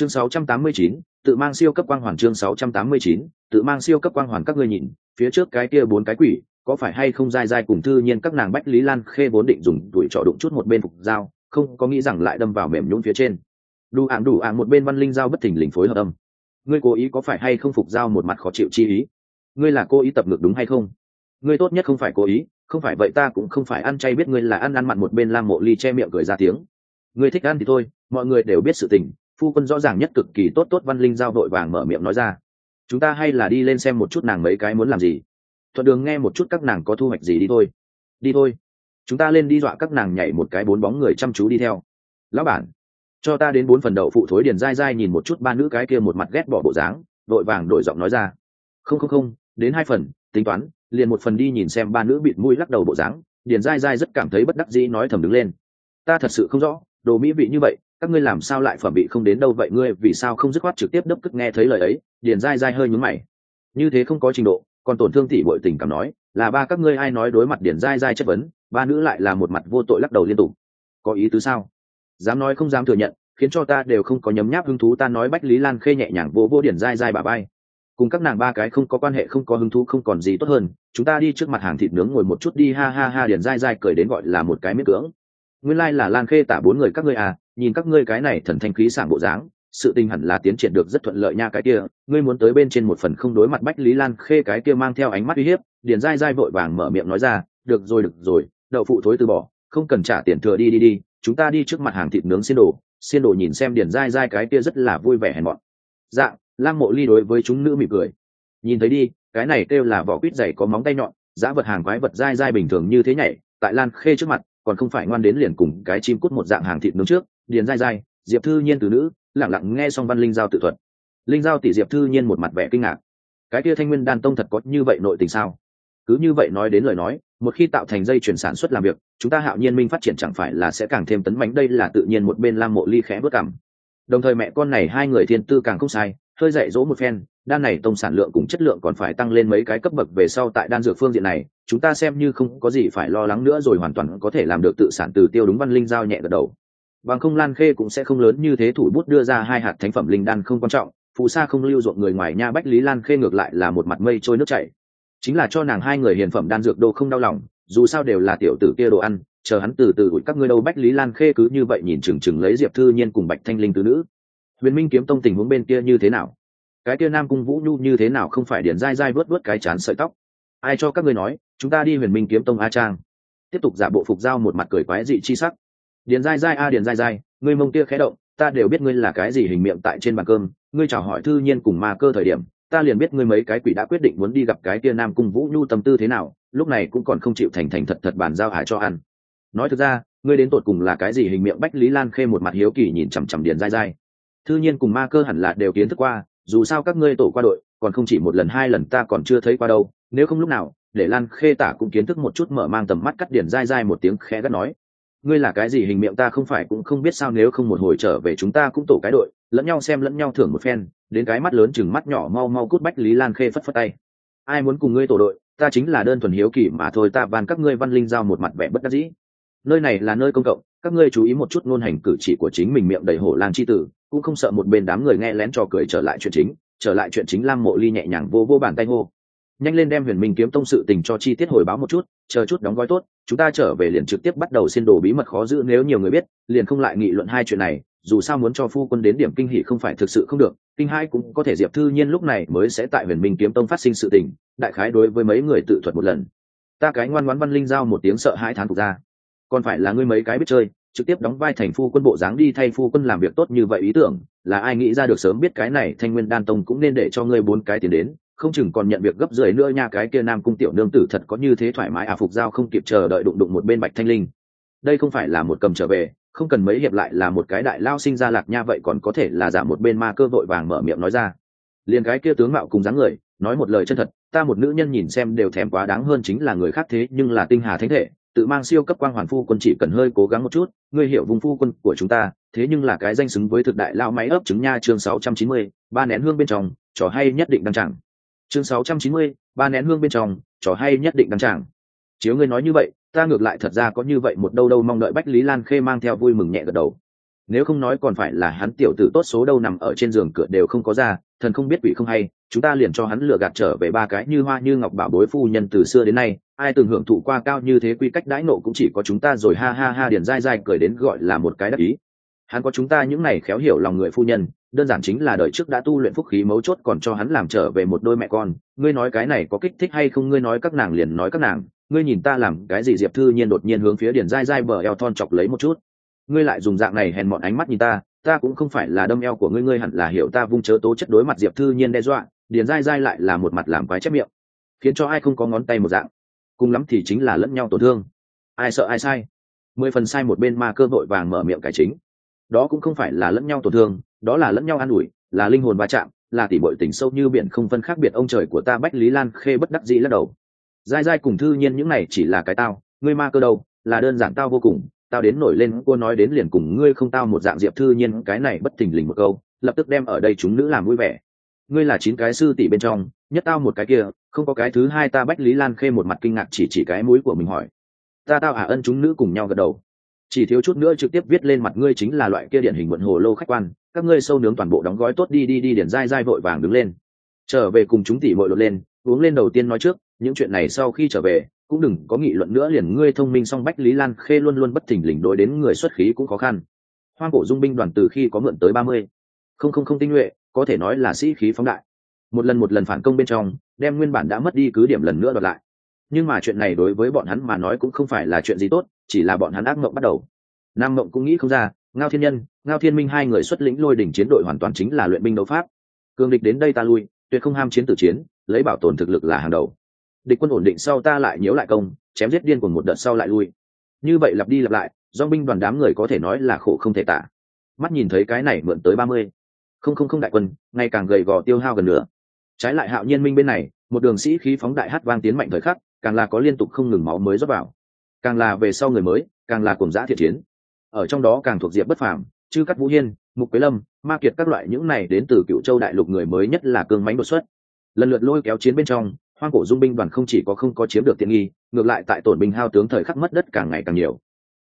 chương 689, tự mang siêu cấp quang hoàn chương 689, tự mang siêu cấp quang hoàn các ngươi nhìn phía trước cái kia bốn cái quỷ có phải hay không dai dai cùng thư nhiên các nàng bách lý lan khê vốn định dùng tuổi trọ đụng chút một bên phục dao không có nghĩ rằng lại đâm vào mềm nhũn phía trên. Đủ ạng đủ ạng một bên văn linh dao bất thình lình phối hợp âm. Ngươi cố ý có phải hay không phục dao một mặt khó chịu chi ý? Ngươi là cố ý tập ngược đúng hay không? Ngươi tốt nhất không phải cố ý không phải vậy ta cũng không phải ăn chay biết ngươi là ăn ăn mặn một bên lam mộ ly che miệng cười ra tiếng. Ngươi thích ăn thì thôi mọi người đều biết sự tình phu quân rõ ràng nhất cực kỳ tốt tốt văn linh giao đội vàng mở miệng nói ra. Chúng ta hay là đi lên xem một chút nàng mấy cái muốn làm gì. Thuận đường nghe một chút các nàng có thu hoạch gì đi thôi. Đi thôi. Chúng ta lên đi dọa các nàng nhảy một cái bốn bóng người chăm chú đi theo. Lão bản, cho ta đến bốn phần đậu phụ thối điền dai dai nhìn một chút ba nữ cái kia một mặt ghét bỏ bộ dáng, đội vàng đổi giọng nói ra. Không không không, đến hai phần, tính toán, liền một phần đi nhìn xem ba nữ bịt mũi lắc đầu bộ dáng, điền dai dai rất cảm thấy bất đắc dĩ nói thầm đứng lên. Ta thật sự không rõ đồ mỹ vị như vậy, các ngươi làm sao lại phẩm bị không đến đâu vậy? Ngươi vì sao không dứt khoát trực tiếp đốc cức nghe thấy lời ấy? Điền dai dai hơi nhúm mày. Như thế không có trình độ, còn tổn thương tỷ bội tình cảm nói, là ba các ngươi ai nói đối mặt điền dai dai chất vấn, ba nữ lại là một mặt vô tội lắc đầu liên tục. Có ý tứ sao? Dám nói không dám thừa nhận, khiến cho ta đều không có nhấm nháp hứng thú, ta nói bách lý lan khê nhẹ nhàng vô vô điển dai dai bà bay cùng các nàng ba cái không có quan hệ, không có hứng thú, không còn gì tốt hơn, chúng ta đi trước mặt hàng thịt nướng ngồi một chút đi, ha ha ha điển dai dai cười đến gọi là một cái miết cưỡng nguyên lai là lan khê tả bốn người các ngươi à nhìn các ngươi cái này thần thanh khí sảng bộ dáng, sự tình hẳn là tiến triển được rất thuận lợi nha cái kia, ngươi muốn tới bên trên một phần không đối mặt bách lý lan khê cái kia mang theo ánh mắt uy hiếp điền dai dai vội vàng mở miệng nói ra, được rồi được rồi, đậu phụ thối từ bỏ, không cần trả tiền thừa đi đi đi, chúng ta đi trước mặt hàng thịt nướng xiên đồ. Xiên đồ nhìn xem điền dai dai cái kia rất là vui vẻ hèn mọn. Dạ Lang mộ ly đối với chúng nữ mỉm cười. Nhìn thấy đi, cái này kêu là vỏ quýt dày có móng tay nhọn, giá vật hàng quái vật dai dai bình thường như thế nhảy, tại lan khê trước mặt còn không phải ngoan đến liền cùng cái chim cút một dạng hàng thịt nướng trước, điền dai dai, diệp thư nhiên từ nữ lẳng lặng nghe xong văn linh giao tự thuật. Linh giao tỷ diệp thư nhiên một mặt vẻ kinh ngạc. Cái kia thanh nguyên đan tông thật có như vậy nội tình sao? Cứ như vậy nói đến lời nói, một khi tạo thành dây chuyển sản xuất làm việc, chúng ta hạo nhiên minh phát triển chẳng phải là sẽ càng thêm tấn bánh đây là tự nhiên một bên lam mộ ly khẽ bước cảm. Đồng thời mẹ con này hai người thiên tư càng không sai hơi dạy dỗ một phen, đan này tông sản lượng cùng chất lượng còn phải tăng lên mấy cái cấp bậc về sau tại đan dược phương diện này, chúng ta xem như không có gì phải lo lắng nữa rồi hoàn toàn có thể làm được tự sản từ tiêu đúng văn linh giao nhẹ gật đầu. Bằng không lan khê cũng sẽ không lớn như thế thủ bút đưa ra hai hạt thánh phẩm linh đan không quan trọng, phù sa không lưu ruộng người ngoài nha bách lý lan khê ngược lại là một mặt mây trôi nước chảy. Chính là cho nàng hai người hiền phẩm đan dược đô không đau lòng, dù sao đều là tiểu tử kia đồ ăn, chờ hắn từ từ ủi các ngươi đâu bách lý lan khê cứ như vậy nhìn chừng chừng lấy diệp thư nhiên cùng bạch thanh linh tứ nữ huyền minh kiếm tông tình huống bên kia như thế nào? Cái kia nam cung vũ nhu như thế nào không phải điển dai dai vớt vớt cái chán sợi tóc? Ai cho các ngươi nói, chúng ta đi huyền minh kiếm tông a trang. Tiếp tục giả bộ phục giao một mặt cười quái dị chi sắc. Điền dai dai a, điền dai dai, ngươi mông kia khé động, ta đều biết ngươi là cái gì hình miệng tại trên bàn cơm, ngươi chào hỏi thư nhiên cùng ma cơ thời điểm, ta liền biết ngươi mấy cái quỷ đã quyết định muốn đi gặp cái kia nam cung vũ nhu tâm tư thế nào, lúc này cũng còn không chịu thành thành thật thật bàn giao hải cho ăn. Nói thực ra, ngươi đến tột cùng là cái gì hình miệng bách lý lan khê một mặt hiếu kỳ nhìn chằm chằm điền dai dai thư nhiên cùng ma cơ hẳn là đều kiến thức qua, dù sao các ngươi tổ qua đội, còn không chỉ một lần hai lần ta còn chưa thấy qua đâu, nếu không lúc nào, để lan khê tả cũng kiến thức một chút mở mang tầm mắt cắt điển dai dai một tiếng khẽ gắt nói. Ngươi là cái gì hình miệng ta không phải cũng không biết sao nếu không một hồi trở về chúng ta cũng tổ cái đội, lẫn nhau xem lẫn nhau thưởng một phen, đến cái mắt lớn chừng mắt nhỏ mau mau cút bách lý lan khê phất phất tay. Ai muốn cùng ngươi tổ đội, ta chính là đơn thuần hiếu kỳ mà thôi, ta van các ngươi văn linh giao một mặt vẻ bất đắc dĩ. Nơi này là nơi công cộng các ngươi chú ý một chút ngôn hành cử chỉ của chính mình miệng đầy hổ lang chi tử, cũng không sợ một bên đám người nghe lén trò cười trở lại chuyện chính, trở lại chuyện chính lam mộ ly nhẹ nhàng vô vô bàn tay ngô nhanh lên đem huyền minh kiếm tông sự tình cho chi tiết hồi báo một chút, chờ chút đóng gói tốt, chúng ta trở về liền trực tiếp bắt đầu xin đồ bí mật khó giữ nếu nhiều người biết, liền không lại nghị luận hai chuyện này, dù sao muốn cho phu quân đến điểm kinh hỷ không phải thực sự không được, kinh hai cũng có thể diệp thư nhiên lúc này mới sẽ tại huyền minh kiếm tông phát sinh sự tình, đại khái đối với mấy người tự thuật một lần. Ta cái ngoan ngoãn văn linh giao một tiếng sợ hai tháng phục ra. Còn phải là ngươi mấy cái biết chơi trực tiếp đóng vai thành phu quân bộ dáng đi thay phu quân làm việc tốt như vậy ý tưởng, là ai nghĩ ra được sớm biết cái này thanh nguyên đan tông cũng nên để cho ngươi bốn cái tiền đến, không chừng còn nhận việc gấp rưỡi nữa nha, cái kia nam cung tiểu nương tử thật có như thế thoải mái à phục giao không kịp chờ đợi đụng đụng một bên bạch thanh linh. Đây không phải là một cầm trở về, không cần mấy hiệp lại là một cái đại lao sinh ra lạc nha, vậy còn có thể là giả một bên ma cơ vội vàng mở miệng nói ra. Liền cái kia tướng mạo cùng dáng người, nói một lời chân thật, ta một nữ nhân nhìn xem đều thèm quá đáng hơn chính là người khác thế, nhưng là tinh hà thánh thể tự mang siêu cấp quang hoàn phu quân chỉ cần hơi cố gắng một chút ngươi hiểu vùng phu quân của chúng ta thế nhưng là cái danh xứng với thực đại lao máy ấp trứng nha chương 690, ba nén hương bên trong trò hay nhất định đăng chẳng chương 690, ba nén hương bên trong trò hay nhất định đăng chẳng chiếu ngươi nói như vậy ta ngược lại thật ra có như vậy một đâu đâu mong đợi bách lý lan khê mang theo vui mừng nhẹ gật đầu. Nếu không nói còn phải là hắn tiểu tử tốt số đâu nằm ở trên giường cửa đều không có ra thần không biết quỷ không hay chúng ta liền cho hắn lừa gạt trở về ba cái như hoa như ngọc bảo bối phu nhân từ xưa đến nay ai từng hưởng thụ qua cao như thế quy cách đãi nộ cũng chỉ có chúng ta rồi, ha ha ha, điền dai dai cười đến gọi là một cái đắc ý. Hắn có chúng ta những này khéo hiểu lòng người phu nhân, đơn giản chính là đời trước đã tu luyện phúc khí mấu chốt còn cho hắn làm trở về một đôi mẹ con. Ngươi nói cái này có kích thích hay không, ngươi nói các nàng liền nói các nàng. Ngươi nhìn ta làm cái gì, diệp thư nhiên đột nhiên hướng phía điền dai dai bờ eo thon chọc lấy một chút. Ngươi lại dùng dạng này hèn mọn ánh mắt nhìn ta ta cũng không phải là đâm eo của ngươi ngươi hẳn là hiểu ta vung chớ tố chất đối mặt diệp thư nhiên đe dọa. Điền dai dai lại là một mặt làm quái chép miệng, khiến cho ai không có ngón tay một dạng cùng lắm thì chính là lẫn nhau tổn thương. Ai sợ ai sai? Mười phần sai một bên ma cơ vội vàng mở miệng cải chính. Đó cũng không phải là lẫn nhau tổn thương, đó là lẫn nhau an ủi, là linh hồn va chạm, là tỉ bội tình sâu như biển không phân khác biệt ông trời của ta bách lý lan khê bất đắc dĩ lắc đầu. Dai dai cùng thư nhiên những này chỉ là cái tao, ngươi ma cơ đâu, là đơn giản tao vô cùng, tao đến nổi lên, cô nói đến liền cùng ngươi không tao một dạng diệp thư nhiên, cái này bất thình lình một câu, lập tức đem ở đây chúng nữ làm vui vẻ ngươi là chín cái sư tỷ bên trong, nhất tao một cái kia, không có cái thứ hai ta bách lý lan khê một mặt kinh ngạc chỉ chỉ cái mũi của mình hỏi. Ta tao ả ân chúng nữ cùng nhau gật đầu. Chỉ thiếu chút nữa trực tiếp viết lên mặt ngươi chính là loại kia điển hình mượn hồ lô khách quan, các ngươi sâu nướng toàn bộ đóng gói tốt đi đi đi điển dai dai vội vàng đứng lên. Trở về cùng chúng tỷ vội lột lên, uống lên đầu tiên nói trước, những chuyện này sau khi trở về, cũng đừng có nghị luận nữa liền ngươi thông minh song bách lý lan khê luôn luôn bất thình lình đối đến người xuất khí cũng khó khăn. Hoang cổ dung binh đoàn từ khi có mượn tới ba mươi. Không không không tinh nhuệ có thể nói là sĩ khí phóng đại. Một lần một lần phản công bên trong, đem nguyên bản đã mất đi cứ điểm lần nữa đoạt lại. Nhưng mà chuyện này đối với bọn hắn mà nói cũng không phải là chuyện gì tốt, chỉ là bọn hắn ác mộng bắt đầu. Nam mộng cũng nghĩ không ra, ngao thiên nhân, ngao thiên minh hai người xuất lĩnh lôi đỉnh chiến đội hoàn toàn chính là luyện binh đấu pháp. Cường địch đến đây ta lui, tuyệt không ham chiến tử chiến, lấy bảo tồn thực lực là hàng đầu. Địch quân ổn định sau ta lại nhiễu lại công, chém giết điên của một đợt sau lại lui. Như vậy lặp đi lặp lại, do binh đoàn đám người có thể nói là khổ không thể tả. Mắt nhìn thấy cái này mượn tới ba mươi không không không đại quân ngày càng gầy gò tiêu hao gần nữa trái lại hạo nhiên minh bên này, một đường sĩ khí phóng đại hát vang tiến mạnh thời khắc, càng là có liên tục không ngừng máu mới rót vào. Càng là về sau người mới, càng là cùng giã thiện chiến. Ở trong đó càng thuộc diệp bất phàm, chư cắt vũ hiên, mục quế lâm, ma kiệt các loại những này đến từ cựu châu đại lục người mới nhất là cương mánh đột xuất. Lần lượt lôi kéo chiến bên trong, hoang cổ dung binh đoàn không chỉ có không có chiếm được tiện nghi, ngược lại tại tổn binh hao tướng thời khắc mất đất càng ngày càng nhiều.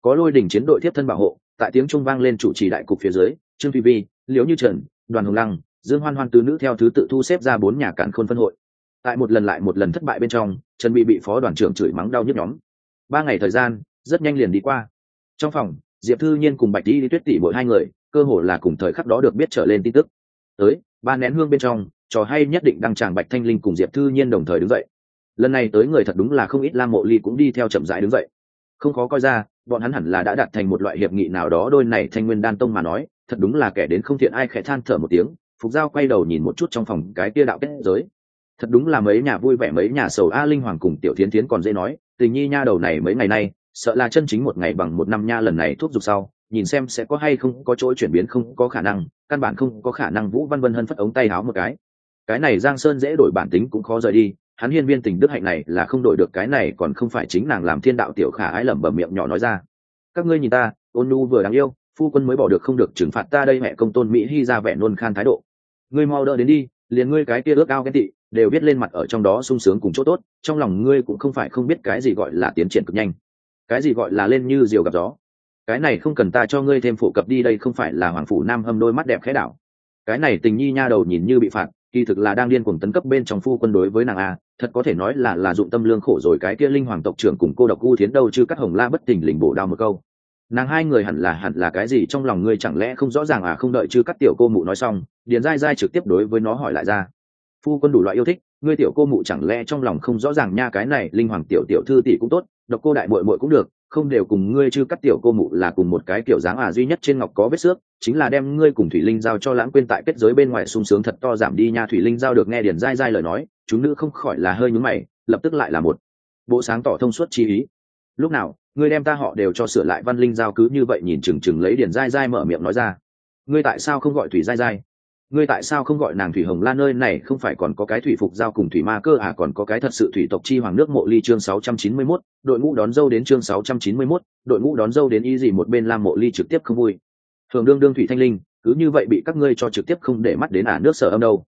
Có lôi đỉnh chiến đội tiếp thân bảo hộ, tại tiếng trung vang lên chủ trì đại cục phía dưới, trương phi vi, liễu như trần đoàn hồng lăng, dương hoan hoan tứ nữ theo thứ tự thu xếp ra bốn nhà cản khôn phân hội. Tại một lần lại một lần thất bại bên trong, trần bị bị phó đoàn trưởng chửi mắng đau nhức nhóm. Ba ngày thời gian, rất nhanh liền đi qua. Trong phòng, diệp thư nhiên cùng bạch đi tuyết tỷ mỗi hai người, cơ hồ là cùng thời khắc đó được biết trở lên tin tức. Tới, ba nén hương bên trong, trò hay nhất định đăng tràng bạch thanh linh cùng diệp thư nhiên đồng thời đứng dậy. Lần này tới người thật đúng là không ít lam mộ ly cũng đi theo chậm rãi đứng dậy. Không khó coi ra, bọn hắn hẳn là đã đạt thành một loại hiệp nghị nào đó, đôi này thanh nguyên đan tông mà nói thật đúng là kẻ đến không thiện, ai khẽ than thở một tiếng, phục giao quay đầu nhìn một chút trong phòng cái kia đạo kết giới. Thật đúng là mấy nhà vui vẻ, mấy nhà sầu a linh hoàng cùng tiểu thiến thiến còn dễ nói, tình nhi nha đầu này mấy ngày nay, sợ là chân chính một ngày bằng một năm nha, lần này thuốc dục sau, nhìn xem sẽ có hay không có chỗ chuyển biến, không có khả năng, căn bản không có khả năng vũ văn vân hân phất ống tay háo một cái. Cái này giang sơn dễ đổi bản tính cũng khó rời đi, hắn hiên viên tình đức hạnh này là không đổi được, cái này còn không phải chính nàng làm thiên đạo tiểu khả ái lẩm bẩm miệng nhỏ nói ra. Các ngươi nhìn ta, ôn nu vừa đáng yêu phu quân mới bỏ được không được trừng phạt ta đây, mẹ công tôn mỹ hy ra vẻ nôn khan thái độ. Ngươi mau đỡ đến đi, liền ngươi cái kia ước ao ghen tị, đều biết lên mặt ở trong đó sung sướng cùng chỗ tốt, trong lòng ngươi cũng không phải không biết cái gì gọi là tiến triển cực nhanh. Cái gì gọi là lên như diều gặp gió. Cái này không cần ta cho ngươi thêm phổ cập đi, đây không phải là hoàng phủ nam hâm đôi mắt đẹp khẽ đảo. Cái này tình nhi nha đầu nhìn như bị phạt, kỳ thực là đang điên cuồng tấn cấp bên trong phu quân đối với nàng a, thật có thể nói là là dụng tâm lương khổ rồi. Cái kia linh hoàng tộc trưởng cùng cô độc u thiến đâu chứ các hồng la bất tình lình bổ đao một câu nàng hai người hẳn là hẳn là cái gì trong lòng ngươi chẳng lẽ không rõ ràng à? Không đợi chứ cắt tiểu cô mụ nói xong, điền dai dai trực tiếp đối với nó hỏi lại ra. Phu quân đủ loại yêu thích, ngươi tiểu cô mụ chẳng lẽ trong lòng không rõ ràng nha, cái này linh hoàng tiểu tiểu thư tỷ cũng tốt, độc cô đại muội muội cũng được, không đều cùng ngươi chứ cắt tiểu cô mụ là cùng một cái kiểu dáng à duy nhất trên ngọc có vết xước, chính là đem ngươi cùng thủy linh giao cho lãng quên tại kết giới bên ngoài sung sướng thật to giảm đi nha. Thủy linh giao được nghe điền dai dai lời nói chúng nữ không khỏi là hơi nhúng mày, lập tức lại là một bộ sáng tỏ thông suốt chi ý. Lúc nào ngươi đem ta họ đều cho sửa lại văn linh giao cứ như vậy nhìn chừng chừng lấy điển dai dai mở miệng nói ra. Ngươi tại sao không gọi thủy dai dai? Ngươi tại sao không gọi nàng thủy hồng lan nơi này? Không phải còn có cái thủy phục giao cùng thủy ma cơ à? Còn có cái thật sự thủy tộc chi hoàng nước mộ ly chương 691, đội ngũ đón dâu đến chương 691, đội ngũ đón dâu đến y gì một bên lam mộ ly trực tiếp không vui. Thường đương đương thủy thanh linh cứ như vậy bị các ngươi cho trực tiếp không để mắt đến à? Nước sở âm đâu?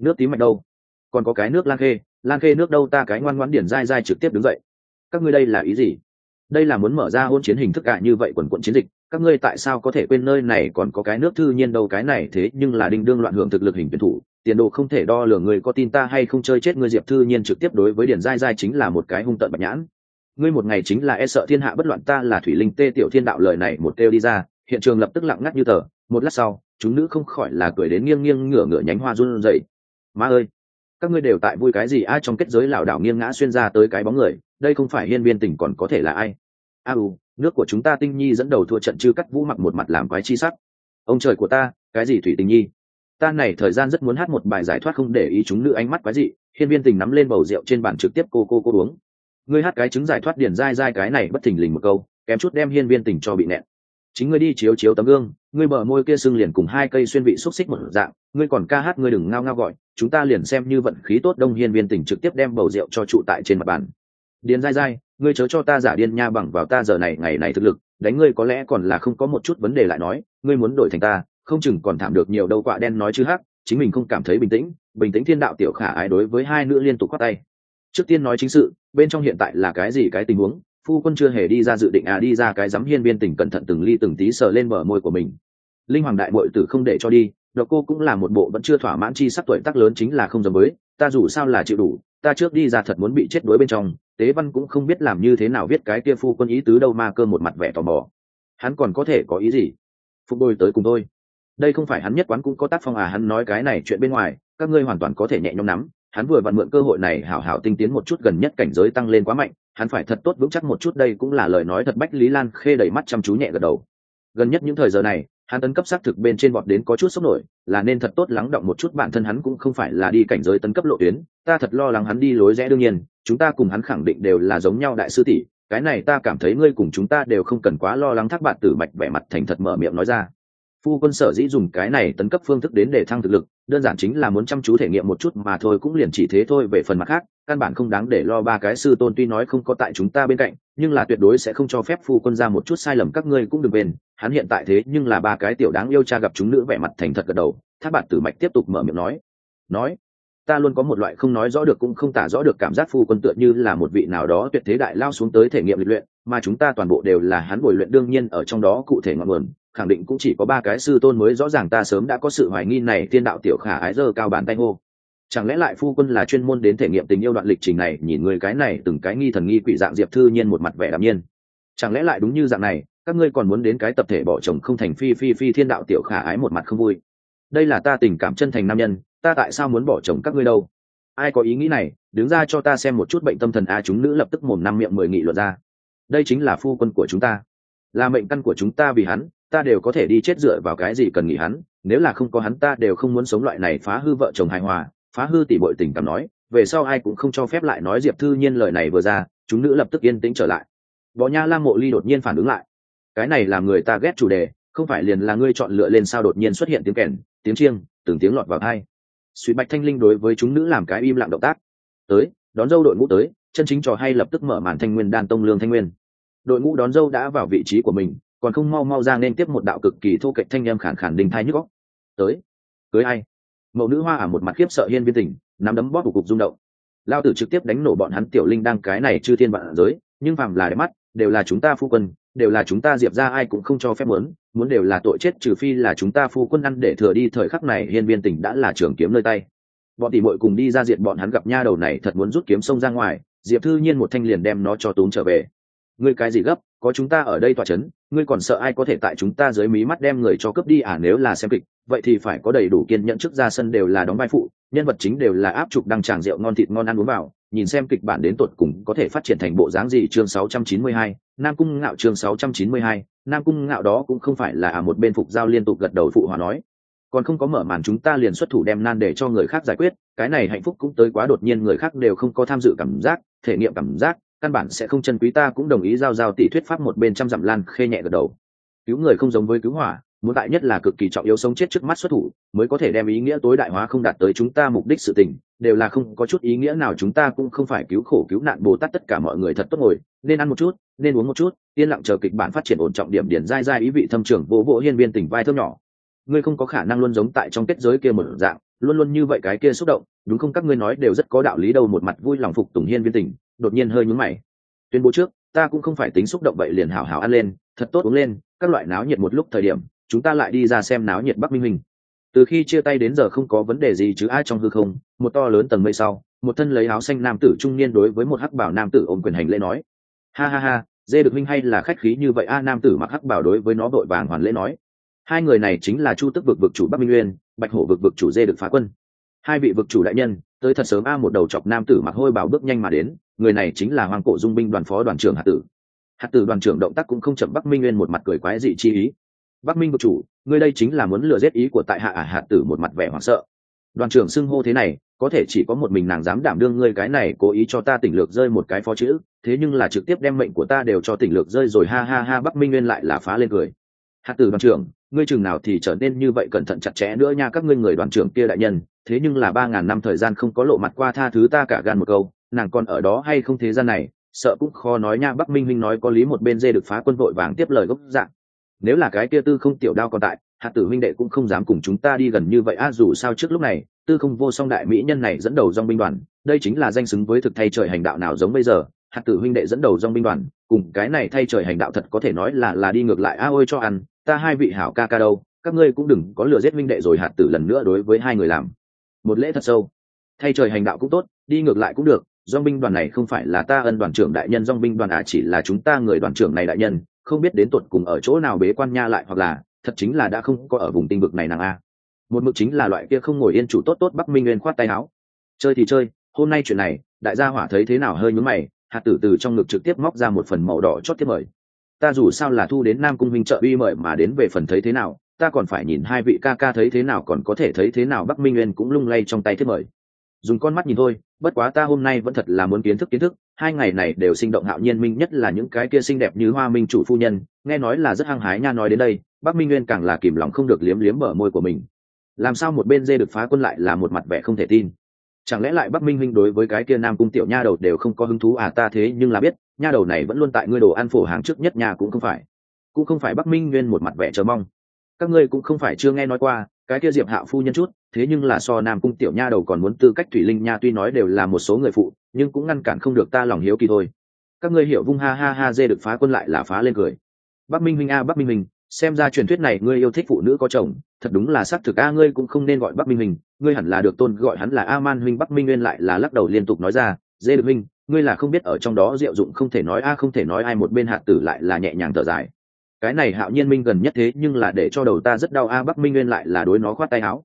Nước tím mạch đâu? Còn có cái nước lan khê lan khê nước đâu? Ta cái ngoan ngoãn điển dai dai trực tiếp đứng dậy. Các ngươi đây là ý gì? Đây là muốn mở ra hôn chiến hình thức cả như vậy quần quận chiến dịch, các ngươi tại sao có thể quên nơi này còn có cái nước thư nhiên đâu, cái này thế nhưng là đinh đương loạn hưởng thực lực hình tuyển thủ. Tiền đồ không thể đo lường người có tin ta hay không chơi chết ngươi diệp thư nhiên trực tiếp đối với điển giai giai chính là một cái hung tận bạch nhãn. Ngươi một ngày chính là e sợ thiên hạ bất loạn, ta là thủy linh tê tiểu thiên đạo lời này một kêu đi ra, hiện trường lập tức lặng ngắt như tờ. Một lát sau, chúng nữ không khỏi là cười đến nghiêng nghiêng ngửa ngửa nhánh hoa run rẩy. Má ơi! Các ngươi đều tại vui cái gì? Ai trong kết giới lảo đảo nghiêng ngã xuyên ra tới cái bóng người, đây không phải hiên viên tỉnh còn có thể là ai? A, u, nước của chúng ta tinh nhi dẫn đầu thua trận chư cắt vũ mặc một mặt làm quái chi sắc. Ông trời của ta, cái gì thủy tình nhi? Ta này thời gian rất muốn hát một bài giải thoát không để ý chúng nữ ánh mắt quái dị, hiên viên tình nắm lên bầu rượu trên bàn trực tiếp cô cô cô uống. Ngươi hát cái chứng giải thoát điển dai dai cái này bất thình lình một câu, kém chút đem hiên viên tình cho bị nẹn chính ngươi đi chiếu chiếu tấm gương, ngươi bờ môi kia sưng liền cùng hai cây xuyên vị xúc xích một dạng, ngươi còn ca hát ngươi đừng ngao ngao gọi, chúng ta liền xem như vận khí tốt đông hiên viên tỉnh trực tiếp đem bầu rượu cho trụ tại trên mặt bàn. Điền dai dai ngươi chớ cho ta giả điên nha bằng vào ta giờ này, ngày này thực lực, đánh ngươi có lẽ còn là không có một chút vấn đề lại nói, ngươi muốn đổi thành ta, không chừng còn thảm được nhiều đâu quạ đen nói chứ hắc, chính mình không cảm thấy bình tĩnh bình tĩnh thiên đạo tiểu khả ái đối với hai nữ liên tục khoát tay. Trước tiên nói chính sự, bên trong hiện tại là cái gì cái tình huống phu quân chưa hề đi ra dự định à đi ra cái dám hiên viên tình cẩn thận từng ly từng tí sờ lên bờ môi của mình. Linh hoàng đại bội tử không để cho đi, độc cô cũng là một bộ vẫn chưa thỏa mãn chi sắc tuổi tác lớn chính là không giống mới. ta dù sao là chịu đủ, ta trước đi ra thật muốn bị chết đuối bên trong, tế văn cũng không biết làm như thế nào viết cái kia phu quân ý tứ đâu mà cơ một mặt vẻ tò mò. Hắn còn có thể có ý gì? Phục đôi tới cùng tôi đây không phải hắn nhất quán cũng có tác phong à hắn nói cái này chuyện bên ngoài, các ngươi hoàn toàn có thể nhẹ nhõm nắm. Hắn vừa vặn mượn cơ hội này hảo hảo tinh tiến một chút gần nhất cảnh giới tăng lên quá mạnh hắn phải thật tốt vững chắc một chút, đây cũng là lời nói thật bách lý lan khê đầy mắt chăm chú nhẹ gật đầu. Gần nhất những thời giờ này, hắn tấn cấp xác thực bên trên bọt đến có chút sốc nổi, là nên thật tốt lắng động một chút, bản thân hắn cũng không phải là đi cảnh giới tấn cấp lộ tuyến, ta thật lo lắng hắn đi lối rẽ đương nhiên, chúng ta cùng hắn khẳng định đều là giống nhau đại sư tỷ, cái này ta cảm thấy ngươi cùng chúng ta đều không cần quá lo lắng thác bạn tử mạch vẻ mặt thành thật mở miệng nói ra. Phu quân sở dĩ dùng cái này tấn cấp phương thức đến để thăng thực lực, đơn giản chính là muốn chăm chú thể nghiệm một chút mà thôi, cũng liền chỉ thế thôi, về phần mặt khác căn bản không đáng để lo ba cái sư tôn tuy nói không có tại chúng ta bên cạnh, nhưng là tuyệt đối sẽ không cho phép phu quân ra một chút sai lầm các ngươi cũng đừng bền. hắn hiện tại thế nhưng là ba cái tiểu đáng yêu cha gặp chúng nữ vẻ mặt thành thật gật đầu Tháp bạn tử mạch tiếp tục mở miệng nói nói, ta luôn có một loại không nói rõ được cũng không tả rõ được cảm giác phu quân tựa như là một vị nào đó tuyệt thế đại lao xuống tới thể nghiệm lịch luyện, mà chúng ta toàn bộ đều là hắn bồi luyện đương nhiên ở trong đó cụ thể ngọn nguồn, khẳng định cũng chỉ có ba cái sư tôn mới rõ ràng ta sớm đã có sự hoài nghi này, tiên đạo tiểu khả ái dơ cao bàn tay hô chẳng lẽ lại phu quân là chuyên môn đến thể nghiệm tình yêu đoạn lịch trình này, nhìn người cái này, từng cái nghi thần nghi quỷ dạng diệp thư nhiên một mặt vẻ đạm nhiên. Chẳng lẽ lại đúng như dạng này, các ngươi còn muốn đến cái tập thể bỏ chồng không thành phi phi phi thiên đạo tiểu khả ái một mặt không vui? Đây là ta tình cảm chân thành nam nhân, ta tại sao muốn bỏ chồng các ngươi đâu? Ai có ý nghĩ này, đứng ra cho ta xem một chút bệnh tâm thần a chúng nữ lập tức mồm năm miệng mười nghị luận ra. Đây chính là phu quân của chúng ta. Là mệnh căn của chúng ta vì hắn, ta đều có thể đi chết dựa vào cái gì cần nghĩ hắn, nếu là không có hắn ta đều không muốn sống loại này phá hư vợ chồng hài hòa phá hư tỷ bội tình cảm nói, về sau ai cũng không cho phép lại nói diệp thư nhiên lời này vừa ra, chúng nữ lập tức yên tĩnh trở lại. Võ nha lam mộ ly đột nhiên phản ứng lại. Cái này làm người ta ghét chủ đề, không phải liền là ngươi chọn lựa lên sao đột nhiên xuất hiện tiếng kèn, tiếng chiêng, từng tiếng lọt vào hai suy bạch thanh linh đối với chúng nữ làm cái im lặng động tác. Tới, đón dâu đội ngũ tới, chân chính trò hay lập tức mở màn thanh nguyên đan tông lương thanh nguyên. Đội ngũ đón dâu đã vào vị trí của mình, còn không mau mau ra nên tiếp một đạo cực kỳ thô kệch thanh em khản khản đình thai nhức góc tới, cưới ai? Mẫu nữ hoa ả một mặt khiếp sợ hiên viên tình, nắm đấm bóp của cục rung động. Lao tử trực tiếp đánh nổ bọn hắn tiểu linh đang cái này chư thiên vạn giới, nhưng phàm là đẹp mắt, đều là chúng ta phu quân, đều là chúng ta diệp ra ai cũng không cho phép muốn muốn đều là tội chết, trừ phi là chúng ta phu quân ăn để thừa đi thời khắc này hiên viên tỉnh đã là trường kiếm nơi tay. Bọn tỷ muội cùng đi ra diện bọn hắn gặp nha đầu này thật muốn rút kiếm sông ra ngoài, diệp thư nhiên một thanh liền đem nó cho tốn trở về. Ngươi cái gì gấp? Có chúng ta ở đây tòa c h ấ n ngươi còn sợ ai có thể tại chúng ta dưới mí mắt đem người cho cướp đi à nếu là xem kịch vậy thì phải có đầy đủ kiên nhẫn trước ra sân đều là đóng vai phụ nhân vật chính đều là áp trục đăng tràng rượu ngon thịt ngon ăn uống vào nhìn xem kịch bản đến tột cùng có thể phát triển thành bộ dáng gì chương 692, Nam Cung Ngạo chương 692, Nam Cung Ngạo đó cũng không phải là à một bên phục giao liên tục gật đầu phụ hòa nói. Còn không có mở màn chúng ta liền xuất thủ đem nan để cho người khác giải quyết, cái này hạnh phúc cũng tới quá đột nhiên người khác đều không có tham dự cảm giác, thể nghiệm cảm giác, căn bản sẽ không chân quý, ta cũng đồng ý giao giao tỷ thuyết pháp một bên trăm dặm lan khê nhẹ gật đầu. Cứu người không giống với cứu hỏa, muốn tại nhất là cực kỳ trọng yếu sống chết trước mắt xuất thủ, mới có thể đem ý nghĩa tối đại hóa không đạt tới chúng ta mục đích sự tình, đều là không có chút ý nghĩa nào, chúng ta cũng không phải cứu khổ cứu nạn bồ tát tất cả mọi người thật tốt ngồi, nên ăn một chút, nên uống một chút, yên lặng chờ kịch bản phát triển ổn trọng điểm điển dai dai ý vị thâm trưởng vỗ vỗ hiên viên tỉnh vai thơm nhỏ. Ngươi không có khả năng luôn giống tại trong kết giới kia một dạng, luôn luôn như vậy cái kia xúc động, đúng không? Các ngươi nói đều rất có đạo lý đâu, một mặt vui lòng phục tùng hiên viên tỉnh đột nhiên hơi nhúng mày. Tuyên bố trước, ta cũng không phải tính xúc động vậy liền hảo hảo ăn lên, thật tốt uống lên, các loại náo nhiệt một lúc thời điểm, chúng ta lại đi ra xem náo nhiệt bắc minh minh. Từ khi chia tay đến giờ không có vấn đề gì chứ ai trong hư không, một to lớn tầng mây sau, một thân lấy áo xanh nam tử trung niên đối với một hắc bảo nam tử ôm quyền hành lễ nói. Ha ha ha, dê được minh hay là khách khí như vậy a, nam tử mặc hắc bảo đối với nó đội vàng hoàn lễ nói. Hai người này chính là chu tức vực vực chủ bắc minh uyên bạch hổ vực vực chủ dê được phá quân. Hai vị vực chủ đại nhân, tới thật sớm a, một đầu chọc nam tử mặc hôi bảo bước nhanh mà đến người này chính là hoàng cổ dung binh đoàn phó đoàn trưởng hạt tử. Hạt tử đoàn trưởng động tác cũng không chậm, bắc minh nguyên một mặt cười quái dị chi ý. Bắc minh vực chủ người đây chính là muốn lừa giết ý của tại hạ ả hạt tử một mặt vẻ hoảng sợ. Đoàn trưởng xưng hô thế này, có thể chỉ có một mình nàng dám đảm đương ngươi cái này, cố ý cho ta tỉnh lược rơi một cái phó chữ, thế nhưng là trực tiếp đem mệnh của ta đều cho tỉnh lược rơi rồi, ha ha ha, bắc minh nguyên lại là phá lên cười. Hạt tử đoàn trưởng, ngươi chừng nào thì trở nên như vậy cẩn thận chặt chẽ nữa nha, các ngươi người đoàn trưởng kia đại nhân, thế nhưng là ba ngàn năm thời gian không có lộ mặt qua tha thứ ta cả gan một câu nàng còn ở đó hay không thế gian này, sợ cũng khó nói nha, bắc minh minh nói có lý một bên dê được phá quân vội vàng tiếp lời gốc dạng. Nếu là cái kia tư không tiểu đao còn tại hạt tử huynh đệ cũng không dám cùng chúng ta đi gần như vậy, a, dù sao trước lúc này, tư không vô song đại mỹ nhân này dẫn đầu dong binh đoàn, đây chính là danh xứng với thực thay trời hành đạo nào giống bây giờ hạt tử huynh đệ dẫn đầu dong binh đoàn, cùng cái này thay trời hành đạo thật có thể nói là là đi ngược lại, a, ôi cho ăn, ta hai vị hảo ca ca đâu, các ngươi cũng đừng có lừa giết huynh đệ rồi hạt tử lần nữa đối với hai người làm. Một lễ thật sâu. Thay trời hành đạo cũng tốt, đi ngược lại cũng được dong binh đoàn này không phải là ta ân đoàn trưởng đại nhân dong binh đoàn à chỉ là chúng ta người đoàn trưởng này đại nhân, không biết đến tuột cùng ở chỗ nào bế quan nha lại hoặc là, thật chính là đã không có ở vùng tinh vực này nàng a. Một mực chính là loại kia không ngồi yên chủ tốt tốt bắc minh nguyên khoát tay áo. Chơi thì chơi, hôm nay chuyện này, đại gia hỏa thấy thế nào hơi nhúm mày, hạt tử từ trong ngực trực tiếp móc ra một phần màu đỏ chót tiếp mời. Ta dù sao là thu đến nam cung minh trợ uy mời mà đến về phần thấy thế nào, ta còn phải nhìn hai vị ca ca thấy thế nào còn có thể thấy thế nào bắc minh nguyên cũng lung lay trong tay thiết mời. Dùng con mắt nhìn thôi bất quá ta hôm nay vẫn thật là muốn kiến thức kiến thức, hai ngày này đều sinh động hạo nhiên minh, nhất là những cái kia xinh đẹp như hoa minh chủ phu nhân, nghe nói là rất hăng hái nha nói đến đây, bắc minh nguyên càng là kìm lòng không được liếm liếm mở môi của mình. Làm sao một bên dê được phá quân lại là một mặt vẻ không thể tin. Chẳng lẽ lại bắc minh minh đối với cái kia nam cung tiểu nha đầu đều không có hứng thú à ta thế nhưng là biết, nha đầu này vẫn luôn tại ngươi đồ ăn phổ hàng trước nhất nhà cũng không phải. Cũng không phải bắc minh nguyên một mặt vẻ chờ mong. Các ngươi cũng không phải chưa nghe nói qua cái kia diệp hạo phu nhân chút, thế nhưng là so nam cung tiểu nha đầu còn muốn tư cách thủy linh nha, tuy nói đều là một số người phụ, nhưng cũng ngăn cản không được ta lòng hiếu kỳ thôi. Các ngươi hiểu vung ha ha ha dê được phá quân lại là phá lên cười. Bắc minh minh a, bắc minh minh xem ra truyền thuyết này ngươi yêu thích phụ nữ có chồng, thật đúng là xác thực a, ngươi cũng không nên gọi bắc minh minh ngươi hẳn là được tôn gọi hắn là a man huynh, bắc minh nguyên lại là lắc đầu liên tục nói ra, dê được minh ngươi là không biết ở trong đó diệu dụng không thể nói a, không thể nói ai một bên hạt tử lại là nhẹ nhàng thở dài cái này hạo nhiên minh gần nhất thế nhưng là để cho đầu ta rất đau, a, bắc minh nguyên lại là đối nó khoát tay áo.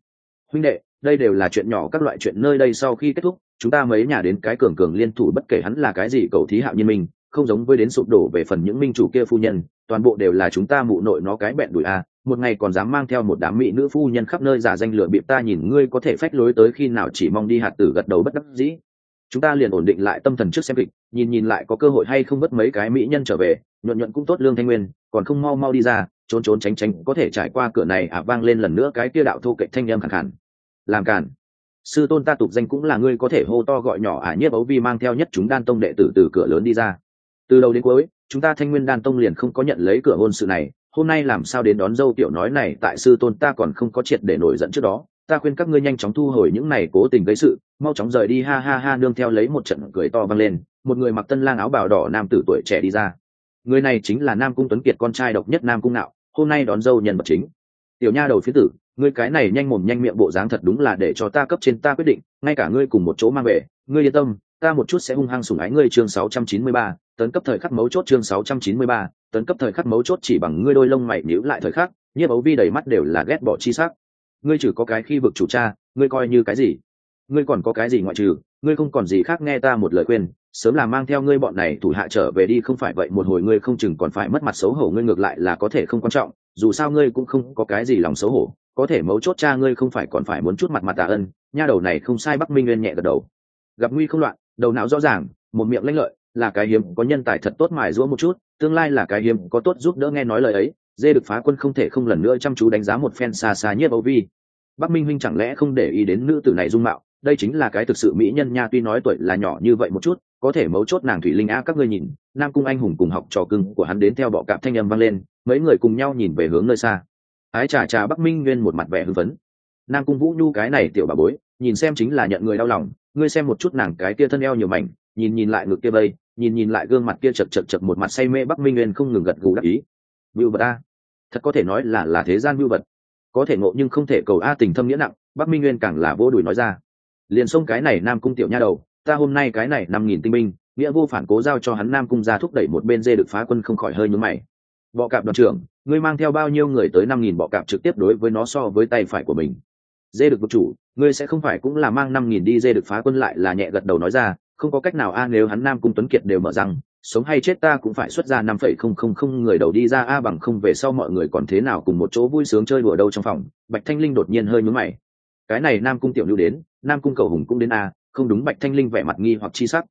Huynh đệ, đây đều là chuyện nhỏ, các loại chuyện nơi đây sau khi kết thúc, chúng ta mấy nhà đến cái cường cường liên thủ bất kể hắn là cái gì cầu thí hạo nhiên minh, không giống với đến sụp đổ về phần những minh chủ kia phu nhân, toàn bộ đều là chúng ta mụ nội nó cái bẹn đùi a, một ngày còn dám mang theo một đám mỹ nữ phu nhân khắp nơi giả danh lửa bịp ta nhìn ngươi có thể phách lối tới khi nào chỉ mong đi hạt tử gật đầu bất đắc dĩ chúng ta liền ổn định lại tâm thần trước xem kịch, nhìn nhìn lại có cơ hội hay không mất mấy cái mỹ nhân trở về, nhuận nhuận cũng tốt lương thanh nguyên, còn không mau mau đi ra, trốn trốn tránh tránh, có thể trải qua cửa này à vang lên lần nữa cái kia đạo thô kệch thanh em khẳng khẳng làm cản sư tôn ta tục danh cũng là ngươi có thể hô to gọi nhỏ à nhiếp ấu vi mang theo nhất chúng đan tông đệ tử từ cửa lớn đi ra. Từ đầu đến cuối, chúng ta thanh nguyên đan tông liền không có nhận lấy cửa hôn sự này, hôm nay làm sao đến đón dâu tiểu nói này, tại sư tôn ta còn không có triệt để nổi giận trước đó ta khuyên các ngươi nhanh chóng thu hồi những này cố tình gây sự mau chóng rời đi ha ha ha nương theo lấy một trận cười to vang lên một người mặc tân lang áo bào đỏ nam tử tuổi trẻ đi ra. Người này chính là nam cung tuấn kiệt con trai độc nhất nam cung nạo hôm nay đón dâu nhân vật chính. Tiểu nha đầu phía tử ngươi cái này nhanh mồm nhanh miệng bộ dáng thật đúng là để cho ta cấp trên ta quyết định ngay cả ngươi cùng một chỗ mang về ngươi yên tâm ta một chút sẽ hung hăng sủng ái ngươi chương 693, tấn cấp thời khắc mấu chốt chương 693, tấn cấp thời khắc mấu chốt chỉ bằng ngươi đôi lông mày nhíu lại thời khắc nhiếp ấu vi đầy mắt đều là ghét bỏ chi sắc ngươi chỉ có cái khi vực chủ cha, ngươi coi như cái gì? Ngươi còn có cái gì ngoại trừ? Ngươi không còn gì khác nghe ta một lời khuyên, sớm là mang theo ngươi bọn này thủ hạ trở về đi, không phải vậy một hồi ngươi không chừng còn phải mất mặt xấu hổ, ngươi ngược lại là có thể không quan trọng, dù sao ngươi cũng không có cái gì lòng xấu hổ, có thể mấu chốt cha ngươi không phải còn phải muốn chút mặt mặt tạ ân, nha đầu này không sai, bắc minh nguyên nhẹ gật đầu. Gặp nguy không loạn, đầu não rõ ràng, một miệng lanh lợi, là cái hiếm, có nhân tài thật tốt mài giũa một chút, tương lai là cái hiếm, có tốt giúp đỡ nghe nói lời ấy dê được phá quân không thể không lần nữa chăm chú đánh giá một phen xa xa nhiếp âu vi. Bắc minh huynh chẳng lẽ không để ý đến nữ tử này dung mạo? Đây chính là cái thực sự mỹ nhân nha, tuy nói tuổi là nhỏ như vậy một chút, có thể mấu chốt nàng thủy linh a các ngươi nhìn, nam cung anh hùng cùng học trò cưng của hắn đến theo bọ cạp thanh âm vang lên, mấy người cùng nhau nhìn về hướng nơi xa. Ái trà trà bắc minh nguyên một mặt vẻ hưng phấn. Nam cung vũ nhu cái này tiểu bà bối, nhìn xem chính là nhận người đau lòng, ngươi xem một chút nàng cái kia thân eo nhiều mảnh, nhìn nhìn lại ngực kia vây, nhìn nhìn lại gương mặt kia chật chật chật một mặt say mê, bắc minh nguyên không ngừng gật gù đắc ý. Vựu bờ ta thật có thể nói là là thế gian mưu vật. Có thể ngộ nhưng không thể cầu a tình thâm nghĩa nặng, bắc minh nguyên càng là vô đùi nói ra. Liền xông cái này nam cung tiểu nha đầu, ta hôm nay cái này năm nghìn tinh binh, nghĩa vô phản cố giao cho hắn nam cung ra thúc đẩy một bên dê được phá quân không khỏi hơi nhúm mày. Bọ cạp đoàn trưởng, ngươi mang theo bao nhiêu người tới năm nghìn bọ cạp trực tiếp đối với nó so với tay phải của mình? Dê được vực chủ, ngươi sẽ không phải cũng là mang năm nghìn đi dê được phá quân lại là nhẹ gật đầu nói ra, không có cách nào a nếu hắn nam cung tuấn kiệt đều mở rằng sống hay chết ta cũng phải xuất ra năm phẩy không không không người đầu đi ra a bằng không về sau mọi người còn thế nào cùng một chỗ vui sướng chơi đùa đâu trong phòng, bạch thanh linh đột nhiên hơi nhúm mày. Cái này nam cung tiểu nữ đến, nam cung cầu hùng cũng đến a, không đúng bạch thanh linh vẻ mặt nghi hoặc chi sắc.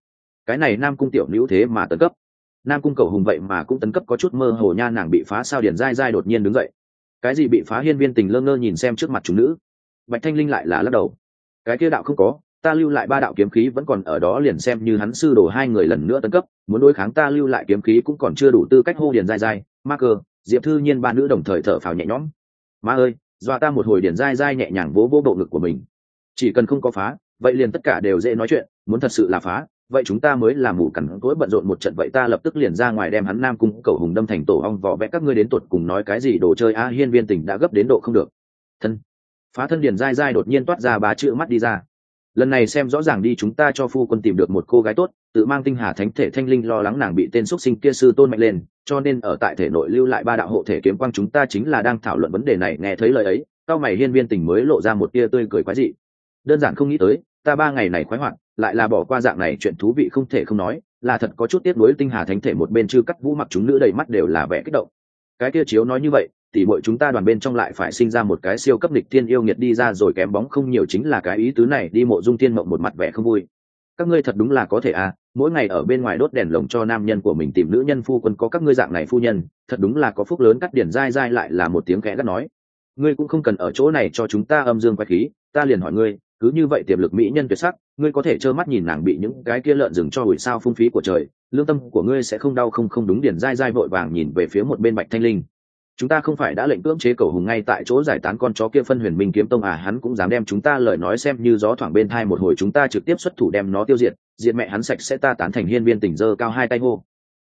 Cái này nam cung tiểu nữ thế mà tấn cấp. Nam cung cầu hùng vậy mà cũng tấn cấp có chút mơ hồ nha, nàng bị phá sao điển dai dai đột nhiên đứng dậy. Cái gì bị phá hiên viên tình lơ ngơ nhìn xem trước mặt chúng nữ. Bạch thanh linh lại là lắc đầu. Cái kia đạo không có ta lưu lại ba đạo kiếm khí vẫn còn ở đó liền xem như hắn sư đồ hai người lần nữa tấn cấp, muốn đối kháng ta lưu lại kiếm khí cũng còn chưa đủ tư cách hô điền dai dai, ma cơ, diệp thư nhiên ba nữ đồng thời thở phào nhẹ nhõm. Ma ơi, dọa ta một hồi điền dai dai nhẹ nhàng vỗ vỗ bộ ngực của mình. Chỉ cần không có phá, vậy liền tất cả đều dễ nói chuyện, muốn thật sự là phá, vậy chúng ta mới làm mù cằn cỗi bận rộn một trận, vậy ta lập tức liền ra ngoài đem hắn nam cung cầu hùng đâm thành tổ ong vỏ vẽ các ngươi đến tột cùng nói cái gì, đồ chơi a hiên viên tình đã gấp đến độ không được. Thân. Phá thân điền dai dai đột nhiên toát ra ba chữ mắt đi ra lần này xem rõ ràng đi chúng ta cho phu quân tìm được một cô gái tốt, tự mang tinh hà thánh thể thanh linh lo lắng nàng bị tên x sinh kia sư tôn mạnh lên, cho nên ở tại thể nội lưu lại ba đạo hộ thể kiếm quang chúng ta chính là đang thảo luận vấn đề này, nghe thấy lời ấy, cao mày hiên viên tình mới lộ ra một tia tươi cười quái dị. Đơn giản không nghĩ tới, ta ba ngày này khoái hoạt, lại là bỏ qua dạng này chuyện thú vị không thể không nói, là thật có chút tiếc nuối tinh hà thánh thể một bên chư cắt vũ mặc chúng nữ đầy mắt đều là vẻ kích động. Cái kia chiếu nói như vậy thì mọi chúng ta đoàn bên trong lại phải sinh ra một cái siêu cấp địch thiên yêu nghiệt đi ra rồi kém bóng không nhiều chính là cái ý tứ này, đi mộ dung thiên mộng một mặt vẻ không vui. Các ngươi thật đúng là có thể à mỗi ngày ở bên ngoài đốt đèn lồng cho nam nhân của mình tìm nữ nhân phu quân có các ngươi dạng này phu nhân, thật đúng là có phúc lớn cắt điển dai dai lại là một tiếng kẽ gắt nói. Ngươi cũng không cần ở chỗ này cho chúng ta âm dương quay khí, ta liền hỏi ngươi, cứ như vậy tiềm lực mỹ nhân tuyệt sắc, ngươi có thể trơ mắt nhìn nàng bị những cái kia lợn rừng cho hủy sao phung phí của trời, lương tâm của ngươi sẽ không đau không không đúng điển dai dai vội vàng nhìn về phía một bên bạch thanh linh chúng ta không phải đã lệnh cưỡng chế cầu hùng ngay tại chỗ giải tán con chó kia phân huyền minh kiếm tông à hắn cũng dám đem chúng ta lời nói xem như gió thoảng bên thai một hồi chúng ta trực tiếp xuất thủ đem nó tiêu diệt diệt mẹ hắn sạch sẽ ta tán thành hiên viên tỉnh dơ cao hai tay hô.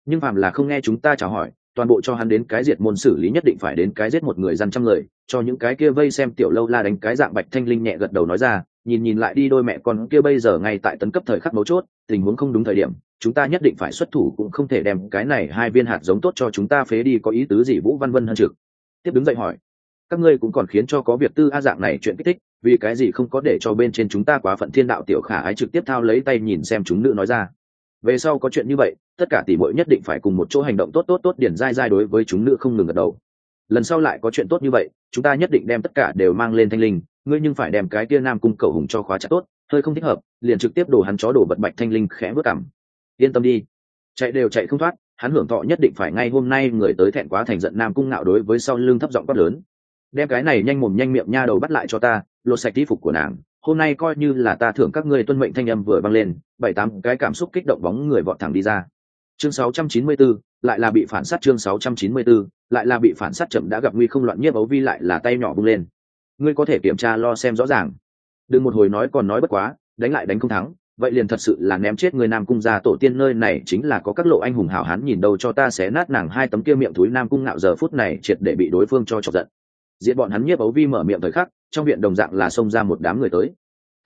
Nhưng phàm là không nghe chúng ta chào hỏi, toàn bộ cho hắn đến cái diệt môn xử lý nhất định phải đến cái giết một người dân trăm người, cho những cái kia vây xem tiểu lâu la đánh cái dạng bạch thanh linh nhẹ gật đầu nói ra, nhìn nhìn lại đi đôi mẹ con kia bây giờ ngay tại tấn cấp thời khắc mấu chốt, tình huống không đúng thời điểm chúng ta nhất định phải xuất thủ cũng không thể đem cái này hai viên hạt giống tốt cho chúng ta phế đi, có ý tứ gì, vũ văn vân hân trực? Tiếp đứng dậy hỏi. Các ngươi cũng còn khiến cho có việc tư a dạng này chuyện kích thích, vì cái gì không có để cho bên trên chúng ta quá phận thiên đạo tiểu khả ái trực tiếp thao lấy tay nhìn xem chúng nữ nói ra. Về sau có chuyện như vậy, tất cả tỷ bội nhất định phải cùng một chỗ hành động tốt tốt tốt điển dai dai đối với chúng nữ không ngừng gật đầu. Lần sau lại có chuyện tốt như vậy, chúng ta nhất định đem tất cả đều mang lên thanh linh, ngươi nhưng phải đem cái kia nam cung cầu hùng cho khóa chặt tốt, hơi không thích hợp, liền trực tiếp đổ hắn chó đổ bật bạch thanh linh khẽ vớt cảm yên tâm đi. Chạy đều chạy không thoát hắn hưởng thọ nhất định phải ngay hôm nay người tới thẹn quá thành giận nam cung ngạo đối với sau lưng thấp giọng quát lớn. Đem cái này nhanh mồm nhanh miệng nha đầu bắt lại cho ta lột sạch tí phục của nàng hôm nay coi như là ta thưởng các ngươi tuân mệnh thanh âm vừa vang lên bảy tám cái cảm xúc kích động bóng người vọt thẳng đi ra. Chương 694, lại là bị phản sát chương 694, lại là bị phản sát chậm đã gặp nguy không loạn nhiếp ấu vi lại là tay nhỏ bung lên. Ngươi có thể kiểm tra lo xem rõ ràng. Đừng một hồi nói còn nói bất quá đánh lại đánh không thắng vậy liền thật sự là ném chết người nam cung gia tổ tiên nơi này chính là có các lộ anh hùng hảo hán nhìn đâu cho ta xé nát nàng hai tấm kia miệng túi nam cung ngạo giờ phút này triệt để bị đối phương cho chọc giận. Diện bọn hắn nhiếp ấu vi mở miệng thời khắc, trong viện đồng dạng là xông ra một đám người tới.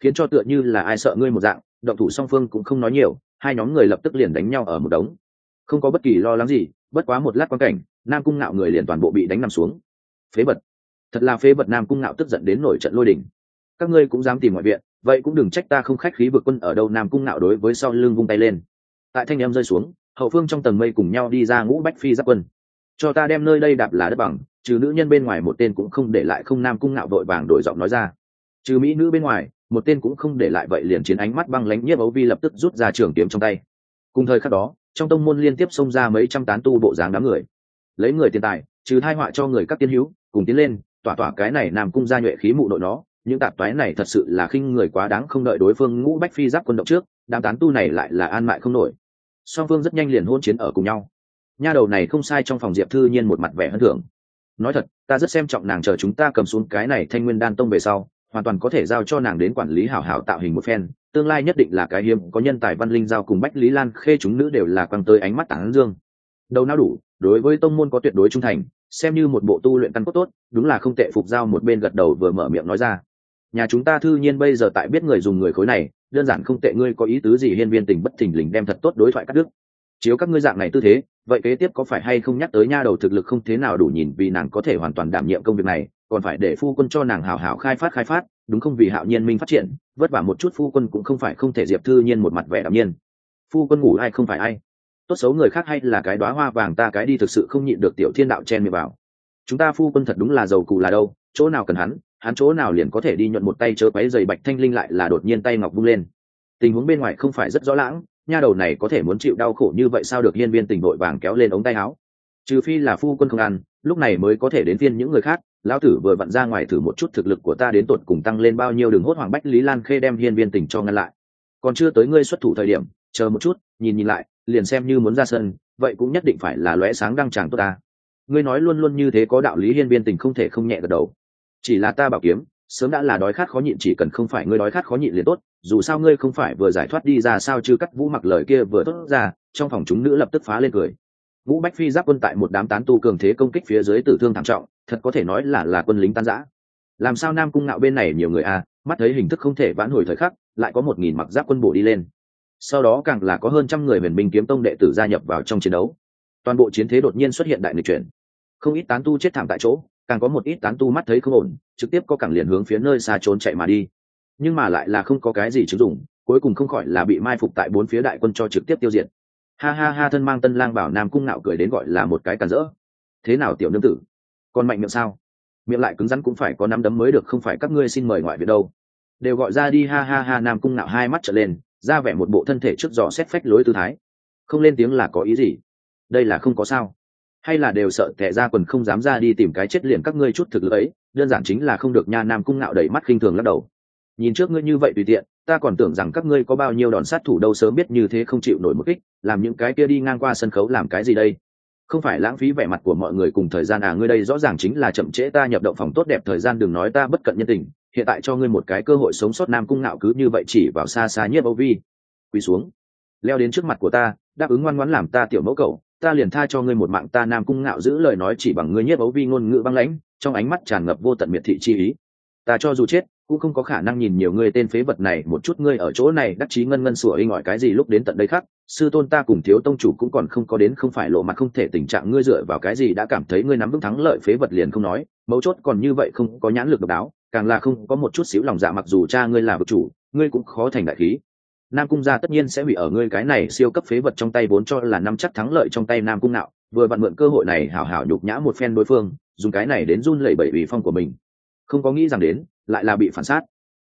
Khiến cho tựa như là ai sợ ngươi một dạng, động thủ song phương cũng không nói nhiều, hai nhóm người lập tức liền đánh nhau ở một đống. Không có bất kỳ lo lắng gì, bất quá một lát quan cảnh, nam cung ngạo người liền toàn bộ bị đánh nằm xuống. Phế bật thật là phế bật nam cung ngạo tức giận đến nổi trận lôi đỉnh các ngươi cũng dám tìm mọi viện vậy cũng đừng trách ta không khách khí vượt quân ở đâu, nam cung ngạo đối với sau lưng vung tay lên. Tại thanh em rơi xuống, hậu phương trong tầng mây cùng nhau đi ra ngũ bách phi giáp quân. Cho ta đem nơi đây đạp là đất bằng, trừ nữ nhân bên ngoài một tên cũng không để lại, không nam cung ngạo vội vàng đổi giọng nói ra. Trừ mỹ nữ bên ngoài, một tên cũng không để lại, vậy liền chiến ánh mắt băng lánh nhiếp ấu vi lập tức rút ra trường kiếm trong tay. Cùng thời khắc đó, trong tông môn liên tiếp xông ra mấy trăm tán tu bộ dáng đám người. Lấy người tiền tài, trừ thai họa cho người các tiên hữu, cùng tiến lên, tỏa tỏa cái này nam cung ra nhuệ khí mụ nội nó những tạp toái này thật sự là khinh người quá đáng không đợi đối phương ngũ bách phi giáp quân động trước, đám tán tu này lại là an mại không nổi. Song phương rất nhanh liền hôn chiến ở cùng nhau. Nha đầu này không sai trong phòng diệp thư nhiên một mặt vẻ hơn thưởng. Nói thật, ta rất xem trọng nàng chờ chúng ta cầm xuống cái này thanh nguyên đan tông về sau, hoàn toàn có thể giao cho nàng đến quản lý hảo hảo tạo hình một phen, tương lai nhất định là cái hiếm, có nhân tài văn linh giao cùng bách lý lan khê chúng nữ đều là quăng tới ánh mắt tảng dương. Đầu não đủ, đối với tông môn có tuyệt đối trung thành, xem như một bộ tu luyện căn cốt tốt, đúng là không tệ phục giao một bên gật đầu vừa mở miệng nói ra nhà chúng ta thư nhiên bây giờ tại biết người dùng người khối này, đơn giản không tệ, ngươi có ý tứ gì hiên viên tình bất thình lình đem thật tốt đối thoại cắt đứt. Chiếu các ngươi dạng này tư thế, vậy kế tiếp có phải hay không nhắc tới nha đầu thực lực không thế nào đủ nhìn vì nàng có thể hoàn toàn đảm nhiệm công việc này, còn phải để phu quân cho nàng hào hào khai phát khai phát, đúng không vì hạo nhiên minh phát triển, vất vả một chút phu quân cũng không phải không thể diệp thư nhiên một mặt vẻ đạm nhiên. Phu quân ngủ ai không phải ai. Tốt xấu người khác hay là cái đoá hoa vàng ta cái đi thực sự không nhịn được tiểu thiên đạo chen miệng vào. Chúng ta phu quân thật đúng là giàu cù là đâu, chỗ nào cần hắn hắn chỗ nào liền có thể đi nhuận một tay chớ quấy giày bạch thanh linh lại là đột nhiên tay ngọc vung lên. Tình huống bên ngoài không phải rất rõ lãng, nha đầu này có thể muốn chịu đau khổ như vậy sao được hiên viên tình đội vàng kéo lên ống tay áo. Trừ phi là phu quân không ăn, lúc này mới có thể đến phiên những người khác, lão tử vừa vặn ra ngoài thử một chút thực lực của ta đến tột cùng tăng lên bao nhiêu đường hốt hoàng bách lý lan khê đem hiên viên tình cho ngăn lại. Còn chưa tới ngươi xuất thủ thời điểm, chờ một chút, nhìn nhìn lại, liền xem như muốn ra sân, vậy cũng nhất định phải là lóe sáng đăng tràng tốt ta. Ngươi nói luôn luôn như thế có đạo lý hiên viên tình không thể không nhẹ gật đầu chỉ là ta bảo kiếm, sớm đã là đói khát khó nhịn, chỉ cần không phải ngươi đói khát khó nhịn liền tốt, dù sao ngươi không phải vừa giải thoát đi ra sao chứ cắt vũ mặc lời kia vừa tốt ra, trong phòng chúng nữ lập tức phá lên cười. Vũ bách phi giáp quân tại một đám tán tu cường thế công kích phía dưới tử thương thảm trọng, thật có thể nói là là quân lính tan giã làm sao nam cung ngạo bên này nhiều người à mắt thấy hình thức không thể vãn hồi thời khắc, lại có một nghìn mặc giáp quân bổ đi lên. Sau đó càng là có hơn trăm người huyền binh kiếm tông đệ tử gia nhập vào trong chiến đấu. Toàn bộ chiến thế đột nhiên xuất hiện đại nghịch chuyển. Không ít tán tu chết thảm tại chỗ càng có một ít tán tu mắt thấy không ổn, trực tiếp có cảng liền hướng phía nơi xa trốn chạy mà đi. Nhưng mà lại là không có cái gì chứng dụng, cuối cùng không khỏi là bị mai phục tại bốn phía đại quân cho trực tiếp tiêu diệt. Ha ha ha, thân mang tân lang bảo nam cung nạo cười đến gọi là một cái càn rỡ. Thế nào tiểu nương tử? Còn mạnh miệng sao? Miệng lại cứng rắn cũng phải có nắm đấm mới được, không phải các ngươi xin mời ngoại viện đâu. Đều gọi ra đi, ha ha ha, nam cung nạo hai mắt trở lên, ra vẻ một bộ thân thể trước giò xét phách lối tư thái. Không lên tiếng là có ý gì? Đây là không có sao hay là đều sợ tệ ra quần không dám ra đi tìm cái chết liền các ngươi chút thực lực ấy, đơn giản chính là không được nha nam cung ngạo đẩy mắt khinh thường lắc đầu. Nhìn trước ngươi như vậy tùy tiện, ta còn tưởng rằng các ngươi có bao nhiêu đòn sát thủ đâu sớm biết như thế không chịu nổi một kích, làm những cái kia đi ngang qua sân khấu làm cái gì đây? Không phải lãng phí vẻ mặt của mọi người cùng thời gian à ngươi đây rõ ràng chính là chậm trễ ta nhập động phòng tốt đẹp thời gian, đừng nói ta bất cận nhân tình, hiện tại cho ngươi một cái cơ hội sống sót nam cung ngạo cứ như vậy chỉ vào xa xa nhất âu vi. Quỳ xuống. Leo đến trước mặt của ta, đáp ứng ngoan ngoãn làm ta tiểu mẫu cậu ta liền tha cho ngươi một mạng, ta nam cung ngạo giữ lời nói chỉ bằng ngươi nhất ấu vi ngôn ngữ băng lãnh, trong ánh mắt tràn ngập vô tận miệt thị chi ý. Ta cho dù chết, cũng không có khả năng nhìn nhiều ngươi tên phế vật này, một chút ngươi ở chỗ này đắc chí ngân ngân sủa inh ỏi cái gì lúc đến tận đây khác. Sư tôn ta cùng thiếu tông chủ cũng còn không có đến, không phải lộ mặt không thể tình trạng ngươi dựa vào cái gì đã cảm thấy ngươi nắm vững thắng lợi phế vật liền không nói. Mấu chốt còn như vậy không có nhãn lực độc đáo, càng là không có một chút xíu lòng dạ mặc dù cha ngươi là vực chủ, ngươi cũng khó thành đại khí nam cung gia tất nhiên sẽ hủy ở ngươi cái này siêu cấp phế vật trong tay vốn cho là năm chắc thắng lợi trong tay nam cung nạo vừa vặn mượn cơ hội này hảo hảo nhục nhã một phen đối phương dùng cái này đến run lẩy bẩy ủy phong của mình. Không có nghĩ rằng đến lại là bị phản sát.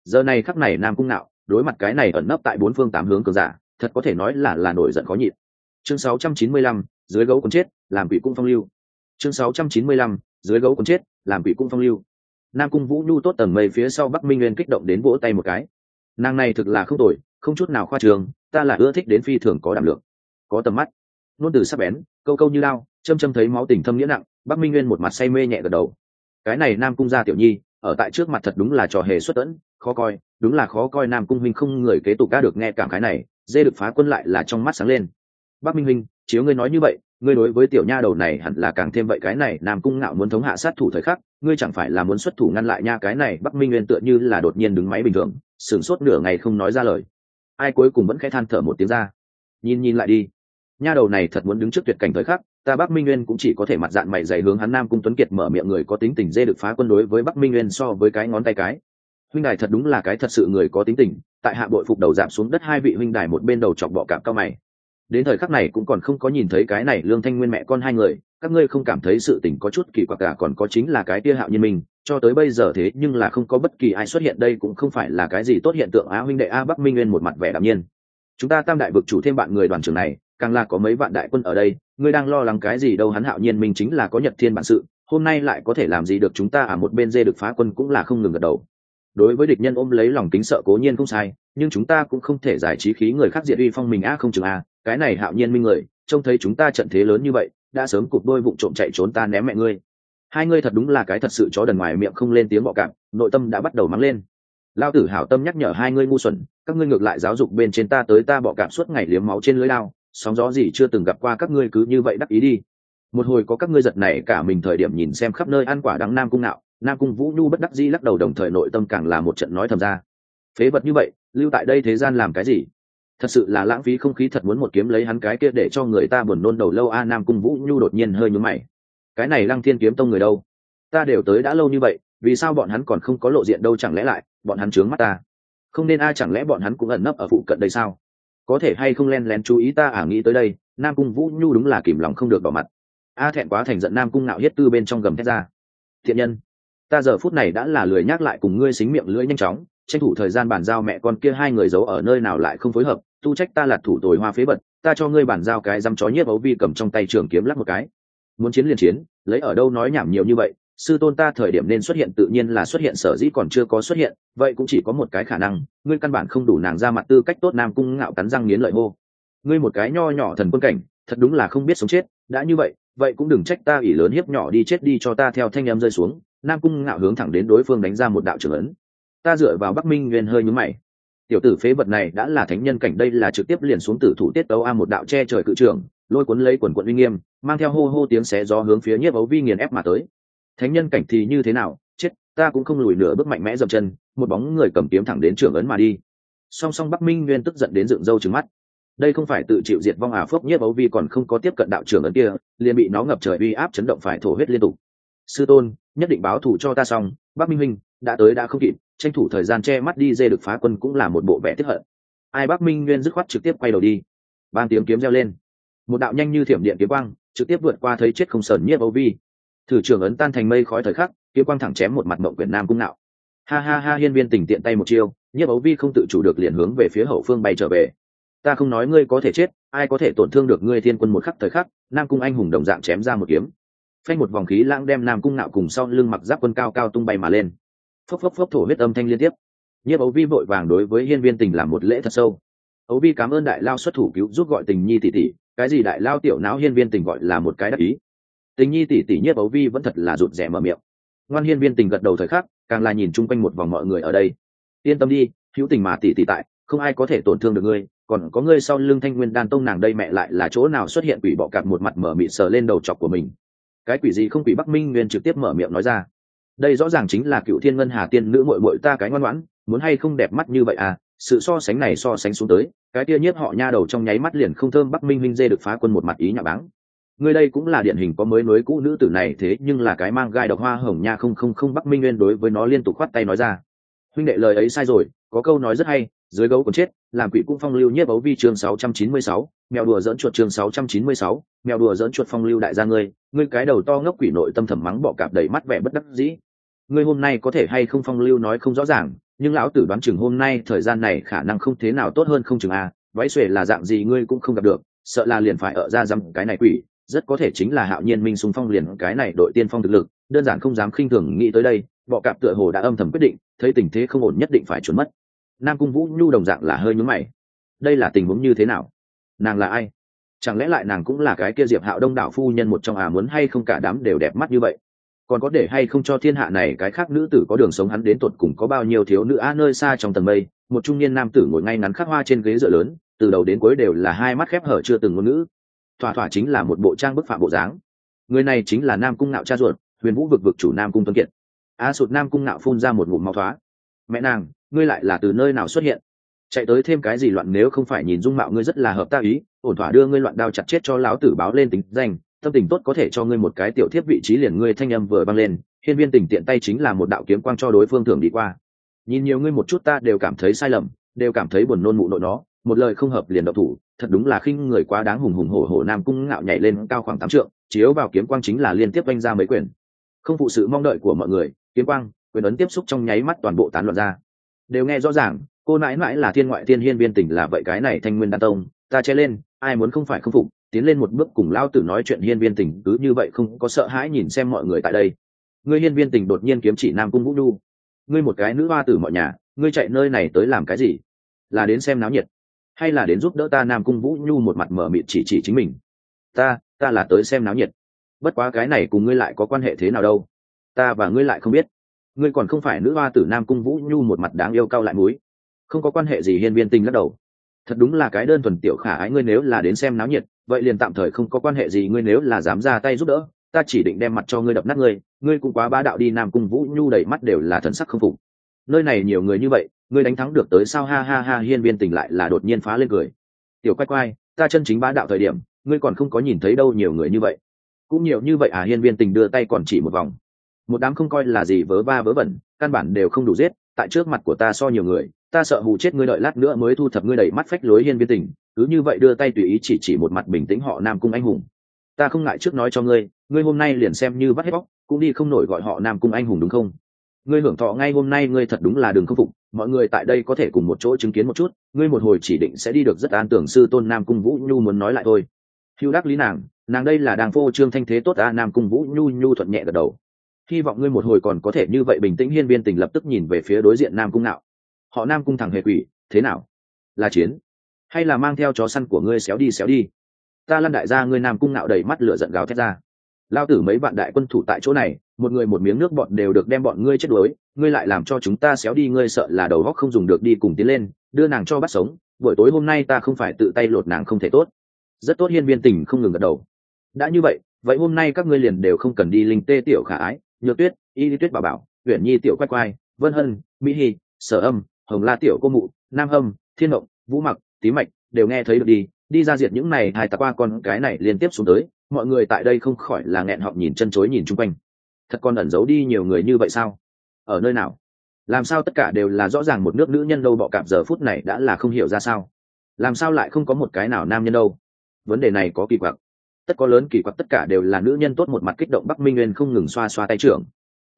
Giờ này khắc này nam cung nạo đối mặt cái này ẩn nấp tại bốn phương tám hướng cờ giả thật có thể nói là là nổi giận khó nhịn. Chương 695, dưới gấu cuốn chết làm quỷ cung phong lưu. Chương 695, dưới gấu cuốn chết làm quỷ cung phong lưu. Nam cung vũ nhu tốt tầng mây phía sau bắc minh nguyên kích động đến vỗ tay một cái. Nàng này thực là không tồi không chút nào khoa trường, ta là ưa thích đến phi thường có đảm lượng, có tầm mắt. Nôn từ sắc bén, câu câu như lao, châm châm thấy máu tình thâm nghĩa nặng, bắc minh nguyên một mặt say mê nhẹ gật đầu. Cái này nam cung gia tiểu nhi, ở tại trước mặt thật đúng là trò hề xuất tẫn, khó coi, đúng là khó coi nam cung huynh không người kế tục ca được nghe cảm khái này, dê được phá quân lại là trong mắt sáng lên. Bắc minh huynh, chiếu ngươi nói như vậy, ngươi đối với tiểu nha đầu này hẳn là càng thêm vậy, cái này nam cung ngạo muốn thống hạ sát thủ thời khắc, ngươi chẳng phải là muốn xuất thủ ngăn lại nha, cái này bắc minh nguyên tựa như là đột nhiên đứng máy bình thường, sửng sốt nửa ngày không nói ra lời ai cuối cùng vẫn khẽ than thở một tiếng ra. Nhìn nhìn lại đi. Nha đầu này thật muốn đứng trước tuyệt cảnh thời khắc, ta bắc minh nguyên cũng chỉ có thể mặt dạng mày dày hướng hắn nam cung tuấn kiệt mở miệng người có tính tình dê được phá quân đối với bắc minh nguyên so với cái ngón tay cái. Huynh đài thật đúng là cái thật sự người có tính tình, tại hạ bội phục đầu giảm xuống đất hai vị huynh đài một bên đầu chọc bọ cạp cao mày. Đến thời khắc này cũng còn không có nhìn thấy cái này lương thanh nguyên mẹ con hai người, các ngươi không cảm thấy sự tình có chút kỳ quặc cả, còn có chính là cái tia hạo nhiên mình cho tới bây giờ thế nhưng là không có bất kỳ ai xuất hiện đây cũng không phải là cái gì tốt hiện tượng. Á huynh đệ a bắc minh nguyên một mặt vẻ đạm nhiên. Chúng ta tam đại vực chủ thêm bạn người đoàn trưởng này, càng là có mấy vạn đại quân ở đây, ngươi đang lo lắng cái gì đâu? Hắn hạo nhiên minh chính là có nhật thiên bản sự, hôm nay lại có thể làm gì được chúng ta ở một bên dê được phá quân cũng là không ngừng gật đầu. Đối với địch nhân ôm lấy lòng kính sợ cố nhiên không sai, nhưng chúng ta cũng không thể giải trí khí người khác diệt uy phong mình a không chừng a, cái này hạo nhiên minh người, trông thấy chúng ta trận thế lớn như vậy, đã sớm cục đôi vụ trộm chạy trốn ta ném mẹ ngươi hai ngươi thật đúng là cái thật sự chó đần ngoài miệng không lên tiếng bọ cạp, nội tâm đã bắt đầu mắng lên. Lao tử hảo tâm nhắc nhở hai ngươi ngu xuẩn, các ngươi ngược lại giáo dục bên trên ta tới ta bọ cạp suốt ngày liếm máu trên lưới lao, sóng gió gì chưa từng gặp qua các ngươi cứ như vậy đắc ý đi. Một hồi có các ngươi giật này cả mình thời điểm nhìn xem khắp nơi ăn quả đắng nam cung nạo, nam cung vũ nhu bất đắc dĩ lắc đầu đồng thời nội tâm càng là một trận nói thầm ra. Phế vật như vậy, lưu tại đây thế gian làm cái gì? Thật sự là lãng phí không khí thật muốn một kiếm lấy hắn cái kia để cho người ta buồn nôn đầu lâu a, nam cung vũ nhu đột nhiên hơi nhúm mày cái này lăng thiên kiếm tông người đâu? Ta đều tới đã lâu như vậy, vì sao bọn hắn còn không có lộ diện đâu chẳng lẽ lại, bọn hắn trướng mắt ta? Không nên a, chẳng lẽ bọn hắn cũng ẩn nấp ở phụ cận đây sao? Có thể hay không len lén chú ý ta à nghĩ tới đây, nam cung vũ nhu đúng là kìm lòng không được bỏ mặt. A thẹn quá thành giận nam cung ngạo hiết tư bên trong gầm thét ra. Thiện nhân, ta giờ phút này đã là lười nhắc lại cùng ngươi xính miệng lưỡi nhanh chóng, tranh thủ thời gian bàn giao mẹ con kia hai người giấu ở nơi nào lại không phối hợp, tu trách ta là thủ tồi hoa phế vật, ta cho ngươi bàn giao cái dăm chó nhiếp ấu vi cầm trong tay trường kiếm lắc một cái muốn chiến liền chiến, lấy ở đâu nói nhảm nhiều như vậy, sư tôn ta thời điểm nên xuất hiện tự nhiên là xuất hiện sở dĩ còn chưa có xuất hiện, vậy cũng chỉ có một cái khả năng, ngươi căn bản không đủ nàng ra mặt tư cách tốt nam cung ngạo cắn răng nghiến lợi hô ngươi một cái nho nhỏ thần quân cảnh, thật đúng là không biết sống chết, đã như vậy vậy cũng đừng trách ta ỷ lớn hiếp nhỏ đi chết đi cho ta theo thanh em rơi xuống, nam cung ngạo hướng thẳng đến đối phương đánh ra một đạo trưởng ấn ta dựa vào bắc minh nguyên hơi nhúm mày tiểu tử phế vật này đã là thánh nhân cảnh, đây là trực tiếp liền xuống tử thủ tiết tấu a một đạo che trời cự trường lôi cuốn lấy quần quận uy nghiêm, mang theo hô hô tiếng xé gió hướng phía nhiếp ấu vi nghiền ép mà tới. Thánh nhân cảnh thì như thế nào? Chết, ta cũng không lùi nửa bước mạnh mẽ dậm chân, một bóng người cầm kiếm thẳng đến trưởng ấn mà đi. Song song bắc minh nguyên tức giận đến dựng râu trừng mắt. Đây không phải tự chịu diệt vong à phước nhiếp ấu vi còn không có tiếp cận đạo trưởng ấn kia, liền bị nó ngập trời uy áp chấn động phải thổ huyết liên tục. Sư tôn, nhất định báo thù cho ta xong, bắc minh minh, đã tới đã không kịp, tranh thủ thời gian che mắt đi, dê được phá quân cũng là một bộ vẻ tiếp hận. Ai bắc minh nguyên dứt khoát trực tiếp quay đầu đi. Ban tiếng kiếm reo lên một đạo nhanh như thiểm điện kiếm quang trực tiếp vượt qua thấy chết không sờn nhiếp âu vi thử trưởng ấn tan thành mây khói thời khắc, kiếm quang thẳng chém một mặt mộng quyển nam cung nạo. Ha ha ha, hiên viên tình tiện tay một chiêu, nhiếp ấu vi không tự chủ được liền hướng về phía hậu phương bay trở về. Ta không nói ngươi có thể chết, ai có thể tổn thương được ngươi thiên quân một khắc thời khắc, nam cung anh hùng đồng dạng chém ra một kiếm. Phanh một vòng khí lãng đem nam cung nạo cùng sau lưng mặc giáp quân cao cao tung bay mà lên. Phốc phốc phốc thổ huyết âm thanh liên tiếp. Nhiếp ấu vi vội vàng đối với hiên viên tình làm một lễ thật sâu. Ấu vi cảm ơn đại lao xuất thủ cứu giúp gọi tình nhi tỷ tỷ cái gì đại lao tiểu não hiên viên tình gọi là một cái đắc ý. Tình nhi tỷ tỷ nhiếp ấu vi vẫn thật là rụt rẻ mở miệng. Ngoan hiên viên tình gật đầu thời khắc, càng là nhìn chung quanh một vòng mọi người ở đây. Yên tâm đi, hữu tình mà tỷ tỷ tại, không ai có thể tổn thương được ngươi, còn có ngươi sau lưng thanh nguyên đan tông nàng đây mẹ lại là chỗ nào xuất hiện quỷ bọ cạp một mặt mở mịt sờ lên đầu chọc của mình. Cái quỷ gì không quỷ bắc minh nguyên trực tiếp mở miệng nói ra. Đây rõ ràng chính là cựu thiên ngân hà tiên nữ mội mội ta cái ngoan ngoãn, muốn hay không đẹp mắt như vậy à sự so sánh này so sánh xuống tới cái kia nhiếp họ nha đầu trong nháy mắt liền không thơm bắc minh minh dê được phá quân một mặt ý nhà báng. Người đây cũng là điển hình có mới nối cũ nữ tử này thế nhưng là cái mang gai độc hoa hồng nha không không không bắc minh nguyên đối với nó liên tục khoát tay nói ra. Huynh đệ lời ấy sai rồi có câu nói rất hay dưới gấu còn chết làm quỷ cũng phong lưu nhiếp ấu vi chương 696, mèo đùa dẫn chuột chương 696, mèo đùa dẫn chuột phong lưu đại gia ngươi ngươi cái đầu to ngốc quỷ nội tâm thầm mắng bọ cạp đầy mắt vẻ bất đắc dĩ. Ngươi hôm nay có thể hay không phong lưu nói không rõ ràng nhưng lão tử đoán chừng hôm nay thời gian này khả năng không thế nào tốt hơn không chừng a à, váy xuề là dạng gì ngươi cũng không gặp được sợ là liền phải ở ra dăm cái này quỷ rất có thể chính là hạo nhiên minh xung phong liền cái này đội tiên phong thực lực đơn giản không dám khinh thường nghĩ tới đây bọ cạp tựa hồ đã âm thầm quyết định thấy tình thế không ổn nhất định phải trốn mất. Nam cung vũ nhu đồng dạng là hơi nhúm mày. Đây là tình huống như thế nào? Nàng là ai? Chẳng lẽ lại nàng cũng là cái kia diệp hạo đông đảo phu nhân một trong à muốn hay không cả đám đều đẹp mắt như vậy? Còn có để hay không cho thiên hạ này cái khác nữ tử có đường sống hắn đến tột cùng có bao nhiêu thiếu nữ a nơi xa trong tầng mây, một trung niên nam tử ngồi ngay ngắn khắc hoa trên ghế dựa lớn, từ đầu đến cuối đều là hai mắt khép hở chưa từng ngôn ngữ. Thỏa thỏa chính là một bộ trang bức phạm bộ dáng. Người này chính là nam cung ngạo cha ruột, huyền vũ vực vực chủ nam cung tuấn kiệt. A sụt nam cung ngạo phun ra một ngụm máu thoá. Mẹ nàng, ngươi lại là từ nơi nào xuất hiện? Chạy tới thêm cái gì loạn nếu không phải nhìn dung mạo ngươi rất là hợp ta ý, ổn thỏa đưa ngươi loạn đao chặt chết cho lão tử báo lên tính danh tâm tình tốt có thể cho ngươi một cái tiểu thiếp vị trí liền ngươi thanh âm vừa vang lên, hiên viên tình tiện tay chính là một đạo kiếm quang cho đối phương thường đi qua. Nhìn nhiều ngươi một chút ta đều cảm thấy sai lầm, đều cảm thấy buồn nôn mụ nội nó, một lời không hợp liền độc thủ, thật đúng là khinh người quá đáng hùng hùng hổ hổ nam cung ngạo nhảy lên cao khoảng tám trượng, chiếu vào kiếm quang chính là liên tiếp oanh ra mấy quyền. Không phụ sự mong đợi của mọi người, kiếm quang, quyền ấn tiếp xúc trong nháy mắt toàn bộ tán loạn ra. Đều nghe rõ ràng, cô mãi mãi là thiên ngoại thiên hiên viên tỉnh là vậy cái này thanh nguyên đan tông, ta che lên, ai muốn không phải không phục tiến lên một bước cùng lao tử nói chuyện hiên viên tình, cứ như vậy không có sợ hãi nhìn xem mọi người tại đây. Ngươi hiên viên tình đột nhiên kiếm chỉ nam cung vũ nhu. Ngươi một cái nữ hoa tử mọi nhà, ngươi chạy nơi này tới làm cái gì? Là đến xem náo nhiệt, hay là đến giúp đỡ ta nam cung vũ nhu một mặt mở mịt chỉ chỉ chính mình? Ta ta là tới xem náo nhiệt. Bất quá cái này cùng ngươi lại có quan hệ thế nào đâu? Ta và ngươi lại không biết. Ngươi còn không phải nữ hoa tử nam cung vũ nhu một mặt đáng yêu cao lại múi không có quan hệ gì hiên viên tinh lắc đầu thật đúng là cái đơn thuần tiểu khả ái ngươi nếu là đến xem náo nhiệt, vậy liền tạm thời không có quan hệ gì, ngươi nếu là dám ra tay giúp đỡ, ta chỉ định đem mặt cho ngươi đập nát ngươi ngươi cũng quá bá đạo đi, nam cung vũ nhu đầy mắt đều là thần sắc không phục. Nơi này nhiều người như vậy, ngươi đánh thắng được tới sao? Ha ha ha, hiên viên tình lại là đột nhiên phá lên cười. Tiểu quay quay ta chân chính bá đạo thời điểm, ngươi còn không có nhìn thấy đâu nhiều người như vậy. Cũng nhiều như vậy à hiên viên tình đưa tay còn chỉ một vòng. Một đám không coi là gì vớ va vớ vẩn, căn bản đều không đủ giết, tại trước mặt của ta so nhiều người ta sợ hù chết ngươi đợi lát nữa mới thu thập ngươi đẩy mắt phách lối hiên viên tình, cứ như vậy đưa tay tùy ý chỉ chỉ một mặt bình tĩnh họ nam cung anh hùng. Ta không ngại trước nói cho ngươi ngươi hôm nay liền xem như bắt hết bóc, cũng đi không nổi gọi họ nam cung anh hùng đúng không? Ngươi hưởng thọ ngay hôm nay ngươi thật đúng là đường không phục, mọi người tại đây có thể cùng một chỗ chứng kiến một chút, ngươi một hồi chỉ định sẽ đi được rất an tưởng sư tôn nam cung vũ nhu muốn nói lại thôi. Hữu đắc lý nàng nàng đây là Đàng phô trương thanh thế tốt a, nam cung vũ nhu nhu thuận nhẹ gật đầu. Hy vọng ngươi một hồi còn có thể như vậy bình tĩnh hiên viên tình lập tức nhìn về phía đối diện nam cung nạo họ nam cung thẳng hề quỷ, thế nào? Là chiến? Hay là mang theo chó săn của ngươi xéo đi xéo đi? Ta lăn đại gia ngươi nam cung nạo đầy mắt lửa giận gào thét ra. Lao tử mấy vạn đại quân thủ tại chỗ này, một người một miếng nước bọn đều được đem bọn ngươi chết đuối, ngươi lại làm cho chúng ta xéo đi, ngươi sợ là đầu góc không dùng được đi cùng tiến lên, đưa nàng cho bắt sống, buổi tối hôm nay ta không phải tự tay lột nàng không thể tốt. Rất tốt hiên viên tình không ngừng gật đầu. Đã như vậy vậy hôm nay các ngươi liền đều không cần đi linh tê tiểu khả ái, nhược tuyết, y lý tuyết bảo bảo, uyển nhi tiểu quách quai vân hân, mỹ hy sở âm hồng la tiểu cô mụ, nam hâm, thiên động vũ mặc, tí mạch đều nghe thấy được đi. Đi ra diệt những này, hai tạc qua con cái này liên tiếp xuống tới. Mọi người tại đây không khỏi là nghẹn họng nhìn chân chối nhìn chung quanh. Thật còn ẩn giấu đi nhiều người như vậy sao? Ở nơi nào? Làm sao tất cả đều là rõ ràng một nước nữ nhân đâu bọ cạp giờ phút này đã là không hiểu ra sao? Làm sao lại không có một cái nào nam nhân đâu? Vấn đề này có kỳ quặc. Tất có lớn kỳ quặc tất cả đều là nữ nhân tốt một mặt kích động bắc minh nguyên không ngừng xoa xoa tay trưởng.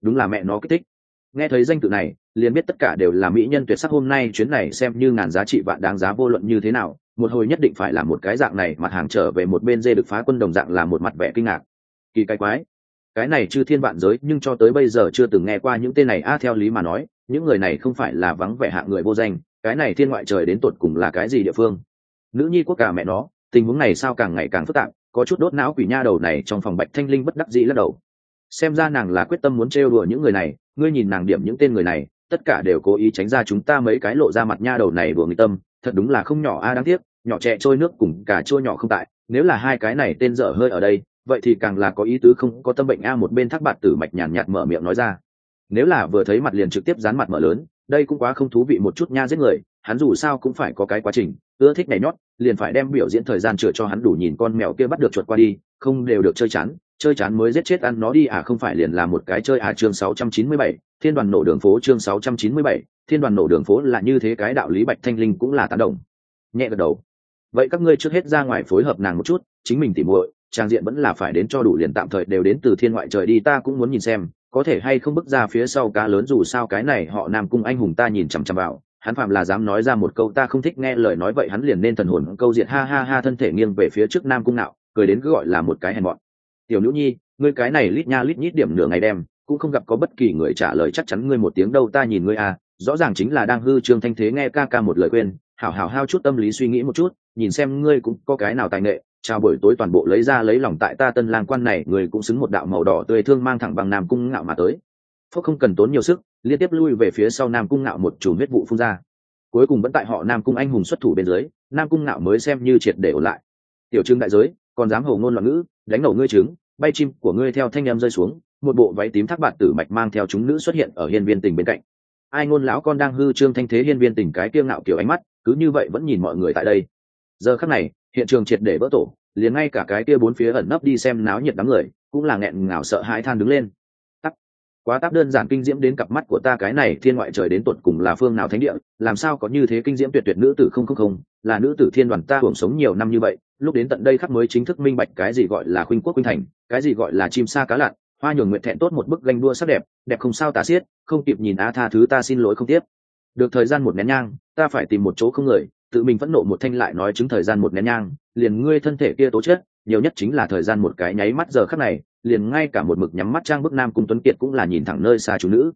Đúng là mẹ nó kích thích nghe thấy danh tự này, liền biết tất cả đều là mỹ nhân tuyệt sắc hôm nay chuyến này xem như ngàn giá trị vạn đáng giá vô luận như thế nào, một hồi nhất định phải là một cái dạng này, mặt hàng trở về một bên dê được phá quân đồng dạng là một mặt vẻ kinh ngạc. Kỳ cái quái. Cái này chư thiên vạn giới, nhưng cho tới bây giờ chưa từng nghe qua những tên này. A, theo lý mà nói, những người này không phải là vắng vẻ hạ người vô danh, cái này thiên ngoại trời đến tột cùng là cái gì địa phương? Nữ nhi quốc cả mẹ nó, tình huống này sao càng ngày càng phức tạp, có chút đốt não quỷ nha đầu này trong phòng bạch thanh linh bất đắc dĩ lắc đầu xem ra nàng là quyết tâm muốn trêu đùa những người này, ngươi nhìn nàng điểm những tên người này, tất cả đều cố ý tránh ra chúng ta mấy cái lộ ra mặt nha đầu này đùa người tâm, thật đúng là không nhỏ a, đáng tiếc, nhỏ trẻ trôi nước cùng cả trôi nhỏ không tại, nếu là hai cái này tên dở hơi ở đây, vậy thì càng là có ý tứ không có tâm bệnh a, một bên thác bạt tử mạch nhàn nhạt mở miệng nói ra. Nếu là vừa thấy mặt liền trực tiếp dán mặt mở lớn, đây cũng quá không thú vị một chút nha giết người, hắn dù sao cũng phải có cái quá trình, ưa thích nhảy nhót, liền phải đem biểu diễn thời gian chữa cho hắn đủ nhìn con mèo kia bắt được chuột qua đi, không đều được chơi chán chơi chán mới giết chết ăn nó đi à không phải liền là một cái chơi à chương 697, thiên đoàn nổ đường phố chương 697, thiên đoàn nổ đường phố là như thế cái đạo lý bạch thanh linh cũng là tán đồng. Nhẹ gật đầu. Vậy các ngươi trước hết ra ngoài phối hợp nàng một chút chính mình tỉ muội trang diện vẫn là phải đến cho đủ liền tạm thời đều đến từ thiên ngoại trời đi ta cũng muốn nhìn xem có thể hay không bước ra phía sau cá lớn dù sao cái này họ nam cung anh hùng ta nhìn chằm chằm vào hắn phạm là dám nói ra một câu ta không thích nghe lời nói vậy hắn liền nên thần hồn câu diệt ha ha ha thân thể nghiêng về phía trước nam cung nạo cười đến cứ gọi là một cái hèn mọn tiểu nữ nhi ngươi cái này lít nha lít nhít điểm nửa ngày đem cũng không gặp có bất kỳ người trả lời chắc chắn ngươi một tiếng đâu ta nhìn ngươi à rõ ràng chính là đang hư trương thanh thế nghe ca ca một lời khuyên, hảo hảo hao chút tâm lý suy nghĩ một chút nhìn xem ngươi cũng có cái nào tài nghệ chào buổi tối toàn bộ lấy ra lấy lòng tại ta tân lang quan này người cũng xứng một đạo màu đỏ tươi thương mang thẳng bằng nam cung ngạo mà tới. Phúc không cần tốn nhiều sức liên tiếp lui về phía sau nam cung ngạo một chùm huyết vụ phun ra. Cuối cùng vẫn tại họ nam cung anh hùng xuất thủ bên dưới nam cung ngạo mới xem như triệt để ổn lại. Tiểu trưng đại giới còn dám hầu ngôn loạn ngữ đánh nổ ngươi trứng, bay chim của ngươi theo thanh em rơi xuống, một bộ váy tím thác bạt tử mạch mang theo chúng nữ xuất hiện ở hiên viên tình bên cạnh. Ai ngôn lão con đang hư trương thanh thế hiên viên tình cái kiêng ngạo kiểu ánh mắt, cứ như vậy vẫn nhìn mọi người tại đây. Giờ khắc này, hiện trường triệt để vỡ tổ, liền ngay cả cái kia bốn phía ẩn nấp đi xem náo nhiệt đám người, cũng là nghẹn ngào sợ hãi than đứng lên quá tắc đơn giản kinh diễm đến cặp mắt của ta cái này, thiên ngoại trời đến tuột cùng là phương nào thánh địa? Làm sao có như thế kinh diễm tuyệt tuyệt nữ tử không không không? Là nữ tử thiên đoàn ta hưởng sống nhiều năm như vậy, lúc đến tận đây khắc mới chính thức minh bạch cái gì gọi là khuynh quốc khuynh thành, cái gì gọi là chim sa cá lặn, hoa nhường nguyện thẹn tốt một bức ganh đua sắc đẹp đẹp không sao tả xiết, không kịp nhìn á tha thứ ta xin lỗi không tiếp. Được thời gian một nén nhang, ta phải tìm một chỗ không người, tự mình phẫn nộ một thanh lại nói chứng thời gian một nén nhang, liền ngươi thân thể kia tố chết nhiều nhất chính là thời gian một cái nháy mắt giờ khắc này liền ngay cả một mực nhắm mắt trang bức nam cung tuấn kiệt cũng là nhìn thẳng nơi xa chú nữ.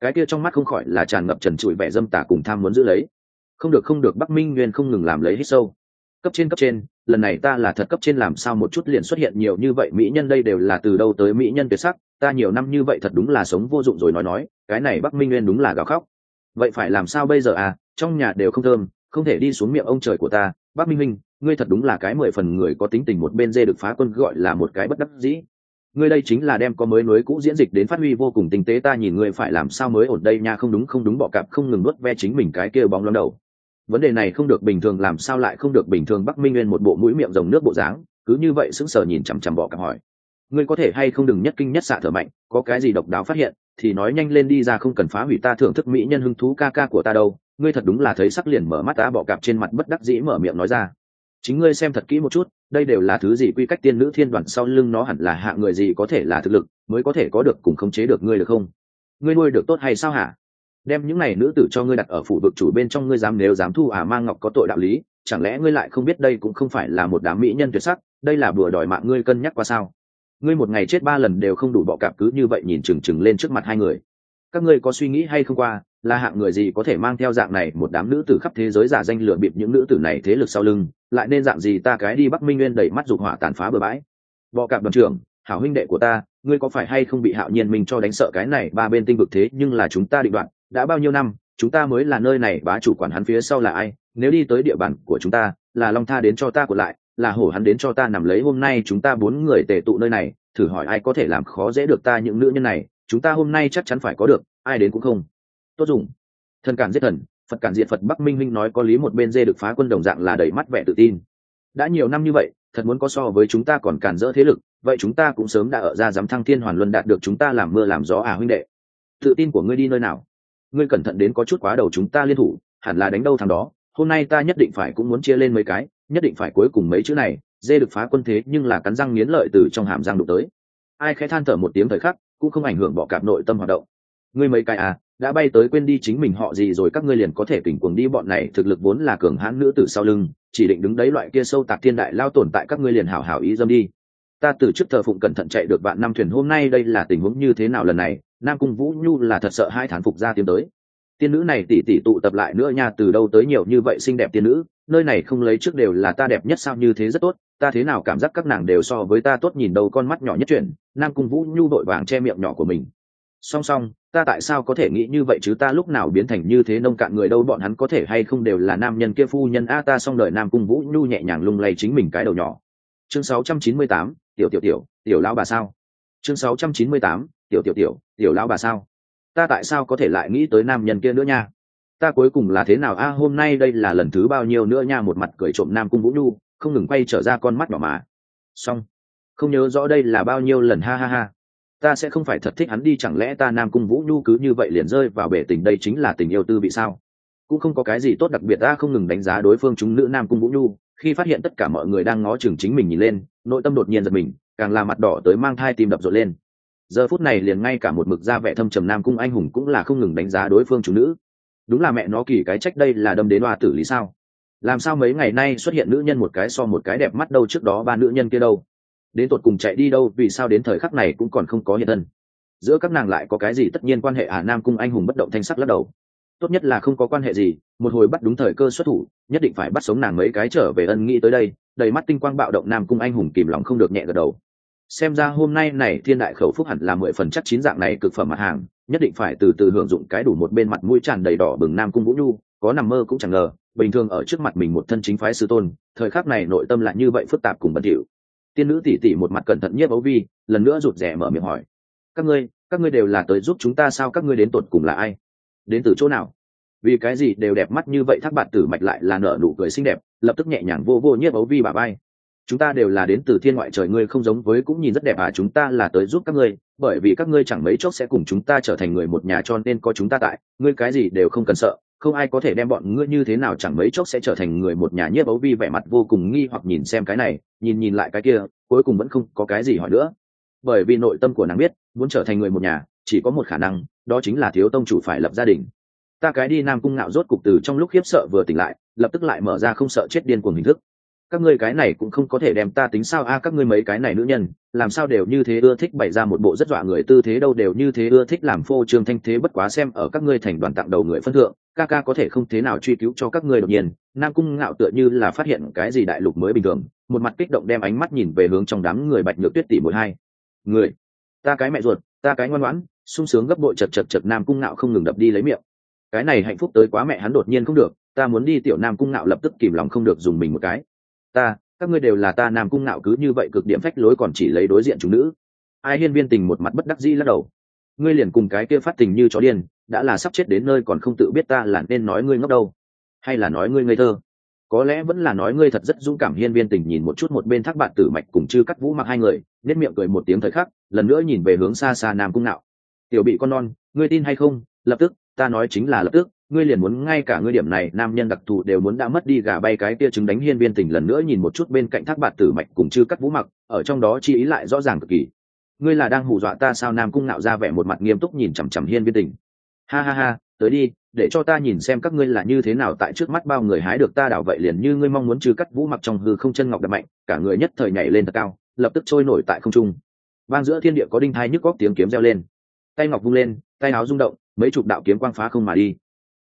Cái kia trong mắt không khỏi là tràn ngập trần trụi vẻ dâm tả cùng tham muốn giữ lấy. Không được không được, bắc minh nguyên không ngừng làm lấy hết sâu. Cấp trên cấp trên, lần này ta là thật cấp trên làm sao một chút liền xuất hiện nhiều như vậy mỹ nhân đây đều là từ đâu tới mỹ nhân tuyệt sắc, ta nhiều năm như vậy thật đúng là sống vô dụng rồi nói nói, cái này bắc minh nguyên đúng là gào khóc. Vậy phải làm sao bây giờ à? Trong nhà đều không thơm, không thể đi xuống miệng ông trời của ta. Bắc minh minh, ngươi thật đúng là cái mười phần người có tính tình một bên dê được phá quân gọi là một cái bất đắc dĩ ngươi đây chính là đem có mới nối cũ diễn dịch đến phát huy vô cùng tinh tế, ta nhìn ngươi phải làm sao mới ổn đây nha, không đúng không đúng, bọ cạp không ngừng nuốt ve chính mình cái kia bóng lắm đầu. Vấn đề này không được bình thường, làm sao lại không được bình thường? Bắc minh nguyên một bộ mũi miệng rồng nước bộ dáng, cứ như vậy sững sờ nhìn chằm chằm bọ cạp hỏi. Ngươi có thể hay không đừng nhất kinh nhất xạ thở mạnh, có cái gì độc đáo phát hiện, thì nói nhanh lên đi ra, không cần phá hủy ta thưởng thức mỹ nhân hứng thú ca ca của ta đâu. Ngươi thật đúng là thấy sắc liền mở mắt ta bọ cạp trên mặt bất đắc dĩ mở miệng nói ra chính ngươi xem thật kỹ một chút, đây đều là thứ gì quy cách tiên nữ thiên đoàn sau lưng nó hẳn là hạ người gì có thể là thực lực, mới có thể có được cùng khống chế được ngươi được không? Ngươi nuôi được tốt hay sao hả? Đem những này nữ tử cho ngươi đặt ở phủ vực chủ bên trong ngươi dám nếu dám thu à mang ngọc có tội đạo lý, chẳng lẽ ngươi lại không biết đây cũng không phải là một đám mỹ nhân tuyệt sắc, đây là bừa đòi mạng ngươi cân nhắc qua sao? Ngươi một ngày chết ba lần đều không đủ bọ cạp cứ như vậy nhìn chừng chừng lên trước mặt hai người. Các ngươi có suy nghĩ hay không qua là hạng người gì có thể mang theo dạng này một đám nữ tử khắp thế giới giả danh lừa bịp những nữ tử này thế lực sau lưng, lại nên dạng gì ta cái đi bắc minh nguyên đẩy mắt dục hỏa tàn phá bừa bãi. Bọ cạp đoàn trưởng, hảo huynh đệ của ta, ngươi có phải hay không bị hạo nhiên mình cho đánh sợ cái này ba bên tinh vực thế, nhưng là chúng ta định đoạn, đã bao nhiêu năm, chúng ta mới là nơi này, bá chủ quản hắn phía sau là ai, nếu đi tới địa bàn của chúng ta, là long tha đến cho ta của lại, là hổ hắn đến cho ta nằm lấy, hôm nay chúng ta bốn người tề tụ nơi này, thử hỏi ai có thể làm khó dễ được ta những nữ nhân này, chúng ta hôm nay chắc chắn phải có được, ai đến cũng không tốt dùng. Thần cản giết thần, phật cản diệt phật bắc minh minh nói có lý một bên dê được phá quân đồng dạng là đầy mắt vẻ tự tin. Đã nhiều năm như vậy, thật muốn có so với chúng ta còn cản dỡ thế lực, vậy chúng ta cũng sớm đã ở ra dám thăng thiên hoàn luân đạt được chúng ta làm mưa làm gió à huynh đệ. Tự tin của ngươi đi nơi nào? Ngươi cẩn thận đến có chút quá đầu chúng ta liên thủ, hẳn là đánh đâu thằng đó. Hôm nay ta nhất định phải cũng muốn chia lên mấy cái, nhất định phải cuối cùng mấy chữ này, dê được phá quân thế nhưng là cắn răng nghiến lợi từ trong hàm răng đụng tới. Ai khẽ than thở một tiếng thời khắc, cũng không ảnh hưởng bỏ cạp nội tâm hoạt động. Ngươi mấy cái à đã bay tới quên đi chính mình họ gì rồi, các ngươi liền có thể kỉnh cuồng đi, bọn này thực lực vốn là cường hãn nữ tử sau lưng, chỉ định đứng đấy loại kia sâu tạc thiên đại lao tồn tại, các ngươi liền hảo hảo ý dâm đi. Ta từ trước thờ phụng cẩn thận chạy được bạn năm thuyền, hôm nay đây là tình huống như thế nào lần này, nam cung vũ nhu là thật sợ hai thán phục ra tiến tới. Tiên nữ này tỉ tỉ tụ tập lại nữa nha, từ đâu tới nhiều như vậy xinh đẹp tiên nữ, nơi này không lấy trước đều là ta đẹp nhất sao như thế rất tốt, ta thế nào cảm giác các nàng đều so với ta tốt, nhìn đâu con mắt nhỏ nhất chuyện nam cung vũ nhu đội vàng che miệng nhỏ của mình. Song song ta tại sao có thể nghĩ như vậy chứ? Ta lúc nào biến thành như thế? Nông cạn người đâu? Bọn hắn có thể hay không đều là nam nhân kia phu nhân? A ta xong đời nam cung vũ nhu nhẹ nhàng lung lay chính mình cái đầu nhỏ. Chương 698, tiểu tiểu tiểu tiểu lão bà sao? Chương 698, tiểu tiểu tiểu tiểu lão bà sao? Ta tại sao có thể lại nghĩ tới nam nhân kia nữa nha? Ta cuối cùng là thế nào? A hôm nay đây là lần thứ bao nhiêu nữa nha? Một mặt cười trộm nam cung vũ nhu không ngừng quay trở ra con mắt nhỏ mà. Xong. Không nhớ rõ đây là bao nhiêu lần? Ha ha ha ta sẽ không phải thật thích hắn đi, chẳng lẽ ta nam cung vũ nhu cứ như vậy liền rơi vào bể tình đây chính là tình yêu tư vị sao? Cũng không có cái gì tốt đặc biệt, ta không ngừng đánh giá đối phương chúng nữ nam cung vũ nhu. Khi phát hiện tất cả mọi người đang ngó chừng chính mình nhìn lên, nội tâm đột nhiên giật mình, càng là mặt đỏ tới mang thai tim đập rộn lên. Giờ phút này liền ngay cả một mực ra vẻ thâm trầm nam cung anh hùng cũng là không ngừng đánh giá đối phương chúng nữ. Đúng là mẹ nó kỳ cái trách đây là đâm đến hoa tử lý sao? Làm sao mấy ngày nay xuất hiện nữ nhân một cái so một cái đẹp mắt đâu trước đó ba nữ nhân kia đâu? Đến tột cùng chạy đi đâu, vì sao đến thời khắc này cũng còn không có hiện thân. Giữa các nàng lại có cái gì tất nhiên quan hệ à nam cung anh hùng bất động thanh sắc lắc đầu. Tốt nhất là không có quan hệ gì, một hồi bắt đúng thời cơ xuất thủ, nhất định phải bắt sống nàng mấy cái trở về ân nghĩ tới đây, đầy mắt tinh quang bạo động nam cung anh hùng kìm lòng không được nhẹ gật đầu. Xem ra hôm nay này thiên đại khẩu phúc hẳn là mười phần chắc chín dạng này cực phẩm mặt hàng, nhất định phải từ từ hưởng dụng cái đủ một bên mặt mũi tràn đầy đỏ bừng nam cung vũ nhu, có nằm mơ cũng chẳng ngờ, bình thường ở trước mặt mình một thân chính phái sư tôn, thời khắc này nội tâm lại như vậy phức tạp cùng bẩn thỉu tiên nữ tỉ tỉ một mặt cẩn thận nhiếp ấu vi, lần nữa rụt rẻ mở miệng hỏi. Các ngươi các ngươi đều là tới giúp chúng ta sao các ngươi đến tột cùng là ai? Đến từ chỗ nào? Vì cái gì đều đẹp mắt như vậy thác bạn tử mạch lại là nở nụ cười xinh đẹp, lập tức nhẹ nhàng vô vô nhiếp ấu vi bà bay chúng ta đều là đến từ thiên ngoại trời ngươi không giống với cũng nhìn rất đẹp à chúng ta là tới giúp các ngươi, bởi vì các ngươi chẳng mấy chốc sẽ cùng chúng ta trở thành người một nhà cho nên có chúng ta tại, ngươi cái gì đều không cần sợ không ai có thể đem bọn ngươi như thế nào chẳng mấy chốc sẽ trở thành người một nhà nhiếp ấu vi vẻ mặt vô cùng nghi hoặc nhìn xem cái này, nhìn nhìn lại cái kia, cuối cùng vẫn không có cái gì hỏi nữa. Bởi vì nội tâm của nàng biết, muốn trở thành người một nhà, chỉ có một khả năng, đó chính là thiếu tông chủ phải lập gia đình. Ta cái đi nam cung ngạo rốt cục từ trong lúc khiếp sợ vừa tỉnh lại, lập tức lại mở ra không sợ chết điên cuồng hình thức các ngươi cái này cũng không có thể đem ta tính sao? A, các ngươi mấy cái này nữ nhân, làm sao đều như thế ưa thích bày ra một bộ rất dọa người tư thế, đâu đều như thế ưa thích làm phô trương thanh thế, bất quá xem ở các ngươi thành đoàn tặng đầu người phân thượng, ca ca có thể không thế nào truy cứu cho các ngươi đột nhiên. Nam cung ngạo tựa như là phát hiện cái gì đại lục mới bình thường, một mặt kích động đem ánh mắt nhìn về hướng trong đám người bạch nhược tuyết tỷ mỗi hai. Người, ta cái mẹ ruột, ta cái ngoan ngoãn. Sung sướng gấp bội chật chật chật nam cung ngạo không ngừng đập đi lấy miệng. Cái này hạnh phúc tới quá mẹ hắn đột nhiên không được, ta muốn đi tiểu nam cung ngạo lập tức kìm lòng không được dùng mình một cái ta, các ngươi đều là ta nam cung ngạo cứ như vậy cực điểm phách lối còn chỉ lấy đối diện chúng nữ. Ai hiên viên tình một mặt bất đắc dĩ lắc đầu. Ngươi liền cùng cái kia phát tình như chó điên, đã là sắp chết đến nơi còn không tự biết ta là nên nói ngươi ngốc đâu, hay là nói ngươi ngây thơ. Có lẽ vẫn là nói ngươi thật rất dũng cảm hiên viên tình nhìn một chút một bên thác bạn tử mạch cùng chư cắt vũ mặc hai người nết miệng cười một tiếng thời khắc, lần nữa nhìn về hướng xa xa nam cung nạo. Tiểu bị con non, ngươi tin hay không? Lập tức, ta nói chính là lập tức ngươi liền muốn ngay cả ngươi điểm này, nam nhân đặc thù đều muốn đã mất đi gà bay cái kia chứng đánh hiên viên tình lần nữa nhìn một chút bên cạnh thác bạt tử mạch cùng chư cắt vũ mặc, ở trong đó chi ý lại rõ ràng cực kỳ. Ngươi là đang hù dọa ta sao? Nam cung nạo ra vẻ một mặt nghiêm túc nhìn chằm chằm hiên viên tình. Ha ha ha, tới đi, để cho ta nhìn xem các ngươi là như thế nào tại trước mắt bao người hái được ta đảo vậy liền như ngươi mong muốn trừ cắt vũ mặc trong hư không chân ngọc đập mạnh, cả người nhất thời nhảy lên thật cao, lập tức trôi nổi tại không trung. Ban giữa thiên địa có đinh thai nhức góc tiếng kiếm reo lên. Tay ngọc vung lên, tay áo rung động, mấy chục đạo kiếm quang phá không mà đi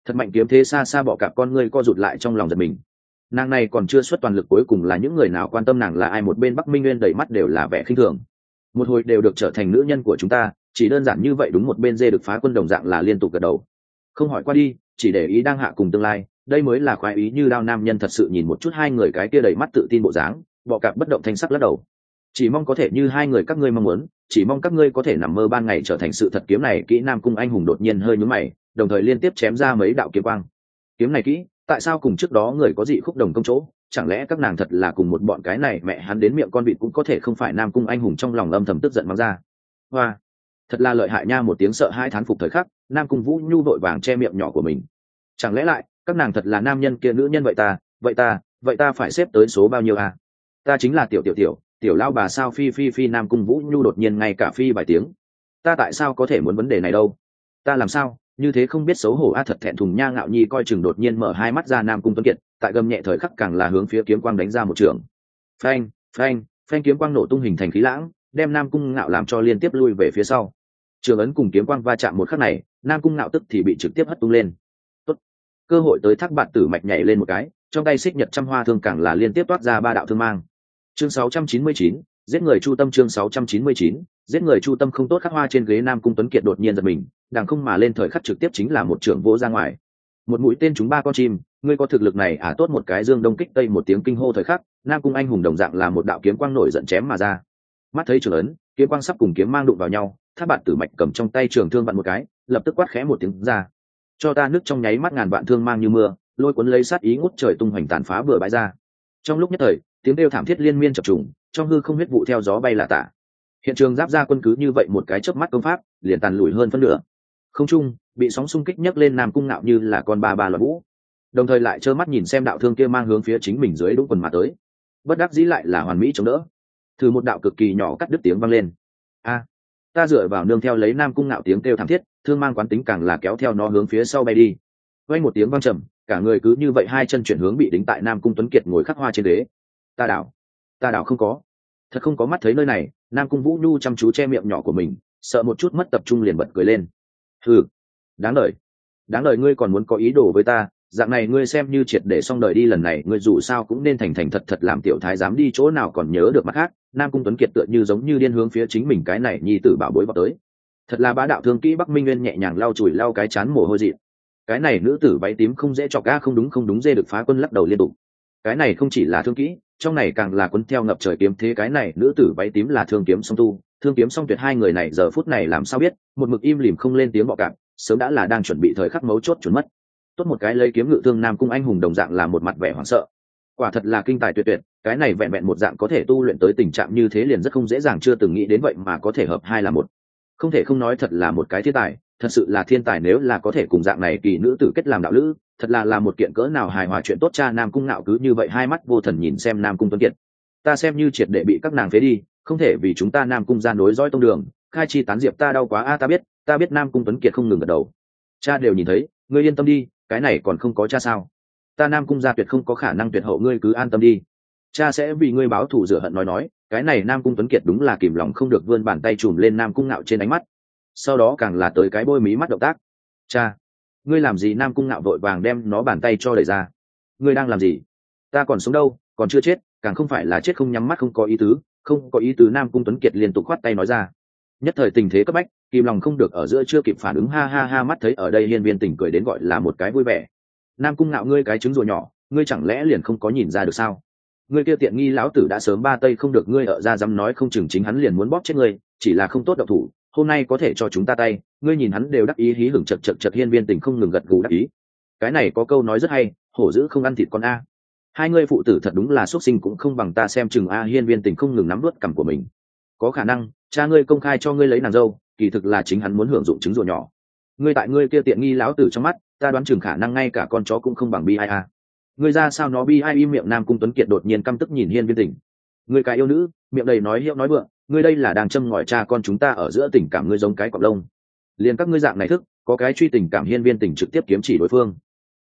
thật mạnh kiếm thế xa xa bỏ cả con ngươi co rụt lại trong lòng giật mình. Nàng này còn chưa xuất toàn lực cuối cùng là những người nào quan tâm nàng là ai, một bên bắc minh nguyên đầy mắt đều là vẻ khinh thường. Một hồi đều được trở thành nữ nhân của chúng ta, chỉ đơn giản như vậy đúng một bên dê được phá quân đồng dạng là liên tục gật đầu. Không hỏi qua đi, chỉ để ý đang hạ cùng tương lai, đây mới là khoái ý như đao nam nhân thật sự nhìn một chút hai người cái kia đầy mắt tự tin bộ dáng, bọ cạp bất động thanh sắc lắc đầu. Chỉ mong có thể như hai người các ngươi mong muốn, chỉ mong các ngươi có thể nằm mơ ban ngày trở thành sự thật kiếm này, kỹ nam cung anh hùng đột nhiên hơi nhúm mày đồng thời liên tiếp chém ra mấy đạo kiếm quang. Kiếm này kỹ, tại sao cùng trước đó người có dị khúc đồng công chỗ? Chẳng lẽ các nàng thật là cùng một bọn cái này mẹ hắn đến miệng con vịt cũng có thể không phải nam cung anh hùng trong lòng âm thầm tức giận mắng ra? Hoa, thật là lợi hại nha, một tiếng sợ hai thán phục thời khắc, nam cung vũ nhu vội vàng che miệng nhỏ của mình. Chẳng lẽ lại, các nàng thật là nam nhân kia nữ nhân vậy ta vậy ta vậy ta phải xếp tới số bao nhiêu à? Ta chính là tiểu tiểu tiểu tiểu lao bà sao phi phi phi nam cung vũ nhu đột nhiên ngay cả phi vài tiếng. Ta tại sao có thể muốn vấn đề này đâu? Ta làm sao? Như thế không biết xấu hổ a thật thẹn thùng nha ngạo nhi coi chừng đột nhiên mở hai mắt ra nam cung tuấn kiệt tại gầm nhẹ thời khắc càng là hướng phía kiếm quang đánh ra một trường. Phanh phanh phanh kiếm quang nổ tung hình thành khí lãng đem nam cung ngạo làm cho liên tiếp lui về phía sau. Trường ấn cùng kiếm quang va chạm một khắc này nam cung ngạo tức thì bị trực tiếp hất tung lên. Tốt. cơ hội tới thác bạn tử mạch nhảy lên một cái trong tay xích nhật trăm hoa thương càng là liên tiếp toát ra ba đạo thương mang. Chương 699, giết người chu tâm chương 699, giết người chu tâm không tốt khắc hoa trên ghế nam cung tuấn kiệt đột nhiên giật mình đằng không mà lên thời khắc trực tiếp chính là một trưởng vỗ ra ngoài. Một mũi tên chúng ba con chim ngươi có thực lực này à tốt một cái dương đông kích tây một tiếng kinh hô thời khắc nam cung anh hùng đồng dạng là một đạo kiếm quang nổi giận chém mà ra. Mắt thấy trưởng ấn kiếm quang sắp cùng kiếm mang đụng vào nhau tháp bạn tử mạch cầm trong tay trường thương vặn một cái lập tức quát khẽ một tiếng ra. Cho ta nước trong nháy mắt ngàn vạn thương mang như mưa lôi cuốn lấy sát ý ngút trời tung hoành tàn phá bừa bãi ra. Trong lúc nhất thời tiếng kêu thảm thiết liên miên chập trùng, trong hư không huyết vụ theo gió bay là tả. Hiện trường giáp ra quân cứ như vậy một cái chớp mắt công pháp, liền tàn lùi hơn phân nửa. Không trung, bị sóng xung kích nhấc lên nam cung ngạo như là con ba ba loạn vũ. Đồng thời lại trơ mắt nhìn xem đạo thương kia mang hướng phía chính mình dưới đúng quần mà tới. Bất đắc dĩ lại là hoàn mỹ chống đỡ. Thử một đạo cực kỳ nhỏ cắt đứt tiếng vang lên. A! Ta dựa vào nương theo lấy nam cung ngạo tiếng kêu thảm thiết, thương mang quán tính càng là kéo theo nó hướng phía sau bay đi. Quay một tiếng vang trầm, cả người cứ như vậy hai chân chuyển hướng bị đính tại nam cung tuấn kiệt ngồi khắc hoa trên đế ta đảo. Ta đảo không có. Thật không có mắt thấy nơi này, nam cung vũ nhu chăm chú che miệng nhỏ của mình, sợ một chút mất tập trung liền bật cười lên. Ừ đáng lời. Đáng lời ngươi còn muốn có ý đồ với ta, dạng này ngươi xem như triệt để xong đời đi lần này, ngươi dù sao cũng nên thành thành thật thật làm tiểu thái dám đi chỗ nào còn nhớ được mắt khác, nam cung tuấn kiệt tựa như giống như điên hướng phía chính mình cái này nhi tử bảo bối vào tới. Thật là bá đạo thương kỹ bắc minh nguyên nhẹ nhàng lau chùi lau cái chán mồ hôi dị cái này nữ tử váy tím không dễ chọc ga không đúng không đúng dê được phá quân lắc đầu liên tục. Cái này không chỉ là thương kỹ trong này càng là quân theo ngập trời kiếm thế cái này, nữ tử váy tím là thương kiếm song tu. Thương kiếm song tuyệt hai người này giờ phút này làm sao biết, một mực im lìm không lên tiếng bọ cạp, sớm đã là đang chuẩn bị thời khắc mấu chốt chuẩn mất. Tốt một cái lấy kiếm ngự thương nam cung anh hùng đồng dạng là một mặt vẻ hoảng sợ. Quả thật là kinh tài tuyệt tuyệt, cái này vẹn vẹn một dạng có thể tu luyện tới tình trạng như thế liền rất không dễ dàng chưa từng nghĩ đến vậy mà có thể hợp hai là một. Không thể không nói thật là một cái thiên tài, thật sự là thiên tài nếu là có thể cùng dạng này kỳ nữ tử kết làm đạo lữ thật là là một kiện cỡ nào hài hòa chuyện tốt cha nam cung nạo cứ như vậy hai mắt vô thần nhìn xem nam cung tuấn kiệt. Ta xem như triệt để bị các nàng phế đi, không thể vì chúng ta nam cung gian đối dõi tông đường, khai chi tán diệp ta đau quá, a, ta biết ta biết nam cung tuấn kiệt không ngừng gật đầu. Cha đều nhìn thấy, ngươi yên tâm đi, cái này còn không có cha sao? Ta nam cung gia tuyệt không có khả năng tuyệt hậu, ngươi cứ an tâm đi. Cha sẽ vì ngươi báo thù rửa hận nói nói, cái này nam cung tuấn kiệt đúng là kìm lòng không được vươn bàn tay chùm lên nam cung ngạo trên ánh mắt. Sau đó càng là tới cái bôi mí mắt động tác. Cha ngươi làm gì nam cung ngạo vội vàng đem nó bàn tay cho đẩy ra. Ngươi đang làm gì? Ta còn sống đâu, còn chưa chết, càng không phải là chết không nhắm mắt không có ý tứ, không có ý tứ nam cung tuấn kiệt liên tục khoát tay nói ra. Nhất thời tình thế cấp bách, kìm lòng không được ở giữa chưa kịp phản ứng, ha ha ha mắt thấy ở đây hiên viên tỉnh cười đến gọi là một cái vui vẻ. Nam cung ngạo ngươi cái trứng rùa nhỏ, ngươi chẳng lẽ liền không có nhìn ra được sao? Ngươi kia tiện nghi lão tử đã sớm ba tây không được, ngươi ở ra dám nói không chừng chính hắn liền muốn bóp chết ngươi, chỉ là không tốt độc thủ, hôm nay có thể cho chúng ta tay ngươi nhìn hắn đều đắc ý hí hửng chật chật chật hiên viên tình không ngừng gật gù đắc ý. Cái này có câu nói rất hay, hổ dữ không ăn thịt con a. Hai ngươi phụ tử thật đúng là xuất sinh cũng không bằng ta xem chừng a hiên viên tình không ngừng nắm luốt cằm của mình. Có khả năng, cha ngươi công khai cho ngươi lấy nàng dâu, kỳ thực là chính hắn muốn hưởng dụng trứng rùa nhỏ. Ngươi tại ngươi kia tiện nghi lão tử trong mắt, ta đoán chừng khả năng ngay cả con chó cũng không bằng bi ai a. Ngươi ra sao nó bi ai im miệng nam cung tuấn kiệt đột nhiên căm tức nhìn hiên viên tình. Ngươi cái yêu nữ, miệng đầy nói hiệu nói vượng, ngươi đây là đang châm ngòi cha con chúng ta ở giữa tình cảm ngươi giống cái cọp lông liền các ngươi dạng này thức, có cái truy tình cảm hiên viên tình trực tiếp kiếm chỉ đối phương.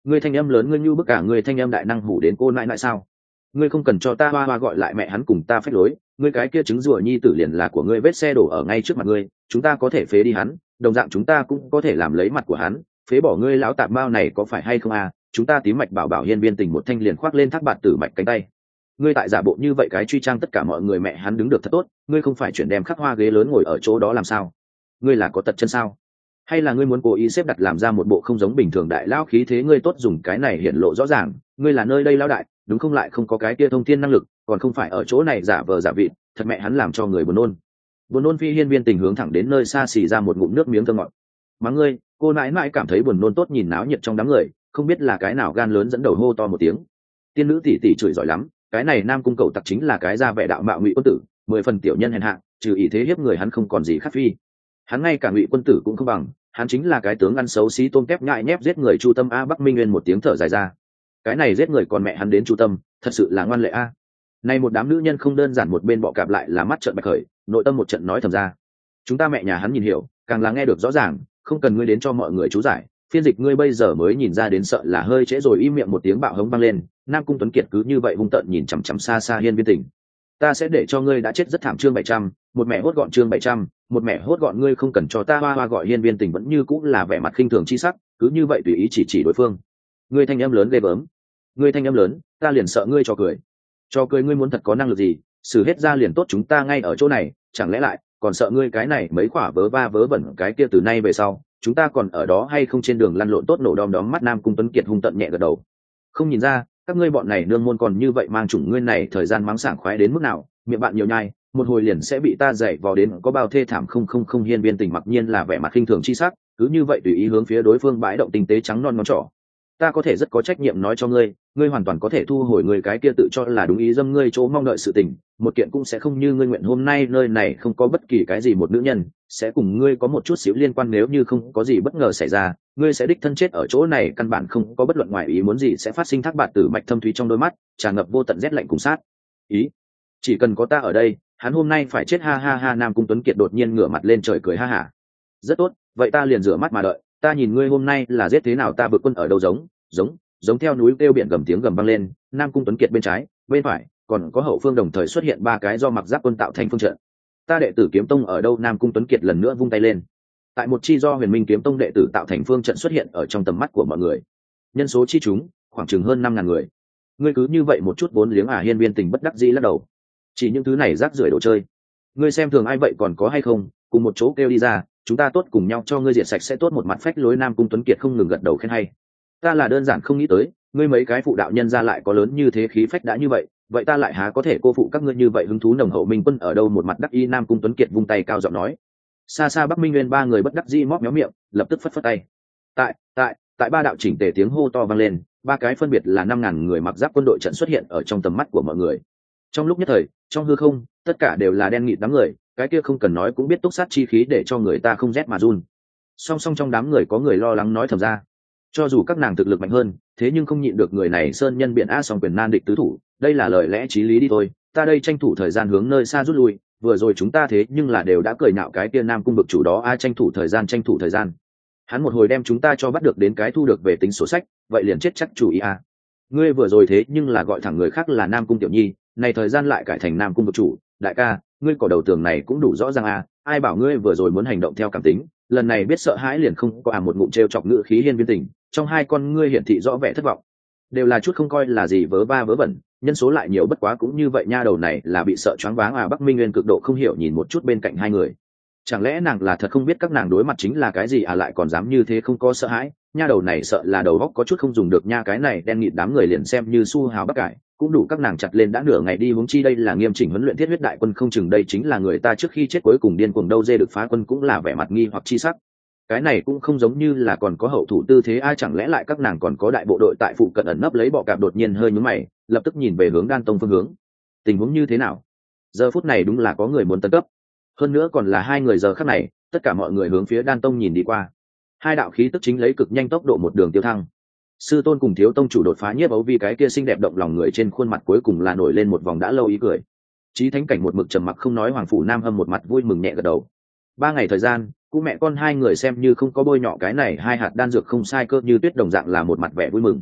Ngươi thanh âm lớn ngươi như bức cả ngươi thanh âm đại năng hủ đến cô nại nại sao? Ngươi không cần cho ta hoa hoa gọi lại mẹ hắn cùng ta phép lối, ngươi cái kia trứng rùa nhi tử liền là của ngươi vết xe đổ ở ngay trước mặt ngươi, chúng ta có thể phế đi hắn, đồng dạng chúng ta cũng có thể làm lấy mặt của hắn, phế bỏ ngươi lão tạp mao này có phải hay không à? Chúng ta tím mạch bảo bảo hiên viên tình một thanh liền khoác lên thác bạt tử mạch cánh tay. Ngươi tại giả bộ như vậy cái truy trang tất cả mọi người mẹ hắn đứng được thật tốt, ngươi không phải chuyển đem khắc hoa ghế lớn ngồi ở chỗ đó làm sao? Ngươi là có tật chân sao? Hay là ngươi muốn cố ý xếp đặt làm ra một bộ không giống bình thường đại lao khí thế ngươi tốt dùng cái này hiện lộ rõ ràng, ngươi là nơi đây lao đại, đúng không lại không có cái kia thông thiên năng lực, còn không phải ở chỗ này giả vờ giả vịt, thật mẹ hắn làm cho người buồn nôn. Buồn nôn phi hiên viên tình hướng thẳng đến nơi xa xì ra một ngụm nước miếng thơ ngọt. Mà ngươi, cô nãi mãi cảm thấy buồn nôn tốt nhìn náo nhiệt trong đám người, không biết là cái nào gan lớn dẫn đầu hô to một tiếng. Tiên nữ tỷ tỷ chửi giỏi lắm, cái này nam cung cầu tặc chính là cái ra vẻ đạo mạo ngụy quân tử, mười phần tiểu nhân hèn hạ, trừ ý thế hiếp người hắn không còn gì khác phi hắn ngay cả ngụy quân tử cũng không bằng, hắn chính là cái tướng ăn xấu xí tôm kép nhại nhép giết người chu tâm a bắc minh nguyên một tiếng thở dài ra. Cái này giết người còn mẹ hắn đến chu tâm, thật sự là ngoan lệ a. Này một đám nữ nhân không đơn giản một bên bọ cạp lại là mắt trận bạch khởi, nội tâm một trận nói thầm ra. Chúng ta mẹ nhà hắn nhìn hiểu, càng là nghe được rõ ràng, không cần ngươi đến cho mọi người chú giải, phiên dịch ngươi bây giờ mới nhìn ra đến sợ là hơi trễ rồi, im miệng một tiếng bạo hống băng lên, nam cung tuấn kiệt cứ như vậy hung tợn nhìn chằm chằm xa xa hiên viên tình ta sẽ để cho ngươi đã chết rất thảm chương bảy trăm, một mẹ hốt gọn chương bảy trăm, một mẹ hốt gọn ngươi không cần cho ta hoa hoa gọi hiên viên tình vẫn như cũng là vẻ mặt khinh thường chi sắc, cứ như vậy tùy ý chỉ chỉ đối phương. Ngươi thanh âm lớn ghê bớm ngươi thanh âm lớn, ta liền sợ ngươi cho cười. Cho cười ngươi muốn thật có năng lực gì, xử hết ra liền tốt chúng ta ngay ở chỗ này, chẳng lẽ lại, còn sợ ngươi cái này mấy quả vớ va vớ vẩn cái kia từ nay về sau, chúng ta còn ở đó hay không trên đường lăn lộn tốt nổ đom đóm mắt nam cung tuấn kiệt hung tận nhẹ gật đầu. Không nhìn ra các ngươi bọn này nương môn còn như vậy mang chủng ngươi này thời gian mắng sảng khoái đến mức nào, miệng bạn nhiều nhai, một hồi liền sẽ bị ta dạy vào đến có bao thê thảm không không không hiên viên tình mặc nhiên là vẻ mặt khinh thường chi sắc, cứ như vậy tùy ý hướng phía đối phương bãi động tinh tế trắng non ngón trỏ. Ta có thể rất có trách nhiệm nói cho ngươi ngươi hoàn toàn có thể thu hồi người cái kia tự cho là đúng ý dâm ngươi chỗ mong đợi sự tình một kiện cũng sẽ không như ngươi nguyện hôm nay nơi này không có bất kỳ cái gì một nữ nhân, sẽ cùng ngươi có một chút xíu liên quan nếu như không có gì bất ngờ xảy ra, ngươi sẽ đích thân chết ở chỗ này, căn bản không có bất luận ngoài ý muốn gì sẽ phát sinh thác bạt từ mạch thâm thúy trong đôi mắt, tràn ngập vô tận rét lạnh cùng sát. Ý, chỉ cần có ta ở đây, hắn hôm nay phải chết ha ha ha, nam cung tuấn kiệt đột nhiên ngửa mặt lên trời cười ha hả. Rất tốt, vậy ta liền rửa mắt mà đợi, ta nhìn ngươi hôm nay là giết thế nào ta vượt quân ở đâu giống giống giống theo núi kêu biển gầm tiếng gầm vang lên, nam cung tuấn kiệt bên trái, bên phải còn có hậu phương đồng thời xuất hiện ba cái do mặc giáp quân tạo thành phương trận. Ta đệ tử kiếm tông ở đâu? Nam cung tuấn kiệt lần nữa vung tay lên. Tại một chi do huyền minh kiếm tông đệ tử tạo thành phương trận xuất hiện ở trong tầm mắt của mọi người. Nhân số chi chúng, khoảng chừng hơn năm ngàn người. Ngươi cứ như vậy một chút vốn liếng à hiên viên tình bất đắc dĩ lắc đầu. Chỉ những thứ này rác rưởi đồ chơi. Ngươi xem thường ai vậy còn có hay không? Cùng một chỗ kêu đi ra, chúng ta tốt cùng nhau cho ngươi diệt sạch sẽ tốt một mặt phách lối. Nam cung tuấn kiệt không ngừng gật đầu khen hay. Ta là đơn giản không nghĩ tới, ngươi mấy cái phụ đạo nhân ra lại có lớn như thế khí phách đã như vậy vậy ta lại há có thể cô phụ các ngươi như vậy hứng thú nồng hậu minh quân ở đâu một mặt đắc y nam cung tuấn kiệt vung tay cao giọng nói. Xa xa bắc minh nguyên ba người bất đắc di móp méo miệng, lập tức phất phất tay. Tại tại tại ba đạo chỉnh tề tiếng hô to vang lên, ba cái phân biệt là năm ngàn người mặc giáp quân đội trận xuất hiện ở trong tầm mắt của mọi người. Trong lúc nhất thời, trong hư không, tất cả đều là đen nghịt đám người, cái kia không cần nói cũng biết túc sát chi khí để cho người ta không rét mà run. Song song trong đám người có người lo lắng nói thầm ra. Cho dù các nàng thực lực mạnh hơn, thế nhưng không nhịn được người này sơn nhân biện a song quyền nan địch tứ thủ đây là lời lẽ t r í lý đi thôi, ta đây tranh thủ thời gian hướng nơi xa rút lui, vừa rồi chúng ta thế nhưng là đều đã cười nạo cái kia nam cung vực chủ đó, a, tranh thủ thời gian, tranh thủ thời gian. Hắn một hồi đem chúng ta cho bắt được đến cái thu được về tính sổ sách, vậy liền chết chắc chủ ý, a. Ngươi vừa rồi thế nhưng là gọi thẳng người khác là nam cung tiểu nhi, này thời gian lại cải thành nam cung vực chủ, đại ca, ngươi cỏ đầu tường này cũng đủ rõ ràng, a. Ai bảo ngươi vừa rồi muốn hành động theo cảm tính, lần này biết sợ hãi liền không có à một ngụm t r e o chọc ngữ khí hiên viên tình, trong hai con ngươi hiển thị rõ vẻ thất vọng. Đều là chút không coi là gì vớ ba vớ vẩn nhân số lại nhiều bất quá cũng như vậy nha đầu này là bị sợ choáng váng à bắc minh nguyên cực độ không hiểu nhìn một chút bên cạnh hai người. Chẳng lẽ nàng là thật không biết các nàng đối mặt chính là cái gì à lại còn dám như thế không có sợ hãi? Nha đầu này sợ là đầu góc có chút không dùng được nha, cái này đen nghịt đám người liền xem như su hào bắc cải. Cũng đủ các nàng chặt lên đã nửa ngày đi huống chi đây là nghiêm chỉnh huấn luyện thiết huyết đại quân không chừng đây chính là người ta trước khi chết cuối cùng điên cuồng đâu dê được phá quân cũng là vẻ mặt nghi hoặc chi sắc. Cái này cũng không giống như là còn có hậu thủ tư thế, ai chẳng lẽ lại các nàng còn có đại bộ đội tại phụ cận ẩn nấp lấy bọ cạp đột nhiên hơi nhúm mày lập tức nhìn về hướng đan tông phương hướng. Tình huống như thế nào? Giờ phút này đúng là có người muốn tấn cấp. Hơn nữa còn là hai người giờ khắc này, tất cả mọi người hướng phía đan tông nhìn đi qua. Hai đạo khí tức chính lấy cực nhanh tốc độ một đường tiêu thăng. Sư tôn cùng thiếu tông chủ đột phá nhiếp ấu vì cái kia xinh đẹp động lòng người trên khuôn mặt cuối cùng là nổi lên một vòng đã lâu ý cười. Trí thánh cảnh một mực trầm mặc không nói, hoàng phủ nam hâm một mặt vui mừng nhẹ gật đầu. Ba ngày thời gian, cụ mẹ con hai người xem như không có bôi nhọ cái này, hai hạt đan dược không sai cơ, như tuyết đồng dạng là một mặt vẻ vui mừng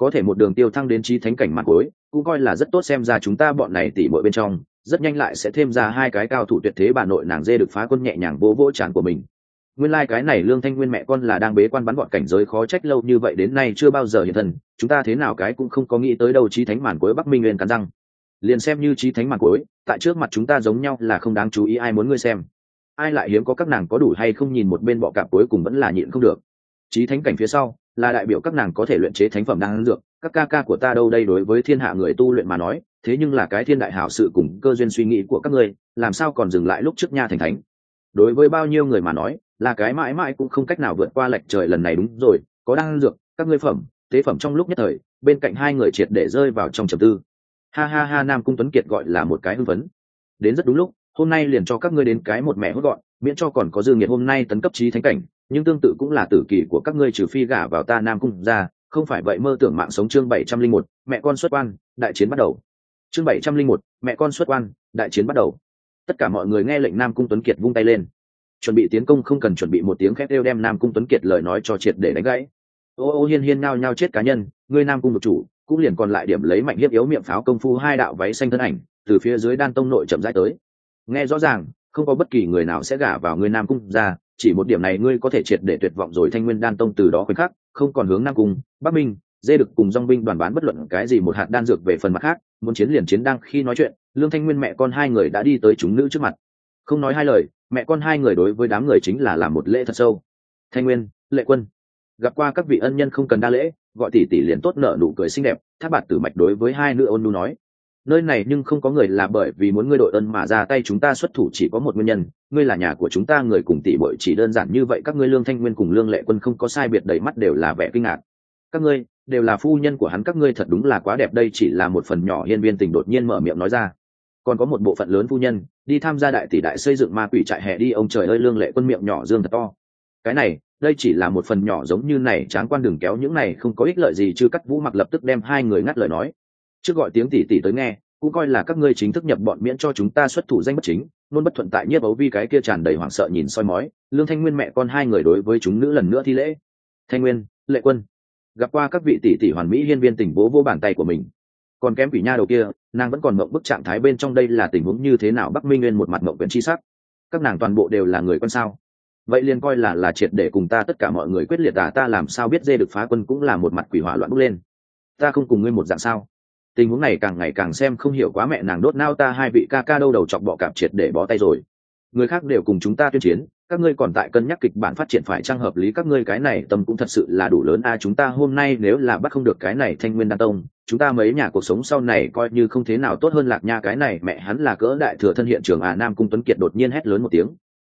có thể một đường tiêu thăng đến trí thánh cảnh mặt cuối, cũng coi là rất tốt xem ra chúng ta bọn này tỉ mỗi bên trong, rất nhanh lại sẽ thêm ra hai cái cao thủ tuyệt thế bà nội nàng dê được phá quân nhẹ nhàng vỗ vỗ trán của mình. Nguyên lai cái này lương thanh nguyên mẹ con là đang bế quan bắn bọn cảnh giới khó trách lâu như vậy đến nay chưa bao giờ hiện thân, chúng ta thế nào cái cũng không có nghĩ tới đâu trí thánh màn cuối bắc minh nguyên cắn răng. Liền xem như trí thánh màn cuối, tại trước mặt chúng ta giống nhau là không đáng chú ý ai muốn ngươi xem. Ai lại hiếm có các nàng có đủ hay không nhìn một bên bọ cạp cuối cùng vẫn là nhịn không được. Trí thánh cảnh phía sau là đại biểu các nàng có thể luyện chế thánh phẩm đang dược. Các ca ca của ta đâu đây đối với thiên hạ người tu luyện mà nói, thế nhưng là cái thiên đại hảo sự cùng cơ duyên suy nghĩ của các ngươi, làm sao còn dừng lại lúc trước nha thành thánh? Đối với bao nhiêu người mà nói, là cái mãi mãi cũng không cách nào vượt qua lệch trời lần này đúng rồi, có đan dược, các ngươi phẩm, tế phẩm trong lúc nhất thời, bên cạnh hai người triệt để rơi vào trong trầm tư. Ha ha ha, nam cung tuấn kiệt gọi là một cái hưng phấn. Đến rất đúng lúc, hôm nay liền cho các ngươi đến cái một mẹ hốt gọn, miễn cho còn có dư nhiệt hôm nay tấn cấp trí thánh cảnh nhưng tương tự cũng là tử kỳ của các ngươi trừ phi gả vào ta nam cung ra, không phải vậy mơ tưởng mạng sống chương bảy trăm linh một, mẹ con xuất quan, đại chiến bắt đầu. Chương bảy trăm linh một, mẹ con xuất quan, đại chiến bắt đầu. Tất cả mọi người nghe lệnh nam cung tuấn kiệt vung tay lên. Chuẩn bị tiến công không cần chuẩn bị một tiếng khét đeo đem nam cung tuấn kiệt lời nói cho triệt để đánh gãy. Ô ô, hiên hiên ngao nhao chết cá nhân, ngươi nam cung một chủ, cũng liền còn lại điểm lấy mạnh hiếp yếu miệng pháo công phu hai đạo váy xanh thân ảnh, từ phía dưới đan tông nội chậm rãi tới. Nghe rõ ràng, không có bất kỳ người nào sẽ gả vào ngươi nam cung ra chỉ một điểm này ngươi có thể triệt để tuyệt vọng rồi, thanh nguyên đan tông từ đó khoảnh khắc, không còn hướng nam cung, bắc minh, dê được cùng dong binh đoàn bán bất luận cái gì một hạt đan dược về phần mặt khác, muốn chiến liền chiến đang khi nói chuyện, lương thanh nguyên mẹ con hai người đã đi tới chúng nữ trước mặt. Không nói hai lời, mẹ con hai người đối với đám người chính là làm một lễ thật sâu. Thanh nguyên, lệ quân, gặp qua các vị ân nhân không cần đa lễ, gọi tỷ tỷ liền tốt nợ nụ cười xinh đẹp tháp bạt tử mạch đối với hai nữ ôn nu nói nơi này nhưng không có người là bởi vì muốn ngươi đội ơn mà ra tay chúng ta xuất thủ chỉ có một nguyên nhân, ngươi là nhà của chúng ta, người cùng tỷ bội chỉ đơn giản như vậy, các ngươi lương thanh nguyên cùng lương lệ quân không có sai biệt, đầy mắt đều là vẻ kinh ngạc. Các ngươi, đều là phu nhân của hắn, các ngươi thật đúng là quá đẹp, đây chỉ là một phần nhỏ hiên viên tình đột nhiên mở miệng nói ra. Còn có một bộ phận lớn phu nhân, đi tham gia đại tỷ đại xây dựng ma quỷ trại hè đi, ông trời ơi, lương lệ quân miệng nhỏ dương thật to. Cái này, đây chỉ là một phần nhỏ giống như này, tráng quan đừng kéo, những này không có ích lợi gì, chứ cắt vũ mặc lập tức đem hai người ngắt lời nói trước gọi tiếng tỷ tỷ tới nghe, cũng coi là các ngươi chính thức nhập bọn miễn cho chúng ta xuất thủ danh bất chính luôn bất thuận tại nhiếp ấu vi cái kia tràn đầy hoảng sợ nhìn soi mói, lương thanh nguyên mẹ con hai người đối với chúng nữ lần nữa thi lễ. Thanh nguyên, lệ quân, gặp qua các vị tỷ tỷ hoàn mỹ hiên viên tỉnh bố vô bàn tay của mình. Còn kém quỷ nha đầu kia, nàng vẫn còn mộng bức trạng thái bên trong đây là tình huống như thế nào bắc minh nguyên một mặt mộng quyển chi sắc. Các nàng toàn bộ đều là người quân sao? Vậy liền coi là là triệt để cùng ta tất cả mọi người quyết liệt à ta làm sao biết dê được phá quân cũng là một mặt quỷ hỏa loạn bốc lên. Ta không cùng ngươi một dạng sao? Tình huống này càng ngày càng xem không hiểu quá mẹ nàng đốt nao ta hai vị ca ca đâu đầu chọc bọ cạp triệt để bó tay rồi. Người khác đều cùng chúng ta tuyên chiến, các ngươi còn tại cân nhắc kịch bản phát triển phải trang hợp lý, các ngươi cái này tâm cũng thật sự là đủ lớn. A chúng ta hôm nay nếu là bắt không được cái này thanh nguyên đan tông, chúng ta mấy nhà cuộc sống sau này coi như không thế nào tốt hơn lạc nha. Cái này mẹ hắn là cỡ đại thừa thân hiện trường à nam cung tuấn kiệt đột nhiên hét lớn một tiếng.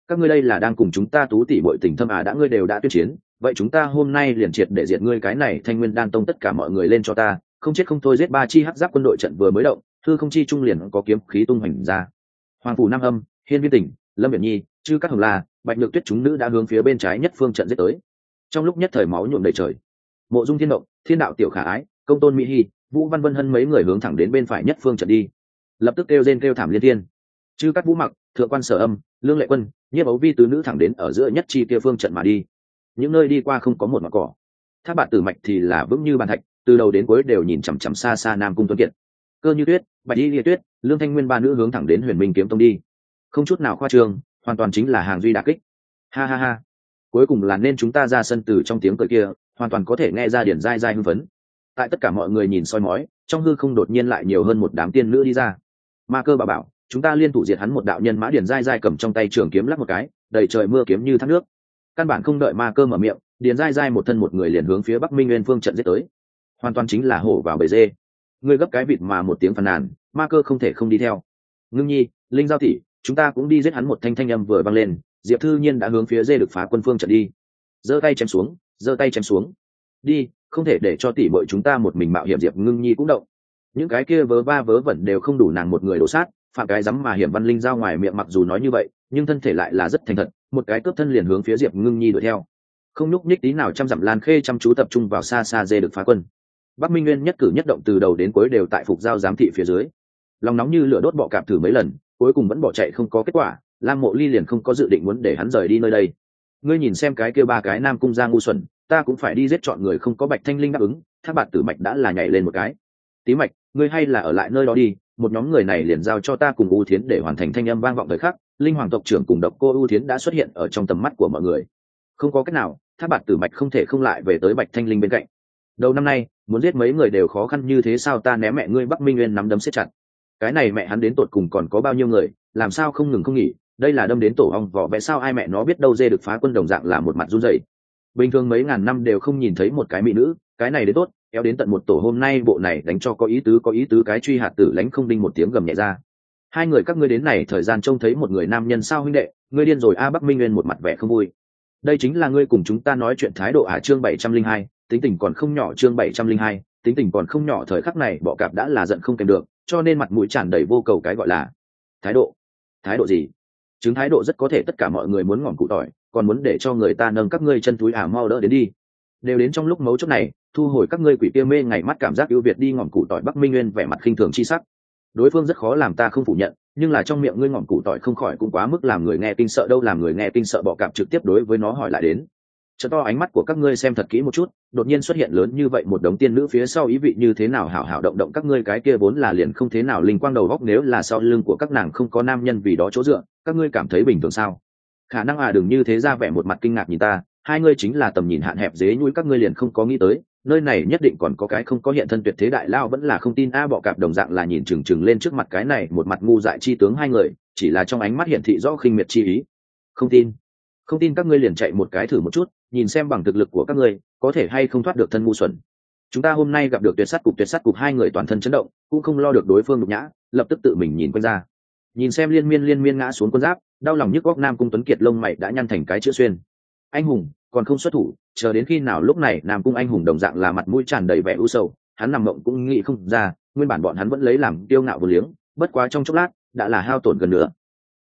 Các ngươi đây là đang cùng chúng ta tú tỉ bội tình thâm à đã ngươi đều đã tuyên chiến, vậy chúng ta hôm nay liền triệt để diệt ngươi cái này thanh nguyên đan tông, tất cả mọi người lên cho ta không chết không thôi giết ba chi hắc giáp quân đội trận vừa mới động thư không chi trung liền có kiếm khí tung hoành ra. Hoàng phủ nam âm, hiên viên tỉnh, lâm biển nhi, chư các hồng la, bạch nhược tuyết chúng nữ đã hướng phía bên trái nhất phương trận giết tới. Trong lúc nhất thời máu nhuộm đầy trời. Mộ dung thiên động, thiên đạo tiểu khả ái, công tôn mỹ hy, vũ văn vân hân mấy người hướng thẳng đến bên phải nhất phương trận đi. Lập tức kêu rên kêu thảm liên thiên. Chư các vũ mặc, thượng quan sở âm, lương lệ quân, nhiếp ấu vi tứ nữ thẳng đến ở giữa nhất chi kia phương trận mà đi. Những nơi đi qua không có một mặt cỏ. Tháp bạn tử mạch thì là vững như bàn thạch từ đầu đến cuối đều nhìn chằm chằm xa xa nam cung tuấn kiệt. Cơ như tuyết, bạch y liệt tuyết, lương thanh nguyên ba nữ hướng thẳng đến huyền minh kiếm tông đi. Không chút nào khoa trương, hoàn toàn chính là hàng duy đà kích. Ha ha ha. Cuối cùng là nên chúng ta ra sân từ trong tiếng cười kia, hoàn toàn có thể nghe ra điển dai dai hưng phấn. Tại tất cả mọi người nhìn soi mói, trong hư không đột nhiên lại nhiều hơn một đám tiên nữ đi ra. Ma cơ bà bảo, chúng ta liên thủ diệt hắn một đạo nhân mã điển dai dai cầm trong tay trường kiếm lắc một cái, đầy trời mưa kiếm như thác nước. Căn bản không đợi ma cơ mở miệng điền dai dai một thân một người liền hướng phía bắc minh nguyên phương trận giết tới hoàn toàn chính là hổ vào bầy dê. Ngươi gấp cái vịt mà một tiếng phàn nàn, ma cơ không thể không đi theo. Ngưng nhi, linh giao tỷ, chúng ta cũng đi giết hắn một thanh thanh âm vừa vang lên, diệp thư nhiên đã hướng phía dê được phá quân phương trận đi. Giơ tay chém xuống, giơ tay chém xuống. Đi, không thể để cho tỷ bội chúng ta một mình mạo hiểm, diệp ngưng nhi cũng động. Những cái kia vớ va vớ vẩn đều không đủ nàng một người đổ sát, phạm cái dám mà hiểm văn linh giao ngoài miệng mặc dù nói như vậy, nhưng thân thể lại là rất thành thật, một cái cướp thân liền hướng phía diệp ngưng nhi đuổi theo. Không nhúc nhích tí nào chăm dặm lan khê chăm chú tập trung vào xa xa dê được phá quân bắc minh nguyên nhất cử nhất động từ đầu đến cuối đều tại phục giao giám thị phía dưới. Lòng nóng như lửa đốt bọ cạp thử mấy lần, cuối cùng vẫn bỏ chạy không có kết quả, lam mộ ly liền không có dự định muốn để hắn rời đi nơi đây. Ngươi nhìn xem cái kia ba cái nam cung ra ngu xuẩn, ta cũng phải đi giết chọn người không có bạch thanh linh đáp ứng tháp bạt tử mạch đã là nhảy lên một cái. Tí mạch, ngươi hay là ở lại nơi đó đi, một nhóm người này liền giao cho ta cùng ưu thiến để hoàn thành thanh âm vang vọng thời khắc, linh hoàng tộc trưởng cùng độc cô ưu thiến đã xuất hiện ở trong tầm mắt của mọi người. Không có cách nào tháp bạt tử mạch không thể không lại về tới bạch thanh linh bên cạnh. Đầu năm nay muốn giết mấy người đều khó khăn như thế sao ta ném mẹ ngươi bắc minh nguyên nắm đấm siết chặt. Cái này mẹ hắn đến tột cùng còn có bao nhiêu người, làm sao không ngừng không nghỉ, đây là đâm đến tổ ong vỏ vẽ sao ai mẹ nó biết đâu dê được phá quân đồng dạng là một mặt run rẩy. Bình thường mấy ngàn năm đều không nhìn thấy một cái mỹ nữ, cái này đến tốt, kéo đến tận một tổ hôm nay bộ này đánh cho có ý tứ, có ý tứ cái truy hạt tử lãnh không đinh một tiếng gầm nhẹ ra. Hai người các ngươi đến này thời gian trông thấy một người nam nhân sao huynh đệ, ngươi điên rồi a, bắc minh nguyên một mặt vẻ không vui. Đây chính là ngươi cùng chúng ta nói chuyện thái độ à chương bảy trăm linh hai tính tình còn không nhỏ chương bảy trăm linh hai, tính tình còn không nhỏ thời khắc này, bọ cạp đã là giận không kèm được, cho nên mặt mũi tràn đầy vô cầu cái gọi là thái độ. Thái độ gì? Chứng thái độ rất có thể tất cả mọi người muốn ngỏm cụ tỏi, còn muốn để cho người ta nâng các ngươi chân túi ả mau đỡ đến đi. Đều đến trong lúc mấu chốt này, thu hồi các ngươi quỷ kia mê ngày mắt cảm giác ưu việt đi ngỏm cụ tỏi bắc minh nguyên vẻ mặt khinh thường chi sắc. Đối phương rất khó làm ta không phủ nhận, nhưng là trong miệng ngươi ngỏm cụ tỏi không khỏi cũng quá mức làm người nghe kinh sợ đâu, làm người nghe kinh sợ bọ cạp trực tiếp đối với nó hỏi lại đến chợ to ánh mắt của các ngươi xem thật kỹ một chút, đột nhiên xuất hiện lớn như vậy một đống tiên nữ phía sau ý vị như thế nào hảo hảo động động các ngươi cái kia vốn là liền không thế nào linh quang đầu góc nếu là sau lưng của các nàng không có nam nhân vì đó chỗ dựa, các ngươi cảm thấy bình thường sao? Khả năng à đừng như thế ra vẻ một mặt kinh ngạc nhìn ta, hai ngươi chính là tầm nhìn hạn hẹp dế nhũi các ngươi liền không có nghĩ tới, nơi này nhất định còn có cái không có hiện thân tuyệt thế đại lao vẫn là không tin a, bọ cạp đồng dạng là nhìn trừng trừng lên trước mặt cái này một mặt ngu dại chi tướng hai người, chỉ là trong ánh mắt hiển thị rõ khinh miệt chi ý. Không tin. Không tin các ngươi liền chạy một cái thử một chút nhìn xem bằng thực lực của các ngươi, có thể hay không thoát được thân ngu xuẩn. Chúng ta hôm nay gặp được tuyệt sát cục, tuyệt sát cục, hai người toàn thân chấn động, cũng không lo được đối phương nhục nhã, lập tức tự mình nhìn quanh ra. Nhìn xem liên miên liên miên ngã xuống quân giáp, đau lòng nhức góc nam cung tuấn kiệt lông mày đã nhăn thành cái chữ xuyên. Anh hùng, còn không xuất thủ, chờ đến khi nào lúc này nam cung anh hùng đồng dạng là mặt mũi tràn đầy vẻ u sầu, hắn nằm mộng cũng nghĩ không ra, nguyên bản bọn hắn vẫn lấy làm tiêu ngạo vô liếng, bất quá trong chốc lát, đã là hao tổn gần nữa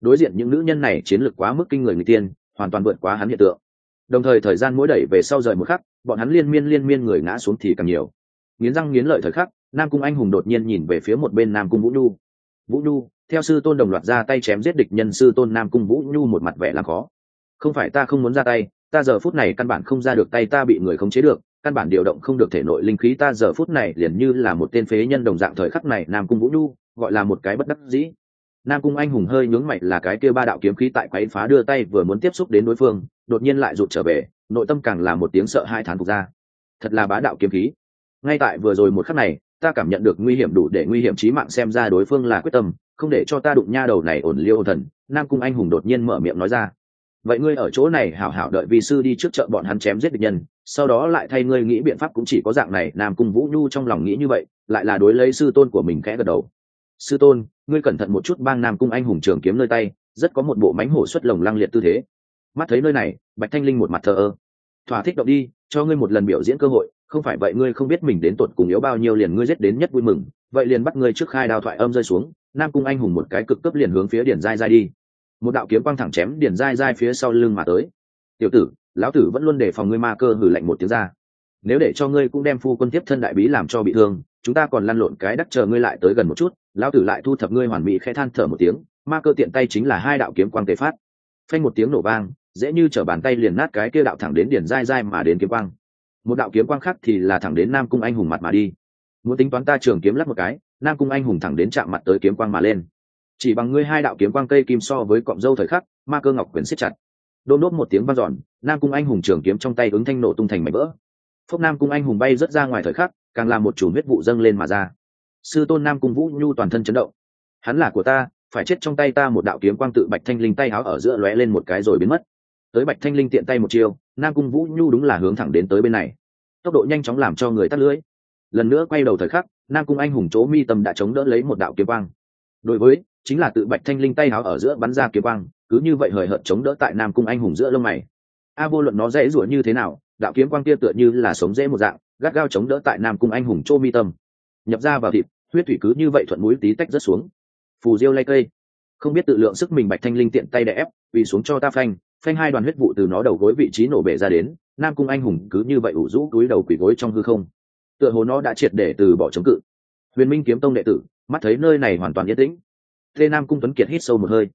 đối diện những nữ nhân này chiến lược quá mức kinh người người tiên, hoàn toàn vượt quá hắn hiện tượng đồng thời thời gian mỗi đẩy về sau rời một khắc, bọn hắn liên miên liên miên người ngã xuống thì càng nhiều. Nghiến răng nghiến lợi thời khắc, nam cung anh hùng đột nhiên nhìn về phía một bên nam cung vũ nhu. Vũ nhu, theo sư tôn đồng loạt ra tay chém giết địch nhân, sư tôn nam cung vũ nhu một mặt vẻ là khó. Không phải ta không muốn ra tay, ta giờ phút này căn bản không ra được tay ta bị người khống chế được, căn bản điều động không được thể nội linh khí, ta giờ phút này liền như là một tên phế nhân đồng dạng thời khắc này, nam cung vũ nhu, gọi là một cái bất đắc dĩ. Nam cung anh hùng hơi nhướng mày là cái kia ba đạo kiếm khí tại quấy phá đưa tay vừa muốn tiếp xúc đến đối phương đột nhiên lại rụt trở về, nội tâm càng là một tiếng sợ hai thán phục ra. Thật là bá đạo kiếm khí. Ngay tại vừa rồi một khắc này, ta cảm nhận được nguy hiểm đủ để nguy hiểm chí mạng xem ra đối phương là quyết tâm, không để cho ta đụng nha đầu này ổn liêu thần, nam cung anh hùng đột nhiên mở miệng nói ra. Vậy ngươi ở chỗ này hảo hảo đợi vi sư đi trước chợ bọn hắn chém giết địch nhân, sau đó lại thay ngươi nghĩ biện pháp cũng chỉ có dạng này, nam cung vũ nhu trong lòng nghĩ như vậy, lại là đối lấy sư tôn của mình khẽ gật đầu. Sư tôn, ngươi cẩn thận một chút, bang nam cung anh hùng trường kiếm nơi tay, rất có một bộ mánh hổ xuất lồng lăng liệt tư thế mắt thấy nơi này, bạch thanh linh một mặt thờ ơ. Thỏa thích động đi, cho ngươi một lần biểu diễn cơ hội, không phải vậy ngươi không biết mình đến tột cùng yếu bao nhiêu liền ngươi giết đến nhất vui mừng, vậy liền bắt ngươi trước khai đào thoại âm rơi xuống, nam cung anh hùng một cái cực cấp liền hướng phía điển dai dai đi. Một đạo kiếm quang thẳng chém điển dai dai phía sau lưng mà tới. Tiểu tử, lão tử vẫn luôn đề phòng ngươi ma cơ hử lạnh một tiếng ra. Nếu để cho ngươi cũng đem phu quân tiếp thân đại bí làm cho bị thương, chúng ta còn lăn lộn cái đắc chờ ngươi lại tới gần một chút, lão tử lại thu thập ngươi hoàn mỹ khẽ than thở một tiếng, ma cơ tiện tay chính là hai đạo kiếm quang tề phát. Phanh một tiếng nổ vang dễ như chở bàn tay liền nát cái kia đạo thẳng đến điển dai dai mà đến kiếm quang. Một đạo kiếm quang khác thì là thẳng đến nam cung anh hùng mặt mà đi. Muốn tính toán ta trường kiếm lắp một cái, nam cung anh hùng thẳng đến chạm mặt tới kiếm quang mà lên. Chỉ bằng ngươi hai đạo kiếm quang cây kim so với cọng dâu thời khắc, ma cơ ngọc quyền siết chặt. Đôn đốt một tiếng vang dọn, nam cung anh hùng trường kiếm trong tay ứng thanh nổ tung thành mảnh vỡ. Phúc nam cung anh hùng bay rớt ra ngoài thời khắc, càng làm một chủ huyết vụ dâng lên mà ra. Sư tôn nam cung vũ nhu toàn thân chấn động. Hắn là của ta, phải chết trong tay ta một đạo kiếm quang tự bạch thanh linh tay áo ở giữa lóe lên một cái rồi biến mất tới bạch thanh linh tiện tay một chiều, nam cung vũ nhu đúng là hướng thẳng đến tới bên này. Tốc độ nhanh chóng làm cho người tắt lưỡi. lần nữa quay đầu thời khắc nam cung anh hùng chỗ mi tâm đã chống đỡ lấy một đạo kiếm quang. Đối với chính là tự bạch thanh linh tay háo ở giữa bắn ra kiếm quang cứ như vậy hời hợt chống đỡ tại nam cung anh hùng giữa lông mày. A vô luận nó dễ rủa như thế nào đạo kiếm quang kia tựa như là sống dễ một dạng gắt gao chống đỡ tại nam cung anh hùng chỗ mi tâm. Nhập ra vào thịt huyết thủy cứ như vậy thuận mũi tí tách rất xuống. Phù diêu lay cây. Không biết tự lượng sức mình bạch thanh linh tiện tay đè ép vì xuống cho ta phanh phanh hai đoàn huyết vụ từ nó đầu gối vị trí nổ bể ra đến, nam cung anh hùng cứ như vậy ủ rũ túi đầu quỷ gối trong hư không. Tựa hồ nó đã triệt để từ bỏ chống cự. Huyền minh kiếm tông đệ tử, mắt thấy nơi này hoàn toàn yên tĩnh. Tê nam cung tuấn kiệt hít sâu một hơi.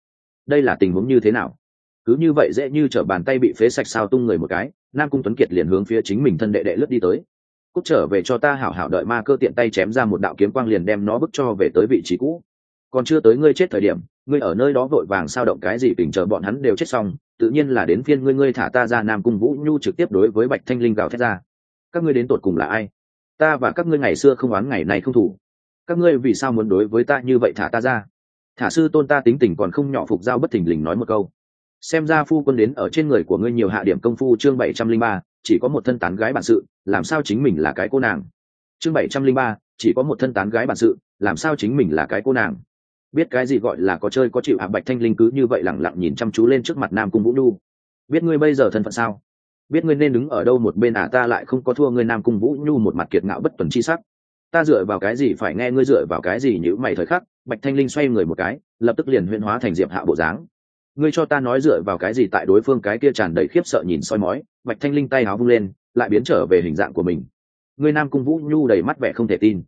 Đây là tình huống như thế nào? Cứ như vậy dễ như t r ở bàn tay bị phế sạch sao tung người một cái, nam cung tuấn kiệt liền hướng phía chính mình thân đệ đệ lướt đi tới. Cúc trở về cho ta hảo hảo đợi ma cơ tiện tay chém ra một đạo kiếm quang liền đem nó bức cho về tới vị trí cũ. Còn chưa tới ngươi chết thời điểm ngươi ở nơi đó vội vàng sao động cái gì tình chờ bọn hắn đều chết xong, tự nhiên là đến phiên ngươi ngươi thả ta ra nam cung vũ nhu trực tiếp đối với bạch thanh linh gào thét ra. Các ngươi đến tột cùng là ai? Ta và các ngươi ngày xưa không oán ngày này không thủ. Các ngươi vì sao muốn đối với ta như vậy thả ta ra? Thả sư tôn ta tính tình còn không nhỏ, phục giao bất thình lình nói một câu. Xem ra phu quân đến ở trên người của ngươi nhiều hạ điểm công phu chương bảy trăm linh ba, chỉ có một thân tán gái bản sự, làm sao chính mình là cái cô nàng? Chương bảy trăm linh ba, chỉ có một thân tán gái bản sự, làm sao chính mình là cái cô nàng? Biết cái gì gọi là có chơi có chịu hạ bạch thanh linh cứ như vậy lẳng lặng nhìn chăm chú lên trước mặt nam cung vũ nhu. Biết ngươi bây giờ thân phận sao? Biết ngươi nên đứng ở đâu một bên à ta lại không có thua ngươi nam cung vũ nhu một mặt kiệt ngạo bất tuần chi sắc. Ta dựa vào cái gì phải nghe ngươi dựa vào cái gì nhữ mày thời khắc? Bạch thanh linh xoay người một cái, lập tức liền huyên hóa thành diệp hạ bộ dáng. Ngươi cho ta nói dựa vào cái gì tại đối phương cái kia tràn đầy khiếp sợ nhìn soi mói, bạch thanh linh tay áo vung lên, lại biến trở về hình dạng của mình. Ngươi nam cung vũ nhu đầy mắt vẻ không thể tin.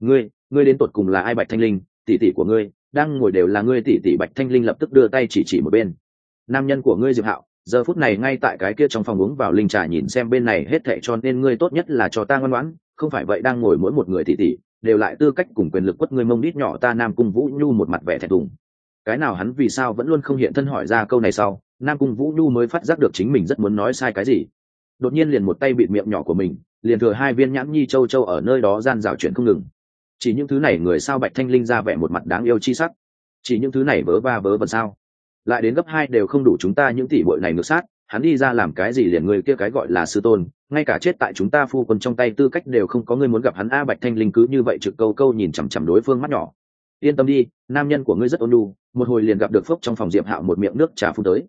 Ngươi ngươi đến tột cùng là ai bạch thanh linh, tỷ tỷ của ngươi? Đang ngồi đều là ngươi tỷ tỷ bạch thanh linh lập tức đưa tay chỉ chỉ một bên. Nam nhân của ngươi diệp hạo, giờ phút này ngay tại cái kia trong phòng uống vào linh trà nhìn xem bên này hết thệ cho nên ngươi tốt nhất là cho ta ngoan ngoãn, không phải vậy đang ngồi mỗi một người tỷ tỷ đều lại tư cách cùng quyền lực quất ngươi mông đít nhỏ ta nam cung vũ nhu một mặt vẻ thẹn thùng. Cái nào hắn vì sao vẫn luôn không hiện thân hỏi ra câu này sau, nam cung vũ nhu mới phát giác được chính mình rất muốn nói sai cái gì. Đột nhiên liền một tay bịt miệng nhỏ của mình, liền thừa hai viên nhãn nhi châu châu ở nơi đó gian dạo chuyện không ngừng chỉ những thứ này người sao bạch thanh linh ra vẻ một mặt đáng yêu chi sắc. Chỉ những thứ này vớ va vớ vẩn sao? Lại đến gấp hai đều không đủ chúng ta những tỷ bội này ngược sát, hắn đi ra làm cái gì liền người kia cái gọi là sư tôn, ngay cả chết tại chúng ta phu quân trong tay tư cách đều không có người muốn gặp hắn a bạch thanh linh cứ như vậy trực câu câu nhìn chằm chằm đối phương mắt nhỏ. Yên tâm đi, nam nhân của ngươi rất ôn lu một hồi liền gặp được phúc trong phòng diệm hạo một miệng nước trà phun tới.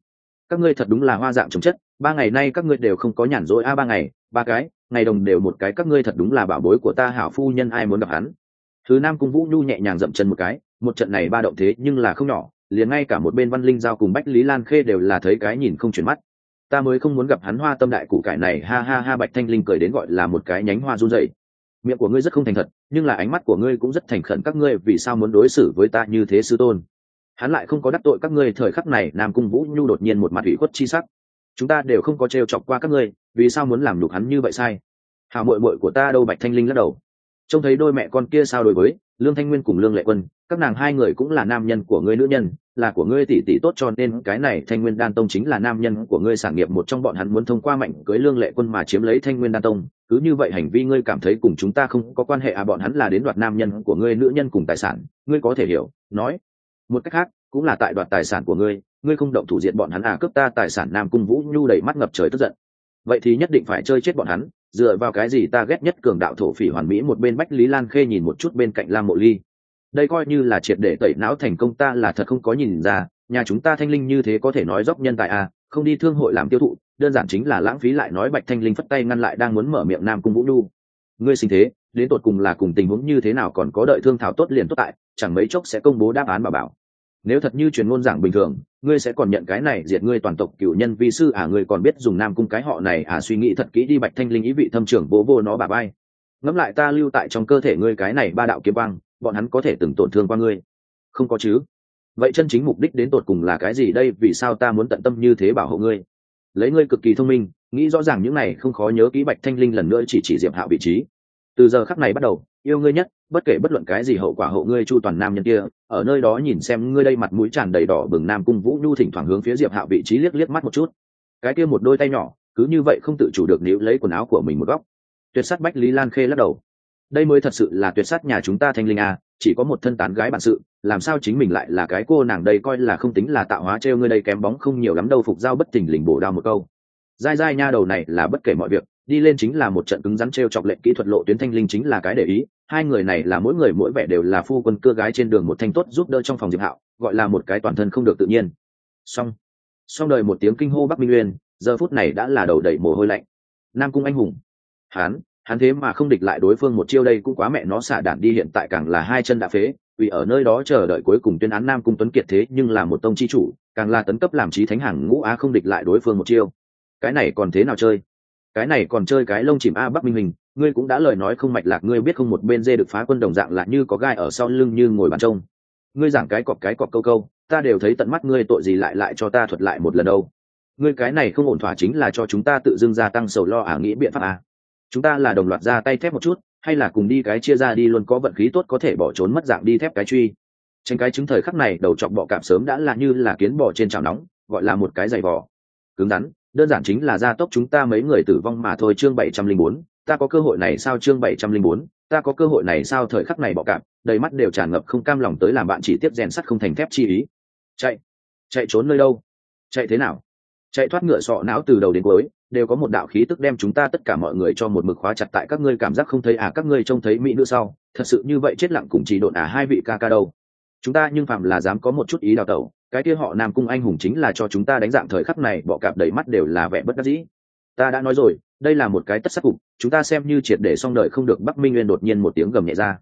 Các ngươi thật đúng là hoa dạng chống chất, ba ngày nay các ngươi đều không có nhàn rỗi a ba ngày, ba cái, ngày đồng đều một cái, các ngươi thật đúng là bảo bối của ta hảo phu nhân ai muốn gặp hắn thứ nam cung vũ nhu nhẹ nhàng dậm chân một cái, một trận này ba động thế nhưng là không nhỏ, liền ngay cả một bên văn linh giao cùng bách lý lan khê đều là thấy cái nhìn không chuyển mắt. Ta mới không muốn gặp hắn hoa tâm đại cụ cải này, ha ha ha, bạch thanh linh cười đến gọi là một cái nhánh hoa run dậy miệng của ngươi rất không thành thật, nhưng là ánh mắt của ngươi cũng rất thành khẩn các ngươi, vì sao muốn đối xử với ta như thế sư tôn? Hắn lại không có đắc tội các ngươi thời khắc này, nam cung vũ nhu đột nhiên một mặt ủy khuất chi sắc. Chúng ta đều không có trêu chọc qua các ngươi, vì sao muốn làm nhục hắn như vậy sai? Hào mội mội của ta đâu, bạch thanh linh lắc đầu trông thấy đôi mẹ con kia sao đối với lương thanh nguyên cùng lương lệ quân, các nàng hai người cũng là nam nhân của ngươi nữ nhân, là của ngươi tỷ tỷ tốt cho nên cái này thanh nguyên đan tông chính là nam nhân của ngươi sản nghiệp, một trong bọn hắn muốn thông qua mạnh cưới lương lệ quân mà chiếm lấy thanh nguyên đan tông, cứ như vậy hành vi ngươi cảm thấy cùng chúng ta không có quan hệ à bọn hắn là đến đoạt nam nhân của ngươi nữ nhân cùng tài sản, ngươi có thể hiểu, nói. Một cách khác, cũng là tại đoạt tài sản của ngươi ngươi không động thủ diện bọn hắn à cướp ta tài sản nam cung vũ nhu đầy mắt ngập trời tức giận vậy thì nhất định phải chơi chết bọn hắn, dựa vào cái gì ta ghét nhất cường đạo thổ phỉ hoàn mỹ một bên bách lý lan khê nhìn một chút bên cạnh lam mộ ly. Đây coi như là triệt để tẩy não thành công ta là thật không có nhìn ra, nhà chúng ta thanh linh như thế có thể nói dốc nhân tài à không đi thương hội làm tiêu thụ, đơn giản chính là lãng phí lại nói bạch thanh linh phất tay ngăn lại đang muốn mở miệng nam cung vũ nhu. Ngươi sinh thế, đến tột cùng là cùng tình huống như thế nào còn có đợi thương thảo tốt liền tốt tại, chẳng mấy chốc sẽ công bố đáp án mà bảo nếu thật như truyền ngôn giảng bình thường, ngươi sẽ còn nhận cái này diệt ngươi toàn tộc cựu nhân vi sư. À ngươi còn biết dùng nam cung cái họ này. À suy nghĩ thật kỹ đi, bạch thanh linh ý vị thâm trưởng vô vô nó bà bay ngẫm lại ta lưu tại trong cơ thể ngươi cái này ba đạo kiếm băng bọn hắn có thể từng tổn thương qua ngươi? Không có chứ. Vậy chân chính mục đích đến tột cùng là cái gì đây? Vì sao ta muốn tận tâm như thế bảo hộ ngươi? Lấy ngươi cực kỳ thông minh, nghĩ rõ ràng những này không khó nhớ kỹ bạch thanh linh lần nữa chỉ chỉ diệp hạo vị trí. Từ giờ khắc này bắt đầu yêu ngươi nhất, bất kể bất luận cái gì hậu quả hậu ngươi chu toàn nam nhân kia, ở nơi đó nhìn xem ngươi đây mặt mũi tràn đầy đỏ bừng nam cung vũ nhu thỉnh thoảng hướng phía diệp hạo vị trí liếc liếc mắt một chút. Cái kia một đôi tay nhỏ, cứ như vậy không tự chủ được níu lấy quần áo của mình một góc. Tuyệt sát bách lý lan khê lắc đầu. Đây mới thật sự là tuyệt sát nhà chúng ta thanh linh a, chỉ có một thân tán gái bản sự, làm sao chính mình lại là cái cô nàng đây coi là không tính là tạo hóa trêu ngươi đây kém bóng không nhiều lắm đâu phục giao bất thình lình bổ đao một câu. Dai dai nha đầu này là bất kể mọi việc đi lên chính là một trận cứng rắn trêu chọc lệnh kỹ thuật lộ tuyến thanh linh chính là cái để ý. Hai người này là mỗi người mỗi vẻ đều là phu quân cưa gái trên đường một thanh tốt giúp đỡ trong phòng diệp hạo, gọi là một cái toàn thân không được tự nhiên. Xong. Xong đời một tiếng kinh hô bắc minh uyên, giờ phút này đã là đầu đẩy mồ hôi lạnh. Nam cung anh hùng. Hán hắn thế mà không địch lại đối phương một chiêu đây cũng quá mẹ nó xả đản đi hiện tại càng là hai chân đã phế, vì ở nơi đó chờ đợi cuối cùng tuyên án nam cung tuấn kiệt thế nhưng là một tông chi chủ, càng là tấn cấp làm trí thánh hàng ngũ á không địch lại đối phương một chiêu. Cái này còn thế nào chơi? Cái này còn chơi cái lông chìm a bắc minh hình ngươi cũng đã lời nói không mạch lạc, ngươi biết không một bên dê được phá quân đồng dạng là như có gai ở sau lưng như ngồi bàn trông. Ngươi giảng cái cọp cái cọp câu câu, ta đều thấy tận mắt ngươi tội gì lại lại cho ta thuật lại một lần đâu. Ngươi cái này không ổn thỏa chính là cho chúng ta tự dưng gia tăng sầu lo ả nghĩ biện pháp à. chúng ta là đồng loạt ra tay thép một chút, hay là cùng đi cái chia ra đi luôn có vận khí tốt có thể bỏ trốn mất dạng đi thép cái truy. Tranh cái chứng thời khắc này, đầu chọc bọ cảm sớm đã là như là kiến bò trên chảo nóng, gọi là một cái giày vò. Cứng rắn đơn giản chính là gia tốc chúng ta mấy người tử vong mà thôi, chương bảy trăm linh bốn. Ta có cơ hội này sao, chương bảy trăm linh bốn? Ta có cơ hội này sao, thời khắc này bọ cạp, đầy mắt đều tràn ngập không cam lòng tới làm bạn chỉ tiếp rèn sắt không thành thép chi ý. Chạy. Chạy trốn nơi đâu? Chạy thế nào? Chạy thoát ngựa sọ não từ đầu đến cuối, đều có một đạo khí tức đem chúng ta tất cả mọi người cho một mực khóa chặt tại các ngươi cảm giác không thấy à các ngươi trông thấy mỹ nữ sau. Thật sự như vậy, chết lặng cùng chỉ độn à hai vị ca ca đâu? Chúng ta nhưng phạm là dám có một chút ý đào tẩu cái kia họ nam cung anh hùng chính là cho chúng ta đánh dạng thời khắc này, bọ cạp đầy mắt đều là vẻ bất đắc dĩ. Ta đã nói rồi, đây là một cái tất sắc cục, chúng ta xem như triệt để xong đời không được, bắc minh nguyên đột nhiên một tiếng gầm nhẹ ra.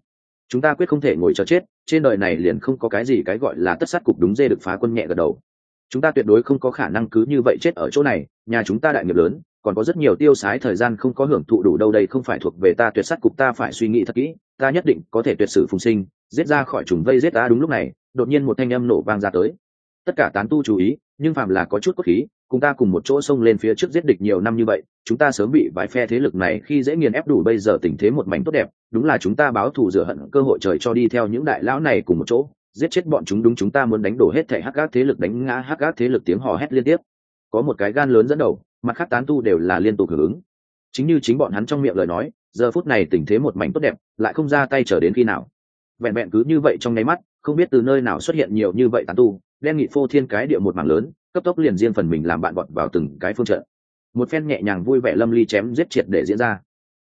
Chúng ta quyết không thể ngồi chờ chết, trên đời này liền không có cái gì cái gọi là tất sát cục đúng dê được phá quân nhẹ gật đầu. Chúng ta tuyệt đối không có khả năng cứ như vậy chết ở chỗ này, nhà chúng ta đại nghiệp lớn, còn có rất nhiều tiêu sái thời gian không có hưởng thụ đủ đâu đây không phải thuộc về ta, tuyệt sát cục ta phải suy nghĩ thật kỹ, ta nhất định có thể tuyệt sử phùng sinh, giết ra khỏi trùng vây giết ta đúng lúc này, đột nhiên một thanh âm nổ vang ra tới tất cả tán tu chú ý, nhưng phàm là có chút cốt khí, cùng ta cùng một chỗ xông lên phía trước giết địch nhiều năm như vậy, chúng ta sớm bị vài phe thế lực này khi dễ nghiền ép đủ bây giờ tình thế một mảnh tốt đẹp, đúng là chúng ta báo thù rửa hận cơ hội trời cho đi theo những đại lão này cùng một chỗ, giết chết bọn chúng đúng chúng ta muốn đánh đổ hết thảy hắc gác thế lực đánh ngã hắc gác thế lực tiếng hò hét liên tiếp. Có một cái gan lớn dẫn đầu, mặt khác tán tu đều là liên tục hưởng ứng. Chính như chính bọn hắn trong miệng lời nói, giờ phút này tình thế một mảnh tốt đẹp, lại không ra tay chờ đến khi nào vẹn vẹn cứ như vậy trong nháy mắt, không biết từ nơi nào xuất hiện nhiều như vậy tán tu, đen nghị phô thiên cái địa một mảng lớn, cấp tốc liền riêng phần mình làm bạn bọn vào từng cái phương trận. Một phen nhẹ nhàng vui vẻ lâm ly chém giết triệt để diễn ra.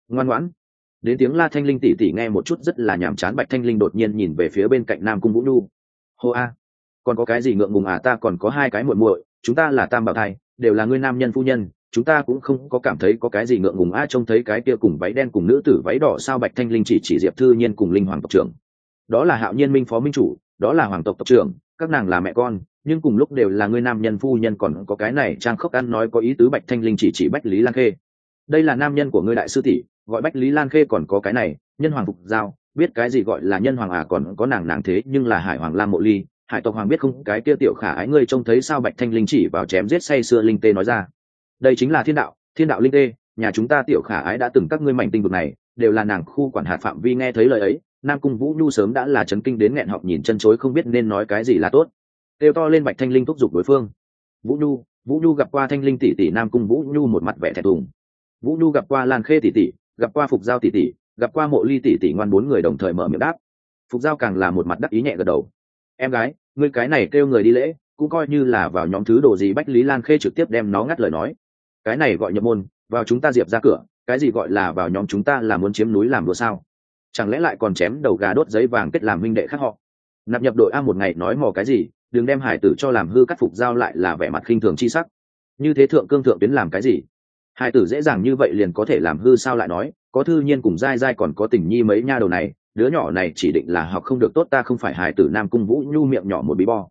Ngoan ngoãn. Đến tiếng la thanh linh tỉ tỉ nghe một chút rất là nhàm chán bạch thanh linh đột nhiên nhìn về phía bên cạnh nam cung vũ nhu. Hô a. Còn có cái gì ngượng ngùng à ta còn có hai cái muội muội, chúng ta là tam bảo thai, đều là người nam nhân phu nhân, chúng ta cũng không có cảm thấy có cái gì ngượng ngùng. A, trông thấy cái kia cùng váy đen cùng nữ tử váy đỏ sao bạch thanh linh chỉ chỉ diệp thư nhiên cùng linh hoàng tộc trưởng đó là hạo nhiên minh phó minh chủ, đó là hoàng tộc tộc trưởng, các nàng là mẹ con, nhưng cùng lúc đều là người nam nhân phu nhân còn có cái này trang khóc ăn nói có ý tứ bạch thanh linh chỉ chỉ bách lý lan khê. Đây là nam nhân của ngươi đại sư tỷ, gọi bách lý lan khê còn có cái này, nhân hoàng phục giao, biết cái gì gọi là nhân hoàng à còn có nàng nàng thế, nhưng là hải hoàng lam mộ ly, hải tộc hoàng biết không, cái kia tiểu khả ái ngươi trông thấy sao bạch thanh linh chỉ vào chém giết say xưa linh tê nói ra. Đây chính là thiên đạo thiên đạo linh tê, nhà chúng ta tiểu khả ái đã từng các ngươi mảnh tinh vực này, đều là nàng khu quản hạt phạm vi nghe thấy lời ấy nam cung vũ nhu sớm đã là chấn kinh đến nghẹn họng nhìn chân chối không biết nên nói cái gì là tốt. Kêu to lên bạch thanh linh thúc giục đối phương. Vũ nhu vũ nhu gặp qua thanh linh tỷ tỷ, nam cung vũ nhu một mặt vẻ thẹn thùng. Vũ nhu gặp qua lan khê tỷ tỷ, gặp qua phục giao tỷ tỷ, gặp qua mộ ly tỷ tỷ ngoan bốn người đồng thời mở miệng đáp. Phục giao càng là một mặt đắc ý nhẹ gật đầu. Em gái, ngươi cái này kêu người đi lễ, cũng coi như là vào nhóm thứ đồ gì bách lý lan khê trực tiếp đem nó ngắt lời nói. Cái này gọi nhập môn, vào chúng ta diệp ra cửa, cái gì gọi là vào nhóm chúng ta là muốn chiếm núi làm đua sao? Chẳng lẽ lại còn chém đầu gà đốt giấy vàng kết làm minh đệ khác họ? Nạp nhập đội a một ngày nói mò cái gì, đừng đem hải tử cho làm hư cắt phục giao lại là vẻ mặt khinh thường chi sắc. Như thế thượng cương thượng tuyến làm cái gì? Hải tử dễ dàng như vậy liền có thể làm hư sao lại nói, có thư nhiên cùng dai dai còn có tình nhi mấy nha đầu này, đứa nhỏ này chỉ định là học không được tốt ta không phải hải tử nam cung vũ nhu miệng nhỏ một bí bo.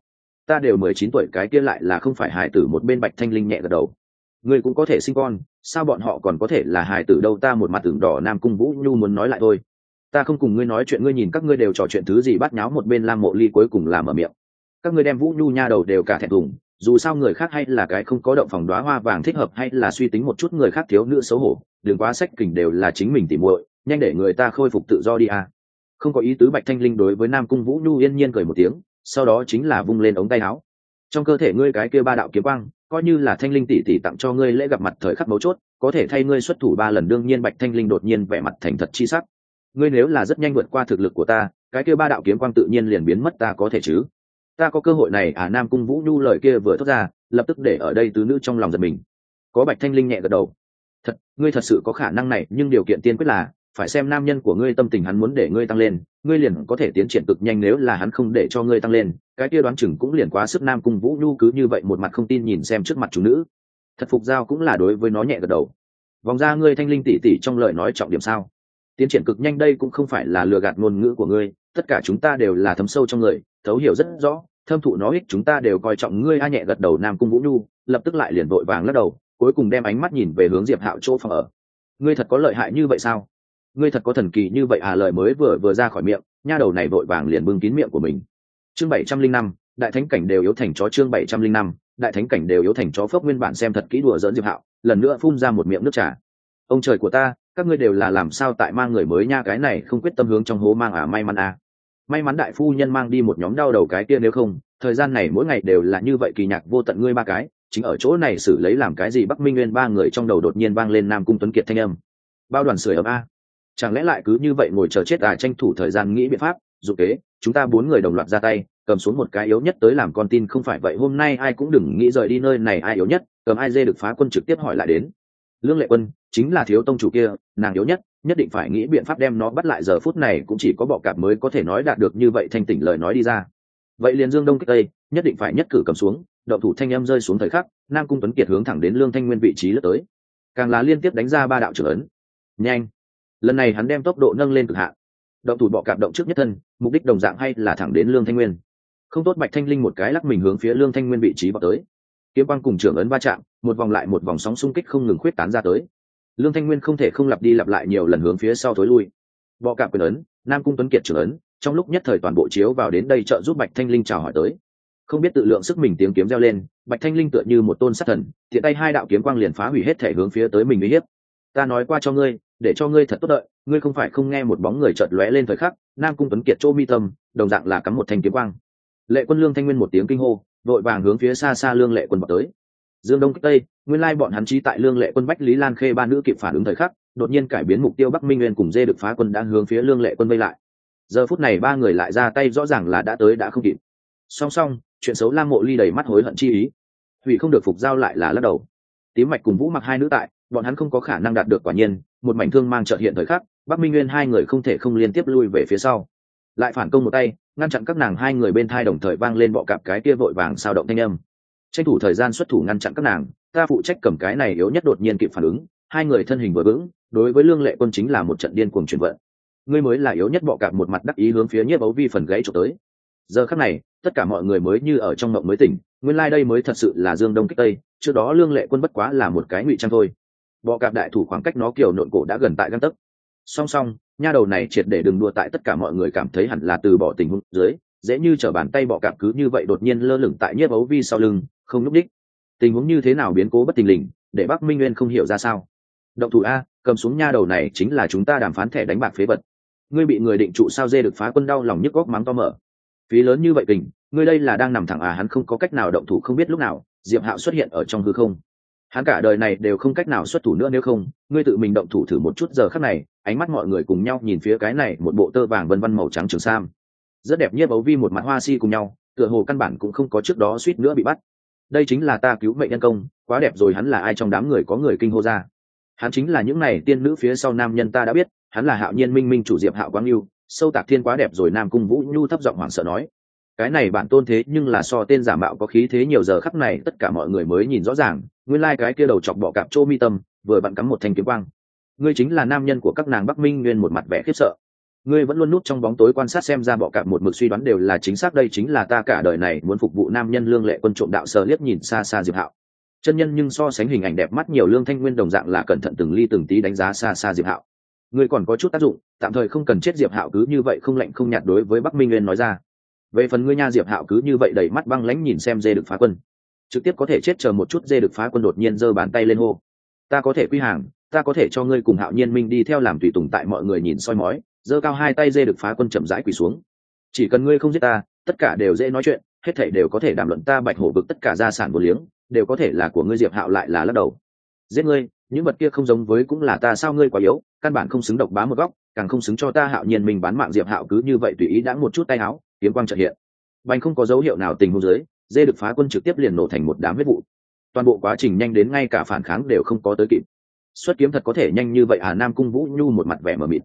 Ta đều mười chín tuổi cái kia lại là không phải hải tử một bên bạch thanh linh nhẹ gật đầu. Người cũng có thể sinh con, sao bọn họ còn có thể là hải tử đâu ta một mặt tưởng đỏ nam cung vũ nhu muốn nói lại thôi ta không cùng ngươi nói chuyện, ngươi nhìn các ngươi đều trò chuyện thứ gì bắt nháo một bên lam mộ ly cuối cùng làm ở miệng. Các ngươi đem vũ nhu nha đầu đều cả thẹn thùng, dù sao người khác hay là cái không có động phòng đoá hoa vàng thích hợp hay là suy tính một chút người khác thiếu nữ xấu hổ, đừng quá sách kình đều là chính mình tìm muội, nhanh để người ta khôi phục tự do đi à. không có ý tứ bạch thanh linh đối với nam cung vũ nhu yên nhiên cười một tiếng, sau đó chính là vung lên ống tay áo. Trong cơ thể ngươi cái kia ba đạo kiếm quang, coi như là thanh linh tỷ tỷ tặng cho ngươi lễ gặp mặt thời khắc mấu chốt, có thể thay ngươi xuất thủ ba lần, đương nhiên bạch thanh linh đột nhiên vẻ mặt thành thật chi sắc ngươi nếu là rất nhanh vượt qua thực lực của ta, cái kia ba đạo kiếm quang tự nhiên liền biến mất, ta có thể chứ? Ta có cơ hội này à nam cung vũ nhu lời kia vừa thốt ra, lập tức để ở đây tứ nữ trong lòng giật mình. Có bạch thanh linh nhẹ gật đầu. Thật, ngươi thật sự có khả năng này, nhưng điều kiện tiên quyết là, phải xem nam nhân của ngươi tâm tình hắn muốn để ngươi tăng lên, ngươi liền có thể tiến triển cực nhanh nếu là hắn không để cho ngươi tăng lên. Cái kia đoán chừng cũng liền quá sức nam cung vũ nhu cứ như vậy một mặt không tin nhìn xem trước mặt chủ nữ. Thật phục giao cũng là đối với nó nhẹ gật đầu. Vòng ra ngươi thanh linh tỉ tỉ trong lời nói trọng điểm sao? Tiến triển cực nhanh đây cũng không phải là lừa gạt ngôn ngữ của ngươi, tất cả chúng ta đều là thấm sâu trong người, thấu hiểu rất rõ, thâm thụ nó ích chúng ta đều coi trọng ngươi a nhẹ gật đầu nam cung vũ nhu, lập tức lại liền vội vàng lắc đầu, cuối cùng đem ánh mắt nhìn về hướng diệp hạo chỗ phòng ở. Ngươi thật có lợi hại như vậy sao? Ngươi thật có thần kỳ như vậy à? Lời mới vừa vừa ra khỏi miệng, nha đầu này vội vàng liền bưng kín miệng của mình. Chương bảy trăm linh năm, đại thánh cảnh đều yếu thành chó chương bảy trăm linh năm, đại thánh cảnh đều yếu thành chó phước nguyên bản xem thật kỹ đùa dỡn diệp hạo, lần nữa phun ra một miệng nước trà. Ông trời của ta các ngươi đều là làm sao tại mang người mới nha, cái này không quyết tâm hướng trong hố mang à may mắn à. May mắn đại phu nhân mang đi một nhóm đau đầu cái kia nếu không, thời gian này mỗi ngày đều là như vậy kỳ nhạc vô tận ngươi ba cái, chính ở chỗ này xử lấy làm cái gì bắc minh nguyên ba người trong đầu đột nhiên vang lên nam cung tuấn kiệt thanh âm. Bao đoàn sưởi ấm a. Chẳng lẽ lại cứ như vậy ngồi chờ chết à tranh thủ thời gian nghĩ biện pháp, dù kế, chúng ta bốn người đồng loạt ra tay, cầm xuống một cái yếu nhất tới làm con tin, không phải vậy hôm nay ai cũng đừng nghĩ rời đi nơi này, ai yếu nhất, cầm ai dê được phá quân trực tiếp hỏi lại đến lương lệ quân chính là thiếu tông chủ kia, nàng yếu nhất nhất định phải nghĩ biện pháp đem nó bắt lại, giờ phút này cũng chỉ có bọ cạp mới có thể nói đạt được như vậy thanh tỉnh lời nói đi ra. Vậy liền dương đông kích tây, nhất định phải nhất cử cầm xuống, động thủ thanh âm rơi xuống thời khắc, nam cung tuấn kiệt hướng thẳng đến lương thanh nguyên vị trí lướt tới. Càng là liên tiếp đánh ra ba đạo trưởng ấn. Nhanh! Lần này hắn đem tốc độ nâng lên cực hạn. Động thủ bọ cạp động trước nhất thân, mục đích đồng dạng hay là thẳng đến lương thanh nguyên. Không tốt bạch thanh linh một cái lắc mình hướng phía lương thanh nguyên vị trí bọ tới kiếm quang cùng trưởng ấn va chạm, một vòng lại một vòng sóng xung kích không ngừng khuyết tán ra tới. Lương thanh nguyên không thể không lặp đi lặp lại nhiều lần hướng phía sau thối lui. Bọ cạp quyền ấn, nam cung tuấn kiệt trưởng ấn, trong lúc nhất thời toàn bộ chiếu vào đến đây trợ giúp bạch thanh linh chào hỏi tới. Không biết tự lượng sức mình tiếng kiếm reo lên, bạch thanh linh tựa như một tôn sát thần thiện tay hai đạo kiếm quang liền phá hủy hết thể hướng phía tới mình uy hiếp. Ta nói qua cho ngươi, để cho ngươi thật tốt đợi, ngươi không phải không nghe một bóng người chợt lóe lên thời khắc, nam cung tuấn kiệt chỗ mi tâm, đồng dạng là cắm một thanh kiếm quang. Lệ quân lương thanh nguyên một tiếng kinh hô vội vàng hướng phía xa xa lương lệ quân vào tới. Dương đông kích tây, nguyên lai bọn hắn trí tại lương lệ quân bách lý lan khê ba nữ kịp phản ứng thời khắc, đột nhiên cải biến mục tiêu bắc minh nguyên cùng dê được phá quân đang hướng phía lương lệ quân vây lại. Giờ phút này ba người lại ra tay rõ ràng là đã tới đã không kịp. Song song, chuyện xấu lam mộ ly đầy mắt hối hận chi ý. Hủy không được phục giao lại là lắc đầu. Tím mạch cùng vũ mặc hai nữ tại, bọn hắn không có khả năng đạt được quả nhiên, một mảnh thương mang trợ hiện thời khắc, bắc minh nguyên hai người không thể không liên tiếp lui về phía sau. Lại phản công một tay ngăn chặn các nàng hai người bên thai đồng thời vang lên bọ cặp cái kia vội vàng sao động thanh âm. Tranh thủ thời gian xuất thủ ngăn chặn các nàng, ta phụ trách cầm cái này yếu nhất đột nhiên kịp phản ứng, hai người thân hình vừa vững, đối với lương lệ quân chính là một trận điên cuồng chuyển vận. Ngươi mới là yếu nhất bọ cạp một mặt đắc ý hướng phía nhiếp ấu vi phần gãy trộm tới. Giờ khắc này, tất cả mọi người mới như ở trong mộng mới tỉnh, nguyên lai、like、đây mới thật sự là dương đông kích tây, trước đó lương lệ quân bất quá là một cái ngụy trang thôi. Bọ cạp đại thủ khoảng cách nó kiểu nộn cổ đã gần tại găng tấc. Song song nha đầu này triệt để đừng đua tại tất cả mọi người cảm thấy hẳn là từ bỏ tình huống dưới, dễ như t bàn tay bọ cạp cứ như vậy đột nhiên lơ lửng tại nhiếp ấu vi sau lưng, không lúc đích. Tình huống như thế nào biến cố bất tình lình, để bắc minh nguyên không hiểu ra sao. Động thủ a, cầm xuống nha đầu này chính là chúng ta đàm phán thẻ đánh bạc phế vật. Ngươi bị người định trụ sao dê được phá quân đau lòng nhức góc mắng to mở. Phí lớn như vậy kình, ngươi đây là đang nằm thẳng à hắn không có cách nào động thủ không biết lúc nào, diệp hạo xuất hiện ở trong hư không hắn cả đời này đều không cách nào xuất thủ nữa nếu không, ngươi tự mình động thủ thử một chút giờ khắc này, ánh mắt mọi người cùng nhau nhìn phía cái này một bộ tơ vàng vân vân màu trắng trường sam. Rất đẹp nhất ấu vi một mặt hoa si cùng nhau, tựa hồ căn bản cũng không có trước đó suýt nữa bị bắt. Đây chính là ta cứu mệnh nhân công, quá đẹp rồi hắn là ai trong đám người có người kinh hô ra. Hắn chính là những này tiên nữ phía sau nam nhân ta đã biết, hắn là hạo nhiên minh minh chủ diệp hạo quang yêu sâu tạc thiên quá đẹp rồi nam cung vũ nhu thấp giọng hoảng sợ nói cái này bản tôn thế nhưng là so tên giả mạo có khí thế nhiều giờ khắp này, tất cả mọi người mới nhìn rõ ràng, nguyên lai、like、cái kia đầu chọc bọ cạp chỗ mi tâm, vừa bận cắm một thanh kiếm quang. Ngươi chính là nam nhân của các nàng bắc minh nguyên một mặt vẻ khiếp sợ. Ngươi vẫn luôn nút trong bóng tối quan sát xem ra bọ cạp một mực suy đoán đều là chính xác, đây chính là ta cả đời này muốn phục vụ nam nhân lương lệ quân trộm đạo sờ liếc nhìn xa xa diệp hạo. Chân nhân nhưng so sánh hình ảnh đẹp mắt nhiều lương thanh nguyên đồng dạng là cẩn thận từng ly từng tí đánh giá xa xa diệp hạo. Ngươi còn có chút tác dụng, tạm thời không cần chết diệp hạo cứ như vậy không lạnh không nhạt đối với bắc minh nguyên nói ra về phần ngươi nha diệp hạo cứ như vậy đầy mắt băng lãnh nhìn xem dê được phá quân. Trực tiếp có thể chết chờ một chút dê được phá quân đột nhiên giơ bàn tay lên hô. Ta có thể quy hàng, ta có thể cho ngươi cùng hạo nhiên minh đi theo làm tùy tùng tại mọi người nhìn soi mói, giơ cao hai tay dê được phá quân chậm rãi quỳ xuống. Chỉ cần ngươi không giết ta, tất cả đều dễ nói chuyện, hết thảy đều có thể đàm luận ta bạch hổ vực tất cả gia sản vô liếng, đều có thể là của ngươi diệp hạo lại là lắc đầu. Giết ngươi, những vật kia không giống với cũng là ta sao ngươi quá yếu, căn bản không xứng độc bá một góc, càng không xứng cho ta hạo nhiên mình bán mạng diệp hạo cứ như vậy tùy ý đã một chút tay áo kiếm quang trợ hiện. Bành không có dấu hiệu nào tình huống dưới, dê được phá quân trực tiếp liền nổ thành một đám huyết vụ. Toàn bộ quá trình nhanh đến ngay cả phản kháng đều không có tới kịp. Xuất kiếm thật có thể nhanh như vậy à? Nam cung vũ nhu một mặt vẻ mờ mịt.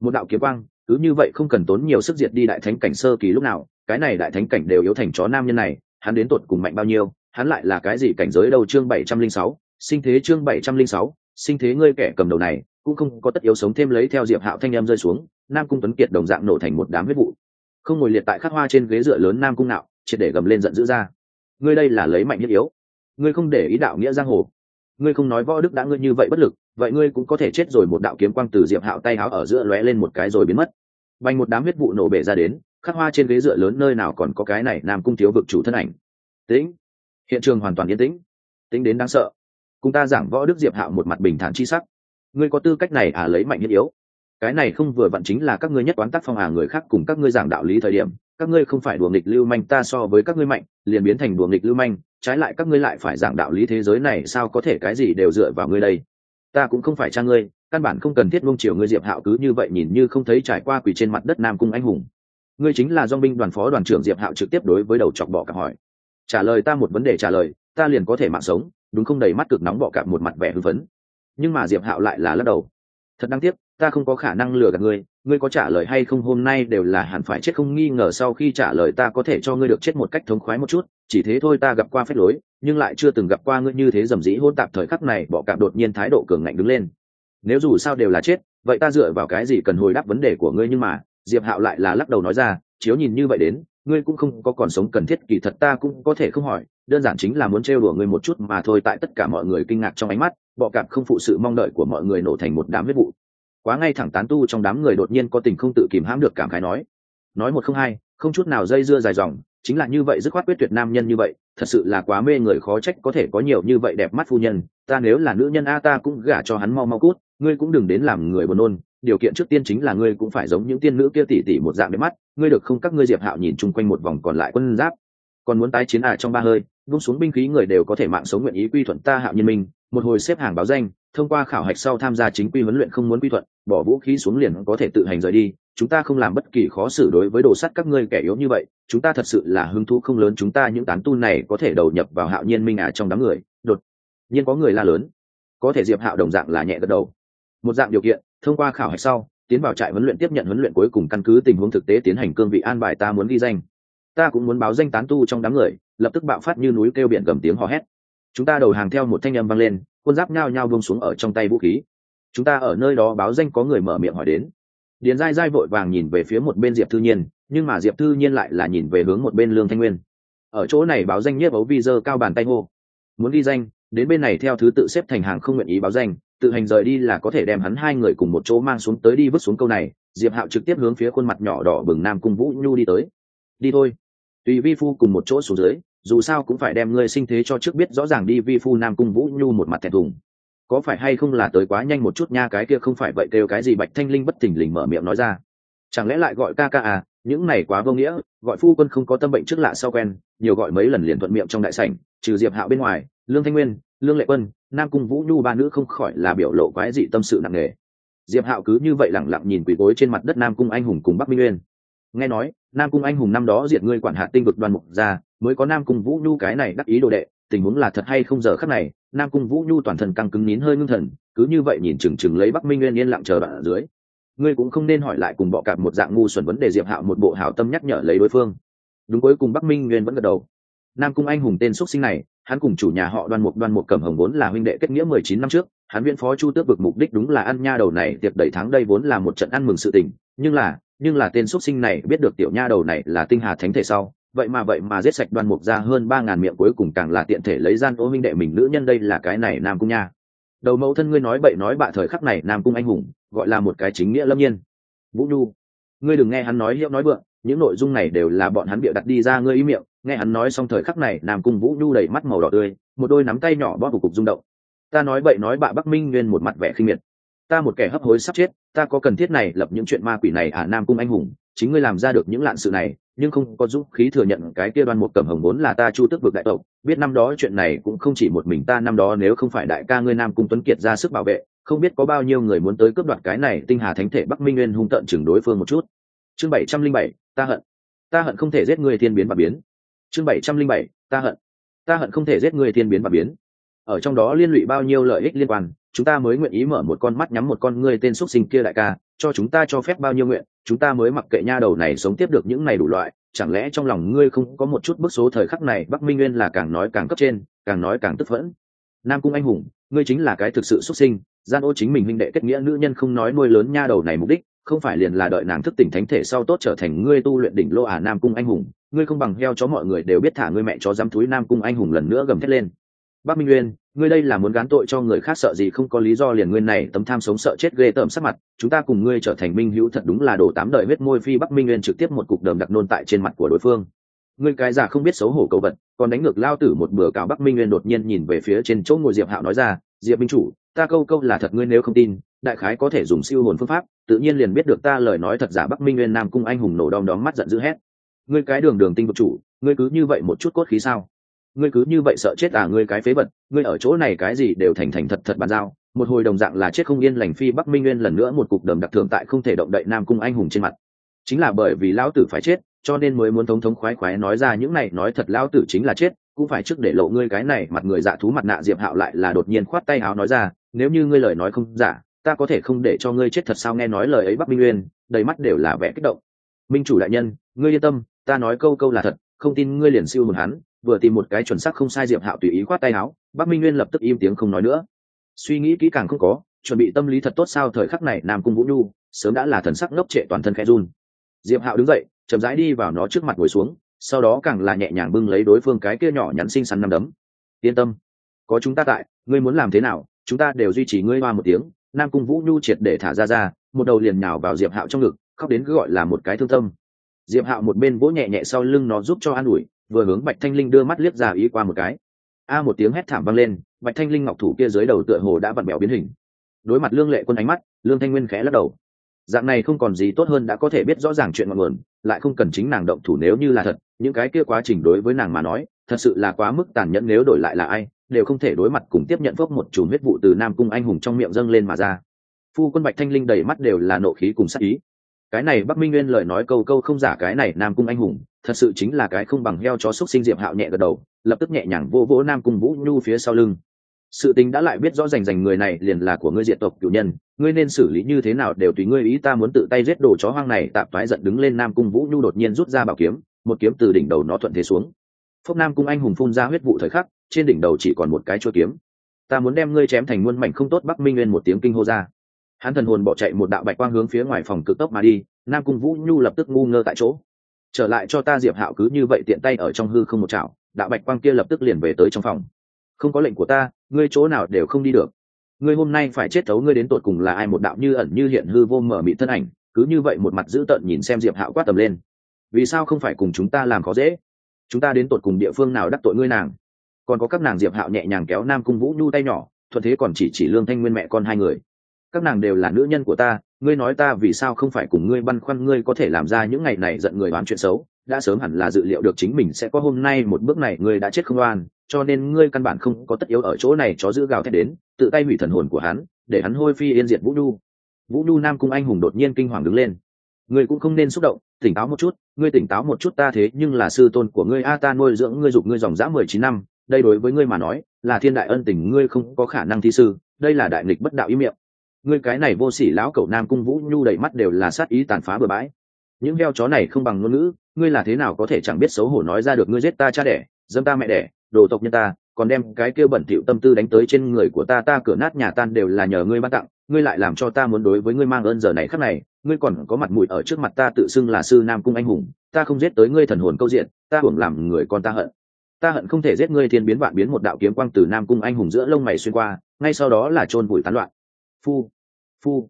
Một đạo kiếm quang, cứ như vậy không cần tốn nhiều sức diệt đi đại thánh cảnh sơ kỳ lúc nào, cái này đại thánh cảnh đều yếu thành chó nam nhân này, hắn đến tột cùng mạnh bao nhiêu, hắn lại là cái gì cảnh giới đầu chương bảy trăm linh sáu, sinh thế chương bảy trăm linh sáu, sinh thế ngươi kẻ cầm đầu này, cũng không có tất yếu sống thêm lấy theo diệp hạo thanh em rơi xuống, nam cung tuấn kiệt đồng dạng nổ thành một đám huyết vụ không ngồi liệt tại khắc hoa trên ghế dựa lớn nam cung nạo, triệt để gầm lên giận dữ ra. Ngươi đây là lấy mạnh nhất yếu. Ngươi không để ý đạo nghĩa giang hồ. Ngươi không nói võ đức đã ngươi như vậy bất lực, vậy ngươi cũng có thể chết rồi một đạo kiếm quang từ diệp hạo tay háo ở giữa lóe lên một cái rồi biến mất. Bành một đám huyết vụ nổ bể ra đến, khắc hoa trên ghế dựa lớn nơi nào còn có cái này nam cung thiếu vực chủ thân ảnh. Tĩnh. Hiện trường hoàn toàn yên tĩnh. Tính đến đáng sợ. Cùng ta giảng võ đức diệp hạo một mặt bình thản chi sắc. Ngươi có tư cách này à lấy mạnh nhất yếu cái này không vừa vặn chính là các ngươi nhất toán tác phong à người khác cùng các ngươi giảng đạo lý thời điểm, các ngươi không phải đùa nghịch lưu manh, ta so với các ngươi mạnh, liền biến thành đùa nghịch lưu manh, trái lại các ngươi lại phải giảng đạo lý thế giới này, sao có thể cái gì đều dựa vào ngươi đây? Ta cũng không phải cha ngươi, căn bản không cần thiết luông chiều ngươi diệp hạo cứ như vậy nhìn như không thấy trải qua quỳ trên mặt đất nam cung anh hùng. Ngươi chính là do binh đoàn phó đoàn trưởng diệp hạo trực tiếp đối với đầu chọc bỏ cả hỏi. Trả lời ta một vấn đề trả lời, ta liền có thể mạng sống, đúng không đầy mắt cực nóng bọ cạp một mặt vẻ hư vấn nhưng mà diệp hạo lại là lắc đầu. Thật đáng tiếc ta không có khả năng lừa gạt ngươi ngươi có trả lời hay không hôm nay đều là hẳn phải chết không nghi ngờ sau khi trả lời ta có thể cho ngươi được chết một cách thống khoái một chút, chỉ thế thôi ta gặp qua phép lối, nhưng lại chưa từng gặp qua ngươi như thế dầm dĩ hôn tạp thời khắc này, bọ cạp đột nhiên thái độ cường ngạnh đứng lên. Nếu dù sao đều là chết, vậy ta dựa vào cái gì cần hồi đáp vấn đề của ngươi nhưng mà, diệp hạo lại là lắc đầu nói ra, chiếu nhìn như vậy đến, ngươi cũng không có còn sống cần thiết kỳ thật ta cũng có thể không hỏi, đơn giản chính là muốn trêu đùa ngươi một chút mà thôi tại tất cả mọi người kinh ngạc trong ánh mắt, bọ cạp không phụ sự mong đợi của mọi người nổ thành một đám vết vụ quá ngay thẳng tán tu trong đám người đột nhiên có tình không tự kìm hãm được cảm khái nói. Nói một không hai, không chút nào dây dưa dài dòng, chính là như vậy dứt khoát quyết tuyệt nam nhân như vậy, thật sự là quá mê người khó trách có thể có nhiều như vậy đẹp mắt phu nhân, ta nếu là nữ nhân a ta cũng gả cho hắn mau mau cút, ngươi cũng đừng đến làm người buồn nôn, điều kiện trước tiên chính là ngươi cũng phải giống những tiên nữ kia tỉ tỉ một dạng đẹp mắt, ngươi được không các ngươi diệp hạo nhìn chung quanh một vòng còn lại quân giáp. Còn muốn tái chiến à trong ba hơi, vung xuống binh khí người đều có thể mạng sống nguyện ý quy thuận ta hạo nhân minh, một hồi xếp hàng báo danh thông qua khảo hạch sau tham gia chính quy huấn luyện không muốn quy thuận, bỏ vũ khí xuống liền có thể tự hành rời đi, chúng ta không làm bất kỳ khó xử đối với đồ sắt các ngươi kẻ yếu như vậy, chúng ta thật sự là hứng thú không lớn, chúng ta những tán tu này có thể đầu nhập vào hạo nhiên minh à trong đám người, đột nhiên có người la lớn. Có thể diệp hạo đồng dạng là nhẹ gật đầu. Một dạng điều kiện, thông qua khảo hạch sau, tiến vào trại huấn luyện tiếp nhận huấn luyện cuối cùng căn cứ tình huống thực tế tiến hành cương vị an bài ta muốn ghi danh. Ta cũng muốn báo danh tán tu trong đám người, lập tức bạo phát như núi kêu biển gầm tiếng hò hét. Chúng ta đầu hàng theo một thanh âm vang lên quân giáp nhao nhao buông xuống ở trong tay vũ khí. Chúng ta ở nơi đó báo danh có người mở miệng hỏi đến. Điền dai dai vội vàng nhìn về phía một bên diệp thư nhiên, nhưng mà diệp thư nhiên lại là nhìn về hướng một bên lương thanh nguyên. Ở chỗ này báo danh nhiếp ấu vi dơ cao bàn tay ngô muốn ghi danh, đến bên này theo thứ tự xếp thành hàng không nguyện ý báo danh, tự hành rời đi là có thể đem hắn hai người cùng một chỗ mang xuống tới đi vứt xuống câu này. Diệp hạo trực tiếp hướng phía khuôn mặt nhỏ đỏ bừng nam cung vũ nhu đi tới. Đi thôi. Tùy vi phu cùng một chỗ xuống dưới dù sao cũng phải đem ngươi sinh thế cho trước biết rõ ràng đi, vi phu nam cung vũ nhu một mặt thẹn thùng. Có phải hay không là tới quá nhanh một chút nha, cái kia không phải vậy, kêu cái gì bạch thanh linh bất thình lình mở miệng nói ra. Chẳng lẽ lại gọi ca ca à? Những này quá vô nghĩa, gọi phu quân không có tâm bệnh trước lạ sau quen, nhiều gọi mấy lần liền thuận miệng trong đại sảnh, trừ diệp hạo bên ngoài, lương thanh nguyên, lương lệ quân, nam cung vũ nhu ba nữ không khỏi là biểu lộ quái dị tâm sự nặng nề. Diệp hạo cứ như vậy lẳng lặng nhìn quỳ gối trên mặt đất nam cung anh hùng cùng bắc minh nguyên. Nghe nói nam cung anh hùng năm đó diệt ngươi quản hạt tinh vực đoàn mục ra, mới có nam cung vũ nhu cái này đắc ý đồ đệ. Tình huống là thật hay không giờ khắc này, nam cung vũ nhu toàn thân căng cứng nín hơi ngưng thần, cứ như vậy nhìn chừng chừng lấy bắc minh nguyên yên lặng chờ đoạn ở dưới. Ngươi cũng không nên hỏi lại cùng bọ cạp một dạng ngu xuẩn vấn đề diệp hạo một bộ hảo tâm nhắc nhở lấy đối phương. Đúng cuối cùng bắc minh nguyên vẫn gật đầu. Nam cung anh hùng tên xuất sinh này, hắn cùng chủ nhà họ đoan mục đoan mục cẩm hồng vốn là huynh đệ kết nghĩa mười chín năm trước, hắn viễn phó chu tước vực mục đích đúng là ăn nha đầu này, tiệc đẩy tháng đây vốn là một trận ăn mừng sự tình, nhưng là nhưng là tên xuất sinh này biết được tiểu nha đầu này là tinh hà thánh thể sau, vậy mà vậy mà giết sạch đoan mục ra hơn ba ngàn miệng cuối cùng càng là tiện thể lấy gian ô minh đệ mình nữ nhân đây là cái này nam cung nha. Đầu mẫu thân ngươi nói bậy nói bạ thời khắc này nam cung anh hùng, gọi là một cái chính nghĩa lâm nhiên. Vũ nhu, ngươi đừng nghe hắn nói hiệu nói vượng những nội dung này đều là bọn hắn bịa đặt đi ra ngươi ý miệng. Nghe hắn nói xong thời khắc này, nam cung vũ nhu đầy mắt màu đỏ tươi, một đôi nắm tay nhỏ bóp cục rung động. Ta nói bậy nói bạ bắc minh nguyên một mặt vẻ khinh miệt ta một kẻ hấp hối sắp chết, ta có cần thiết này lập những chuyện ma quỷ này à nam cung anh hùng, chính ngươi làm ra được những lạn sự này, nhưng không có dũng khí thừa nhận cái kia đoan một cẩm hồng vốn là ta chu tức vực đại tộc, biết năm đó chuyện này cũng không chỉ một mình ta, năm đó nếu không phải đại ca ngươi nam cung tuấn kiệt ra sức bảo vệ, không biết có bao nhiêu người muốn tới cướp đoạt cái này tinh hà thánh thể bắc minh nguyên hung tận chừng đối phương một chút. Chương bảy trăm linh bảy, ta hận. Ta hận không thể giết người thiên biến và biến. Chương bảy trăm linh bảy, ta hận. Ta hận không thể giết người thiên biến và biến. Ở trong đó liên lụy bao nhiêu lợi ích liên quan? Chúng ta mới nguyện ý mở một con mắt nhắm một con ngươi tên x sinh kia đại ca, cho chúng ta cho phép bao nhiêu nguyện, chúng ta mới mặc kệ nha đầu này sống tiếp được những này đủ loại, chẳng lẽ trong lòng ngươi không có một chút bức số thời khắc này bắc minh nguyên là càng nói càng cấp trên, càng nói càng tức phẫn. Nam cung anh hùng, ngươi chính là cái thực sự xuất sinh, gian ô chính mình minh đệ kết nghĩa nữ nhân không nói nuôi lớn nha đầu này mục đích, không phải liền là đợi nàng thức tỉnh thánh thể sau tốt trở thành ngươi tu luyện đỉnh lô à nam cung anh hùng, ngươi không bằng heo cho mọi người đều biết thả ngươi mẹ cho dám túi nam cung anh hùng lần nữa gầm thét lên bắc minh nguyên, ngươi đây là muốn gán tội cho người khác sợ gì không có lý do liền nguyên này, tấm tham sống sợ chết ghê tởm sắc mặt, chúng ta cùng ngươi trở thành minh hữu thật đúng là đồ tám đời huyết môi phi bắc minh nguyên trực tiếp một cục đờm đặc nôn tại trên mặt của đối phương. Ngươi cái già không biết xấu hổ cầu vật, còn đánh ngược lao tử một bữa cào bắc minh nguyên đột nhiên nhìn về phía trên chỗ ngồi diệp hạo nói ra, diệp minh chủ, ta câu câu là thật ngươi nếu không tin, đại khái có thể dùng siêu hồn phương pháp, tự nhiên liền biết được ta lời nói thật giả bắc minh nguyên nam cung anh hùng nổ đom đóm mắt giận dữ hét. Ngươi cái đường đường tinh vực chủ, ngươi cứ như vậy một chút cốt khí sao? Ngươi cứ như vậy sợ chết à ngươi cái phế vật, ngươi ở chỗ này cái gì đều thành thành thật thật bàn giao. Một hồi đồng dạng là chết không yên lành phi bắc minh nguyên lần nữa một cục đầm đặc thường tại không thể động đậy nam cung anh hùng trên mặt. Chính là bởi vì lão tử phải chết, cho nên mới muốn thống thống khoái khoái nói ra những này, nói thật lão tử chính là chết, cũng phải trước để lộ ngươi cái này mặt người dạ thú mặt nạ diệp hạo lại là đột nhiên khoát tay áo nói ra, nếu như ngươi lời nói không giả, ta có thể không để cho ngươi chết thật sao nghe nói lời ấy bắc minh nguyên, đầy mắt đều là vẻ kích động. Minh chủ đại nhân, ngươi yên tâm, ta nói câu câu là thật, không tin ngươi liền siêu một hắn vừa tìm một cái chuẩn xác không sai diệp hạo tùy ý khoát tay áo, bắc minh nguyên lập tức im tiếng không nói nữa. Suy nghĩ kỹ càng không có, chuẩn bị tâm lý thật tốt sao thời khắc này nam cung vũ nhu sớm đã là thần sắc ngốc trệ toàn thân khẽ run. Diệp hạo đứng dậy, chậm rãi đi vào nó trước mặt ngồi xuống, sau đó càng là nhẹ nhàng bưng lấy đối phương cái kia nhỏ nhắn xinh xắn năm đấm. Yên tâm, có chúng ta tại, ngươi muốn làm thế nào, chúng ta đều duy trì ngươi hoa một tiếng. Nam cung vũ nhu triệt để thả ra ra, một đầu liền nhào vào diệp hạo trong ngực, khóc đến cứ gọi là một cái thương tâm. Diệp hạo một bên vỗ nhẹ nhẹ sau lưng nó giúp cho an ủi vừa hướng bạch thanh linh đưa mắt liếc ra ý qua một cái. A một tiếng hét thảm vang lên, bạch thanh linh ngọc thủ kia dưới đầu tựa hồ đã vặn bẹo biến hình. Đối mặt lương lệ quân ánh mắt, lương thanh nguyên khẽ lắc đầu. Dạng này không còn gì tốt hơn đã có thể biết rõ ràng chuyện ngọn nguồn, lại không cần chính nàng động thủ nếu như là thật. Những cái kia quá trình đối với nàng mà nói, thật sự là quá mức tàn nhẫn nếu đổi lại là ai, đều không thể đối mặt cùng tiếp nhận phốc một chùm huyết vụ từ nam cung anh hùng trong miệng dâng lên mà ra. Phu quân bạch thanh linh đầy mắt đều là nộ khí cùng sắc ý cái này bắc minh nguyên lời nói câu câu không giả cái này nam cung anh hùng, thật sự chính là cái không bằng heo chó xúc sinh diệp hạo nhẹ gật đầu, lập tức nhẹ nhàng vô vỗ nam cung vũ nhu phía sau lưng. Sự tình đã lại biết rõ rành rành người này liền là của ngươi diệt tộc cựu nhân, ngươi nên xử lý như thế nào đều tùy ngươi ý ta muốn tự tay giết đồ chó hoang này tạm thoái giận đứng lên nam cung vũ nhu đột nhiên rút ra bảo kiếm, một kiếm từ đỉnh đầu nó thuận thế xuống. Phúc nam cung anh hùng phun ra huyết vụ thời khắc, trên đỉnh đầu chỉ còn một cái chuôi kiếm. Ta muốn đem ngươi chém thành muôn mảnh không tốt bắc minh nguyên một tiếng kinh hô ra hắn thần hồn bỏ chạy một đạo bạch quang hướng phía ngoài phòng cực tốc mà đi, nam cung vũ nhu lập tức ngu ngơ tại chỗ. Trở lại cho ta diệp hạo cứ như vậy tiện tay ở trong hư không một chảo, đạo bạch quang kia lập tức liền về tới trong phòng. Không có lệnh của ta, ngươi chỗ nào đều không đi được. Ngươi hôm nay phải chết thấu ngươi đến tột cùng là ai, một đạo như ẩn như hiện hư vô mở mị thân ảnh, cứ như vậy một mặt dữ tợn nhìn xem diệp hạo quát tầm lên. Vì sao không phải cùng chúng ta làm khó dễ? Chúng ta đến tột cùng địa phương nào đắc tội ngươi nàng? Còn có các nàng diệp hạo nhẹ nhàng kéo nam cung vũ nhu tay nhỏ, thuận thế còn chỉ chỉ lương thanh nguyên mẹ con hai người các nàng đều là nữ nhân của ta, ngươi nói ta vì sao không phải cùng ngươi băn khoăn ngươi có thể làm ra những ngày này giận người đoán chuyện xấu, đã sớm hẳn là dự liệu được chính mình sẽ có hôm nay một bước này ngươi đã chết không oan, cho nên ngươi căn bản không có tất yếu ở chỗ này chó giữ gào thét đến, tự tay hủy thần hồn của hắn, để hắn hôi phi yên diệt vũ nhu vũ nhu nam cung anh hùng đột nhiên kinh hoàng đứng lên. Ngươi cũng không nên xúc động, tỉnh táo một chút, ngươi tỉnh táo một chút ta thế nhưng là sư tôn của ngươi a ta nuôi dưỡng ngươi dục ngươi dòng dã mười chín năm, đây đối với ngươi mà nói, là thiên đại ân tình ngươi không có khả năng thi sư, đây là đại nghịch bất đạo ý miệng ngươi cái này vô sỉ lão cậu nam cung vũ nhu đầy mắt đều là sát ý tàn phá bừa bãi. Những heo chó này không bằng ngôn ngữ, ngươi là thế nào có thể chẳng biết xấu hổ nói ra được ngươi giết ta cha đẻ, dâm ta mẹ đẻ, đồ tộc nhân ta, còn đem cái kia bẩn thỉu tâm tư đánh tới trên người của ta ta cửa nát nhà tan đều là nhờ ngươi ban tặng, ngươi lại làm cho ta muốn đối với ngươi mang ơn giờ này khắc này, ngươi còn có mặt mũi ở trước mặt ta tự xưng là sư nam cung anh hùng, ta không giết tới ngươi thần hồn câu diện, ta hưởng làm người con ta hận. Ta hận không thể giết ngươi thiên biến vạn biến một đạo kiếm quang từ nam cung anh hùng giữa lông mày xuyên qua, ngay sau đó là chôn bụi tán loạn phu phu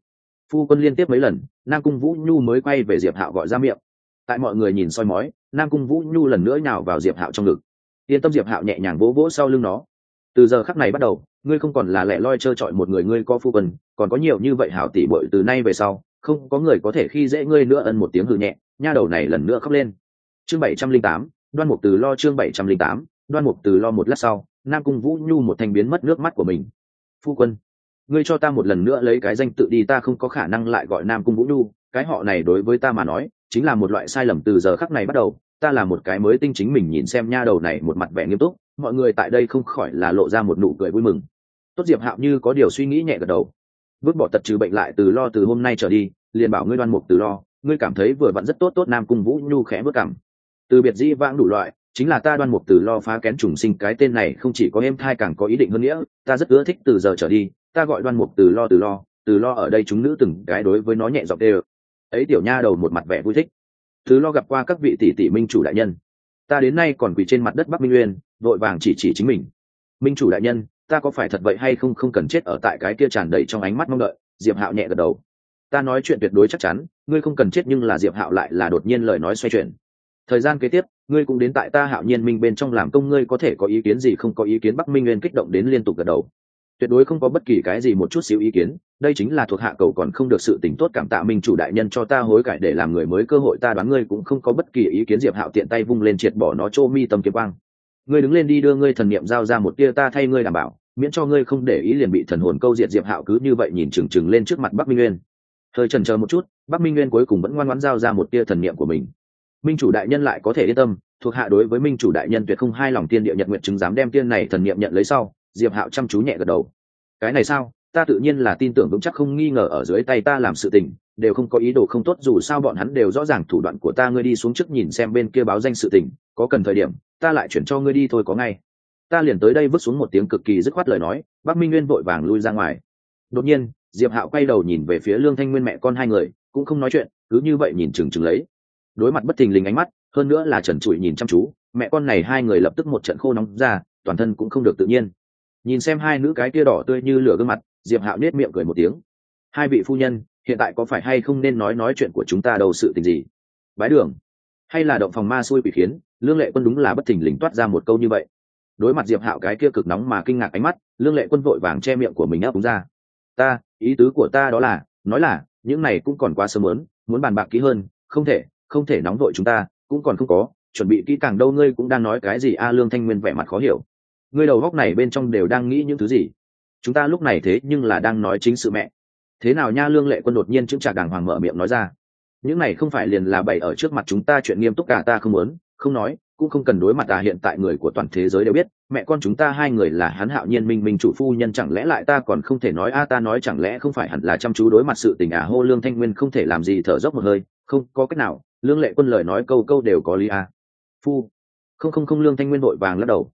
phu quân liên tiếp mấy lần, nam cung vũ nhu mới quay về diệp hạo gọi ra miệng. Tại mọi người nhìn soi mói, nam cung vũ nhu lần nữa nhào vào diệp hạo trong ngực. Yên tâm diệp hạo nhẹ nhàng vỗ vỗ sau lưng nó. Từ giờ khắc này bắt đầu, ngươi không còn là lẻ loi trơ trọi một người ngươi có phu quân, còn có nhiều như vậy hảo tỷ bội từ nay về sau, không có người có thể khi dễ ngươi nữa ân một tiếng hự nhẹ, nha đầu này lần nữa khóc lên. Chương bảy trăm linh tám, đoan mục từ lo chương bảy trăm linh tám, đoan mục từ lo một lát sau, nam cung vũ nhu một thanh biến mất nước mắt của mình. Phu quân ngươi cho ta một lần nữa lấy cái danh tự đi, ta không có khả năng lại gọi nam cung vũ nhu. Cái họ này đối với ta mà nói, chính là một loại sai lầm từ giờ khắc này bắt đầu. Ta là một cái mới tinh chính mình nhìn xem nha đầu này một mặt vẻ nghiêm túc. Mọi người tại đây không khỏi là lộ ra một nụ cười vui mừng. Tốt diệp hạo như có điều suy nghĩ nhẹ gật đầu. Vứt bỏ tật trừ bệnh lại từ lo từ hôm nay trở đi, liền bảo ngươi đoan mục từ lo. Ngươi cảm thấy vừa vặn rất tốt tốt nam cung vũ nhu khẽ bước cảm. Từ biệt di vãng đủ loại, chính là ta đoan mục từ lo phá kén trùng sinh cái tên này không chỉ có em thai càng có ý định hơn nghĩa, ta rất ưa thích từ giờ trở đi ta gọi đoan mục từ lo từ lo từ lo ở đây chúng nữ từng cái đối với nó nhẹ giọng đê ấy tiểu nha đầu một mặt vẻ vui thích. Thứ lo gặp qua các vị tỷ tỷ minh chủ đại nhân. Ta đến nay còn quỳ trên mặt đất bắc minh uyên, vội vàng chỉ chỉ chính mình. Minh chủ đại nhân, ta có phải thật vậy hay không không cần chết ở tại cái kia tràn đầy trong ánh mắt mong đợi, diệp hạo nhẹ gật đầu. Ta nói chuyện tuyệt đối chắc chắn, ngươi không cần chết nhưng là diệp hạo lại là đột nhiên lời nói xoay chuyển. Thời gian kế tiếp, ngươi cũng đến tại ta hạo nhiên minh bên trong làm công, ngươi có thể có ý kiến gì không có ý kiến bắc minh nguyên kích động đến liên tục gật đầu tuyệt đối không có bất kỳ cái gì một chút xíu ý kiến. Đây chính là thuộc hạ cầu còn không được sự tỉnh tốt cảm tạ minh chủ đại nhân cho ta hối cải để làm người mới cơ hội. Ta đoán ngươi cũng không có bất kỳ ý kiến diệp hạo tiện tay vung lên triệt bỏ nó chô mi tâm kiếm quang. Ngươi đứng lên đi đưa ngươi thần niệm giao ra một tia ta thay ngươi đảm bảo, miễn cho ngươi không để ý liền bị thần hồn câu diệt. Diệp hạo cứ như vậy nhìn trừng trừng lên trước mặt bắc minh nguyên. Hơi trần chờ một chút, bắc minh nguyên cuối cùng vẫn ngoan ngoãn giao ra một tia thần niệm của mình. Minh chủ đại nhân lại có thể yên tâm, thuộc hạ đối với minh chủ đại nhân tuyệt không hai lòng tiên địa nhật nguyện chứng dám đem tiên này thần niệm nhận lấy sau diệp hạo chăm chú nhẹ gật đầu. Cái này sao? Ta tự nhiên là tin tưởng vững chắc không nghi ngờ ở dưới tay ta làm sự tình, đều không có ý đồ không tốt, dù sao bọn hắn đều rõ ràng thủ đoạn của ta, ngươi đi xuống trước nhìn xem bên kia báo danh sự tình, có cần thời điểm, ta lại chuyển cho ngươi đi thôi, có ngay. Ta liền tới đây vứt xuống một tiếng cực kỳ dứt khoát lời nói, bắc minh nguyên vội vàng lui ra ngoài. Đột nhiên, diệp hạo quay đầu nhìn về phía lương thanh nguyên mẹ con hai người, cũng không nói chuyện, cứ như vậy nhìn chừng chừng lấy. Đối mặt bất thình lình ánh mắt, hơn nữa là trần trụi nhìn chăm chú, mẹ con này hai người lập tức một trận khô nóng ra, toàn thân cũng không được tự nhiên nhìn xem hai nữ cái kia đỏ tươi như lửa gương mặt, diệp hạo nết miệng cười một tiếng. Hai vị phu nhân, hiện tại có phải hay không nên nói nói chuyện của chúng ta đâu sự tình gì? Bái đường. Hay là động phòng ma xui quỷ khiến, lương lệ quân đúng là bất thình lình toát ra một câu như vậy. Đối mặt diệp hạo cái kia cực nóng mà kinh ngạc ánh mắt, lương lệ quân vội vàng che miệng của mình ấp đúng ra. Ta, ý tứ của ta đó là, nói là, những này cũng còn quá sớm muốn muốn bàn bạc kỹ hơn, không thể không thể nóng vội chúng ta, cũng còn không có, chuẩn bị kỹ càng đâu ngươi cũng đang nói cái gì a lương thanh nguyên vẻ mặt khó hiểu ngươi đầu góc này bên trong đều đang nghĩ những thứ gì? Chúng ta lúc này thế nhưng là đang nói chính sự mẹ. Thế nào nha, lương lệ quân đột nhiên chững chạc đàng hoàng mở miệng nói ra. Những này không phải liền là bày ở trước mặt chúng ta chuyện nghiêm túc cả ta không muốn, không nói, cũng không cần đối mặt à hiện tại người của toàn thế giới đều biết, mẹ con chúng ta hai người là hắn hạo nhiên minh minh chủ phu nhân chẳng lẽ lại ta còn không thể nói, a, ta nói chẳng lẽ không phải hẳn là chăm chú đối mặt sự tình à? Hô, lương thanh nguyên không thể làm gì thở dốc một hơi, không, có cách nào, lương lệ quân lời nói câu câu đều có lý à. phu. Không không không, lương thanh nguyên vội vàng lắc đầu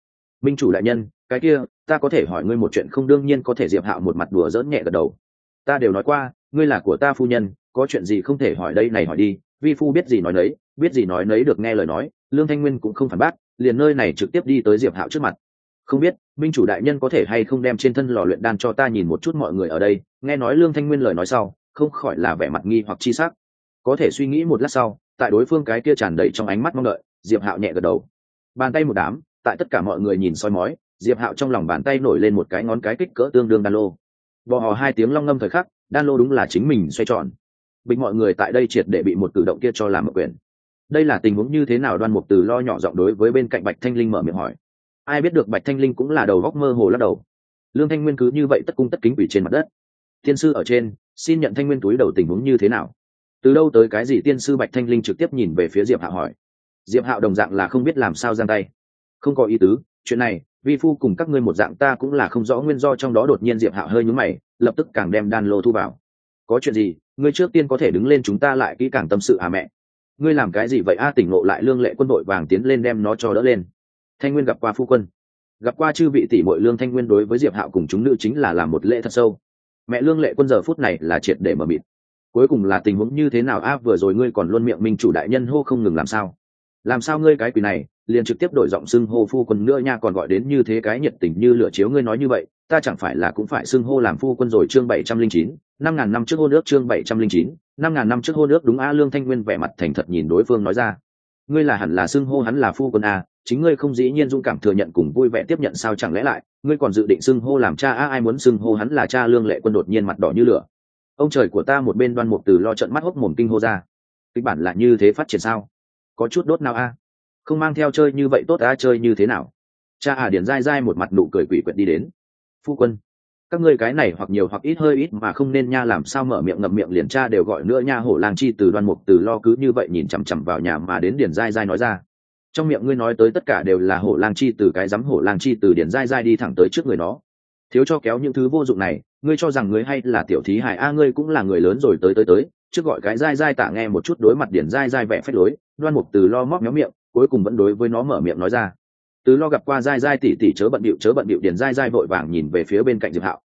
minh chủ đại nhân, cái kia, ta có thể hỏi ngươi một chuyện không đương nhiên có thể diệp hạo một mặt đùa dỡn nhẹ gật đầu. Ta đều nói qua, ngươi là của ta phu nhân, có chuyện gì không thể hỏi đây này hỏi đi, vi phu biết gì nói nấy, biết gì nói nấy được nghe lời nói, lương thanh nguyên cũng không phản bác, liền nơi này trực tiếp đi tới diệp hạo trước mặt. Không biết, minh chủ đại nhân có thể hay không đem trên thân lò luyện đan cho ta nhìn một chút mọi người ở đây, nghe nói lương thanh nguyên lời nói sau, không khỏi là vẻ mặt nghi hoặc chi sắc. Có thể suy nghĩ một lát sau, tại đối phương cái kia tràn đầy trong ánh mắt mong đợi, diệp hạo nhẹ gật đầu. Bàn tay một đám tại tất cả mọi người nhìn soi mói, diệp hạo trong lòng bàn tay nổi lên một cái ngón cái kích cỡ tương đương đan lô. Bò hò hai tiếng long ngâm thời khắc, đan lô đúng là chính mình xoay tròn. Bình mọi người tại đây triệt để bị một cử động kia cho làm một quyền đây là tình huống như thế nào đoan mục từ lo nhỏ giọng đối với bên cạnh bạch thanh linh mở miệng hỏi. Ai biết được bạch thanh linh cũng là đầu góc mơ hồ lắc đầu. Lương thanh nguyên cứ như vậy tất cung tất kính ủy trên mặt đất. Tiên sư ở trên, xin nhận thanh nguyên túi đầu tình huống như thế nào? Từ đâu tới cái gì tiên sư bạch thanh linh trực tiếp nhìn về phía diệp hạo hỏi. Diệp hạo đồng dạng là không biết làm sao giang tay không có ý tứ, chuyện này, vi phu cùng các ngươi một dạng ta cũng là không rõ nguyên do trong đó đột nhiên diệp hạo hơi nhúng mày, lập tức càng đem đan lô thu vào. Có chuyện gì, ngươi trước tiên có thể đứng lên chúng ta lại kỹ càng tâm sự à mẹ. Ngươi làm cái gì vậy? A, tỉnh ngộ lại lương lệ quân đội vàng tiến lên đem nó cho đỡ lên. Thanh nguyên gặp qua phu quân. Gặp qua chư vị tỷ mội lương thanh nguyên đối với diệp hạo cùng chúng nữ chính là làm một lễ thật sâu. Mẹ lương lệ quân giờ phút này là triệt để mờ mịt. Cuối cùng là tình huống như thế nào? A, vừa rồi ngươi còn luôn miệng minh chủ đại nhân hô không ngừng làm sao? Làm sao ngươi cái quỷ này liền trực tiếp đổi giọng xưng hô phu quân nữa nha, còn gọi đến như thế cái nhiệt tình như lửa chiếu ngươi nói như vậy, ta chẳng phải là cũng phải xưng hô làm phu quân rồi chương bảy trăm linh chín, năm ngàn năm trước hô nước chương bảy trăm linh chín, năm ngàn năm trước hô nước đúng a lương thanh nguyên vẻ mặt thành thật nhìn đối phương nói ra. Ngươi là hẳn là xưng hô hắn là phu quân a, chính ngươi không dĩ nhiên dũng cảm thừa nhận cùng vui vẻ tiếp nhận sao chẳng lẽ lại, ngươi còn dự định xưng hô làm cha a, ai muốn xưng hô hắn là cha lương lệ quân đột nhiên mặt đỏ như lửa. Ông trời của ta một bên đoan mục từ lo trận mắt hốc mồm kinh hô ra. Kịch bản là như thế phát triển sao? Có chút đốt nào a? Không mang theo chơi như vậy tốt đã chơi như thế nào? Cha à điển dai dai một mặt nụ cười quỷ quyệt đi đến. Phu quân, các ngươi cái này hoặc nhiều hoặc ít hơi ít mà không nên nha, làm sao mở miệng ngậm miệng liền cha đều gọi nữa nha, hổ lang chi từ đoan mục từ lo cứ như vậy nhìn chằm chằm vào nhà mà đến điền dai dai nói ra. Trong miệng ngươi nói tới tất cả đều là hổ lang chi từ, cái dám hổ lang chi từ điền dai dai đi thẳng tới trước người nó. Thiếu cho kéo những thứ vô dụng này, ngươi cho rằng ngươi hay là tiểu thí hải a, ngươi cũng là người lớn rồi, tới tới tới, trước gọi cái dai dai tạ nghe một chút, đối mặt điển dai dai vẻ phách lối, đoan mục từ lo móc méo miệng cuối cùng vẫn đối với nó mở miệng nói ra. Từ lo gặp qua dai dai tỉ tỉ chớ bận bịu, chớ bận bịu điền dai dai vội vàng nhìn về phía bên cạnh diệp hạo.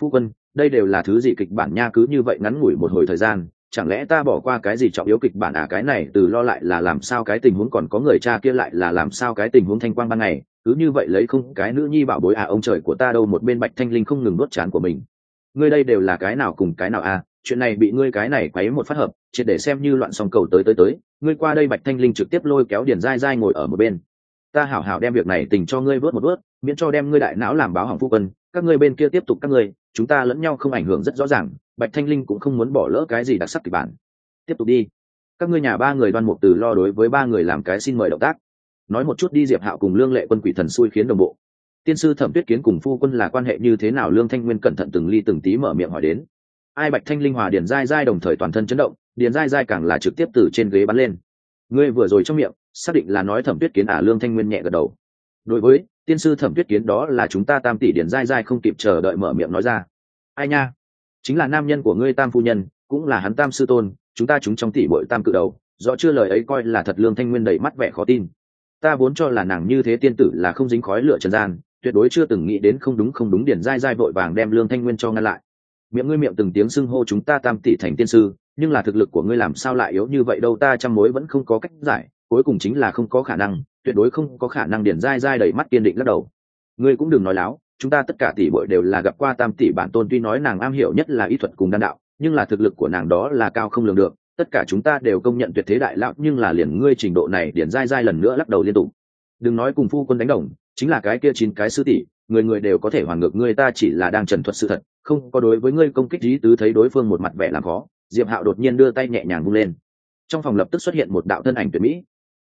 Phu quân, đây đều là thứ gì kịch bản nha, cứ như vậy ngắn ngủi một hồi thời gian, chẳng lẽ ta bỏ qua cái gì trọng yếu kịch bản à? Cái này từ lo lại là làm sao cái tình huống còn có người cha kia lại là làm sao cái tình huống thanh quang ban ngày, cứ như vậy lấy không cái nữ nhi bảo bối à? Ông trời của ta đâu một bên bạch thanh linh không ngừng nuốt chán của mình. Ngươi đây đều là cái nào cùng cái nào à? Chuyện này bị ngươi cái này quấy một phát hợp triệt để xem như loạn song cầu tới tới tới, ngươi qua đây bạch thanh linh trực tiếp lôi kéo điền dai dai ngồi ở một bên. Ta hảo hảo đem việc này tình cho ngươi vớt một vớt, miễn cho đem ngươi đại não làm báo hỏng phu quân, các ngươi bên kia tiếp tục các ngươi, chúng ta lẫn nhau không ảnh hưởng rất rõ ràng, bạch thanh linh cũng không muốn bỏ lỡ cái gì đặc sắc kịch bản. Tiếp tục đi. Các ngươi nhà ba người đoan mục từ lo đối với ba người làm cái xin mời động tác. Nói một chút đi diệp hạo cùng lương lệ quân quỷ thần xui khiến đồng bộ. Tiên sư thẩm tuyết kiến cùng phu quân là quan hệ như thế nào? Lương thanh nguyên cẩn thận từng ly từng tí mở miệng hỏi đến. Ai bạch thanh linh hòa điền dai dai đồng thời toàn thân chấn động điền dai dai càng là trực tiếp từ trên ghế bắn lên. Ngươi vừa rồi trong miệng, xác định là nói thẩm tuyết kiến à lương thanh nguyên nhẹ gật đầu. Đối với, tiên sư thẩm tuyết kiến đó là chúng ta tam tỷ điền dai dai không kịp chờ đợi mở miệng nói ra. Ai nha? Chính là nam nhân của ngươi tam phu nhân, cũng là hắn tam sư tôn, chúng ta chúng trong tỷ bội tam cự đầu, rõ chưa lời ấy coi là thật lương thanh nguyên đầy mắt vẻ khó tin. Ta vốn cho là nàng như thế tiên tử là không dính khói lửa trần gian, tuyệt đối chưa từng nghĩ đến không đúng không đúng điển dai dai vội vàng đem lương thanh nguyên cho ngăn lại. Miệng ngươi miệng từng tiếng xưng hô chúng ta tam tỷ thành tiên sư nhưng là thực lực của ngươi làm sao lại yếu như vậy đâu, ta trăm mối vẫn không có cách giải, cuối cùng chính là không có khả năng, tuyệt đối không có khả năng điển dai dai đầy mắt kiên định lắc đầu. Ngươi cũng đừng nói láo, chúng ta tất cả tỷ bội đều là gặp qua tam tỷ bản tôn, tuy nói nàng am hiểu nhất là y thuật cùng đan đạo, nhưng là thực lực của nàng đó là cao không lường được, tất cả chúng ta đều công nhận tuyệt thế đại lão, nhưng là liền ngươi trình độ này điển dai dai lần nữa lắc đầu liên tục. Đừng nói cùng phu quân đánh đồng, chính là cái kia chín cái sư tỷ, người người đều có thể hoàn ngược ngươi, ta chỉ là đang trần thuật sự thật, không có đối với ngươi công kích lý tứ thấy đối phương một mặt vẻ làm khó diệp hạo đột nhiên đưa tay nhẹ nhàng vung lên. Trong phòng lập tức xuất hiện một đạo thân ảnh tuyệt mỹ.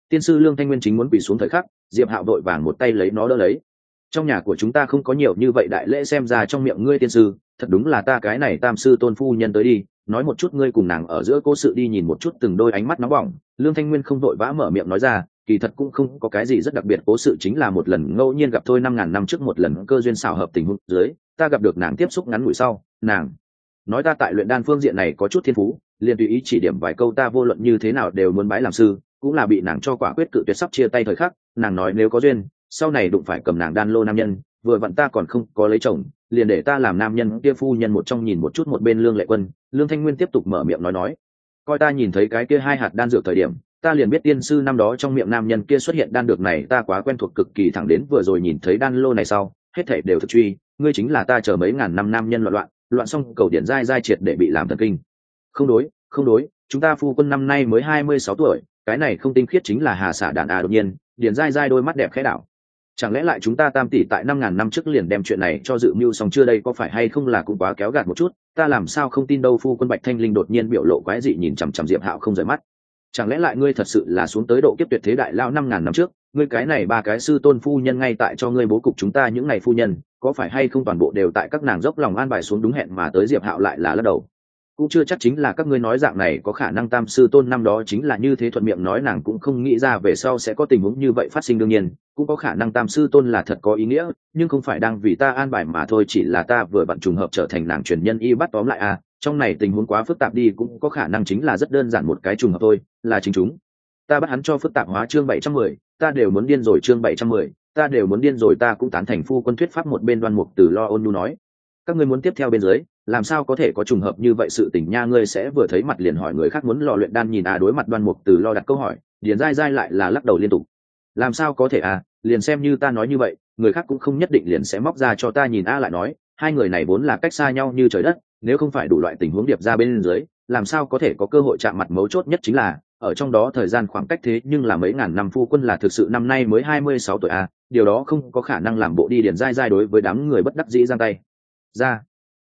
Tiên sư lương thanh nguyên chính muốn quỳ xuống thời khắc, diệp hạo vội vàng một tay lấy nó đỡ lấy. Trong nhà của chúng ta không có nhiều như vậy đại lễ xem ra trong miệng ngươi tiên sư, thật đúng là ta cái này tam sư tôn phu nhân tới đi, nói một chút ngươi cùng nàng ở giữa cố sự đi nhìn một chút từng đôi ánh mắt nóng bỏng. Lương thanh nguyên không vội vã mở miệng nói ra, kỳ thật cũng không có cái gì rất đặc biệt, cố sự chính là một lần ngẫu nhiên gặp thôi năm ngàn năm trước một lần cơ duyên xảo hợp tình huống dưới, ta gặp được nàng tiếp xúc ngắn ngủi sau, nàng nói ta tại luyện đan phương diện này có chút thiên phú, liền tùy ý chỉ điểm vài câu ta vô luận như thế nào đều muốn bái làm sư, cũng là bị nàng cho quả quyết cự tuyệt sắp chia tay thời khắc, nàng nói nếu có duyên, sau này đụng phải cầm nàng đan lô nam nhân, vừa vặn ta còn không có lấy chồng, liền để ta làm nam nhân kia phu nhân một trong nhìn một chút một bên lương lệ quân, lương thanh nguyên tiếp tục mở miệng nói nói. Coi ta nhìn thấy cái kia hai hạt đan dược thời điểm, ta liền biết tiên sư năm đó trong miệng nam nhân kia xuất hiện đan dược này ta quá quen thuộc cực kỳ thẳng đến vừa rồi nhìn thấy đan lô này sau, hết thể đều thực truy, ngươi chính là ta chờ mấy ngàn năm nam nhân loạn loạn loạn xong cầu điển dai dai triệt để bị làm thần kinh. Không đối không đối, chúng ta phu quân năm nay mới hai mươi sáu tuổi, cái này không tinh khiết chính là hà xả đàn à đột nhiên, điển dai dai đôi mắt đẹp khẽ đảo. Chẳng lẽ lại chúng ta tam tỷ tại năm ngàn năm trước liền đem chuyện này cho dự mưu xong chưa đây, có phải hay không là cũng quá kéo gạt một chút? Ta làm sao không tin đâu, phu quân bạch thanh linh đột nhiên biểu lộ quái dị nhìn chằm chằm diệp hạo không rời mắt. Chẳng lẽ lại ngươi thật sự là xuống tới độ kiếp tuyệt thế đại lao năm ngàn năm trước? Ngươi cái này ba cái sư tôn phu nhân ngay tại cho ngươi bố cục chúng ta những ngày phu nhân, có phải hay không toàn bộ đều tại các nàng dốc lòng an bài xuống đúng hẹn mà tới diệp hạo lại là lắc đầu. Cũng chưa chắc chính là các ngươi nói dạng này có khả năng tam sư tôn năm đó chính là như thế thuận miệng nói nàng cũng không nghĩ ra về sau sẽ có tình huống như vậy phát sinh đương nhiên, cũng có khả năng tam sư tôn là thật có ý nghĩa, nhưng không phải đang vì ta an bài mà thôi, chỉ là ta vừa bận trùng hợp trở thành nàng truyền nhân y bắt tóm lại à trong này tình huống quá phức tạp đi, cũng có khả năng chính là rất đơn giản một cái trùng hợp thôi, là chính chúng. Ta bắt hắn cho phức tạp hóa chương bảy trăm mười ta đều muốn điên rồi chương bảy trăm mười, ta đều muốn điên rồi ta cũng tán thành phu quân thuyết pháp một bên đoan mục từ lo ôn nhu nói. Các ngươi muốn tiếp theo bên dưới, làm sao có thể có trùng hợp như vậy sự tình nha, ngươi sẽ vừa thấy mặt liền hỏi người khác muốn lò luyện đan nhìn à đối mặt đoan mục từ lo đặt câu hỏi, điền dai dai lại là lắc đầu liên tục. Làm sao có thể à liền xem như ta nói như vậy, người khác cũng không nhất định liền sẽ móc ra cho ta nhìn a lại nói, hai người này vốn là cách xa nhau như trời đất, nếu không phải đủ loại tình huống điệp ra bên dưới, làm sao có thể có cơ hội chạm mặt mấu chốt nhất chính là ở trong đó thời gian khoảng cách thế nhưng là mấy ngàn năm phu quân là thực sự năm nay mới hai mươi sáu tuổi a điều đó không có khả năng làm bộ đi điền dai dai đối với đám người bất đắc dĩ giang tay. Ra,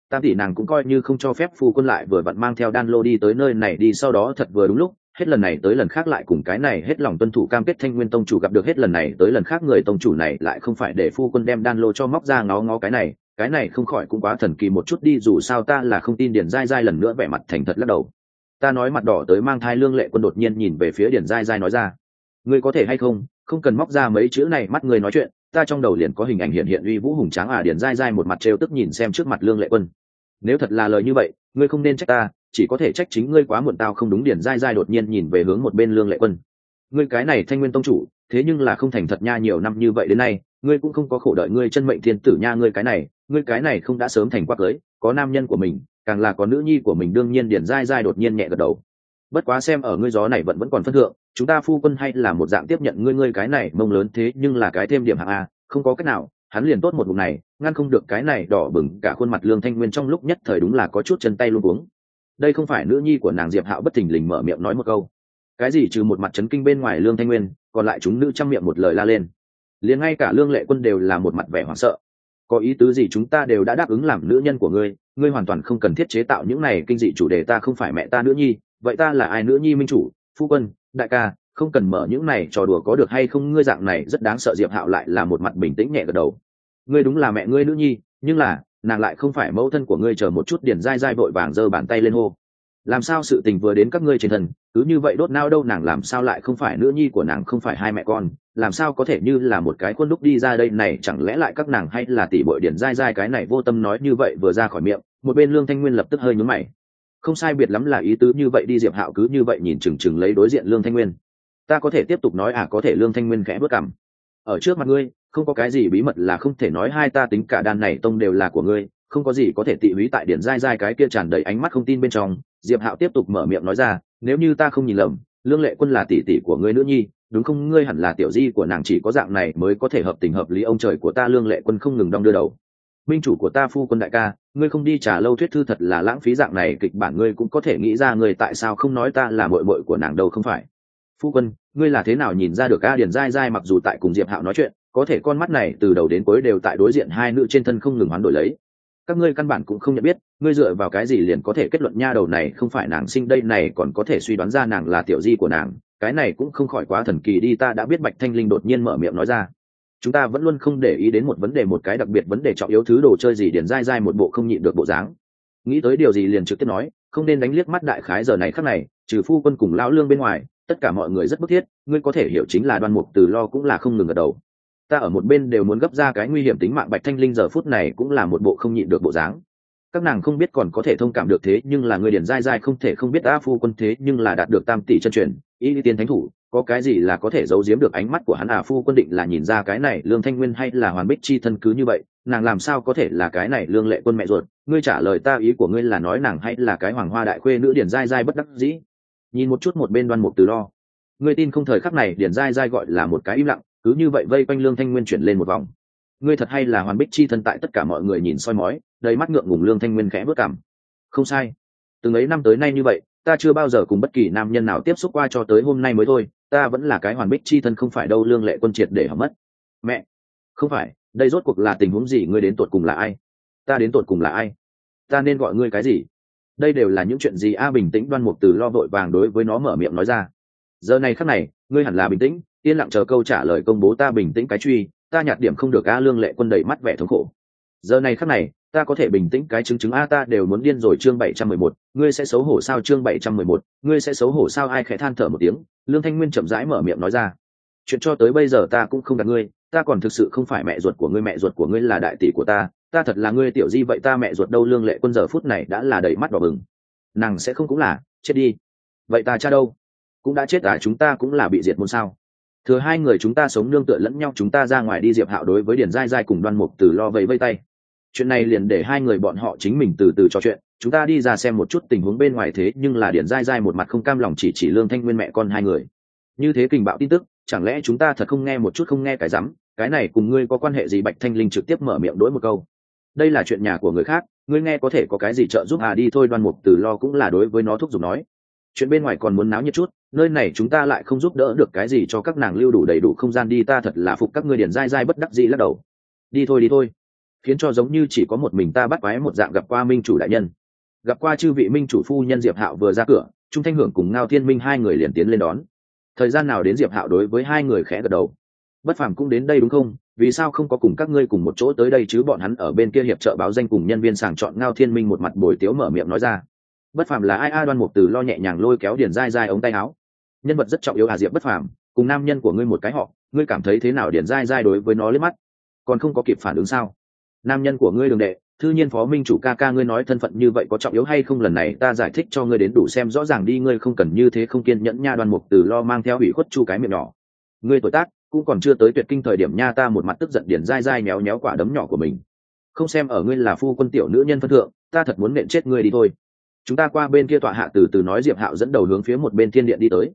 tam tỷ nàng cũng coi như không cho phép phu quân lại vừa vặn mang theo đan lô đi tới nơi này đi, sau đó thật vừa đúng lúc, hết lần này tới lần khác lại cùng cái này hết lòng tuân thủ cam kết thanh nguyên tông chủ gặp được hết lần này tới lần khác người tông chủ này lại không phải để phu quân đem đan lô cho móc ra ngó ngó cái này cái này không khỏi cũng quá thần kỳ một chút đi, dù sao ta là không tin điền dai dai lần nữa vẻ mặt thành thật lắc đầu ta nói mặt đỏ tới mang thai lương lệ quân đột nhiên nhìn về phía điền dai dai nói ra. Ngươi có thể hay không? Không cần móc ra mấy chữ này mắt ngươi nói chuyện. Ta trong đầu liền có hình ảnh hiện hiện uy vũ hùng tráng à điền dai dai một mặt trêu tức nhìn xem trước mặt lương lệ quân. Nếu thật là lời như vậy, ngươi không nên trách ta, chỉ có thể trách chính ngươi quá muộn tao không đúng điền dai dai đột nhiên nhìn về hướng một bên lương lệ quân. Ngươi cái này thanh nguyên tông chủ, thế nhưng là không thành thật nha, nhiều năm như vậy đến nay, ngươi cũng không có khổ đợi ngươi chân mệnh thiên tử nha, ngươi cái này, ngươi cái này không đã sớm thành quắc cưới, có nam nhân của mình càng là có nữ nhi của mình đương nhiên điền dai dai đột nhiên nhẹ gật đầu. Bất quá xem ở ngươi gió này vẫn vẫn còn phân thượng, chúng ta phu quân hay là một dạng tiếp nhận ngươi ngươi cái này mông lớn thế nhưng là cái thêm điểm hạng a, không có cách nào, hắn liền tốt một vùng này, ngăn không được cái này đỏ bừng cả khuôn mặt lương thanh nguyên trong lúc nhất thời đúng là có chút chân tay luôn uống đây không phải nữ nhi của nàng diệp hạo bất thình lình mở miệng nói một câu. Cái gì trừ một mặt chấn kinh bên ngoài lương thanh nguyên, còn lại chúng nữ chăm miệng một lời la lên. Liền ngay cả lương lệ quân đều là một mặt vẻ hoảng sợ có ý tứ gì chúng ta đều đã đáp ứng làm nữ nhân của ngươi ngươi hoàn toàn không cần thiết chế tạo những này kinh dị chủ đề ta không phải mẹ ta nữ nhi, vậy ta là ai nữ nhi minh chủ, phu quân, đại ca, không cần mở những này trò đùa có được hay không, ngươi dạng này rất đáng sợ, diệp hạo lại là một mặt bình tĩnh nhẹ gật đầu. Ngươi đúng là mẹ ngươi nữ nhi, nhưng là, nàng lại không phải mẫu thân của ngươi, chờ một chút điền dai dai vội vàng giơ bàn tay lên hô làm sao sự tình vừa đến các ngươi trên thân, cứ như vậy đốt nao đâu nàng làm sao lại không phải nữ nhi của nàng không phải hai mẹ con, làm sao có thể như là một cái khuôn đúc đi ra đây này, chẳng lẽ lại các nàng hay là tỷ bội điển dai dai cái này vô tâm nói như vậy vừa ra khỏi miệng, một bên lương thanh nguyên lập tức hơi nhúm mày. Không sai biệt lắm là ý tứ như vậy đi diệp hạo cứ như vậy nhìn chừng chừng lấy đối diện lương thanh nguyên. Ta có thể tiếp tục nói à có thể lương thanh nguyên khẽ bước cằm. Ở trước mặt ngươi, không có cái gì bí mật là không thể nói hai ta tính cả đàn này tông đều là của ngươi không có gì có thể tị húy tại điển dai dai cái kia tràn đầy ánh mắt không tin bên trong, diệp hạo tiếp tục mở miệng nói ra, nếu như ta không nhìn lầm, lương lệ quân là tỷ tỷ của ngươi nữ nhi, đúng không? Ngươi hẳn là tiểu di của nàng chỉ có dạng này mới có thể hợp tình hợp lý ông trời của ta. Lương lệ quân không ngừng đong đưa đầu. Minh chủ của ta phu quân đại ca, ngươi không đi trả lâu thuyết thư thật là lãng phí dạng này, kịch bản ngươi cũng có thể nghĩ ra ngươi tại sao không nói ta là mội mội của nàng đâu không phải? Phu quân, ngươi là thế nào nhìn ra được a điền dai dai mặc dù tại cùng diệp hạo nói chuyện, có thể con mắt này từ đầu đến cuối đều tại đối diện hai nữ trên thân không ngừng hoán đổi lấy các ngươi căn bản cũng không nhận biết, ngươi dựa vào cái gì liền có thể kết luận nha đầu này không phải nàng sinh, đây này còn có thể suy đoán ra nàng là tiểu di của nàng, cái này cũng không khỏi quá thần kỳ đi, ta đã biết bạch thanh linh đột nhiên mở miệng nói ra. Chúng ta vẫn luôn không để ý đến một vấn đề, một cái đặc biệt vấn đề trọng yếu thứ đồ chơi gì điền dai dai một bộ không nhịn được bộ dáng. Nghĩ tới điều gì liền trực tiếp nói, không nên đánh liếc mắt đại khái giờ này khắc này, trừ phu quân cùng lão lương bên ngoài, tất cả mọi người rất bức thiết, ngươi có thể hiểu chính là đoan mục từ lo cũng là không ngừng ở đầu ta ở một bên đều muốn gấp ra cái nguy hiểm tính mạng bạch thanh linh giờ phút này cũng là một bộ không nhịn được bộ dáng. Các nàng không biết còn có thể thông cảm được thế, nhưng là người điển dai dai không thể không biết a phu quân thế, nhưng là đạt được tam tỷ chân truyền ý tiên thánh thủ, có cái gì là có thể giấu giếm được ánh mắt của hắn? À phu quân định là nhìn ra cái này lương thanh nguyên hay là hoàn bích chi thân cứ như vậy, nàng làm sao có thể là cái này lương lệ quân mẹ ruột? Ngươi trả lời ta ý của ngươi là nói nàng hay là cái hoàng hoa đại khuê nữ điển dai dai bất đắc dĩ. Nhìn một chút một bên đoan mục từ lo. Ngươi tin không thời khắc này điển dai dai gọi là một cái im lặng cứ như vậy vây quanh lương thanh nguyên chuyển lên một vòng. Ngươi thật hay là hoàn bích chi thân tại tất cả mọi người nhìn soi mói, đầy mắt ngượng ngùng lương thanh nguyên khẽ bước cảm. Không sai. Từng ấy năm tới nay như vậy, ta chưa bao giờ cùng bất kỳ nam nhân nào tiếp xúc qua cho tới hôm nay mới thôi, ta vẫn là cái hoàn bích chi thân không phải đâu, lương lệ quân triệt để hỏng mất. Mẹ! Không phải, đây rốt cuộc là tình huống gì, ngươi đến tột cùng là ai? Ta đến tột cùng là ai? Ta nên gọi ngươi cái gì? Đây đều là những chuyện gì a bình tĩnh đoan mục từ lo vội vàng đối với nó mở miệng nói ra. Giờ này khắc này, ngươi hẳn là bình tĩnh yên lặng chờ câu trả lời công bố ta bình tĩnh cái truy, ta nhạt điểm không được a lương lệ quân đầy mắt vẻ thống khổ. Giờ này khắc này, ta có thể bình tĩnh cái chứng chứng a ta đều muốn điên rồi chương bảy trăm mười một, ngươi sẽ xấu hổ sao chương bảy trăm mười một, ngươi sẽ xấu hổ sao? Ai khẽ than thở một tiếng, lương thanh nguyên chậm rãi mở miệng nói ra. Chuyện cho tới bây giờ ta cũng không gặp ngươi, ta còn thực sự không phải mẹ ruột của ngươi, mẹ ruột của ngươi là đại tỷ của ta ta thật là ngươi tiểu di, vậy ta mẹ ruột đâu? Lương lệ quân giờ phút này đã là đầy mắt đỏ bừng. Nàng sẽ không cũng là, chết đi. Vậy ta cha đâu? Cũng đã chết à? Chúng ta cũng là bị diệt môn sao? Thừa hai người chúng ta sống nương tựa lẫn nhau, chúng ta ra ngoài đi diệp hạo đối với điền dai dai cùng đoan mục từ lo vẫy vây tay. Chuyện này liền để hai người bọn họ chính mình từ từ trò chuyện. Chúng ta đi ra xem một chút tình huống bên ngoài thế, nhưng là điền dai dai một mặt không cam lòng chỉ chỉ lương thanh nguyên mẹ con hai người. Như thế kình bạo tin tức, chẳng lẽ chúng ta thật không nghe một chút, không nghe cái rắm? Cái này cùng ngươi có quan hệ gì? Bạch thanh linh trực tiếp mở miệng đối một câu. Đây là chuyện nhà của người khác, ngươi nghe có thể có cái gì trợ giúp? À đi thôi, đoan mục từ lo cũng là đối với nó thúc giục nói. Chuyện bên ngoài còn muốn náo nhiệt chút nơi này chúng ta lại không giúp đỡ được cái gì cho các nàng lưu đủ đầy đủ không gian đi, ta thật là phục các ngươi điền dai dai bất đắc dĩ lắc đầu. Đi thôi đi thôi. Khiến cho giống như chỉ có một mình ta bắt quái một dạng gặp qua minh chủ đại nhân. Gặp qua chư vị minh chủ phu nhân diệp hạo vừa ra cửa, trung thanh hưởng cùng ngao thiên minh hai người liền tiến lên đón. Thời gian nào đến diệp hạo đối với hai người khẽ gật đầu. Bất phàm cũng đến đây đúng không? Vì sao không có cùng các ngươi cùng một chỗ tới đây chứ? Bọn hắn ở bên kia hiệp trợ báo danh cùng nhân viên sàng chọn ngao thiên minh một mặt bồi tiếu mở miệng nói ra. Bất phàm là ai? A đoan mục từ lo nhẹ nhàng lôi kéo điền dai dai ống tay áo nhân vật rất trọng yếu hà diệp bất phàm, cùng nam nhân của ngươi một cái họ, ngươi cảm thấy thế nào điển dai dai đối với nó liếc mắt? Còn không có kịp phản ứng sao? Nam nhân của ngươi đường đệ, thư nhiên phó minh chủ ca ca ngươi nói thân phận như vậy có trọng yếu hay không lần này ta giải thích cho ngươi đến đủ xem rõ ràng đi, ngươi không cần như thế không kiên nhẫn nha đoan mục từ lo mang theo ủy khuất chu cái miệng nhỏ. Ngươi tuổi tác cũng còn chưa tới tuyệt kinh thời điểm nha, ta một mặt tức giận điển dai dai méo méo quả đấm nhỏ của mình. Không xem ở ngươi là phu quân tiểu nữ nhân phân thượng, ta thật muốn nện chết ngươi đi thôi. Chúng ta qua bên kia tọa hạ từ từ nói diệp hạo dẫn đầu hướng phía một bên thiên điện đi tới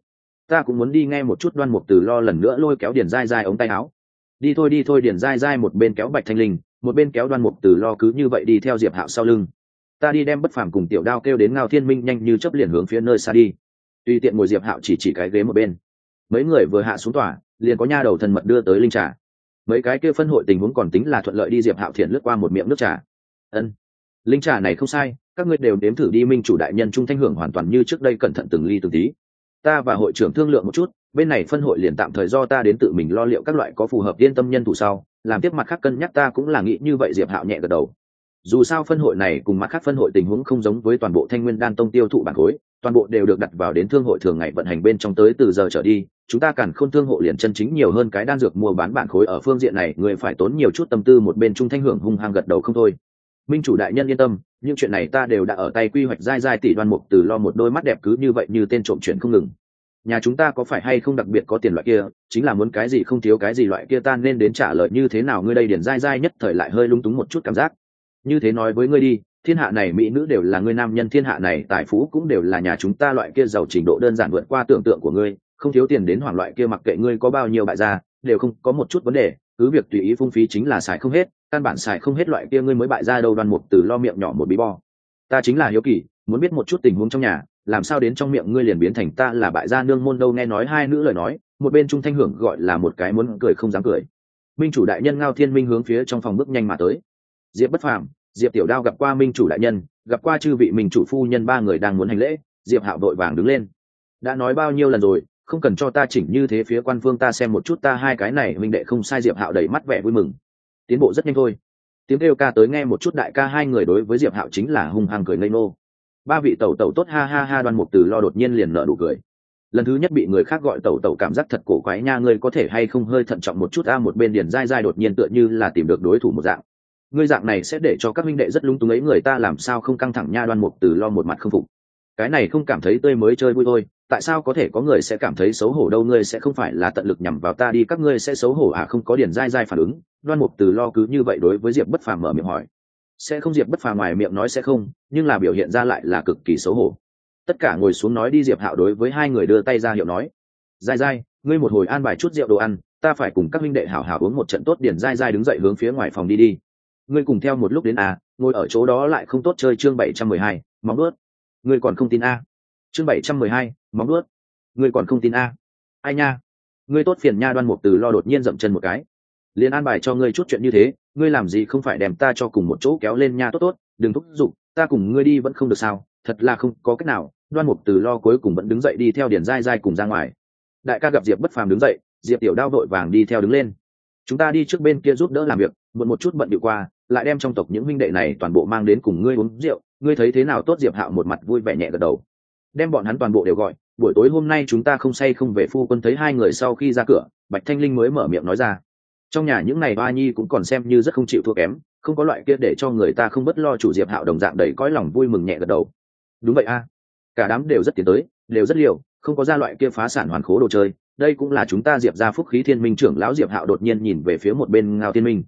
ta cũng muốn đi nghe một chút đoan mục từ lo lần nữa lôi kéo điển dai dai ống tay áo. Đi thôi đi thôi điển dai dai một bên kéo bạch thanh linh, một bên kéo đoan mục từ lo cứ như vậy đi theo diệp hạo sau lưng. Ta đi đem bất phàm cùng tiểu đao kêu đến ngao thiên minh nhanh như chấp liền hướng phía nơi xa đi. Tùy tiện ngồi diệp hạo chỉ chỉ cái ghế một bên. Mấy người vừa hạ xuống tòa, liền có nha đầu thần mật đưa tới linh trà. Mấy cái kia phân hội tình huống còn tính là thuận lợi đi diệp hạo thiện lướt qua một miệng nước trà. Ân, linh trà này không sai, các ngươi đều đếm thử đi minh chủ đại nhân trung thanh hưởng hoàn toàn như trước đây cẩn thận từng ly từng tí ta và hội trưởng thương lượng một chút, bên này phân hội liền tạm thời do ta đến tự mình lo liệu các loại có phù hợp yên tâm nhân thủ sau, làm tiếp mặt khác cân nhắc ta cũng là nghĩ như vậy, diệp hạo nhẹ gật đầu. Dù sao phân hội này cùng mặt khác phân hội tình huống không giống với toàn bộ thanh nguyên đan tông tiêu thụ bản khối, toàn bộ đều được đặt vào đến thương hội thường ngày vận hành bên trong tới từ giờ trở đi, chúng ta càng không thương hộ liền chân chính nhiều hơn cái đan dược mua bán bản khối ở phương diện này, người phải tốn nhiều chút tâm tư một bên trung thanh hưởng hung hăng gật đầu không thôi minh chủ đại nhân yên tâm, những chuyện này ta đều đã ở tay quy hoạch dai dai tỷ đoan mục từ lo một đôi mắt đẹp cứ như vậy như tên trộm chuyện không ngừng. Nhà chúng ta có phải hay không đặc biệt có tiền loại kia, chính là muốn cái gì không thiếu cái gì loại kia ta nên đến trả lời như thế nào ngươi đây điển dai dai nhất thời lại hơi lung túng một chút cảm giác. Như thế nói với ngươi đi, thiên hạ này mỹ nữ đều là ngươi nam nhân, thiên hạ này tài phú cũng đều là nhà chúng ta loại kia giàu trình độ đơn giản vượt qua tưởng tượng của ngươi, không thiếu tiền đến hoảng loại kia mặc kệ ngươi có bao nhiêu bại gia, đều không có một chút vấn đề, cứ việc tùy ý phung phí chính là xài không hết căn bản xài không hết loại kia ngươi mới bại ra đâu đoan mục từ lo miệng nhỏ một bí bo. Ta chính là hiếu kỳ, muốn biết một chút tình huống trong nhà, làm sao đến trong miệng ngươi liền biến thành ta là bại gia nương môn đâu nghe nói hai nữ lời nói, một bên trung thanh hưởng gọi là một cái muốn cười không dám cười. Minh chủ đại nhân ngao thiên minh hướng phía trong phòng bước nhanh mà tới. Diệp bất phàm, diệp tiểu đao gặp qua minh chủ đại nhân, gặp qua chư vị minh chủ phu nhân ba người đang muốn hành lễ, diệp hạo đội vàng đứng lên. Đã nói bao nhiêu lần rồi, không cần cho ta chỉnh như thế phía quan phương ta xem một chút ta hai cái này minh đệ không sai diệp hạo đầy mắt vẻ vui mừng tiến bộ rất nhanh thôi. Tiếng kêu ca tới nghe một chút đại ca hai người đối với diệp hạo chính là hung hăng cười ngây ngô. Ba vị tẩu tẩu tốt ha ha ha đoan mục từ lo đột nhiên liền nở đủ cười. Lần thứ nhất bị người khác gọi tẩu tẩu cảm giác thật cổ quái nha, ngươi có thể hay không hơi thận trọng một chút a, một bên điền dai dai đột nhiên tựa như là tìm được đối thủ một dạng. Ngươi dạng này sẽ để cho các minh đệ rất lung túng ấy, người ta làm sao không căng thẳng nha, đoan mục từ lo một mặt không phục. Cái này không cảm thấy tươi mới chơi vui thôi tại sao có thể có người sẽ cảm thấy xấu hổ đâu? Ngươi sẽ không phải là tận lực nhằm vào ta đi. Các ngươi sẽ xấu hổ à? Không có điền dai dai phản ứng. Đoan mục từ lo cứ như vậy đối với diệp bất phàm mở miệng hỏi. Sẽ không, diệp bất phàm ngoài miệng nói sẽ không, nhưng là biểu hiện ra lại là cực kỳ xấu hổ. Tất cả ngồi xuống nói đi, diệp hạo đối với hai người đưa tay ra hiệu nói. Dai dai, ngươi một hồi an bài chút rượu đồ ăn, ta phải cùng các minh đệ hảo hảo uống một trận tốt điển dai dai đứng dậy hướng phía ngoài phòng đi đi. Ngươi cùng theo một lúc đến à ngồi ở chỗ đó lại không tốt chơi chương bảy trăm mười hai, móng ướt ngươi còn không tin a chương bảy trăm mười hai, móng đuốt ngươi còn không tin a? Ai nha? Ngươi tốt phiền nha đoan mục từ lo đột nhiên dậm chân một cái. Liền an bài cho ngươi chút chuyện như thế, ngươi làm gì không phải đem ta cho cùng một chỗ kéo lên nha tốt tốt, đừng thúc giục, ta cùng ngươi đi vẫn không được sao, thật là không có cách nào. Đoan mục từ lo cuối cùng vẫn đứng dậy đi theo điển dai dai cùng ra ngoài. Đại ca gặp diệp bất phàm đứng dậy, diệp tiểu đao đội vàng đi theo đứng lên. Chúng ta đi trước bên kia giúp đỡ làm việc muộn một chút bận điệu qua, lại đem trong tộc những huynh đệ này toàn bộ mang đến cùng ngươi uống rượu. Ngươi thấy thế nào? Tốt diệp hạo một mặt vui vẻ nhẹ gật đầu đem bọn hắn toàn bộ đều gọi, buổi tối hôm nay chúng ta không say không về phu quân thấy hai người sau khi ra cửa, bạch thanh linh mới mở miệng nói ra. Trong nhà những ngày ba nhi cũng còn xem như rất không chịu thua kém, không có loại kia để cho người ta không bất lo chủ diệp hạo đồng dạng đầy cõi lòng vui mừng nhẹ gật đầu. Đúng vậy a, cả đám đều rất tiến tới, đều rất liều, không có ra loại kia phá sản hoàn khố đồ chơi, đây cũng là chúng ta diệp ra phúc khí thiên minh trưởng lão diệp hạo đột nhiên nhìn về phía một bên ngao thiên minh.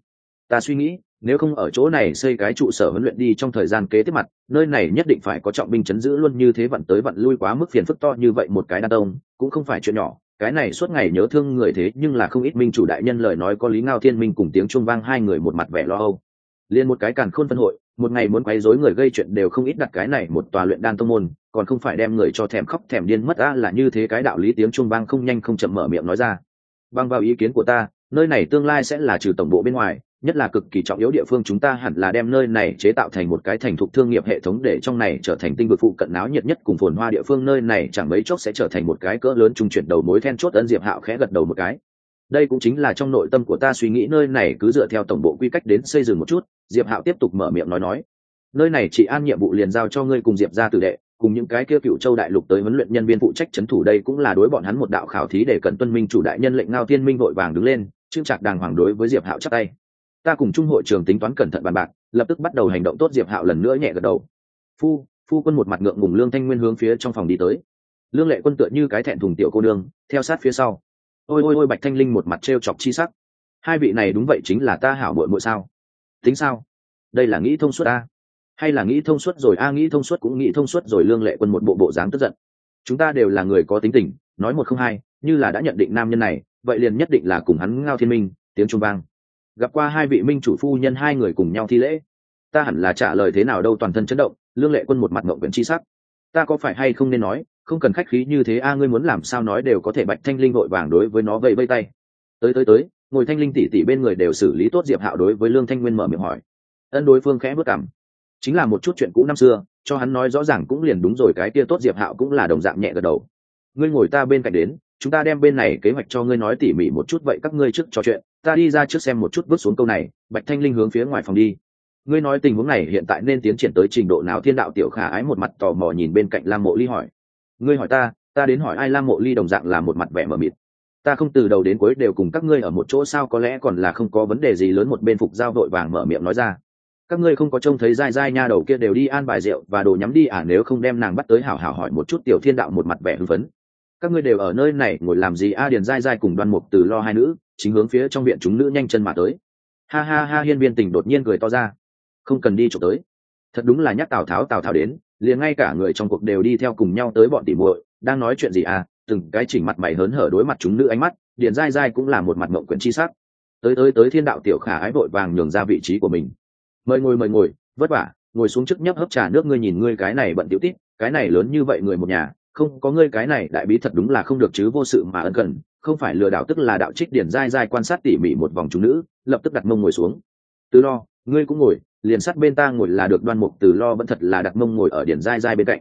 Ta suy nghĩ nếu không ở chỗ này xây cái trụ sở huấn luyện đi trong thời gian kế tiếp mặt, nơi này nhất định phải có trọng binh chấn giữ luôn như thế vận tới vận lui quá mức phiền phức to như vậy một cái đa đông cũng không phải chuyện nhỏ. Cái này suốt ngày nhớ thương người thế nhưng là không ít minh chủ đại nhân lời nói có lý ngao thiên minh cùng tiếng trung vang hai người một mặt vẻ lo âu. Liên một cái càn khôn phân hội, một ngày muốn quấy rối người gây chuyện đều không ít đặt cái này một tòa luyện đan tông môn, còn không phải đem người cho thèm khóc thèm điên mất a là như thế cái đạo lý tiếng trung vang không nhanh không chậm mở miệng nói ra. Băng vào ý kiến của ta, nơi này tương lai sẽ là trừ tổng bộ bên ngoài nhất là cực kỳ trọng yếu địa phương chúng ta hẳn là đem nơi này chế tạo thành một cái thành thục thương nghiệp hệ thống để trong này trở thành tinh vực phụ cận náo nhiệt nhất cùng phồn hoa địa phương. Nơi này chẳng mấy chốc sẽ trở thành một cái cỡ lớn trung chuyển đầu mối then chốt. Ân diệp hạo khẽ gật đầu một cái. Đây cũng chính là trong nội tâm của ta suy nghĩ, nơi này cứ dựa theo tổng bộ quy cách đến xây dựng một chút. Diệp hạo tiếp tục mở miệng nói nói. Nơi này chỉ an nhiệm vụ liền giao cho ngươi cùng diệp ra tử đệ, cùng những cái kia cựu châu đại lục tới huấn luyện nhân viên phụ trách c thủ. Đây cũng là đối bọn hắn một đạo khảo thí để cần tuân minh chủ đại nhân lệnh ngao thiên minh vội vàng đứng lên, trương trạc đàng hoàng đối với diệp hạo chắc tay ta cùng trung hội trường tính toán cẩn thận bàn bạc, lập tức bắt đầu hành động tốt diệp hạo lần nữa nhẹ gật đầu. Phu phu quân một mặt ngượng ngùng lương thanh nguyên hướng phía trong phòng đi tới. Lương lệ quân tựa như cái thẹn thùng tiểu cô đương theo sát phía sau. Ôi ôi ôi, bạch thanh linh một mặt t r e o chọc chi sắc. Hai vị này đúng vậy chính là ta hảo mội mội sao? Tính sao? Đây là nghĩ thông suốt a hay là nghĩ thông suốt rồi? A, nghĩ thông suốt cũng nghĩ thông suốt rồi, lương lệ quân một bộ bộ dáng tức giận. Chúng ta đều là người có tính tình, nói một không hai, như là đã nhận định nam nhân này, vậy liền nhất định là cùng hắn ngao thiên minh, tiếng trung vang gặp qua hai vị minh chủ phu nhân hai người cùng nhau thi lễ. Ta hẳn là trả lời thế nào đâu toàn thân chấn động, lương lệ quân một mặt ngộng quyển chi sắc. Ta có phải hay không nên nói, không cần khách khí như thế, a, ngươi muốn làm sao nói đều có thể, bạch thanh linh vội vàng đối với nó vẫy vây tay. Tới tới tới, ngồi thanh linh tỷ tỷ bên người đều xử lý tốt diệp hạo đối với lương thanh nguyên mở miệng hỏi. Ân đối phương khẽ bước cảm chính là một chút chuyện cũ năm xưa, cho hắn nói rõ ràng cũng liền đúng rồi, cái kia tốt diệp hạo cũng là đồng dạng nhẹ gật đầu. Ngươi ngồi ta bên cạnh đến chúng ta đem bên này kế hoạch cho ngươi nói tỉ mỉ một chút vậy các ngươi trước trò chuyện, ta đi ra trước xem một chút bước xuống câu này, bạch thanh linh hướng phía ngoài phòng đi. Ngươi nói tình huống này hiện tại nên tiến triển tới trình độ nào? Thiên đạo tiểu khả ái một mặt tò mò nhìn bên cạnh lam mộ ly hỏi. Ngươi hỏi ta ta đến hỏi ai? Lam mộ ly đồng dạng là một mặt vẻ mờ mịt. Ta không từ đầu đến cuối đều cùng các ngươi ở một chỗ sao? Có lẽ còn là không có vấn đề gì lớn một bên phục giao vội vàng mở miệng nói ra. Các ngươi không có trông thấy dai dai nha đầu kia đều đi an bài rượu và đồ nhắm đi à? Nếu không đem nàng bắt tới hảo hảo hỏi một chút, tiểu thiên đạo một mặt vẻ hưng phấn các ngươi đều ở nơi này ngồi làm gì? A điền dai dai cùng đoan mục từ lo hai nữ, chính hướng phía trong viện chúng nữ nhanh chân mà tới. Ha ha ha, hiên viên tình đột nhiên cười to ra. Không cần đi trộm tới. Thật đúng là nhắc tào tháo tào tháo đến, liền ngay cả người trong cuộc đều đi theo cùng nhau tới bọn tỉ muội, đang nói chuyện gì à? Từng cái chỉnh mặt mày hớn hở đối mặt chúng nữ ánh mắt, điền dai dai cũng là một mặt mộng quyển chi sắc. Tới tới tới thiên đạo tiểu khả ái vội vàng nhường ra vị trí của mình. Mời ngồi mời ngồi, vất vả, ngồi xuống trước nhấp hấp trà nước, ngươi nhìn ngươi cái này bận tiểu tít cái này lớn như vậy người một nhà không có ngươi cái này, đại bí thật đúng là không được chứ, vô sự mà ân cần. Không phải lừa đảo tức là đạo trích điển dai dai quan sát tỉ mỉ một vòng chúng nữ, lập tức đặt mông ngồi xuống. Từ lo, ngươi cũng ngồi, liền sát bên ta ngồi là được, đoan mục từ lo vẫn thật là đặt mông ngồi ở điển dai dai bên cạnh.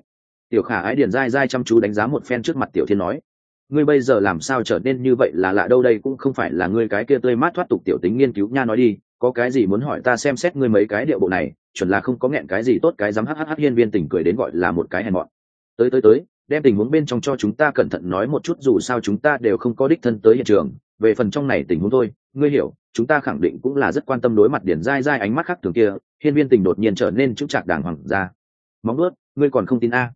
Tiểu khả ái điển dai dai chăm chú đánh giá một phen trước mặt tiểu thiên nói, ngươi bây giờ làm sao trở nên như vậy là lạ đâu đây, cũng không phải là ngươi cái kia tươi mát thoát tục tiểu tính nghiên cứu nha nói đi, có cái gì muốn hỏi ta xem xét ngươi mấy cái điệu bộ này, chuẩn là không có nghẹn cái gì tốt, cái dám hhh hiên viên tình cười đến gọi là một cái hèn mọn. Tới tới tới đem tình huống bên trong cho chúng ta cẩn thận nói một chút, dù sao chúng ta đều không có đích thân tới hiện trường. Về phần trong này tình huống thôi, ngươi hiểu, chúng ta khẳng định cũng là rất quan tâm đối mặt điển dai dai ánh mắt khác thường kia, hiên viên tình đột nhiên trở nên chững chạc đàng hoàng ra. Móng ướt ngươi còn không tin a?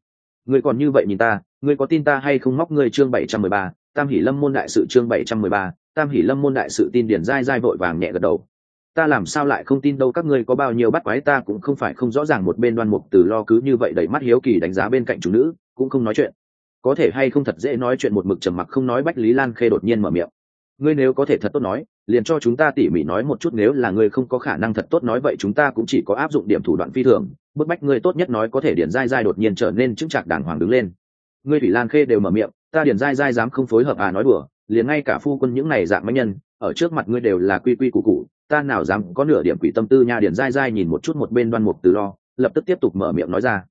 Ngươi còn như vậy nhìn ta, ngươi có tin ta hay không móc ngươi chương bảy trăm mười ba? Tam hỷ lâm môn đại sự chương bảy trăm mười ba, tam hỷ lâm môn đại sự tin điển dai dai vội vàng nhẹ gật đầu ta làm sao lại không tin đâu, các ngươi có bao nhiêu bắt quái, ta cũng không phải không rõ ràng một bên đoan mục từ lo cứ như vậy đẩy mắt hiếu kỳ đánh giá bên cạnh chủ nữ, cũng không nói chuyện. Có thể hay không thật dễ nói chuyện một mực trầm mặc không nói bách lý lan khê đột nhiên mở miệng. Ngươi nếu có thể thật tốt nói, liền cho chúng ta tỉ mỉ nói một chút, nếu là ngươi không có khả năng thật tốt nói vậy chúng ta cũng chỉ có áp dụng điểm thủ đoạn phi thường, bức bách ngươi tốt nhất nói có thể điển dai dai đột nhiên trở nên chững trạc đàng hoàng đứng lên. Ngươi thủy lan khê đều mở miệng, ta điển dai dai dám không phối hợp à nói đùa, liền ngay cả phu quân những này dạng mấy nhân, ở trước mặt ngươi đều là quy quy củ củ ta nào dám có nửa điểm quỷ tâm tư nha điển dai dai nhìn một chút một bên đoan mục từ lo, lập tức tiếp tục mở miệng nói ra.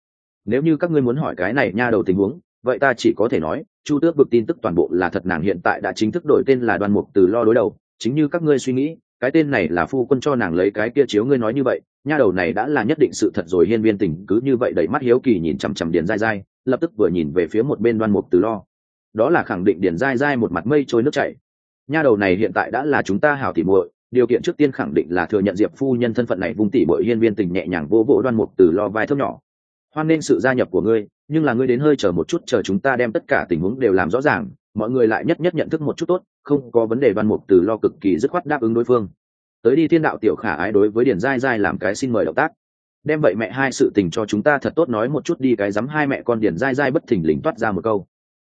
Nếu như các ngươi muốn hỏi cái này nha đầu tình huống, vậy ta chỉ có thể nói, chu tước bực tin tức toàn bộ là thật nàng hiện tại đã chính thức đổi tên là đoan mục từ lo đối đầu. Chính như các ngươi suy nghĩ, cái tên này là phu quân cho nàng lấy cái kia chiếu ngươi nói như vậy, nha đầu này đã là nhất định sự thật rồi, hiên viên tình cứ như vậy đẩy mắt hiếu kỳ nhìn chằm chằm điền dai dai, lập tức vừa nhìn về phía một bên đoan mục từ lo. Đó là khẳng định điền dai dai một mặt mây trôi nước chảy. Nha đầu này hiện tại đã là chúng ta hảo tỉ muội điều kiện trước tiên khẳng định là thừa nhận diệp phu nhân thân phận này vùng tỉ bội hiên viên tình nhẹ nhàng vô vỗ đoan mục từ lo vai thấp nhỏ. Hoan nên sự gia nhập của ngươi, nhưng là ngươi đến hơi chờ một chút, chờ chúng ta đem tất cả tình huống đều làm rõ ràng, mọi người lại nhất nhất nhận thức một chút tốt, không có vấn đề, đoan mục từ lo cực kỳ dứt khoát đáp ứng đối phương. Tới đi thiên đạo tiểu khả ái đối với điển dai dai làm cái xin mời động tác. Đem vậy mẹ hai sự tình cho chúng ta thật tốt nói một chút đi, cái dám hai mẹ con điển dai dai bất thình lình toát ra một câu.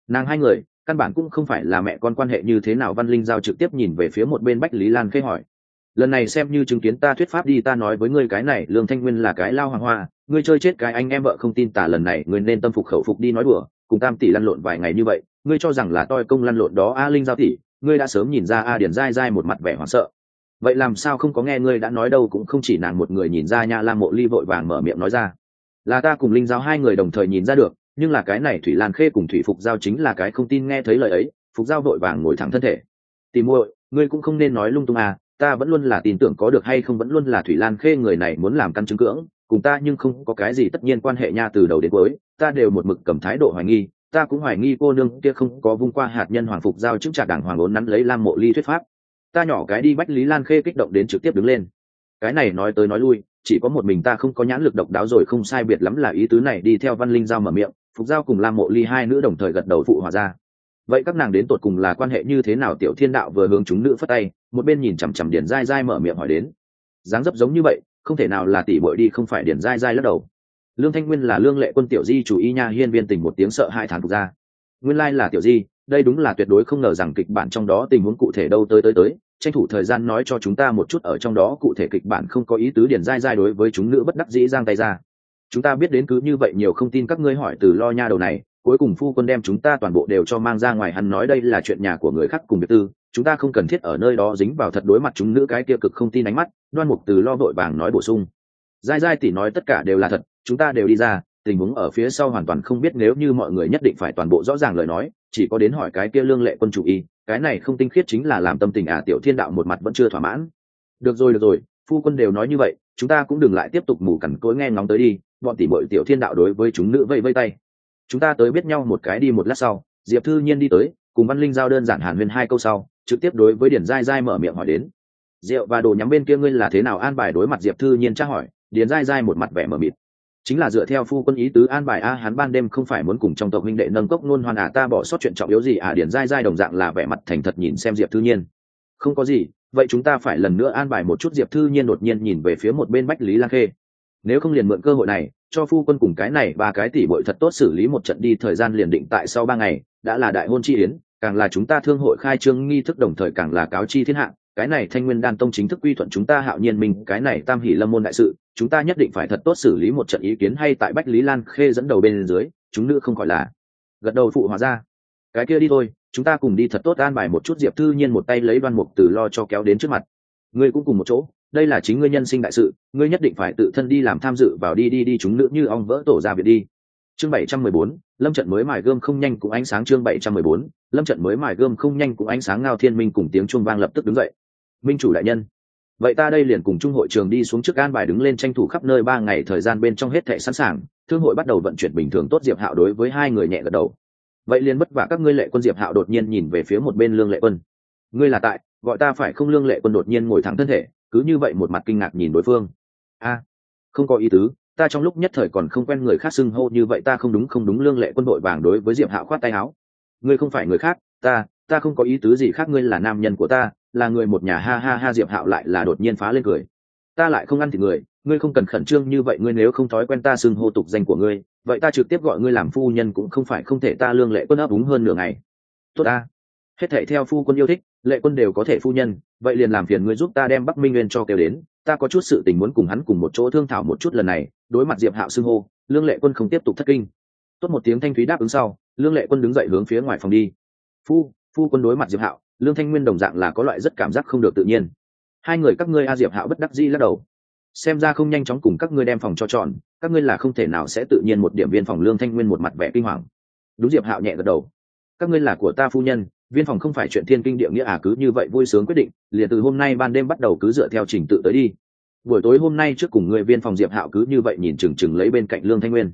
Nàng hai người, căn bản cũng không phải là mẹ con quan hệ như thế nào, văn linh giao trực tiếp nhìn về phía một bên bách lý lan khê hỏi lần này xem như chứng kiến ta thuyết pháp đi, ta nói với ngươi cái này, lương thanh nguyên là cái lao hoàng hoa, ngươi chơi chết cái anh em vợ không tin tả lần này, ngươi nên tâm phục khẩu phục đi nói đùa, cùng tam tỷ lăn lộn vài ngày như vậy, ngươi cho rằng là toi công lăn lộn đó, a linh giao tỷ, ngươi đã sớm nhìn ra a điển dai dai một mặt vẻ hoảng sợ. Vậy làm sao không có nghe ngươi đã nói đâu, cũng không chỉ nàng một người nhìn ra nha lam mộ ly vội vàng mở miệng nói ra. Là ta cùng linh giao hai người đồng thời nhìn ra được, nhưng là cái này thủy lan khê cùng thủy phục giao chính là cái không tin nghe thấy lời ấy, phục giao vội vàng ngồi thẳng thân thể. Tìm muội, ngươi cũng không nên nói lung tung à ta vẫn luôn là tin tưởng có được hay không vẫn luôn là thủy lan khê người này muốn làm căn chứng cưỡng, cùng ta nhưng không có cái gì tất nhiên quan hệ nha, từ đầu đến cuối, ta đều một mực cầm thái độ hoài nghi, ta cũng hoài nghi cô nương kia không có vung qua hạt nhân hoàng phục giao chứng trả đảng hoàng ốn nắn lấy lam mộ ly thuyết pháp. Ta nhỏ cái đi bách lý lan khê kích động đến trực tiếp đứng lên. Cái này nói tới nói lui, chỉ có một mình ta không có nhãn lực độc đáo rồi không sai biệt lắm là ý tứ này đi theo văn linh giao mở miệng, phục giao cùng lam mộ ly hai nữ đồng thời gật đầu phụ hòa ra vậy các nàng đến tột cùng là quan hệ như thế nào? Tiểu thiên đạo vừa hướng chúng nữ phất tay, một bên nhìn chằm chằm điển dai dai mở miệng hỏi đến. Dáng dấp giống như vậy, không thể nào là tỷ bội đi, không phải điển dai dai lắc đầu. Lương thanh nguyên là lương lệ quân tiểu di chủ y nha hiên viên tình một tiếng sợ hai thán phục ra. Nguyên lai là tiểu di, đây đúng là tuyệt đối không ngờ rằng kịch bản trong đó tình huống cụ thể đâu, tới tới tới, tranh thủ thời gian nói cho chúng ta một chút ở trong đó cụ thể kịch bản không có ý tứ điển dai dai đối với chúng nữ bất đắc dĩ giang tay ra. Chúng ta biết đến cứ như vậy, nhiều không tin các ngươi hỏi từ lo nha đầu này cuối cùng phu quân đem chúng ta toàn bộ đều cho mang ra ngoài, hắn nói đây là chuyện nhà của người khác cùng biệt tư, chúng ta không cần thiết ở nơi đó dính vào thật đối mặt chúng nữ cái kia cực không tin ánh mắt, đoan mục từ lo vội vàng nói bổ sung. Dai dai tỉ nói tất cả đều là thật, chúng ta đều đi ra, tình huống ở phía sau hoàn toàn không biết, nếu như mọi người nhất định phải toàn bộ rõ ràng lời nói, chỉ có đến hỏi cái kia lương lệ quân chủ y, cái này không tinh khiết chính là làm tâm tình à tiểu thiên đạo một mặt vẫn chưa thỏa mãn. Được rồi được rồi, phu quân đều nói như vậy, chúng ta cũng đừng lại tiếp tục mù cằn cối nghe ngóng tới đi, bọn tỷ bội tiểu thiên đạo đối với chúng nữ vây vây tay chúng ta tới biết nhau một cái đi một lát sau, diệp thư nhiên đi tới, cùng văn linh giao đơn giản hàn huyên hai câu sau, trực tiếp đối với điển dai dai mở miệng hỏi đến. Rượu và đồ nhắm bên kia ngươi là thế nào? An bài đối mặt diệp thư nhiên tra hỏi. Điển dai dai một mặt vẻ mở mịt. Chính là dựa theo phu quân ý tứ, an bài a, hắn ban đêm không phải muốn cùng trong tộc huynh đệ nâng cốc nôn hoàn à ta bỏ sót chuyện trọng yếu gì à? Điển dai dai đồng dạng là vẻ mặt thành thật nhìn xem diệp thư nhiên. Không có gì, vậy chúng ta phải lần nữa an bài một chút. Diệp thư nhiên đột nhiên nhìn về phía một bên bách lý lan khê nếu không liền mượn cơ hội này, cho phu quân cùng cái này ba cái tỷ bội thật tốt xử lý một trận đi, thời gian liền định tại sau ba ngày, đã là đại hôn chi yến, càng là chúng ta thương hội khai trương nghi thức đồng thời càng là cáo chi thiên hạ. Cái này thanh nguyên đan tông chính thức quy thuận chúng ta hạo nhiên minh, cái này tam hỷ lâm môn đại sự, chúng ta nhất định phải thật tốt xử lý một trận ý kiến hay tại bách lý lan khê dẫn đầu bên dưới, chúng nữ không gọi là gật đầu phụ hòa ra. Cái kia đi thôi, chúng ta cùng đi thật tốt an bài một chút diệp thư nhiên một tay lấy đoan mục từ lo cho kéo đến trước mặt. Ngươi cũng cùng một chỗ đây là chính ngươi nhân sinh đại sự, ngươi nhất định phải tự thân đi làm tham dự vào đi đi đi, chúng nữ như ong vỡ tổ ra việc đi. Chương bảy trăm mười bốn, lâm trận mới mài gươm không nhanh cũng ánh sáng chương bảy trăm mười bốn, lâm trận mới mài gươm không nhanh cũng ánh sáng ngao thiên minh cùng tiếng chuông vang lập tức đứng dậy. Minh chủ đại nhân, vậy ta đây liền cùng trung hội trường đi xuống trước an bài đứng lên tranh thủ khắp nơi ba ngày thời gian bên trong hết thệ sẵn sàng, thương hội bắt đầu vận chuyển bình thường tốt diệp hạo đối với hai người nhẹ gật đầu. Vậy liền bất vả các ngươi lệ quân diệp hạo đột nhiên nhìn về phía một bên lương lệ quân. Ngươi là tại, gọi ta phải không lương lệ quân đột nhiên ngồi thẳng thân thể cứ như vậy một mặt kinh ngạc nhìn đối phương. A, không có ý tứ, ta trong lúc nhất thời còn không quen người khác xưng hô như vậy, ta không đúng không đúng lương lệ quân đội vàng đối với diệp hạo khoát tay áo. Ngươi không phải người khác, ta ta không có ý tứ gì khác, ngươi là nam nhân của ta, là người một nhà, ha ha ha, diệp hạo lại là đột nhiên phá lên cười. Ta lại không ăn thịt người, ngươi không cần khẩn trương như vậy, ngươi nếu không thói quen ta xưng hô tục danh của ngươi, vậy ta trực tiếp gọi ngươi làm phu nhân cũng không phải, không thể ta lương lệ quân ấp đúng hơn nửa ngày. Tốt ta hết thể theo phu quân yêu thích, lệ quân đều có thể phu nhân, vậy liền làm phiền ngươi giúp ta đem bắc minh nguyên cho kêu đến, ta có chút sự tình muốn cùng hắn cùng một chỗ thương thảo một chút lần này, đối mặt diệp hạo xưng hô, lương lệ quân không tiếp tục thất kinh. Tốt một tiếng thanh thúy đáp ứng sau, lương lệ quân đứng dậy hướng phía ngoài phòng đi. Phu phu quân đối mặt diệp hạo, lương thanh nguyên đồng dạng là có loại rất cảm giác không được tự nhiên. Hai người các ngươi a diệp hạo bất đắc dĩ lắc đầu. Xem ra không nhanh chóng cùng các ngươi đem phòng cho tròn các ngươi là không thể nào sẽ tự nhiên một điểm viên phòng lương thanh nguyên một mặt vẻ kinh hoàng. Đúng diệp hạo nhẹ gật đầu. Các ngươi là của ta phu nhân viên phòng không phải chuyện thiên kinh địa nghĩa à cứ như vậy vui sướng quyết định, liền từ hôm nay ban đêm bắt đầu cứ dựa theo trình tự tới đi. Buổi tối hôm nay trước cùng người viên phòng diệp hạo cứ như vậy nhìn chừng chừng lấy bên cạnh lương thanh nguyên.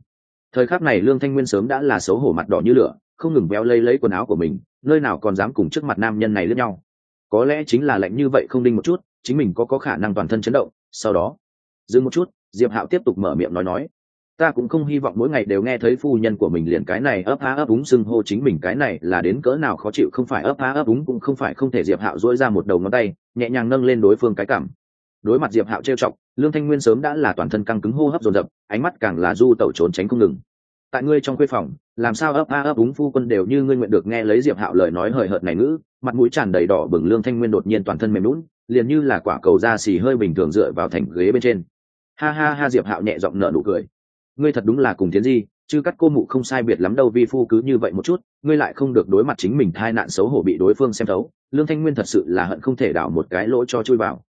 Thời khắc này lương thanh nguyên sớm đã là xấu hổ mặt đỏ như lửa, không ngừng béo lấy lấy quần áo của mình, nơi nào còn dám cùng trước mặt nam nhân này lướt nhau. Có lẽ chính là lạnh như vậy không đinh một chút, chính mình có có khả năng toàn thân chấn động, sau đó, dừng một chút, diệp hạo tiếp tục mở miệng nói nói ta cũng không hy vọng mỗi ngày đều nghe thấy phu nhân của mình liền cái này ấp há ấp úng xưng hô chính mình cái này là đến cỡ nào khó chịu, không phải ấp há ấp úng cũng không phải không thể diệp hạo dỗi ra một đầu ngón tay, nhẹ nhàng nâng lên đối phương cái cảm. Đối mặt diệp hạo trêu chọc, lương thanh nguyên sớm đã là toàn thân căng cứng hô hấp dồn dập, ánh mắt càng là du tẩu trốn tránh không ngừng. Tại ngươi trong khuê phòng, làm sao ấp a ấp úng phu quân đều như ngươi nguyện được nghe lấy diệp hạo lời nói hời hợt này ngữ, mặt mũi tràn đầy đỏ bừng lương thanh nguyên đột nhiên toàn thân mềm lún liền như là quả cầu da xì hơi bình thường dựa vào thành ghế bên trên. Ha ha ha diệp hạo nhẹ giọng nở nụ cười ngươi thật đúng là cùng tiến di, chứ cắt cô mụ không sai biệt lắm đâu, vi phu cứ như vậy một chút, ngươi lại không được đối mặt chính mình thai nạn xấu hổ bị đối phương xem thấu, lương thanh nguyên thật sự là hận không thể đảo một cái lỗ cho chui vào.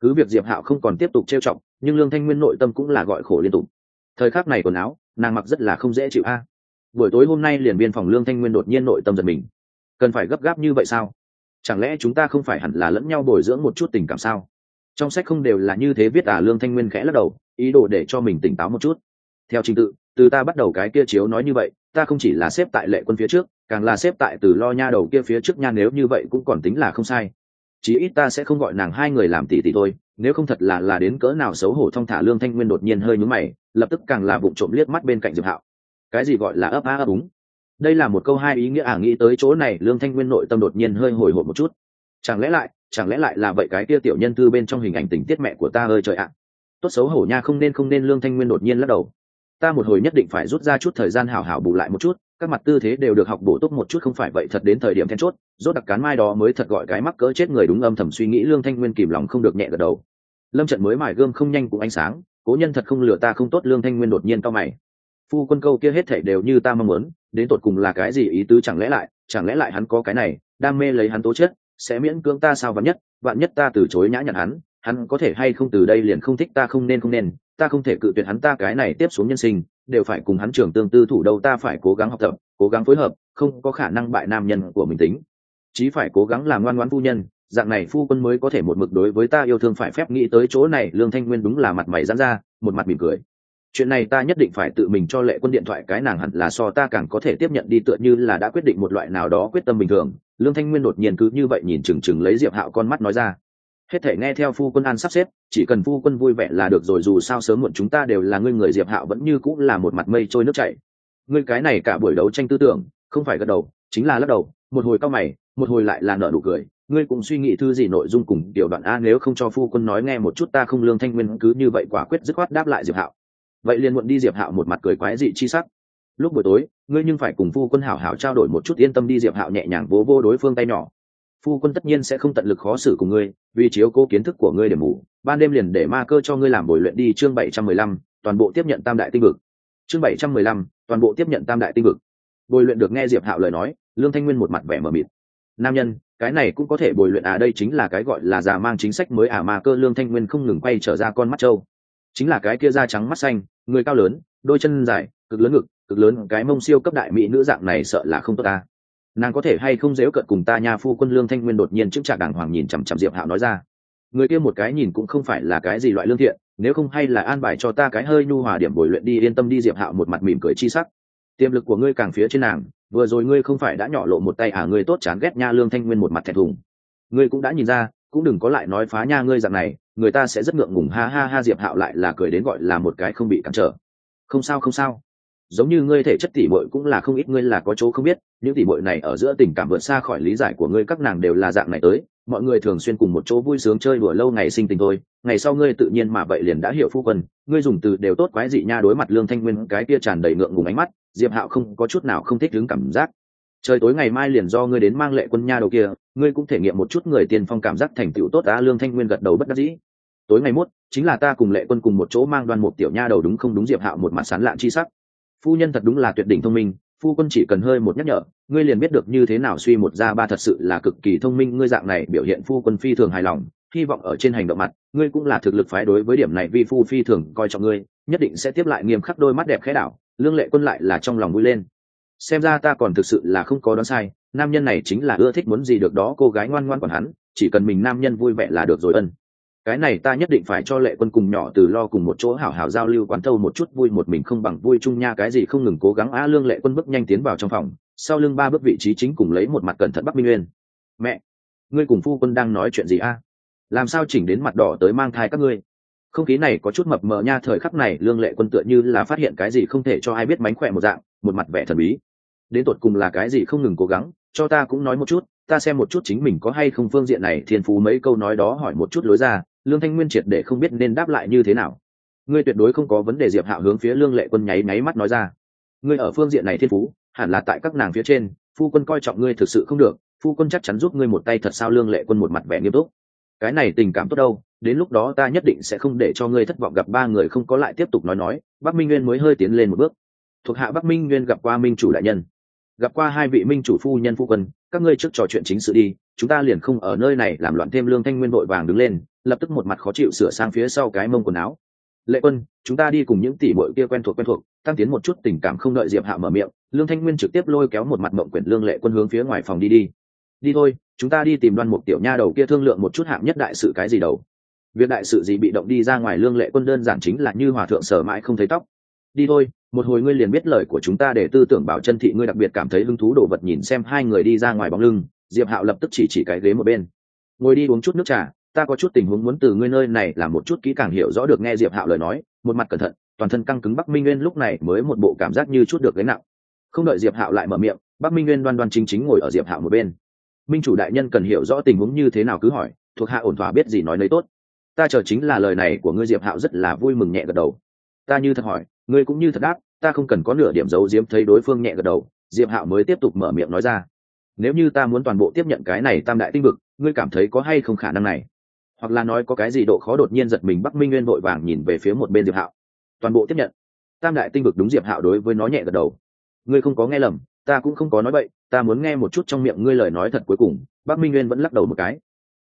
Cứ việc diệp hạo không còn tiếp tục trêu chọc, nhưng lương thanh nguyên nội tâm cũng là gọi khổ liên tục. Thời khắc này quần áo, nàng mặc rất là không dễ chịu a. À, buổi tối hôm nay liền biên phòng lương thanh nguyên đột nhiên nội tâm giật mình. Cần phải gấp gáp như vậy sao? Chẳng lẽ chúng ta không phải hẳn là lẫn nhau bồi dưỡng một chút tình cảm sao? Trong sách không đều là như thế viết à lương thanh nguyên khẽ lắc đầu, ý đồ để cho mình tỉnh táo một chút theo trình tự, từ ta bắt đầu cái kia chiếu nói như vậy, ta không chỉ là xếp tại lệ quân phía trước, càng là xếp tại từ lo nha đầu kia phía trước nha, nếu như vậy cũng còn tính là không sai. Chí ít ta sẽ không gọi nàng hai người làm tỷ tỷ thôi, nếu không thật là là đến cỡ nào xấu hổ thong thả lương thanh nguyên đột nhiên hơi nhúm mày, lập tức càng là bụng trộm liếc mắt bên cạnh diệp hạo. Cái gì gọi là ấp á ấp úng? Đây là một câu hai ý nghĩa à nghĩ tới chỗ này, lương thanh nguyên nội tâm đột nhiên hơi hồi hộp một chút. Chẳng lẽ lại, chẳng lẽ lại là vậy cái kia tiểu nhân thư bên trong hình ảnh tình tiết mẹ của ta ơi, trời ạ. Tốt xấu hổ nha, không nên không nên, lương thanh nguyên đột nhiên lắc đầu ta một hồi nhất định phải rút ra chút thời gian hảo hảo bù lại một chút các mặt tư thế đều được học bổ túc một chút không phải vậy thật đến thời điểm then chốt rốt đặc cán mai đó mới thật gọi cái mắc cỡ chết người đúng âm thầm suy nghĩ lương thanh nguyên kìm lòng không được nhẹ gật đầu. Lâm trận mới mài gươm không nhanh cũng ánh sáng cố nhân thật không lừa ta không tốt lương thanh nguyên đột nhiên cao mày. Phu quân câu kia hết thể đều như ta mong muốn đến tột cùng là cái gì ý tứ chẳng lẽ lại chẳng lẽ lại hắn có cái này đam mê lấy hắn tố chết, sẽ miễn cưỡng ta sao vạn nhất vạn nhất ta từ chối nhã nhặn hắn hắn có thể hay không từ đây liền không thích ta không nên không nên, ta không thể cự tuyệt hắn, ta cái này tiếp xuống nhân sinh, đều phải cùng hắn trưởng tương tư thủ đâu, ta phải cố gắng học tập, cố gắng phối hợp, không có khả năng bại nam nhân của mình tính. Chí phải cố gắng làm ngoan ngoãn phu nhân, dạng này phu quân mới có thể một mực đối với ta yêu thương phải phép nghĩ tới chỗ này, lương thanh nguyên đúng là mặt mày dán ra, một mặt mỉm cười. Chuyện này ta nhất định phải tự mình cho lệ quân điện thoại, cái nàng hẳn là so ta càng có thể tiếp nhận đi, tựa như là đã quyết định một loại nào đó quyết tâm bình thường. Lương thanh nguyên đột nhiên cứ như vậy nhìn chừng chừng lấy diệp hạo con mắt nói ra hết thể nghe theo phu quân an sắp xếp, chỉ cần phu quân vui vẻ là được rồi, dù sao sớm muộn chúng ta đều là ngươi người diệp hạo vẫn như cũng là một mặt mây trôi nước chảy. Ngươi cái này cả buổi đấu tranh tư tưởng, không phải gật đầu, chính là lắc đầu, một hồi cao mày, một hồi lại là nở nụ cười. Ngươi cũng suy nghĩ thư gì nội dung cùng điều đoạn a, nếu không cho phu quân nói nghe một chút ta không lương thanh nguyên cứ như vậy quả quyết dứt khoát đáp lại diệp hạo. Vậy liền muộn đi diệp hạo một mặt cười quái dị chi sắc. Lúc buổi tối, ngươi nhưng phải cùng phu quân hảo hảo trao đổi một chút, yên tâm đi diệp hạo nhẹ nhàng vỗ vô đối phương tay nhỏ phu quân tất nhiên sẽ không tận lực khó xử cùng ngươi, vì chiếu cố kiến thức của ngươi để ngủ ban đêm liền để ma cơ cho ngươi làm bồi luyện đi chương bảy trăm mười lăm, toàn bộ tiếp nhận tam đại tinh vực. Chương bảy trăm mười lăm, toàn bộ tiếp nhận tam đại tinh vực. Bồi luyện được nghe diệp hạo lời nói, lương thanh nguyên một mặt vẻ mờ mịt. Nam nhân, cái này cũng có thể bồi luyện à đây chính là cái gọi là già mang chính sách mới à ma cơ lương thanh nguyên không ngừng quay trở ra con mắt trâu. Chính là cái kia da trắng mắt xanh, người cao lớn, đôi chân dài, cực lớn ngực, cực lớn, cái mông siêu cấp đại mỹ nữ dạng này sợ là không tốt ta nàng có thể hay không dếu cận cùng ta nha phu quân lương thanh nguyên đột nhiên trước trạc đàng hoàng nhìn chằm chằm diệp hạo nói ra. Người kia một cái nhìn cũng không phải là cái gì loại lương thiện, nếu không hay là an bài cho ta cái hơi nhu hòa điểm bồi luyện đi, yên tâm đi, diệp hạo một mặt mỉm cười chi sắc. Tiềm lực của ngươi càng phía trên nàng, vừa rồi ngươi không phải đã nhỏ lộ một tay à ngươi tốt chán ghét nha lương thanh nguyên một mặt thẹn thùng. Ngươi cũng đã nhìn ra, cũng đừng có lại nói phá nha ngươi dạng này, người ta sẽ rất ngượng ngùng, ha ha ha, diệp hạo lại là cười đến gọi là một cái không bị cản trở. Không sao không sao giống như ngươi thể chất tỷ bội cũng là không ít, ngươi là có chỗ không biết, những tỷ bội này ở giữa tình cảm vượt xa khỏi lý giải của ngươi, các nàng đều là dạng này tới. Mọi người thường xuyên cùng một chỗ vui sướng chơi đùa lâu ngày sinh tình thôi. Ngày sau ngươi tự nhiên mà vậy liền đã hiểu phu quân. Ngươi dùng từ đều tốt quái dị nha đối mặt lương thanh nguyên, cái kia tràn đầy ngượng ngùng ánh mắt. Diệp hạo không có chút nào không thích đứng cảm giác. Trời tối ngày mai liền do ngươi đến mang lệ quân nha đầu kia, ngươi cũng thể nghiệm một chút người tiên phong cảm giác thành tựu tốt á, lương thanh nguyên gật đầu bất đắc dĩ. Tối ngày mốt, chính là ta cùng lệ quân cùng một chỗ mang đoàn một tiểu nha đầu đúng không đúng diệp hạo một mặt sán lạn chi sắc phu nhân thật đúng là tuyệt đỉnh thông minh, phu quân chỉ cần hơi một nhắc nhở, ngươi liền biết được như thế nào suy một ra ba thật sự là cực kỳ thông minh, ngươi dạng này biểu hiện phu quân phi thường hài lòng, hy vọng ở trên hành động mặt, ngươi cũng là thực lực phái đối với điểm này vi phu phi thường coi trọng ngươi, nhất định sẽ tiếp lại nghiêm khắc đôi mắt đẹp khẽ đảo, lương lệ quân lại là trong lòng vui lên. Xem ra ta còn thực sự là không có đoán sai, nam nhân này chính là ưa thích muốn gì được đó, cô gái ngoan ngoan còn hắn, chỉ cần mình nam nhân vui vẻ là được rồi ân cái này ta nhất định phải cho lệ quân cùng nhỏ từ lo cùng một chỗ hảo hảo giao lưu quán thâu một chút vui một mình không bằng vui chung nha cái gì không ngừng cố gắng á lương lệ quân bước nhanh tiến vào trong phòng, sau lưng ba bước vị trí chính cùng lấy một mặt cẩn thận bắc minh nguyên mẹ, ngươi cùng phu quân đang nói chuyện gì a? Làm sao chỉnh đến mặt đỏ tới mang thai các ngươi? Không khí này có chút mập mờ nha, thời khắc này lương lệ quân tựa như là phát hiện cái gì không thể cho ai biết mánh khỏe một dạng, một mặt vẻ thần bí. Đến tột cùng là cái gì không ngừng cố gắng, cho ta cũng nói một chút, ta xem một chút chính mình có hay không phương diện này, thiên phú mấy câu nói đó hỏi một chút lối ra lương thanh nguyên triệt để không biết nên đáp lại như thế nào. Ngươi tuyệt đối không có vấn đề diệp hạo hướng phía lương lệ quân nháy nháy mắt nói ra. Ngươi ở phương diện này thiên phú, hẳn là tại các nàng phía trên, phu quân coi trọng ngươi thực sự không được, phu quân chắc chắn giúp ngươi một tay thật sao lương lệ quân một mặt vẻ nghiêm túc. Cái này tình cảm tốt đâu, đến lúc đó ta nhất định sẽ không để cho ngươi thất vọng gặp ba người không có lại tiếp tục nói nói, bắc minh nguyên mới hơi tiến lên một bước. Thuộc hạ bắc minh nguyên gặp qua minh chủ đại nhân, gặp qua hai vị minh chủ phu nhân phu quân, các ngươi trước trò chuyện chính sự đi, chúng ta liền không ở nơi này làm loạn thêm lương thanh nguyên vội vàng đứng lên lập tức một mặt khó chịu sửa sang phía sau cái mông quần áo. Lệ quân, chúng ta đi cùng những tỷ bội kia quen thuộc quen thuộc, tăng tiến một chút tình cảm không đợi diệp hạ mở miệng, lương thanh nguyên trực tiếp lôi kéo một mặt mộng quyển lương lệ quân hướng phía ngoài phòng đi đi. Đi thôi, chúng ta đi tìm đoan mục tiểu nha đầu kia thương lượng một chút hạng nhất đại sự cái gì đầu. Việc đại sự gì bị động đi ra ngoài lương lệ quân đơn giản chính là như hòa thượng sở mãi không thấy tóc. Đi thôi, một hồi ngươi liền biết lời của chúng ta để tư tưởng bảo chân thị ngươi đặc biệt cảm thấy hứng thú đồ vật nhìn xem hai người đi ra ngoài bóng lưng. Diệp hạo lập tức chỉ chỉ cái ghế một bên. Ngồi đi uống chút nước trà ta có chút tình huống muốn từ ngươi nơi này làm một chút kỹ càng hiểu rõ được nghe diệp hạo lời nói, một mặt cẩn thận, toàn thân căng cứng bắc minh nguyên lúc này mới một bộ cảm giác như chút được gánh nặng. Không đợi diệp hạo lại mở miệng, bắc minh nguyên đoan đoan chính chính ngồi ở diệp hạo một bên. Minh chủ đại nhân cần hiểu rõ tình huống như thế nào cứ hỏi, thuộc hạ ổn thỏa biết gì nói nấy tốt. Ta chờ chính là lời này của ngươi diệp hạo rất là vui mừng nhẹ gật đầu. Ta như thật hỏi, ngươi cũng như thật đáp, ta không cần có nửa điểm giấu giếm thấy đối phương nhẹ gật đầu, diệp hạo mới tiếp tục mở miệng nói ra. Nếu như ta muốn toàn bộ tiếp nhận cái này tam đại tinh vực, ngươi cảm thấy có hay không khả năng này? Hoặc là nói có cái gì độ khó đột nhiên giật mình, bắc minh nguyên vội vàng nhìn về phía một bên diệp hạo. Toàn bộ tiếp nhận. Tam đại tinh vực đúng diệp hạo đối với nó nhẹ gật đầu. Ngươi không có nghe lầm, ta cũng không có nói bậy, ta muốn nghe một chút trong miệng ngươi lời nói thật cuối cùng, bắc minh nguyên vẫn lắc đầu một cái.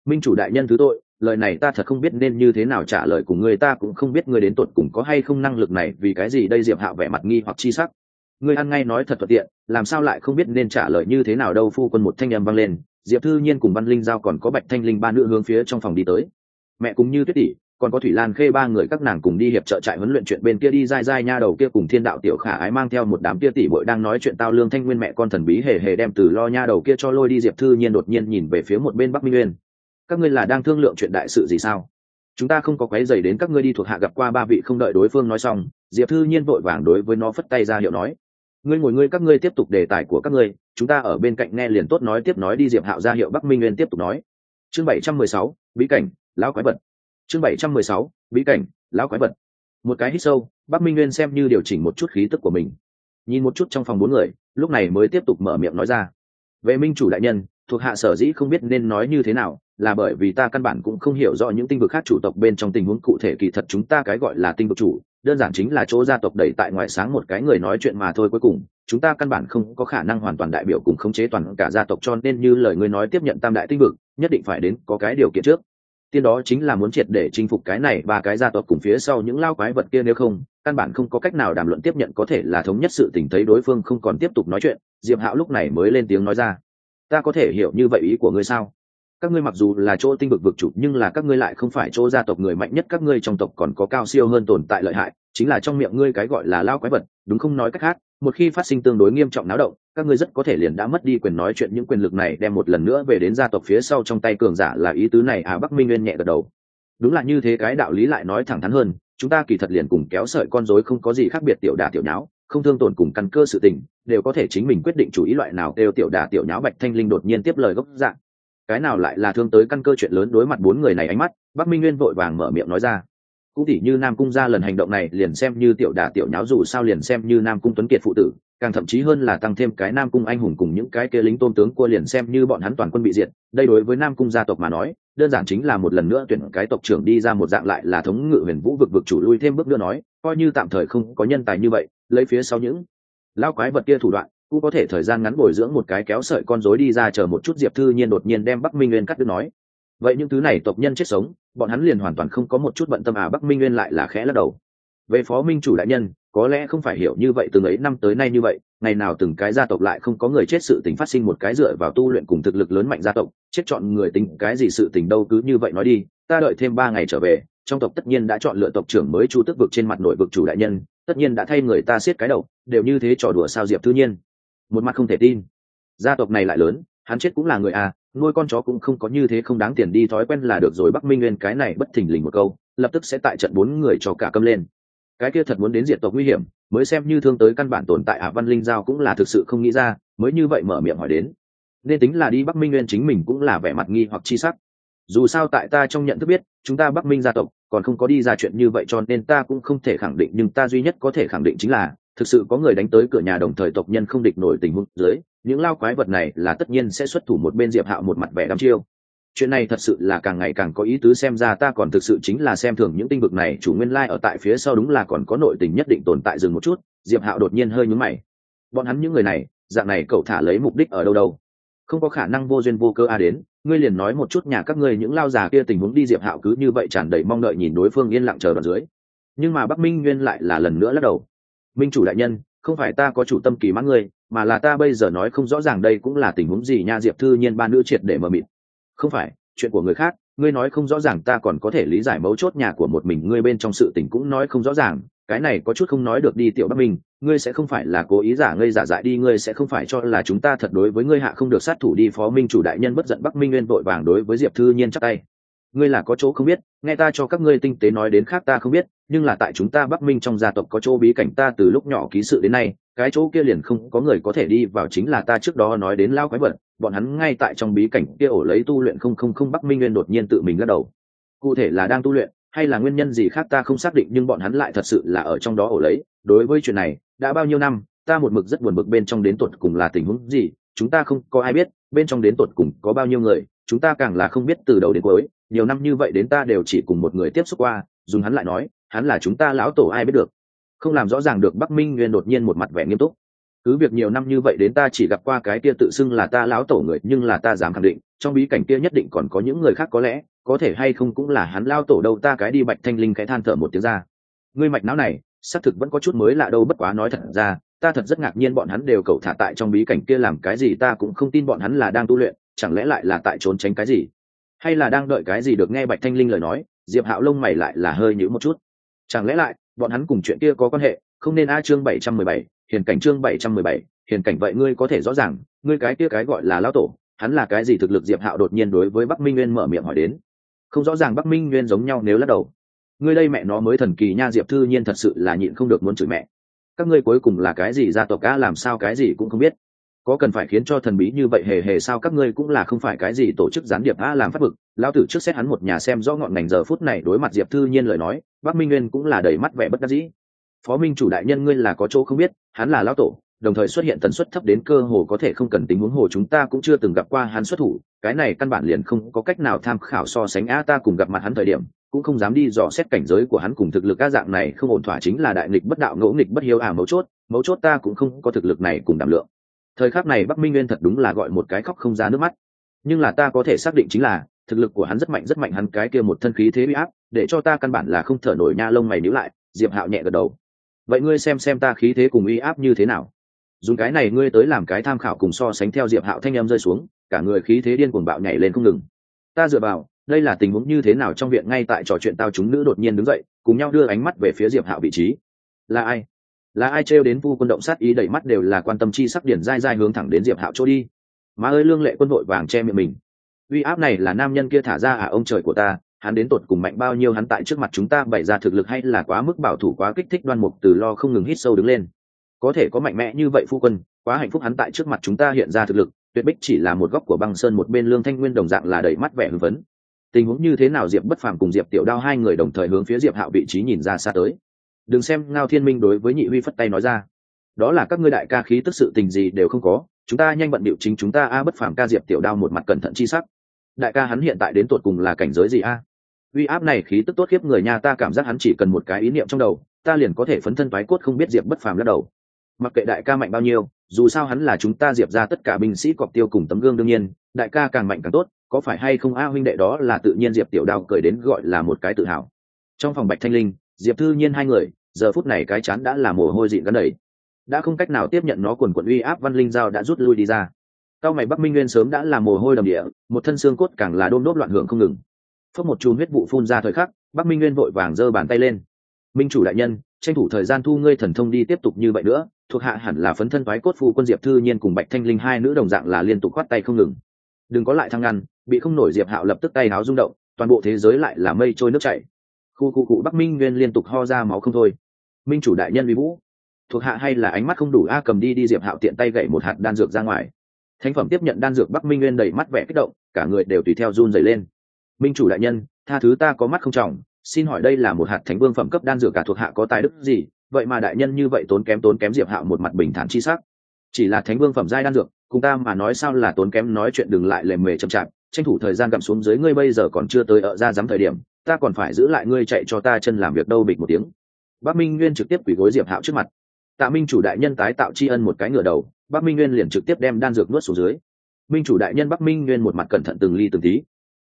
Minh chủ đại nhân thứ tội, lời này ta thật không biết nên như thế nào trả lời cùng ngươi, ta cũng không biết ngươi đến tột cùng có hay không năng lực này, vì cái gì đây diệp hạo vẻ mặt nghi hoặc chi sắc. Ngươi ăn ngay nói thật thuận tiện, làm sao lại không biết nên trả lời như thế nào đâu, phu quân một thanh âm vang lên diệp thư nhiên cùng văn linh giao còn có bạch thanh linh ba nữ hướng phía trong phòng đi tới. Mẹ cũng như tuyết tỷ, còn có thủy lan khê ba người các nàng cùng đi hiệp trợ trại huấn luyện chuyện bên kia đi dai dai nha đầu kia cùng thiên đạo tiểu khả ái mang theo một đám kia tỷ bội đang nói chuyện tao lương thanh nguyên mẹ con thần bí hề hề đem từ lo nha đầu kia cho lôi đi. Diệp thư nhiên đột nhiên nhìn về phía một bên bắc minh nguyên. Các ngươi là đang thương lượng chuyện đại sự gì sao? Chúng ta không có quấy dày đến các ngươi đi thuộc hạ gặp qua ba vị không đợi đối phương nói xong, diệp thư nhiên vội vàng đối với nó phất tay ra hiệu nói. Ngươi ngồi ngươi, các ngươi tiếp tục đề tài của các ngươi chúng ta ở bên cạnh nghe liền tốt nói tiếp nói đi, diệp hạo ra hiệu bắc minh nguyên tiếp tục nói. Chương bảy trăm mười sáu, bí cảnh, lão quái vật. Chương bảy trăm mười sáu, bí cảnh, lão quái vật. Một cái hít sâu, bắc minh nguyên xem như điều chỉnh một chút khí tức của mình. Nhìn một chút trong phòng bốn người, lúc này mới tiếp tục mở miệng nói ra. Về minh chủ đại nhân, thuộc hạ sở dĩ không biết nên nói như thế nào, là bởi vì ta căn bản cũng không hiểu rõ những tinh vực khác chủ tộc bên trong tình huống cụ thể, kỳ thật chúng ta cái gọi là tinh vực chủ đơn giản chính là chỗ gia tộc đẩy tại ngoài sáng một cái người nói chuyện mà thôi cuối cùng, chúng ta căn bản không có khả năng hoàn toàn đại biểu cùng khống chế toàn cả gia tộc cho nên như lời ngươi nói tiếp nhận tam đại tinh vực, nhất định phải đến có cái điều kiện trước. Tiên đó chính là muốn triệt để chinh phục cái này và cái gia tộc cùng phía sau những lao quái vật kia nếu không, căn bản không có cách nào đàm luận tiếp nhận có thể là thống nhất sự tình thấy đối phương không còn tiếp tục nói chuyện. Diệp hạo lúc này mới lên tiếng nói ra. Ta có thể hiểu như vậy ý của ngươi sao? Các ngươi mặc dù là chỗ tinh vực vực chủ, nhưng là các ngươi lại không phải chỗ gia tộc người mạnh nhất, các ngươi trong tộc còn có cao siêu hơn tồn tại lợi hại, chính là trong miệng ngươi cái gọi là lao quái vật, đúng không nói cách khác, một khi phát sinh tương đối nghiêm trọng náo động, các ngươi rất có thể liền đã mất đi quyền nói chuyện, những quyền lực này đem một lần nữa về đến gia tộc phía sau trong tay cường giả là ý tứ này à bắc minh nguyên nhẹ gật đầu. Đúng là như thế cái đạo lý lại nói thẳng thắn hơn, chúng ta kỳ thật liền cùng kéo sợi con rối không có gì khác biệt, tiểu đà tiểu nháo, không thương tổn cùng căn cơ sự tình, đều có thể chính mình quyết định chủ ý loại nào, đều tiểu đà tiểu nháo bạch thanh linh đột nhiên tiếp lời gốc dạng cái nào lại là thương tới căn cơ chuyện lớn đối mặt bốn người này ánh mắt, bắc minh nguyên vội vàng mở miệng nói ra. Cũng tỉ như nam cung ra lần hành động này, liền xem như tiểu đà tiểu nháo dù sao liền xem như nam cung tuấn kiệt phụ tử, càng thậm chí hơn là tăng thêm cái nam cung anh hùng cùng những cái kia lính tôn tướng cua liền xem như bọn hắn toàn quân bị diệt. Đây đối với nam cung gia tộc mà nói, đơn giản chính là một lần nữa tuyển cái tộc trưởng đi ra một dạng lại là thống ngự huyền vũ vực vực chủ lui thêm bước nữa nói, coi như tạm thời không có nhân tài như vậy, lấy phía sau những lao quái vật kia thủ đoạn cũng có thể thời gian ngắn bồi dưỡng một cái kéo sợi con rối đi ra chờ một chút diệp thư nhiên đột nhiên đem bắc minh nguyên cắt đứt nói. Vậy những thứ này tộc nhân chết sống, bọn hắn liền hoàn toàn không có một chút bận tâm à bắc minh nguyên lại là khẽ lắc đầu. Về phó minh chủ đại nhân, có lẽ không phải hiểu như vậy từng ấy năm tới nay như vậy, ngày nào từng cái gia tộc lại không có người chết sự tình phát sinh một cái dựa vào tu luyện cùng thực lực lớn mạnh gia tộc, chết chọn người tính cái gì sự tình đâu cứ như vậy nói đi, ta đợi thêm ba ngày trở về, trong tộc tất nhiên đã chọn lựa tộc trưởng mới chu tức vực trên mặt nội vực chủ đại nhân, tất nhiên đã thay người ta siết cái đầu, đều như thế trò đùa sao diệp thư nhiên một mặt không thể tin. Gia tộc này lại lớn, hắn chết cũng là người à nuôi con chó cũng không có như thế không đáng tiền đi, thói quen là được rồi, bắc minh nguyên cái này bất thình lình một câu, lập tức sẽ tại trận bốn người cho cả câm lên. Cái kia thật muốn đến diệt tộc nguy hiểm, mới xem như thương tới căn bản tồn tại ạ văn linh giao cũng là thực sự không nghĩ ra, mới như vậy mở miệng hỏi đến. Nên tính là đi bắc minh nguyên chính mình cũng là vẻ mặt nghi hoặc chi sắc. Dù sao tại ta trong nhận thức biết, chúng ta bắc minh gia tộc còn không có đi ra chuyện như vậy cho nên ta cũng không thể khẳng định, nhưng ta duy nhất có thể khẳng định chính là thực sự có người đánh tới cửa nhà đồng thời tộc nhân không địch nổi tình huống dưới, những lao quái vật này là tất nhiên sẽ xuất thủ một bên diệp hạo một mặt vẻ đăm chiêu. Chuyện này thật sự là càng ngày càng có ý tứ xem ra ta còn thực sự chính là xem thường những tinh vực này, chủ nguyên lai ở tại phía sau đúng là còn có nội tình nhất định tồn tại dừng một chút, diệp hạo đột nhiên hơi nhướng mày. Bọn hắn những người này, dạng này cậu thả lấy mục đích ở đâu đâu? Không có khả năng vô duyên vô cơ a đến, ngươi liền nói một chút nhà các ngươi những lao già kia tình huống đi, diệp hạo cứ như vậy tràn đầy mong đợi nhìn đối phương yên lặng chờ đoạn dưới. Nhưng mà bắc minh nguyên lại là lần nữa lắc đầu minh chủ đại nhân, không phải ta có chủ tâm kỳ mãn ngươi, mà là ta bây giờ nói không rõ ràng đây cũng là tình huống gì nha diệp thư nhiên ba nữ triệt để mờ mịt. Không phải, chuyện của người khác, ngươi nói không rõ ràng ta còn có thể lý giải mấu chốt nhà của một mình ngươi bên trong sự tình cũng nói không rõ ràng, cái này có chút không nói được đi tiểu bắc minh, ngươi sẽ không phải là cố ý giả ngây giả dại đi, ngươi sẽ không phải cho là chúng ta thật đối với ngươi hạ không được sát thủ đi, phó minh chủ đại nhân bất giận bắc minh nguyên vội vàng đối với diệp thư nhiên chắc tay ngươi là có chỗ không biết, nghe ta cho các ngươi tinh tế nói đến khác ta không biết, nhưng là tại chúng ta bắc minh trong gia tộc có chỗ bí cảnh ta từ lúc nhỏ ký sự đến nay, cái chỗ kia liền không có người có thể đi vào chính là ta trước đó nói đến lao quái vật, bọn hắn ngay tại trong bí cảnh kia ổ lấy tu luyện không không không bắc minh nguyên đột nhiên tự mình lắc đầu. Cụ thể là đang tu luyện, hay là nguyên nhân gì khác ta không xác định, nhưng bọn hắn lại thật sự là ở trong đó ổ lấy. Đối với chuyện này, đã bao nhiêu năm, ta một mực rất buồn bực bên trong đến tột cùng là tình huống gì, chúng ta không có ai biết, bên trong đến tột cùng có bao nhiêu người, chúng ta càng là không biết từ đầu đến cuối nhiều năm như vậy đến ta đều chỉ cùng một người tiếp xúc qua, dùng hắn lại nói, hắn là chúng ta lão tổ ai biết được. Không làm rõ ràng được bắc minh nguyên đột nhiên một mặt vẻ nghiêm túc. Cứ việc nhiều năm như vậy đến ta chỉ gặp qua cái kia tự xưng là ta lão tổ người, nhưng là ta dám khẳng định, trong bí cảnh kia nhất định còn có những người khác có lẽ, có thể hay không cũng là hắn lao tổ đâu, ta cái đi bạch thanh linh cái than thở một tiếng ra. Ngươi mạch não này, xác thực vẫn có chút mới lạ đâu, bất quá nói thật ra, ta thật rất ngạc nhiên bọn hắn đều cầu thả tại trong bí cảnh kia làm cái gì, ta cũng không tin bọn hắn là đang tu luyện, chẳng lẽ lại là tại trốn tránh cái gì? Hay là đang đợi cái gì được nghe bạch thanh linh lời nói, diệp hạo lông mày lại là hơi nhữ một chút. Chẳng lẽ lại, bọn hắn cùng chuyện kia có quan hệ, không nên a chương bảy trăm mười bảy, hiền cảnh chương bảy trăm mười bảy, hiền cảnh vậy ngươi có thể rõ ràng, ngươi cái kia cái gọi là lão tổ, hắn là cái gì thực lực diệp hạo đột nhiên đối với bắc minh nguyên mở miệng hỏi đến. Không rõ ràng bắc minh nguyên giống nhau nếu lắc đầu. Ngươi đây mẹ nó mới thần kỳ nha diệp thư nhiên thật sự là nhịn không được muốn chửi mẹ. Các ngươi cuối cùng là cái gì gia tộc a, làm sao cái gì cũng không biết có cần phải khiến cho thần bí như vậy hề hề sao? Các ngươi cũng là không phải cái gì tổ chức gián điệp a làm phát bực lão tử trước xét hắn một nhà xem rõ ngọn ngành giờ phút này đối mặt diệp thư nhiên lời nói, bắc minh nguyên cũng là đầy mắt vẻ bất đắc dĩ. Phó minh chủ đại nhân ngươi là có chỗ không biết, hắn là lão tổ, đồng thời xuất hiện tần suất thấp đến cơ hồ có thể không cần tính huống hồ chúng ta cũng chưa từng gặp qua hắn xuất thủ. Cái này căn bản liền không có cách nào tham khảo so sánh a ta cùng gặp mặt hắn thời điểm, cũng không dám đi dò xét cảnh giới của hắn cùng thực lực các dạng này, không ổn thỏa chính là đại nghịch bất đạo, ngỗ nghịch bất hiếu à mấu chốt mấu chốt ta cũng không có thực lực này cùng đảm lượng thời khắc này bắc minh nguyên thật đúng là gọi một cái khóc không ra nước mắt. Nhưng là ta có thể xác định chính là, thực lực của hắn rất mạnh rất mạnh, hắn cái kia một thân khí thế bị áp, để cho ta căn bản là không thở nổi nha lông mày níu lại, diệp hạo nhẹ gật đầu. Vậy ngươi xem xem ta khí thế cùng uy áp như thế nào? Dùng cái này ngươi tới làm cái tham khảo cùng so sánh theo diệp hạo thanh em rơi xuống, cả người khí thế điên cuồng bạo nhảy lên không ngừng. Ta dựa vào, đây là tình huống như thế nào trong viện ngay tại trò chuyện tao chúng nữ đột nhiên đứng dậy, cùng nhau đưa ánh mắt về phía diệp hạo vị trí. Là ai? Là ai trêu đến vu quân động sát ý đẩy mắt đều là quan tâm chi sắc điển dai dai hướng thẳng đến diệp hạo chỗ đi. Má ơi, lương lệ quân đội vàng che miệng mình. Uy áp này là nam nhân kia thả ra à ông trời của ta, hắn đến tột cùng mạnh bao nhiêu, hắn tại trước mặt chúng ta bày ra thực lực hay là quá mức bảo thủ, quá kích thích đoan mục từ lo không ngừng hít sâu đứng lên. Có thể có mạnh mẽ như vậy phu quân, quá hạnh phúc hắn tại trước mặt chúng ta hiện ra thực lực, tuyệt bích chỉ là một góc của băng sơn, một bên lương thanh nguyên đồng dạng là đầy mắt vẻ hưng phấn. Tình huống như thế nào, diệp bất phàm cùng diệp tiểu đao hai người đồng thời hướng phía diệp hạo vị trí nhìn ra xa tới đừng xem ngao thiên minh đối với nhị huy phất tay nói ra. Đó là các ngươi đại ca khí tức sự tình gì đều không có, chúng ta nhanh bận điệu chính chúng ta a bất phàm ca diệp tiểu đao một mặt cẩn thận chi sắc. Đại ca hắn hiện tại đến tột cùng là cảnh giới gì a? Uy áp này khí tức tốt khiếp người nha, ta cảm giác hắn chỉ cần một cái ý niệm trong đầu, ta liền có thể phấn thân thoái cốt không biết diệp bất phàm lắc đầu. Mặc kệ đại ca mạnh bao nhiêu, dù sao hắn là chúng ta diệp ra tất cả binh sĩ cọc tiêu cùng tấm gương đương nhiên, đại ca càng mạnh càng tốt, có phải hay không a huynh đệ đó là tự nhiên diệp tiểu đao cười đến gọi là một cái tự hào. Trong phòng bạch thanh linh diệp thư nhiên hai người, giờ phút này cái chán đã là mồ hôi dịn gắn đầy. Đã không cách nào tiếp nhận nó quần quần uy áp văn linh giao đã rút lui đi ra. Cao mày bắc minh nguyên sớm đã là mồ hôi đầm địa, một thân xương cốt càng là đôn đốt loạn hưởng không ngừng. Phước một chùm huyết vụ phun ra thời khắc, bắc minh nguyên vội vàng giơ bàn tay lên. Minh chủ đại nhân, tranh thủ thời gian thu ngươi thần thông đi tiếp tục như vậy nữa, thuộc hạ hẳn là phấn thân thoái cốt phu quân diệp thư nhiên cùng bạch thanh linh hai nữ đồng dạng là liên tục khoát tay không ngừng. Đừng có lại thăng ngăn, bị không nổi diệp hạo lập tức tay háo rung động, toàn bộ thế giới lại là mây trôi nước chảy khu cụ cụ bắc minh nguyên liên tục ho ra máu không thôi. Minh chủ đại nhân vi vũ, thuộc hạ hay là ánh mắt không đủ a cầm đi đi diệp hạo tiện tay gậy một hạt đan dược ra ngoài. Thánh phẩm tiếp nhận đan dược bắc minh nguyên đầy mắt vẻ kích động, cả người đều tùy theo run dày lên. Minh chủ đại nhân, tha thứ ta có mắt không trọng, xin hỏi đây là một hạt thánh vương phẩm cấp đan dược cả thuộc hạ có tài đức gì? Vậy mà đại nhân như vậy tốn kém tốn kém diệp hạo một mặt bình thản chi sắc. Chỉ là thánh vương phẩm giai đan dược, cùng ta mà nói sao là tốn kém nói chuyện đừng lại lề mề chậm chạp, tranh thủ thời gian gặm xuống dưới ngươi bây giờ còn chưa tới ở ra dám thời điểm ta còn phải giữ lại ngươi chạy cho ta chân làm việc đâu bịch một tiếng. Bắc minh nguyên trực tiếp quỳ gối diệp hạo trước mặt. Tạ minh chủ đại nhân tái tạo tri ân một cái ngửa đầu, bắc minh nguyên liền trực tiếp đem đan dược nuốt xuống dưới. Minh chủ đại nhân bắc minh nguyên một mặt cẩn thận từng ly từng tí.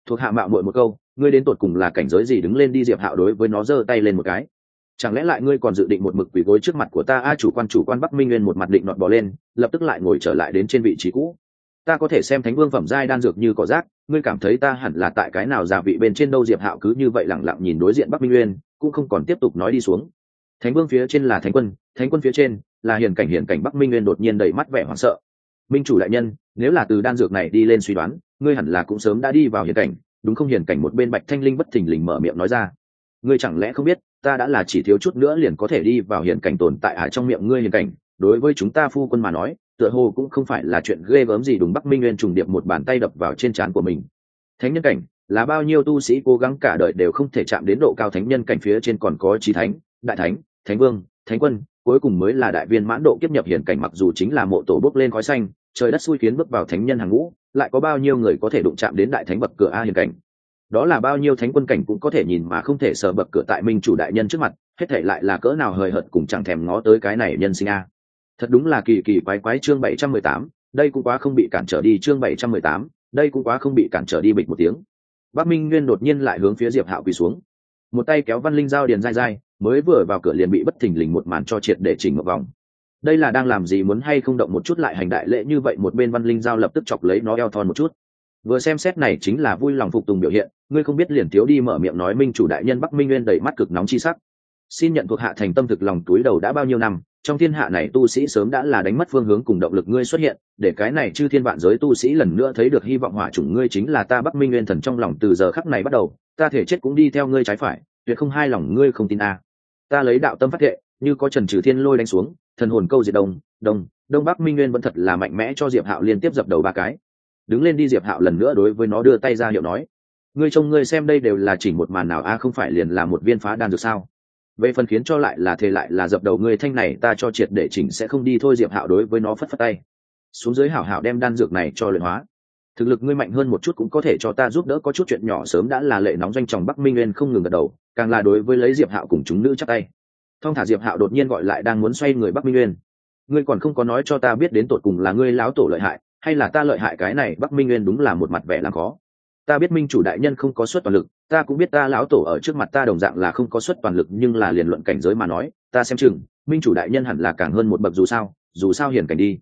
Thuộc hạ mạo muội một câu, ngươi đến tột cùng là cảnh giới gì đứng lên đi diệp hạo đối với nó giơ tay lên một cái. Chẳng lẽ lại ngươi còn dự định một mực quỳ gối trước mặt của ta? A chủ quan chủ quan, bắc minh nguyên một mặt định nọt bỏ lên, lập tức lại ngồi trở lại đến trên vị trí cũ. Ta có thể xem thánh vương phẩm giai đan dược như cỏ rác ngươi cảm thấy ta hẳn là tại cái nào giả vị bên trên đâu? Diệp hạo cứ như vậy lẳng lặng nhìn đối diện bắc minh nguyên cũng không còn tiếp tục nói đi xuống. Thánh vương phía trên là thánh quân thánh quân phía trên là hiền cảnh hiền cảnh bắc minh nguyên đột nhiên đầy mắt vẻ hoảng sợ. Minh chủ đại nhân, nếu là từ đan dược này đi lên suy đoán, ngươi hẳn là cũng sớm đã đi vào hiền cảnh, đúng không? Hiền cảnh một bên bạch thanh linh bất thình lình mở miệng nói ra. Ngươi chẳng lẽ không biết, ta đã là chỉ thiếu chút nữa liền có thể đi vào hiền cảnh tồn tại ở trong miệng ngươi hiền cảnh? Đối với chúng ta phu quân mà nói tựa hồ cũng không phải là chuyện ghê gớm gì đúng bắc minh nguyên trùng điệp một bàn tay đập vào trên trán của mình. Thánh nhân cảnh, là bao nhiêu tu sĩ cố gắng cả đời đều không thể chạm đến độ cao thánh nhân cảnh phía trên còn có trí thánh, đại thánh thánh vương, thánh quân, cuối cùng mới là đại viên mãn độ kiếp nhập hiển cảnh mặc dù chính là mộ tổ bốc lên khói xanh, trời đất xui khiến bước vào thánh nhân hàng ngũ, lại có bao nhiêu người có thể đụng chạm đến đại thánh bậc cửa a hiển cảnh? Đó là bao nhiêu thánh quân cảnh cũng có thể nhìn mà không thể sờ bậc cửa tại minh chủ đại nhân trước mặt, hết thể lại là cỡ nào hời hợt cùng chẳng thèm ngó tới cái này nhân sinh a thật đúng là kỳ kỳ quái quái chương bảy trăm mười tám, đây cũng quá không bị cản trở đi chương bảy trăm mười tám, đây cũng quá không bị cản trở đi bịch một tiếng. Bắc minh nguyên đột nhiên lại hướng phía diệp hạo quỳ xuống. Một tay kéo văn linh giao điền dai dai, mới vừa vào cửa liền bị bất thình lình một màn cho triệt để chỉnh một vòng. Đây là đang làm gì muốn hay không động một chút lại hành đại lễ như vậy, một bên văn linh giao lập tức chọc lấy nó eo thon một chút. Vừa xem xét này chính là vui lòng phục tùng biểu hiện, ngươi không biết liền thiếu đi mở miệng nói minh chủ đại nhân bắc minh nguyên đầy mắt cực nóng chi sắc. Xin nhận thuộc hạ thành tâm thực lòng túi đầu đã bao nhiêu năm trong thiên hạ này tu sĩ sớm đã là đánh mất phương hướng cùng động lực ngươi xuất hiện, để cái này chư thiên vạn giới tu sĩ lần nữa thấy được hy vọng hỏa chủng ngươi chính là ta bắc minh nguyên thần trong lòng từ giờ khắc này bắt đầu, ta thể chết cũng đi theo ngươi trái phải, tuyệt không hai lòng ngươi không tin a. Ta lấy đạo tâm phát thệ, như có trần trừ thiên lôi đánh xuống, thần hồn câu diệt đông đông đông bắc minh nguyên vẫn thật là mạnh mẽ cho diệp hạo liên tiếp dập đầu ba cái. Đứng lên đi diệp hạo lần nữa đối với nó đưa tay ra hiệu nói. Ngươi trông ngươi xem đây đều là chỉ một màn nào a, không phải liền là một viên phá đan dược sao? Về phần khiến cho lại là thề lại là dập đầu ngươi thanh này, ta cho triệt để chỉnh sẽ không đi thôi, diệp hạo đối với nó phất phất tay. Xuống dưới hảo hảo đem đan dược này cho luyện hóa. Thực lực ngươi mạnh hơn một chút cũng có thể cho ta giúp đỡ, có chút chuyện nhỏ sớm đã là lệ nóng doanh chồng bắc minh nguyên không ngừng gật đầu, càng là đối với lấy diệp hạo cùng chúng nữ chắc tay. Thong thả diệp hạo đột nhiên gọi lại đang muốn xoay người bắc minh nguyên. Ngươi còn không có nói cho ta biết đến tột cùng là ngươi láo tổ lợi hại, hay là ta lợi hại cái này, bắc minh nguyên đúng là một mặt vẻ làm khó. Ta biết minh chủ đại nhân không có suất toàn lực ta cũng biết ta lão tổ ở trước mặt ta đồng dạng là không có suất toàn lực, nhưng là liền luận cảnh giới mà nói, ta xem chừng, minh chủ đại nhân hẳn là càng hơn một bậc dù sao dù sao hiển cảnh đi.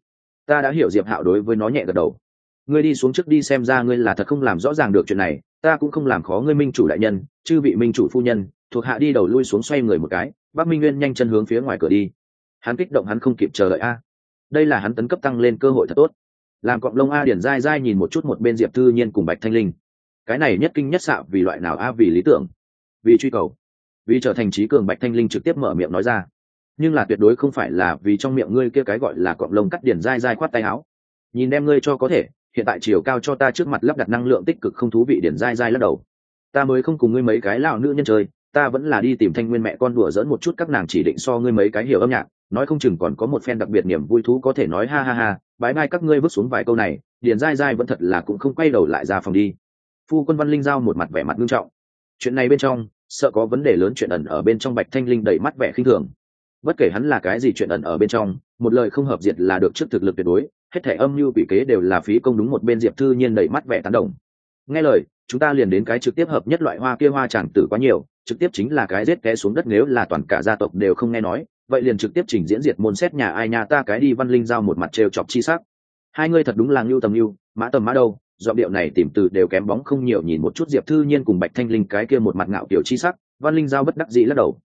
Ta đã hiểu diệp hạo đối với nó nhẹ gật đầu. Ngươi đi xuống trước đi xem ra ngươi là thật không làm rõ ràng được chuyện này, ta cũng không làm khó ngươi minh chủ đại nhân, chư vị minh chủ phu nhân, thuộc hạ đi đầu lui xuống xoay người một cái bác minh nguyên nhanh chân hướng phía ngoài cửa đi. Hắn kích động hắn không kịp chờ đợi a. Đây là hắn tấn cấp tăng lên cơ hội thật tốt. Làm cọng lông a điển dai dai nhìn một chút một bên diệp thư nhiên cùng bạch thanh linh cái này nhất kinh nhất xạ vì loại nào a? Vì lý tưởng, vì truy cầu, vì trở thành trí cường bạch thanh linh trực tiếp mở miệng nói ra. Nhưng là tuyệt đối không phải là vì trong miệng ngươi kia cái gọi là cọng lông cắt điển dai dai khoát tay áo. Nhìn đem ngươi cho có thể, hiện tại chiều cao cho ta trước mặt lắp đặt năng lượng tích cực không thú vị điển dai dai lắc đầu. Ta mới không cùng ngươi mấy cái lão nữ nhân chơi, ta vẫn là đi tìm thanh nguyên mẹ con đùa dẫn một chút các nàng chỉ định so ngươi mấy cái hiểu âm nhạc, nói không chừng còn có một phen đặc biệt niềm vui thú có thể nói ha ha ha, bái mai các ngươi vứt xuống vài câu này, điền dai dai vẫn thật là cũng không quay đầu lại ra phòng đi phu quân văn linh giao một mặt vẻ mặt nghiêm trọng. Chuyện này bên trong, sợ có vấn đề lớn chuyện ẩn ở bên trong bạch thanh linh đầy mắt vẻ khinh thường. Bất kể hắn là cái gì chuyện ẩn ở bên trong, một lời không hợp diệt là được trước thực lực tuyệt đối, hết thể âm mưu bị kế đều là phí công đúng một bên diệp thư nhiên đầy mắt vẻ tán đồng. Nghe lời, chúng ta liền đến cái trực tiếp hợp nhất loại hoa kia hoa chẳng tử quá nhiều, trực tiếp chính là cái rết té xuống đất nếu là toàn cả gia tộc đều không nghe nói, vậy liền trực tiếp trình diễn diệt môn xét nhà ai nhà ta cái đi văn linh giao một mặt trêu chọc chi sắc. Hai ngươi thật đúng là ngưu tầm ngưu, mã tầm mã đâu giọng điệu này tìm từ đều kém bóng không nhiều nhìn một chút diệp thư nhiên cùng bạch thanh linh cái kia một mặt ngạo kiểu chi sắc, văn linh giao bất đắc dĩ lắc đầu.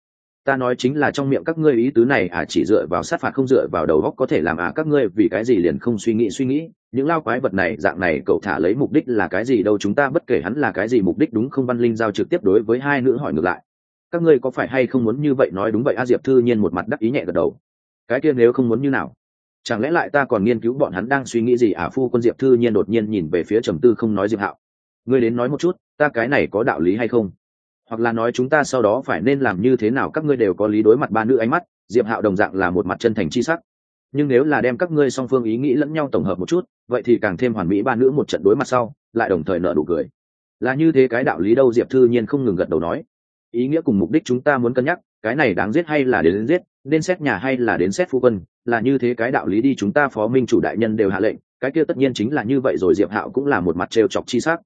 Ta nói chính là trong miệng các ngươi ý tứ này à chỉ dựa vào sát phạt không dựa vào đầu góc có thể làm à các ngươi vì cái gì liền không suy nghĩ suy nghĩ. Những lao quái vật này, dạng này, cậu thả lấy mục đích là cái gì đâu, chúng ta bất kể hắn là cái gì mục đích đúng không, văn linh giao trực tiếp đối với hai nữ hỏi ngược lại. Các ngươi có phải hay không muốn như vậy nói đúng vậy? A, diệp thư nhiên một mặt đắc ý nhẹ gật đầu. Cái kia nếu không muốn như nào? Chẳng lẽ lại ta còn nghiên cứu bọn hắn đang suy nghĩ gì? À phu quân diệp thư nhiên đột nhiên nhìn về phía trầm tư không nói diệp hạo. Ngươi đến nói một chút, ta cái này có đạo lý hay không? Hoặc là nói chúng ta sau đó phải nên làm như thế nào? Các ngươi đều có lý đối mặt ba nữ ánh mắt, diệp hạo đồng dạng là một mặt chân thành c h i sắc. Nhưng nếu là đem các ngươi song phương ý nghĩ lẫn nhau tổng hợp một chút, vậy thì càng thêm hoàn mỹ ba nữ một trận đối mặt sau, lại đồng thời nợ đủ cười. Là như thế cái đạo lý đâu? Diệp thư nhiên không ngừng gật đầu nói. Ý nghĩa cùng mục đích chúng ta muốn cân nhắc, cái này đáng giết hay là đến giết? Nên xét nhà hay là đến xét phu quân, là như thế cái đạo lý đi chúng ta phó minh chủ đại nhân đều hạ lệnh, cái kia tất nhiên chính là như vậy rồi, diệp hạo cũng là một mặt trêu chọc chi sắc.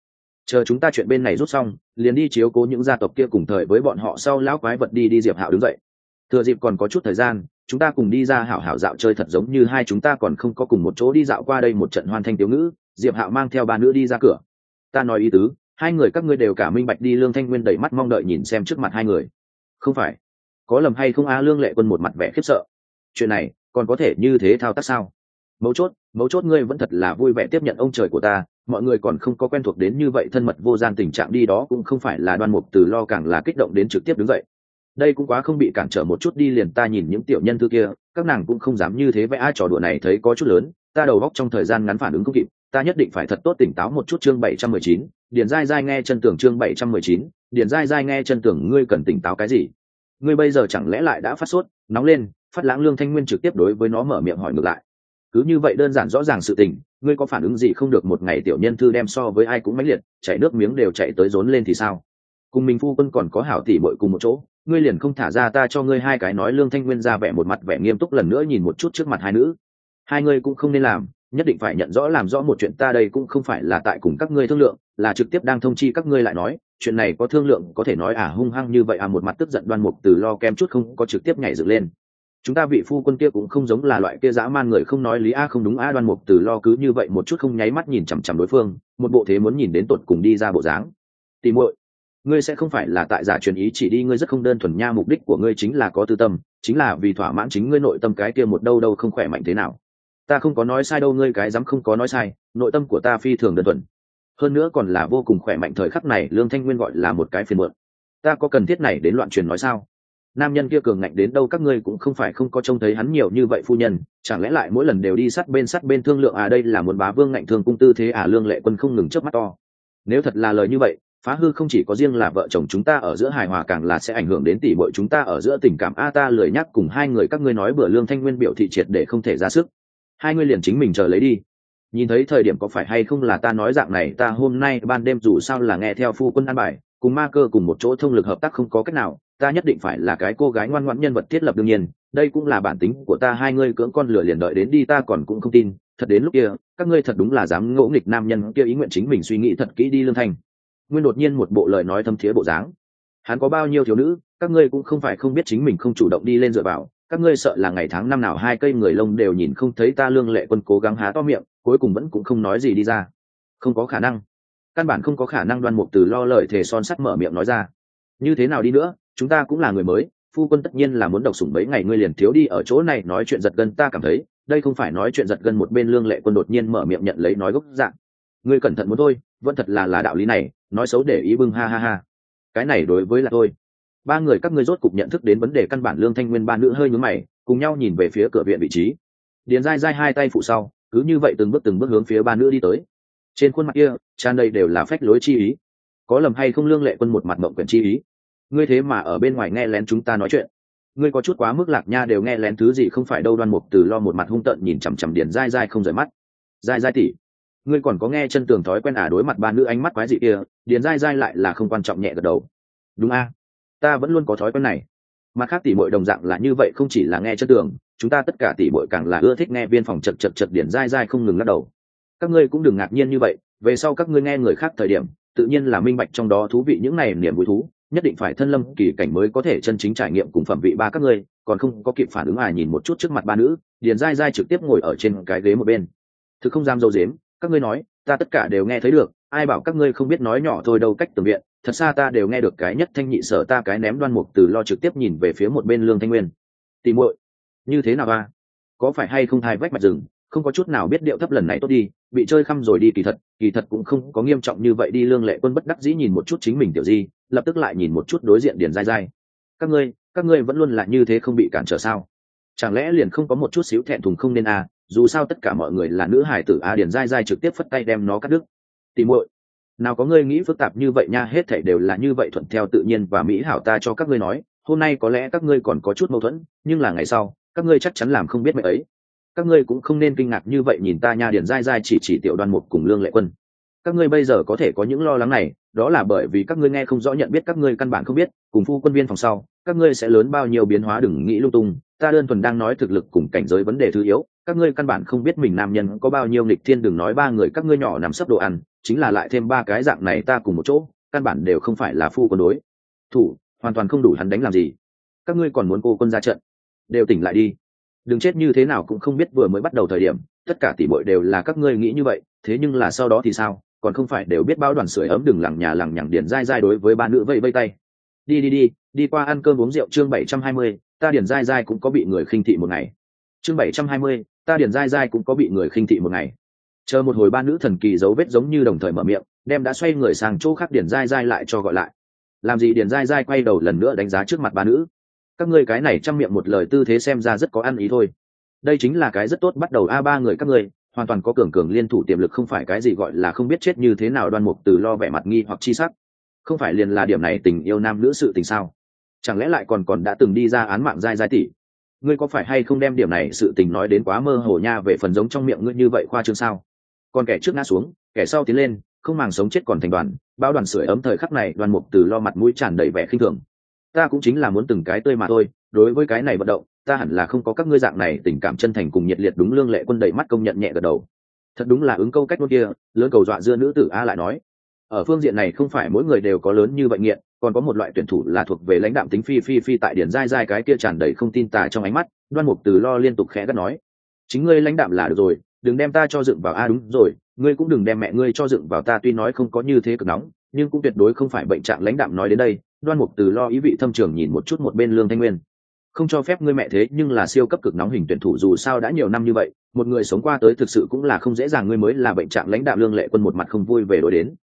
Chờ chúng ta chuyện bên này rút xong, liền đi chiếu cố những gia tộc kia cùng thời với bọn họ sau lão quái vật đi đi, diệp hạo đứng dậy. Thừa dịp còn có chút thời gian, chúng ta cùng đi ra hảo hảo dạo chơi thật giống như hai chúng ta còn không có cùng một chỗ đi dạo qua đây một trận hoan thanh tiểu ngữ, diệp hạo mang theo ba nữ đi ra cửa. Ta nói ý tứ, hai người các ngươi đều cả minh bạch đi, lương thanh nguyên đầy mắt mong đợi nhìn xem trước mặt hai người. Không phải có lầm hay không a lương lệ quân một mặt vẻ khiếp sợ. Chuyện này, còn có thể như thế thao tác sao? Mấu chốt mấu chốt ngươi vẫn thật là vui vẻ tiếp nhận ông trời của ta, mọi người còn không có quen thuộc đến như vậy thân mật vô gian tình trạng đi đó cũng không phải là đoan mục từ lo càng là kích động đến trực tiếp đứng dậy. Đây cũng quá không bị cản trở một chút đi liền ta nhìn những tiểu nhân thư kia, các nàng cũng không dám như thế vẽ ai trò đùa này thấy có chút lớn, ta đầu góc trong thời gian ngắn phản ứng không kịp, ta nhất định phải thật tốt tỉnh táo một chút chương bảy trăm mười chín, điền dai dai nghe chân tưởng chương bảy trăm mười chín, điền dai dai nghe chân tưởng ngươi cần tỉnh táo cái gì? Ngươi bây giờ chẳng lẽ lại đã phát sốt, nóng lên, phát lãng lương thanh nguyên trực tiếp đối với nó mở miệng hỏi ngược lại. Cứ như vậy đơn giản rõ ràng sự tình, ngươi có phản ứng gì không được một ngày tiểu nhân thư đem so với ai cũng mãnh liệt, chảy nước miếng đều chạy tới rốn lên thì sao? Cùng mình phu quân còn có hảo tỷ bội cùng một chỗ, ngươi liền không thả ra ta cho ngươi hai cái nói lương thanh nguyên ra vẻ một mặt vẻ nghiêm túc lần nữa nhìn một chút trước mặt hai nữ. Hai ngươi cũng không nên làm, nhất định phải nhận rõ làm rõ một chuyện ta đây cũng không phải là tại cùng các ngươi thương lượng, là trực tiếp đang thông chi các ngươi lại nói chuyện này có thương lượng, có thể nói à hung hăng như vậy à một mặt tức giận đoan mục từ lo kem chút không có trực tiếp nhảy dựng lên. Chúng ta vị phu quân kia cũng không giống là loại kia dã man người không nói lý a, không đúng a, đoan mục từ lo cứ như vậy một chút không nháy mắt nhìn chằm chằm đối phương, một bộ thế muốn nhìn đến tột cùng đi ra bộ dáng. Tìm muội, ngươi sẽ không phải là tại giả truyền ý chỉ đi, ngươi rất không đơn thuần nha, mục đích của ngươi chính là có tư tâm, chính là vì thỏa mãn chính ngươi nội tâm cái kia một đâu đâu không khỏe mạnh thế nào. Ta không có nói sai đâu, ngươi cái dám không có nói sai, nội tâm của ta phi thường đơn thuần hơn nữa còn là vô cùng khỏe mạnh thời khắc này, lương thanh nguyên gọi là một cái phiền muộn. Ta có cần thiết này đến loạn truyền nói sao? Nam nhân kia cường ngạnh đến đâu các ngươi cũng không phải không có trông thấy hắn nhiều như vậy phu nhân, chẳng lẽ lại mỗi lần đều đi sát bên sát bên thương lượng à đây là một bá vương ngạnh thương cung tư thế à lương lệ quân không ngừng chớp mắt to. Nếu thật là lời như vậy, phá hư không chỉ có riêng là vợ chồng chúng ta ở giữa hài hòa càng là sẽ ảnh hưởng đến tỷ bội chúng ta ở giữa tình cảm. A, ta lười nhắc cùng hai người các ngươi nói bữa lương thanh nguyên biểu thị triệt để không thể ra sức. Hai ngươi liền chính mình chờ lấy đi nhìn thấy thời điểm có phải hay không là ta nói dạng này, ta hôm nay ban đêm dù sao là nghe theo phu quân an bài, cùng ma cơ cùng một chỗ thông lực hợp tác không có cách nào, ta nhất định phải là cái cô gái ngoan ngoãn nhân vật thiết lập đương nhiên, đây cũng là bản tính của ta, hai ngươi cưỡng con lửa liền đợi đến đi, ta còn cũng không tin, thật đến lúc kia, các ngươi thật đúng là dám ngỗ nghịch nam nhân kia ý nguyện chính mình suy nghĩ thật kỹ đi lương thanh nguyên đột nhiên một bộ lời nói thâm thiế bộ dáng. Hắn có bao nhiêu thiếu nữ, các ngươi cũng không phải không biết chính mình không chủ động đi lên dựa vào các ngươi sợ là ngày tháng năm nào hai cây người lông đều nhìn không thấy ta lương lệ quân cố gắng há to miệng, cuối cùng vẫn cũng không nói gì đi ra. Không có khả năng. Căn bản không có khả năng đoan mục từ lo lời thề son sắt mở miệng nói ra. Như thế nào đi nữa, chúng ta cũng là người mới, phu quân tất nhiên là muốn độc sủng mấy ngày ngươi liền thiếu đi ở chỗ này nói chuyện giật gân, ta cảm thấy, đây không phải nói chuyện giật gân một bên lương lệ quân đột nhiên mở miệng nhận lấy nói gốc dạng. Ngươi cẩn thận muốn thôi, vẫn thật là là đạo lý này, nói xấu để ý bưng, ha ha ha. Cái này đối với là tôi ba người các ngươi rốt cục nhận thức đến vấn đề căn bản lương thanh nguyên ba nữ hơi nhướng mày, cùng nhau nhìn về phía cửa viện vị trí. Điền dai dai hai tay phụ sau, cứ như vậy từng bước từng bước hướng phía ba nữ đi tới. Trên khuôn mặt kia, tràn đầy đều là phách lối chi ý. Có lầm hay không lương lệ quân một mặt mộng quyển chi ý? Ngươi thế mà ở bên ngoài nghe lén chúng ta nói chuyện. Ngươi có chút quá mức lạc nha đều nghe lén thứ gì không phải đâu đoan mục từ lo một mặt hung tợn nhìn chằm chằm điền dai dai không rời mắt. Dai dai tỉ ngươi còn có nghe chân tường thói quen ả à đối mặt ba nữ ánh mắt quái dị kia, điền dai dai lại là không quan trọng nhẹ gật đầu. Đúng a ta vẫn luôn có thói quen này. Mặt khác tỷ bội đồng dạng là như vậy, không chỉ là nghe chất tường, chúng ta tất cả tỷ bội càng là ưa thích nghe viên phòng chật chật chật điển dai dai không ngừng lắc đầu. Các ngươi cũng đừng ngạc nhiên như vậy, về sau các ngươi nghe người khác thời điểm, tự nhiên là minh bạch trong đó thú vị những này niềm vui thú, nhất định phải thân lâm kỳ cảnh mới có thể chân chính trải nghiệm cùng phẩm vị ba các ngươi, còn không có kịp phản ứng ai nhìn một chút trước mặt ba nữ điền dai dai trực tiếp ngồi ở trên cái ghế một bên. Thực không dám dâu dếm, các ngươi nói, ta tất cả đều nghe thấy được, ai bảo các ngươi không biết nói nhỏ thôi đâu cách tường viện thật xa ta đều nghe được cái nhất thanh nhị sở ta cái ném đoan mục từ lo trực tiếp nhìn về phía một bên lương thanh nguyên. Tìm muội, như thế nào ba có phải hay không hai vách mặt rừng? Không có chút nào biết điệu thấp lần này tốt đi, bị chơi khăm rồi đi kỳ thật kỳ thật cũng không có nghiêm trọng như vậy đi, lương lệ quân bất đắc dĩ nhìn một chút chính mình tiểu di, lập tức lại nhìn một chút đối diện điền dai dai. Các ngươi các ngươi vẫn luôn là như thế không bị cản trở sao? Chẳng lẽ liền không có một chút xíu thẹn thùng không nên à dù sao tất cả mọi người là nữ hải tử a, điền dai dai trực tiếp phất tay đem nó cắt đứt. Tìm muội nào có ngươi nghĩ phức tạp như vậy nha, hết thảy đều là như vậy thuận theo tự nhiên và mỹ hảo ta cho các ngươi nói, hôm nay có lẽ các ngươi còn có chút mâu thuẫn, nhưng là ngày sau, các ngươi chắc chắn làm không biết mẹ ấy. Các ngươi cũng không nên kinh ngạc như vậy nhìn ta nha, điền dai dai chỉ chỉ tiểu đoàn một cùng lương lệ quân. Các ngươi bây giờ có thể có những lo lắng này, đó là bởi vì các ngươi nghe không rõ nhận biết các ngươi căn bản không biết, cùng phu quân viên phòng sau, các ngươi sẽ lớn bao nhiêu biến hóa đừng nghĩ lung tung, ta đơn thuần đang nói thực lực cùng cảnh giới vấn đề thứ yếu, các ngươi căn bản không biết mình nam nhân có bao nhiêu nghịch thiên, đừng nói ba người các ngươi nhỏ nằm sấp đồ ăn chính là lại thêm ba cái dạng này ta cùng một chỗ, căn bản đều không phải là phu quân đối. Thủ, hoàn toàn không đủ hắn đánh làm gì. Các ngươi còn muốn cô quân ra trận, đều tỉnh lại đi. Đừng chết như thế nào cũng không biết vừa mới bắt đầu thời điểm, tất cả tỷ bội đều là các ngươi nghĩ như vậy, thế nhưng là sau đó thì sao? Còn không phải đều biết bao đoàn sưởi ấm đừng lẳng nhà lẳng nhẳng điền dai dai đối với ba nữ vây vây tay. Đi đi đi đi qua ăn cơm uống rượu chương bảy trăm hai mươi, ta điền dai dai cũng có bị người khinh thị một ngày. Chương bảy trăm hai mươi, ta điền dai dai cũng có bị người khinh thị một ngày chờ một hồi ba nữ thần kỳ dấu vết giống như đồng thời mở miệng, đem đã xoay người sang chỗ khác điền dai dai lại cho gọi lại. Làm gì điền dai dai quay đầu lần nữa đánh giá trước mặt ba nữ. Các ngươi cái này chăm miệng một lời tư thế xem ra rất có ăn ý thôi. Đây chính là cái rất tốt bắt đầu a ba người các ngươi, hoàn toàn có cường cường liên thủ tiềm lực không phải cái gì gọi là không biết chết như thế nào đoan mục từ lo vẻ mặt nghi hoặc chi sắc. Không phải liền là điểm này tình yêu nam nữ sự tình sao? Chẳng lẽ lại còn còn đã từng đi ra án mạng dai dai tỷ? Ngươi có phải hay không đem điểm này sự tình nói đến quá mơ hồ nha về phần giống trong miệng ngươi như vậy khoa trương sao? Còn kẻ trước ngã xuống, kẻ sau tiến lên, không màng sống chết còn thành đoàn, bao đoàn sưởi ấm thời khắc này, đoàn mục từ lo mặt mũi tràn đầy vẻ khinh thường. Ta cũng chính là muốn từng cái tươi mà thôi, đối với cái này vận động, ta hẳn là không có các ngươi dạng này tình cảm chân thành cùng nhiệt liệt đúng lương lệ quân đầy mắt công nhận nhẹ gật đầu. Thật đúng là ứng câu cách nốt kia, lớn cầu dọa dưa nữ tử a lại nói. Ở phương diện này không phải mỗi người đều có lớn như vậy nghiện, còn có một loại tuyển thủ là thuộc về lãnh đạm tính phi phi phi tại điển dai dai cái kia tràn đầy không tin tà trong ánh mắt, đoan mục từ lo liên tục khẽ gắt nói. Chính ngươi lãnh đạm là được rồi đừng đem ta cho dựng vào a, đúng rồi, ngươi cũng đừng đem mẹ ngươi cho dựng vào ta, tuy nói không có như thế cực nóng, nhưng cũng tuyệt đối không phải bệnh trạng lãnh đạm nói đến đây, đoan mục từ lo ý vị thâm trường nhìn một chút một bên lương thanh nguyên. Không cho phép ngươi mẹ thế, nhưng là siêu cấp cực nóng hình tuyển thủ dù sao đã nhiều năm như vậy, một người sống qua tới thực sự cũng là không dễ dàng ngươi mới là bệnh trạng lãnh đạo lương lệ quân một mặt không vui về đối đến.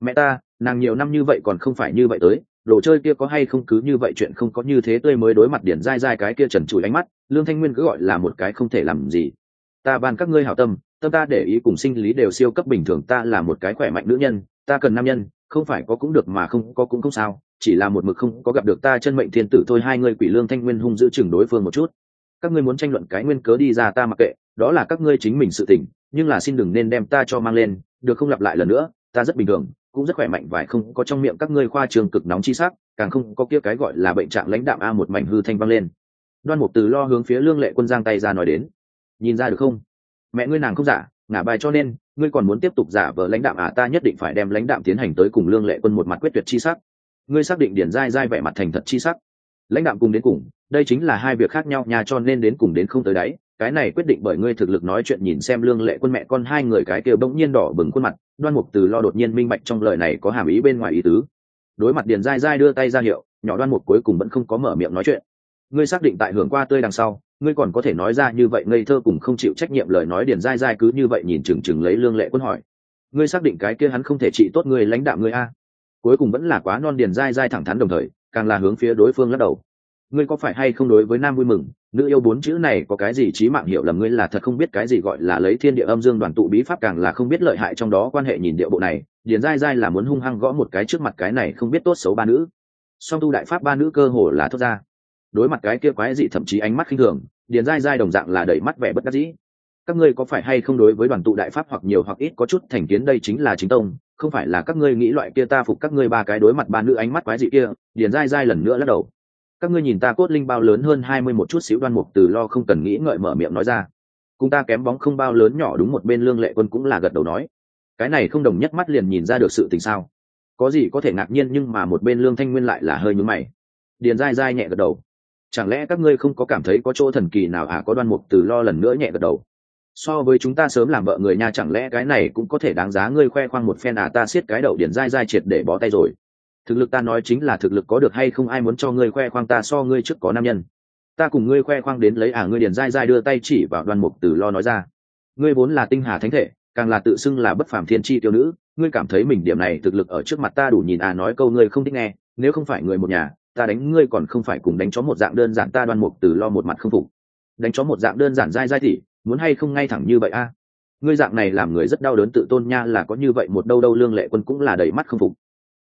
Mẹ ta, nàng nhiều năm như vậy còn không phải như vậy tới, đồ chơi kia có hay không cứ như vậy chuyện không có như thế tươi mới đối mặt điển dai dai cái kia trần trụi ánh mắt, lương thanh nguyên cứ gọi là một cái không thể làm gì ta ban các ngươi hảo tâm tâm ta để ý cùng sinh lý đều siêu cấp bình thường, ta là một cái khỏe mạnh nữ nhân, ta cần nam nhân, không phải có cũng được mà không có cũng không sao, chỉ là một mực không có gặp được ta chân mệnh thiên tử thôi, hai người quỷ lương thanh nguyên hung giữ chừng đối phương một chút. Các ngươi muốn tranh luận cái nguyên cớ đi ra ta mặc kệ, đó là các ngươi chính mình sự tình, nhưng là xin đừng nên đem ta cho mang lên, được không lặp lại lần nữa, ta rất bình thường, cũng rất khỏe mạnh, vài không có trong miệng các ngươi khoa trường cực nóng chi sắc, càng không có kia cái gọi là bệnh trạng lãnh đạm a một mảnh hư thanh vang lên. Đoan mục từ lo hướng phía lương lệ quân giang tay ra nói đến nhìn ra được không? Mẹ ngươi nàng không giả, ngả bài cho nên, ngươi còn muốn tiếp tục giả vờ lãnh đạm à ta nhất định phải đem lãnh đạm tiến hành tới cùng lương lệ quân một mặt quyết tuyệt chi sắc. Ngươi xác định điển dai dai vẻ mặt thành thật chi sắc. Lãnh đạm cùng đến cùng, đây chính là hai việc khác nhau nha, cho nên đến cùng đến không tới đáy cái này quyết định bởi ngươi thực lực nói chuyện nhìn xem lương lệ quân mẹ con hai người cái kia bỗng nhiên đỏ bừng khuôn mặt, đoan mục từ lo đột nhiên minh bạch trong lời này có hàm ý bên ngoài ý tứ. Đối mặt điền dai dai đưa tay ra hiệu, nhỏ đoan mục cuối cùng vẫn không có mở miệng nói chuyện. Ngươi xác định tại hưởng qua tươi đằng sau ngươi còn có thể nói ra như vậy ngây thơ cùng không chịu trách nhiệm lời nói điền dai dai cứ như vậy nhìn chừng chừng lấy lương lệ quân hỏi. Ngươi xác định cái kia hắn không thể trị tốt ngươi lãnh đạo ngươi a? Cuối cùng vẫn là quá non điền dai dai thẳng thắn đồng thời, càng là hướng phía đối phương lắc đầu. Ngươi có phải hay không đối với nam vui mừng? Nữ yêu bốn chữ này có cái gì trí mạng hiểu lầm ngươi là thật không biết cái gì gọi là lấy thiên địa âm dương đoàn tụ bí pháp càng là không biết lợi hại trong đó quan hệ nhìn địa bộ này, điền dai dai là muốn hung hăng gõ một cái trước mặt cái này không biết tốt xấu ba nữ. Song tu đại pháp ba nữ cơ hồ là thốt ra đối mặt cái kia quái dị thậm chí ánh mắt khinh thường, điền dai dai đồng dạng là đẩy mắt vẻ bất đắc dĩ. Các ngươi có phải hay không đối với đoàn tụ đại pháp hoặc nhiều hoặc ít có chút thành kiến đây chính là chính tông, không phải là các ngươi nghĩ loại kia ta phục các ngươi ba cái đối mặt ba nữ ánh mắt quái dị kia, điền dai dai lần nữa lắc đầu. Các ngươi nhìn ta cốt linh bao lớn hơn hai mươi một chút xíu đoan mục từ lo không cần nghĩ ngợi mở miệng nói ra. Cùng ta kém bóng không bao lớn nhỏ đúng một bên lương lệ quân cũng là gật đầu nói. Cái này không đồng nhất mắt liền nhìn ra được sự tình sao. Có gì có thể ngạc nhiên nhưng mà một bên lương thanh nguyên lại là hơi nhúm mày. Điền dai dai nhẹ gật đầu chẳng lẽ các ngươi không có cảm thấy có chỗ thần kỳ nào à? Có đoan mục từ lo lần nữa nhẹ gật đầu. So với chúng ta sớm làm vợ người nha chẳng lẽ cái này cũng có thể đáng giá ngươi khoe khoang một phen à? Ta siết cái đầu điển dai dai triệt để bó tay rồi. Thực lực ta nói chính là thực lực có được hay không? Ai muốn cho ngươi khoe khoang? Ta so ngươi trước có nam nhân. Ta cùng ngươi khoe khoang đến lấy à? Ngươi điển dai dai đưa tay chỉ vào đoan mục từ lo nói ra. Ngươi vốn là tinh hà thánh thể, càng là tự xưng là bất phàm thiên tri tiêu nữ. Ngươi cảm thấy mình điểm này thực lực ở trước mặt ta đủ nhìn à? Nói câu ngươi không thích nghe, nếu không phải người một nhà ta đánh ngươi còn không phải cùng đánh chó một dạng đơn giản, ta đoan mục từ lo một mặt không phục. Đánh chó một dạng đơn giản dai dai tỉ muốn hay không ngay thẳng như vậy a? Ngươi dạng này làm người rất đau đớn tự tôn nha, là có như vậy một đâu đâu, lương lệ quân cũng là đầy mắt không phục.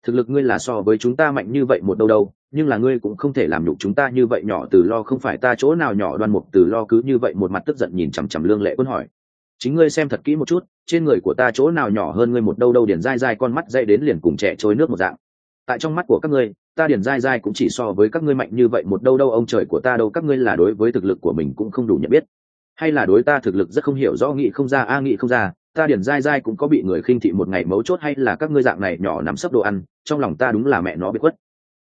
Thực lực ngươi là so với chúng ta mạnh như vậy một đâu đâu, nhưng là ngươi cũng không thể làm nhục chúng ta như vậy nhỏ từ lo, không phải ta chỗ nào nhỏ đoan mục từ lo, cứ như vậy một mặt tức giận nhìn chằm chằm lương lệ quân hỏi. Chính ngươi xem thật kỹ một chút, trên người của ta chỗ nào nhỏ hơn ngươi một đâu đâu điển dai dai con mắt dậy đến liền cùng trẻ trôi nước một dạng. Tại trong mắt của các ngươi ta điển dai dai cũng chỉ so với các ngươi mạnh như vậy, một đâu đâu ông trời của ta đâu, các ngươi là đối với thực lực của mình cũng không đủ nhận biết. Hay là đối ta thực lực rất không hiểu rõ nghị không ra, a nghị không ra, ta điển dai dai cũng có bị người khinh thị một ngày mấu chốt, hay là các ngươi dạng này nhỏ nắm sấp đồ ăn, trong lòng ta đúng là mẹ nó bị khuất.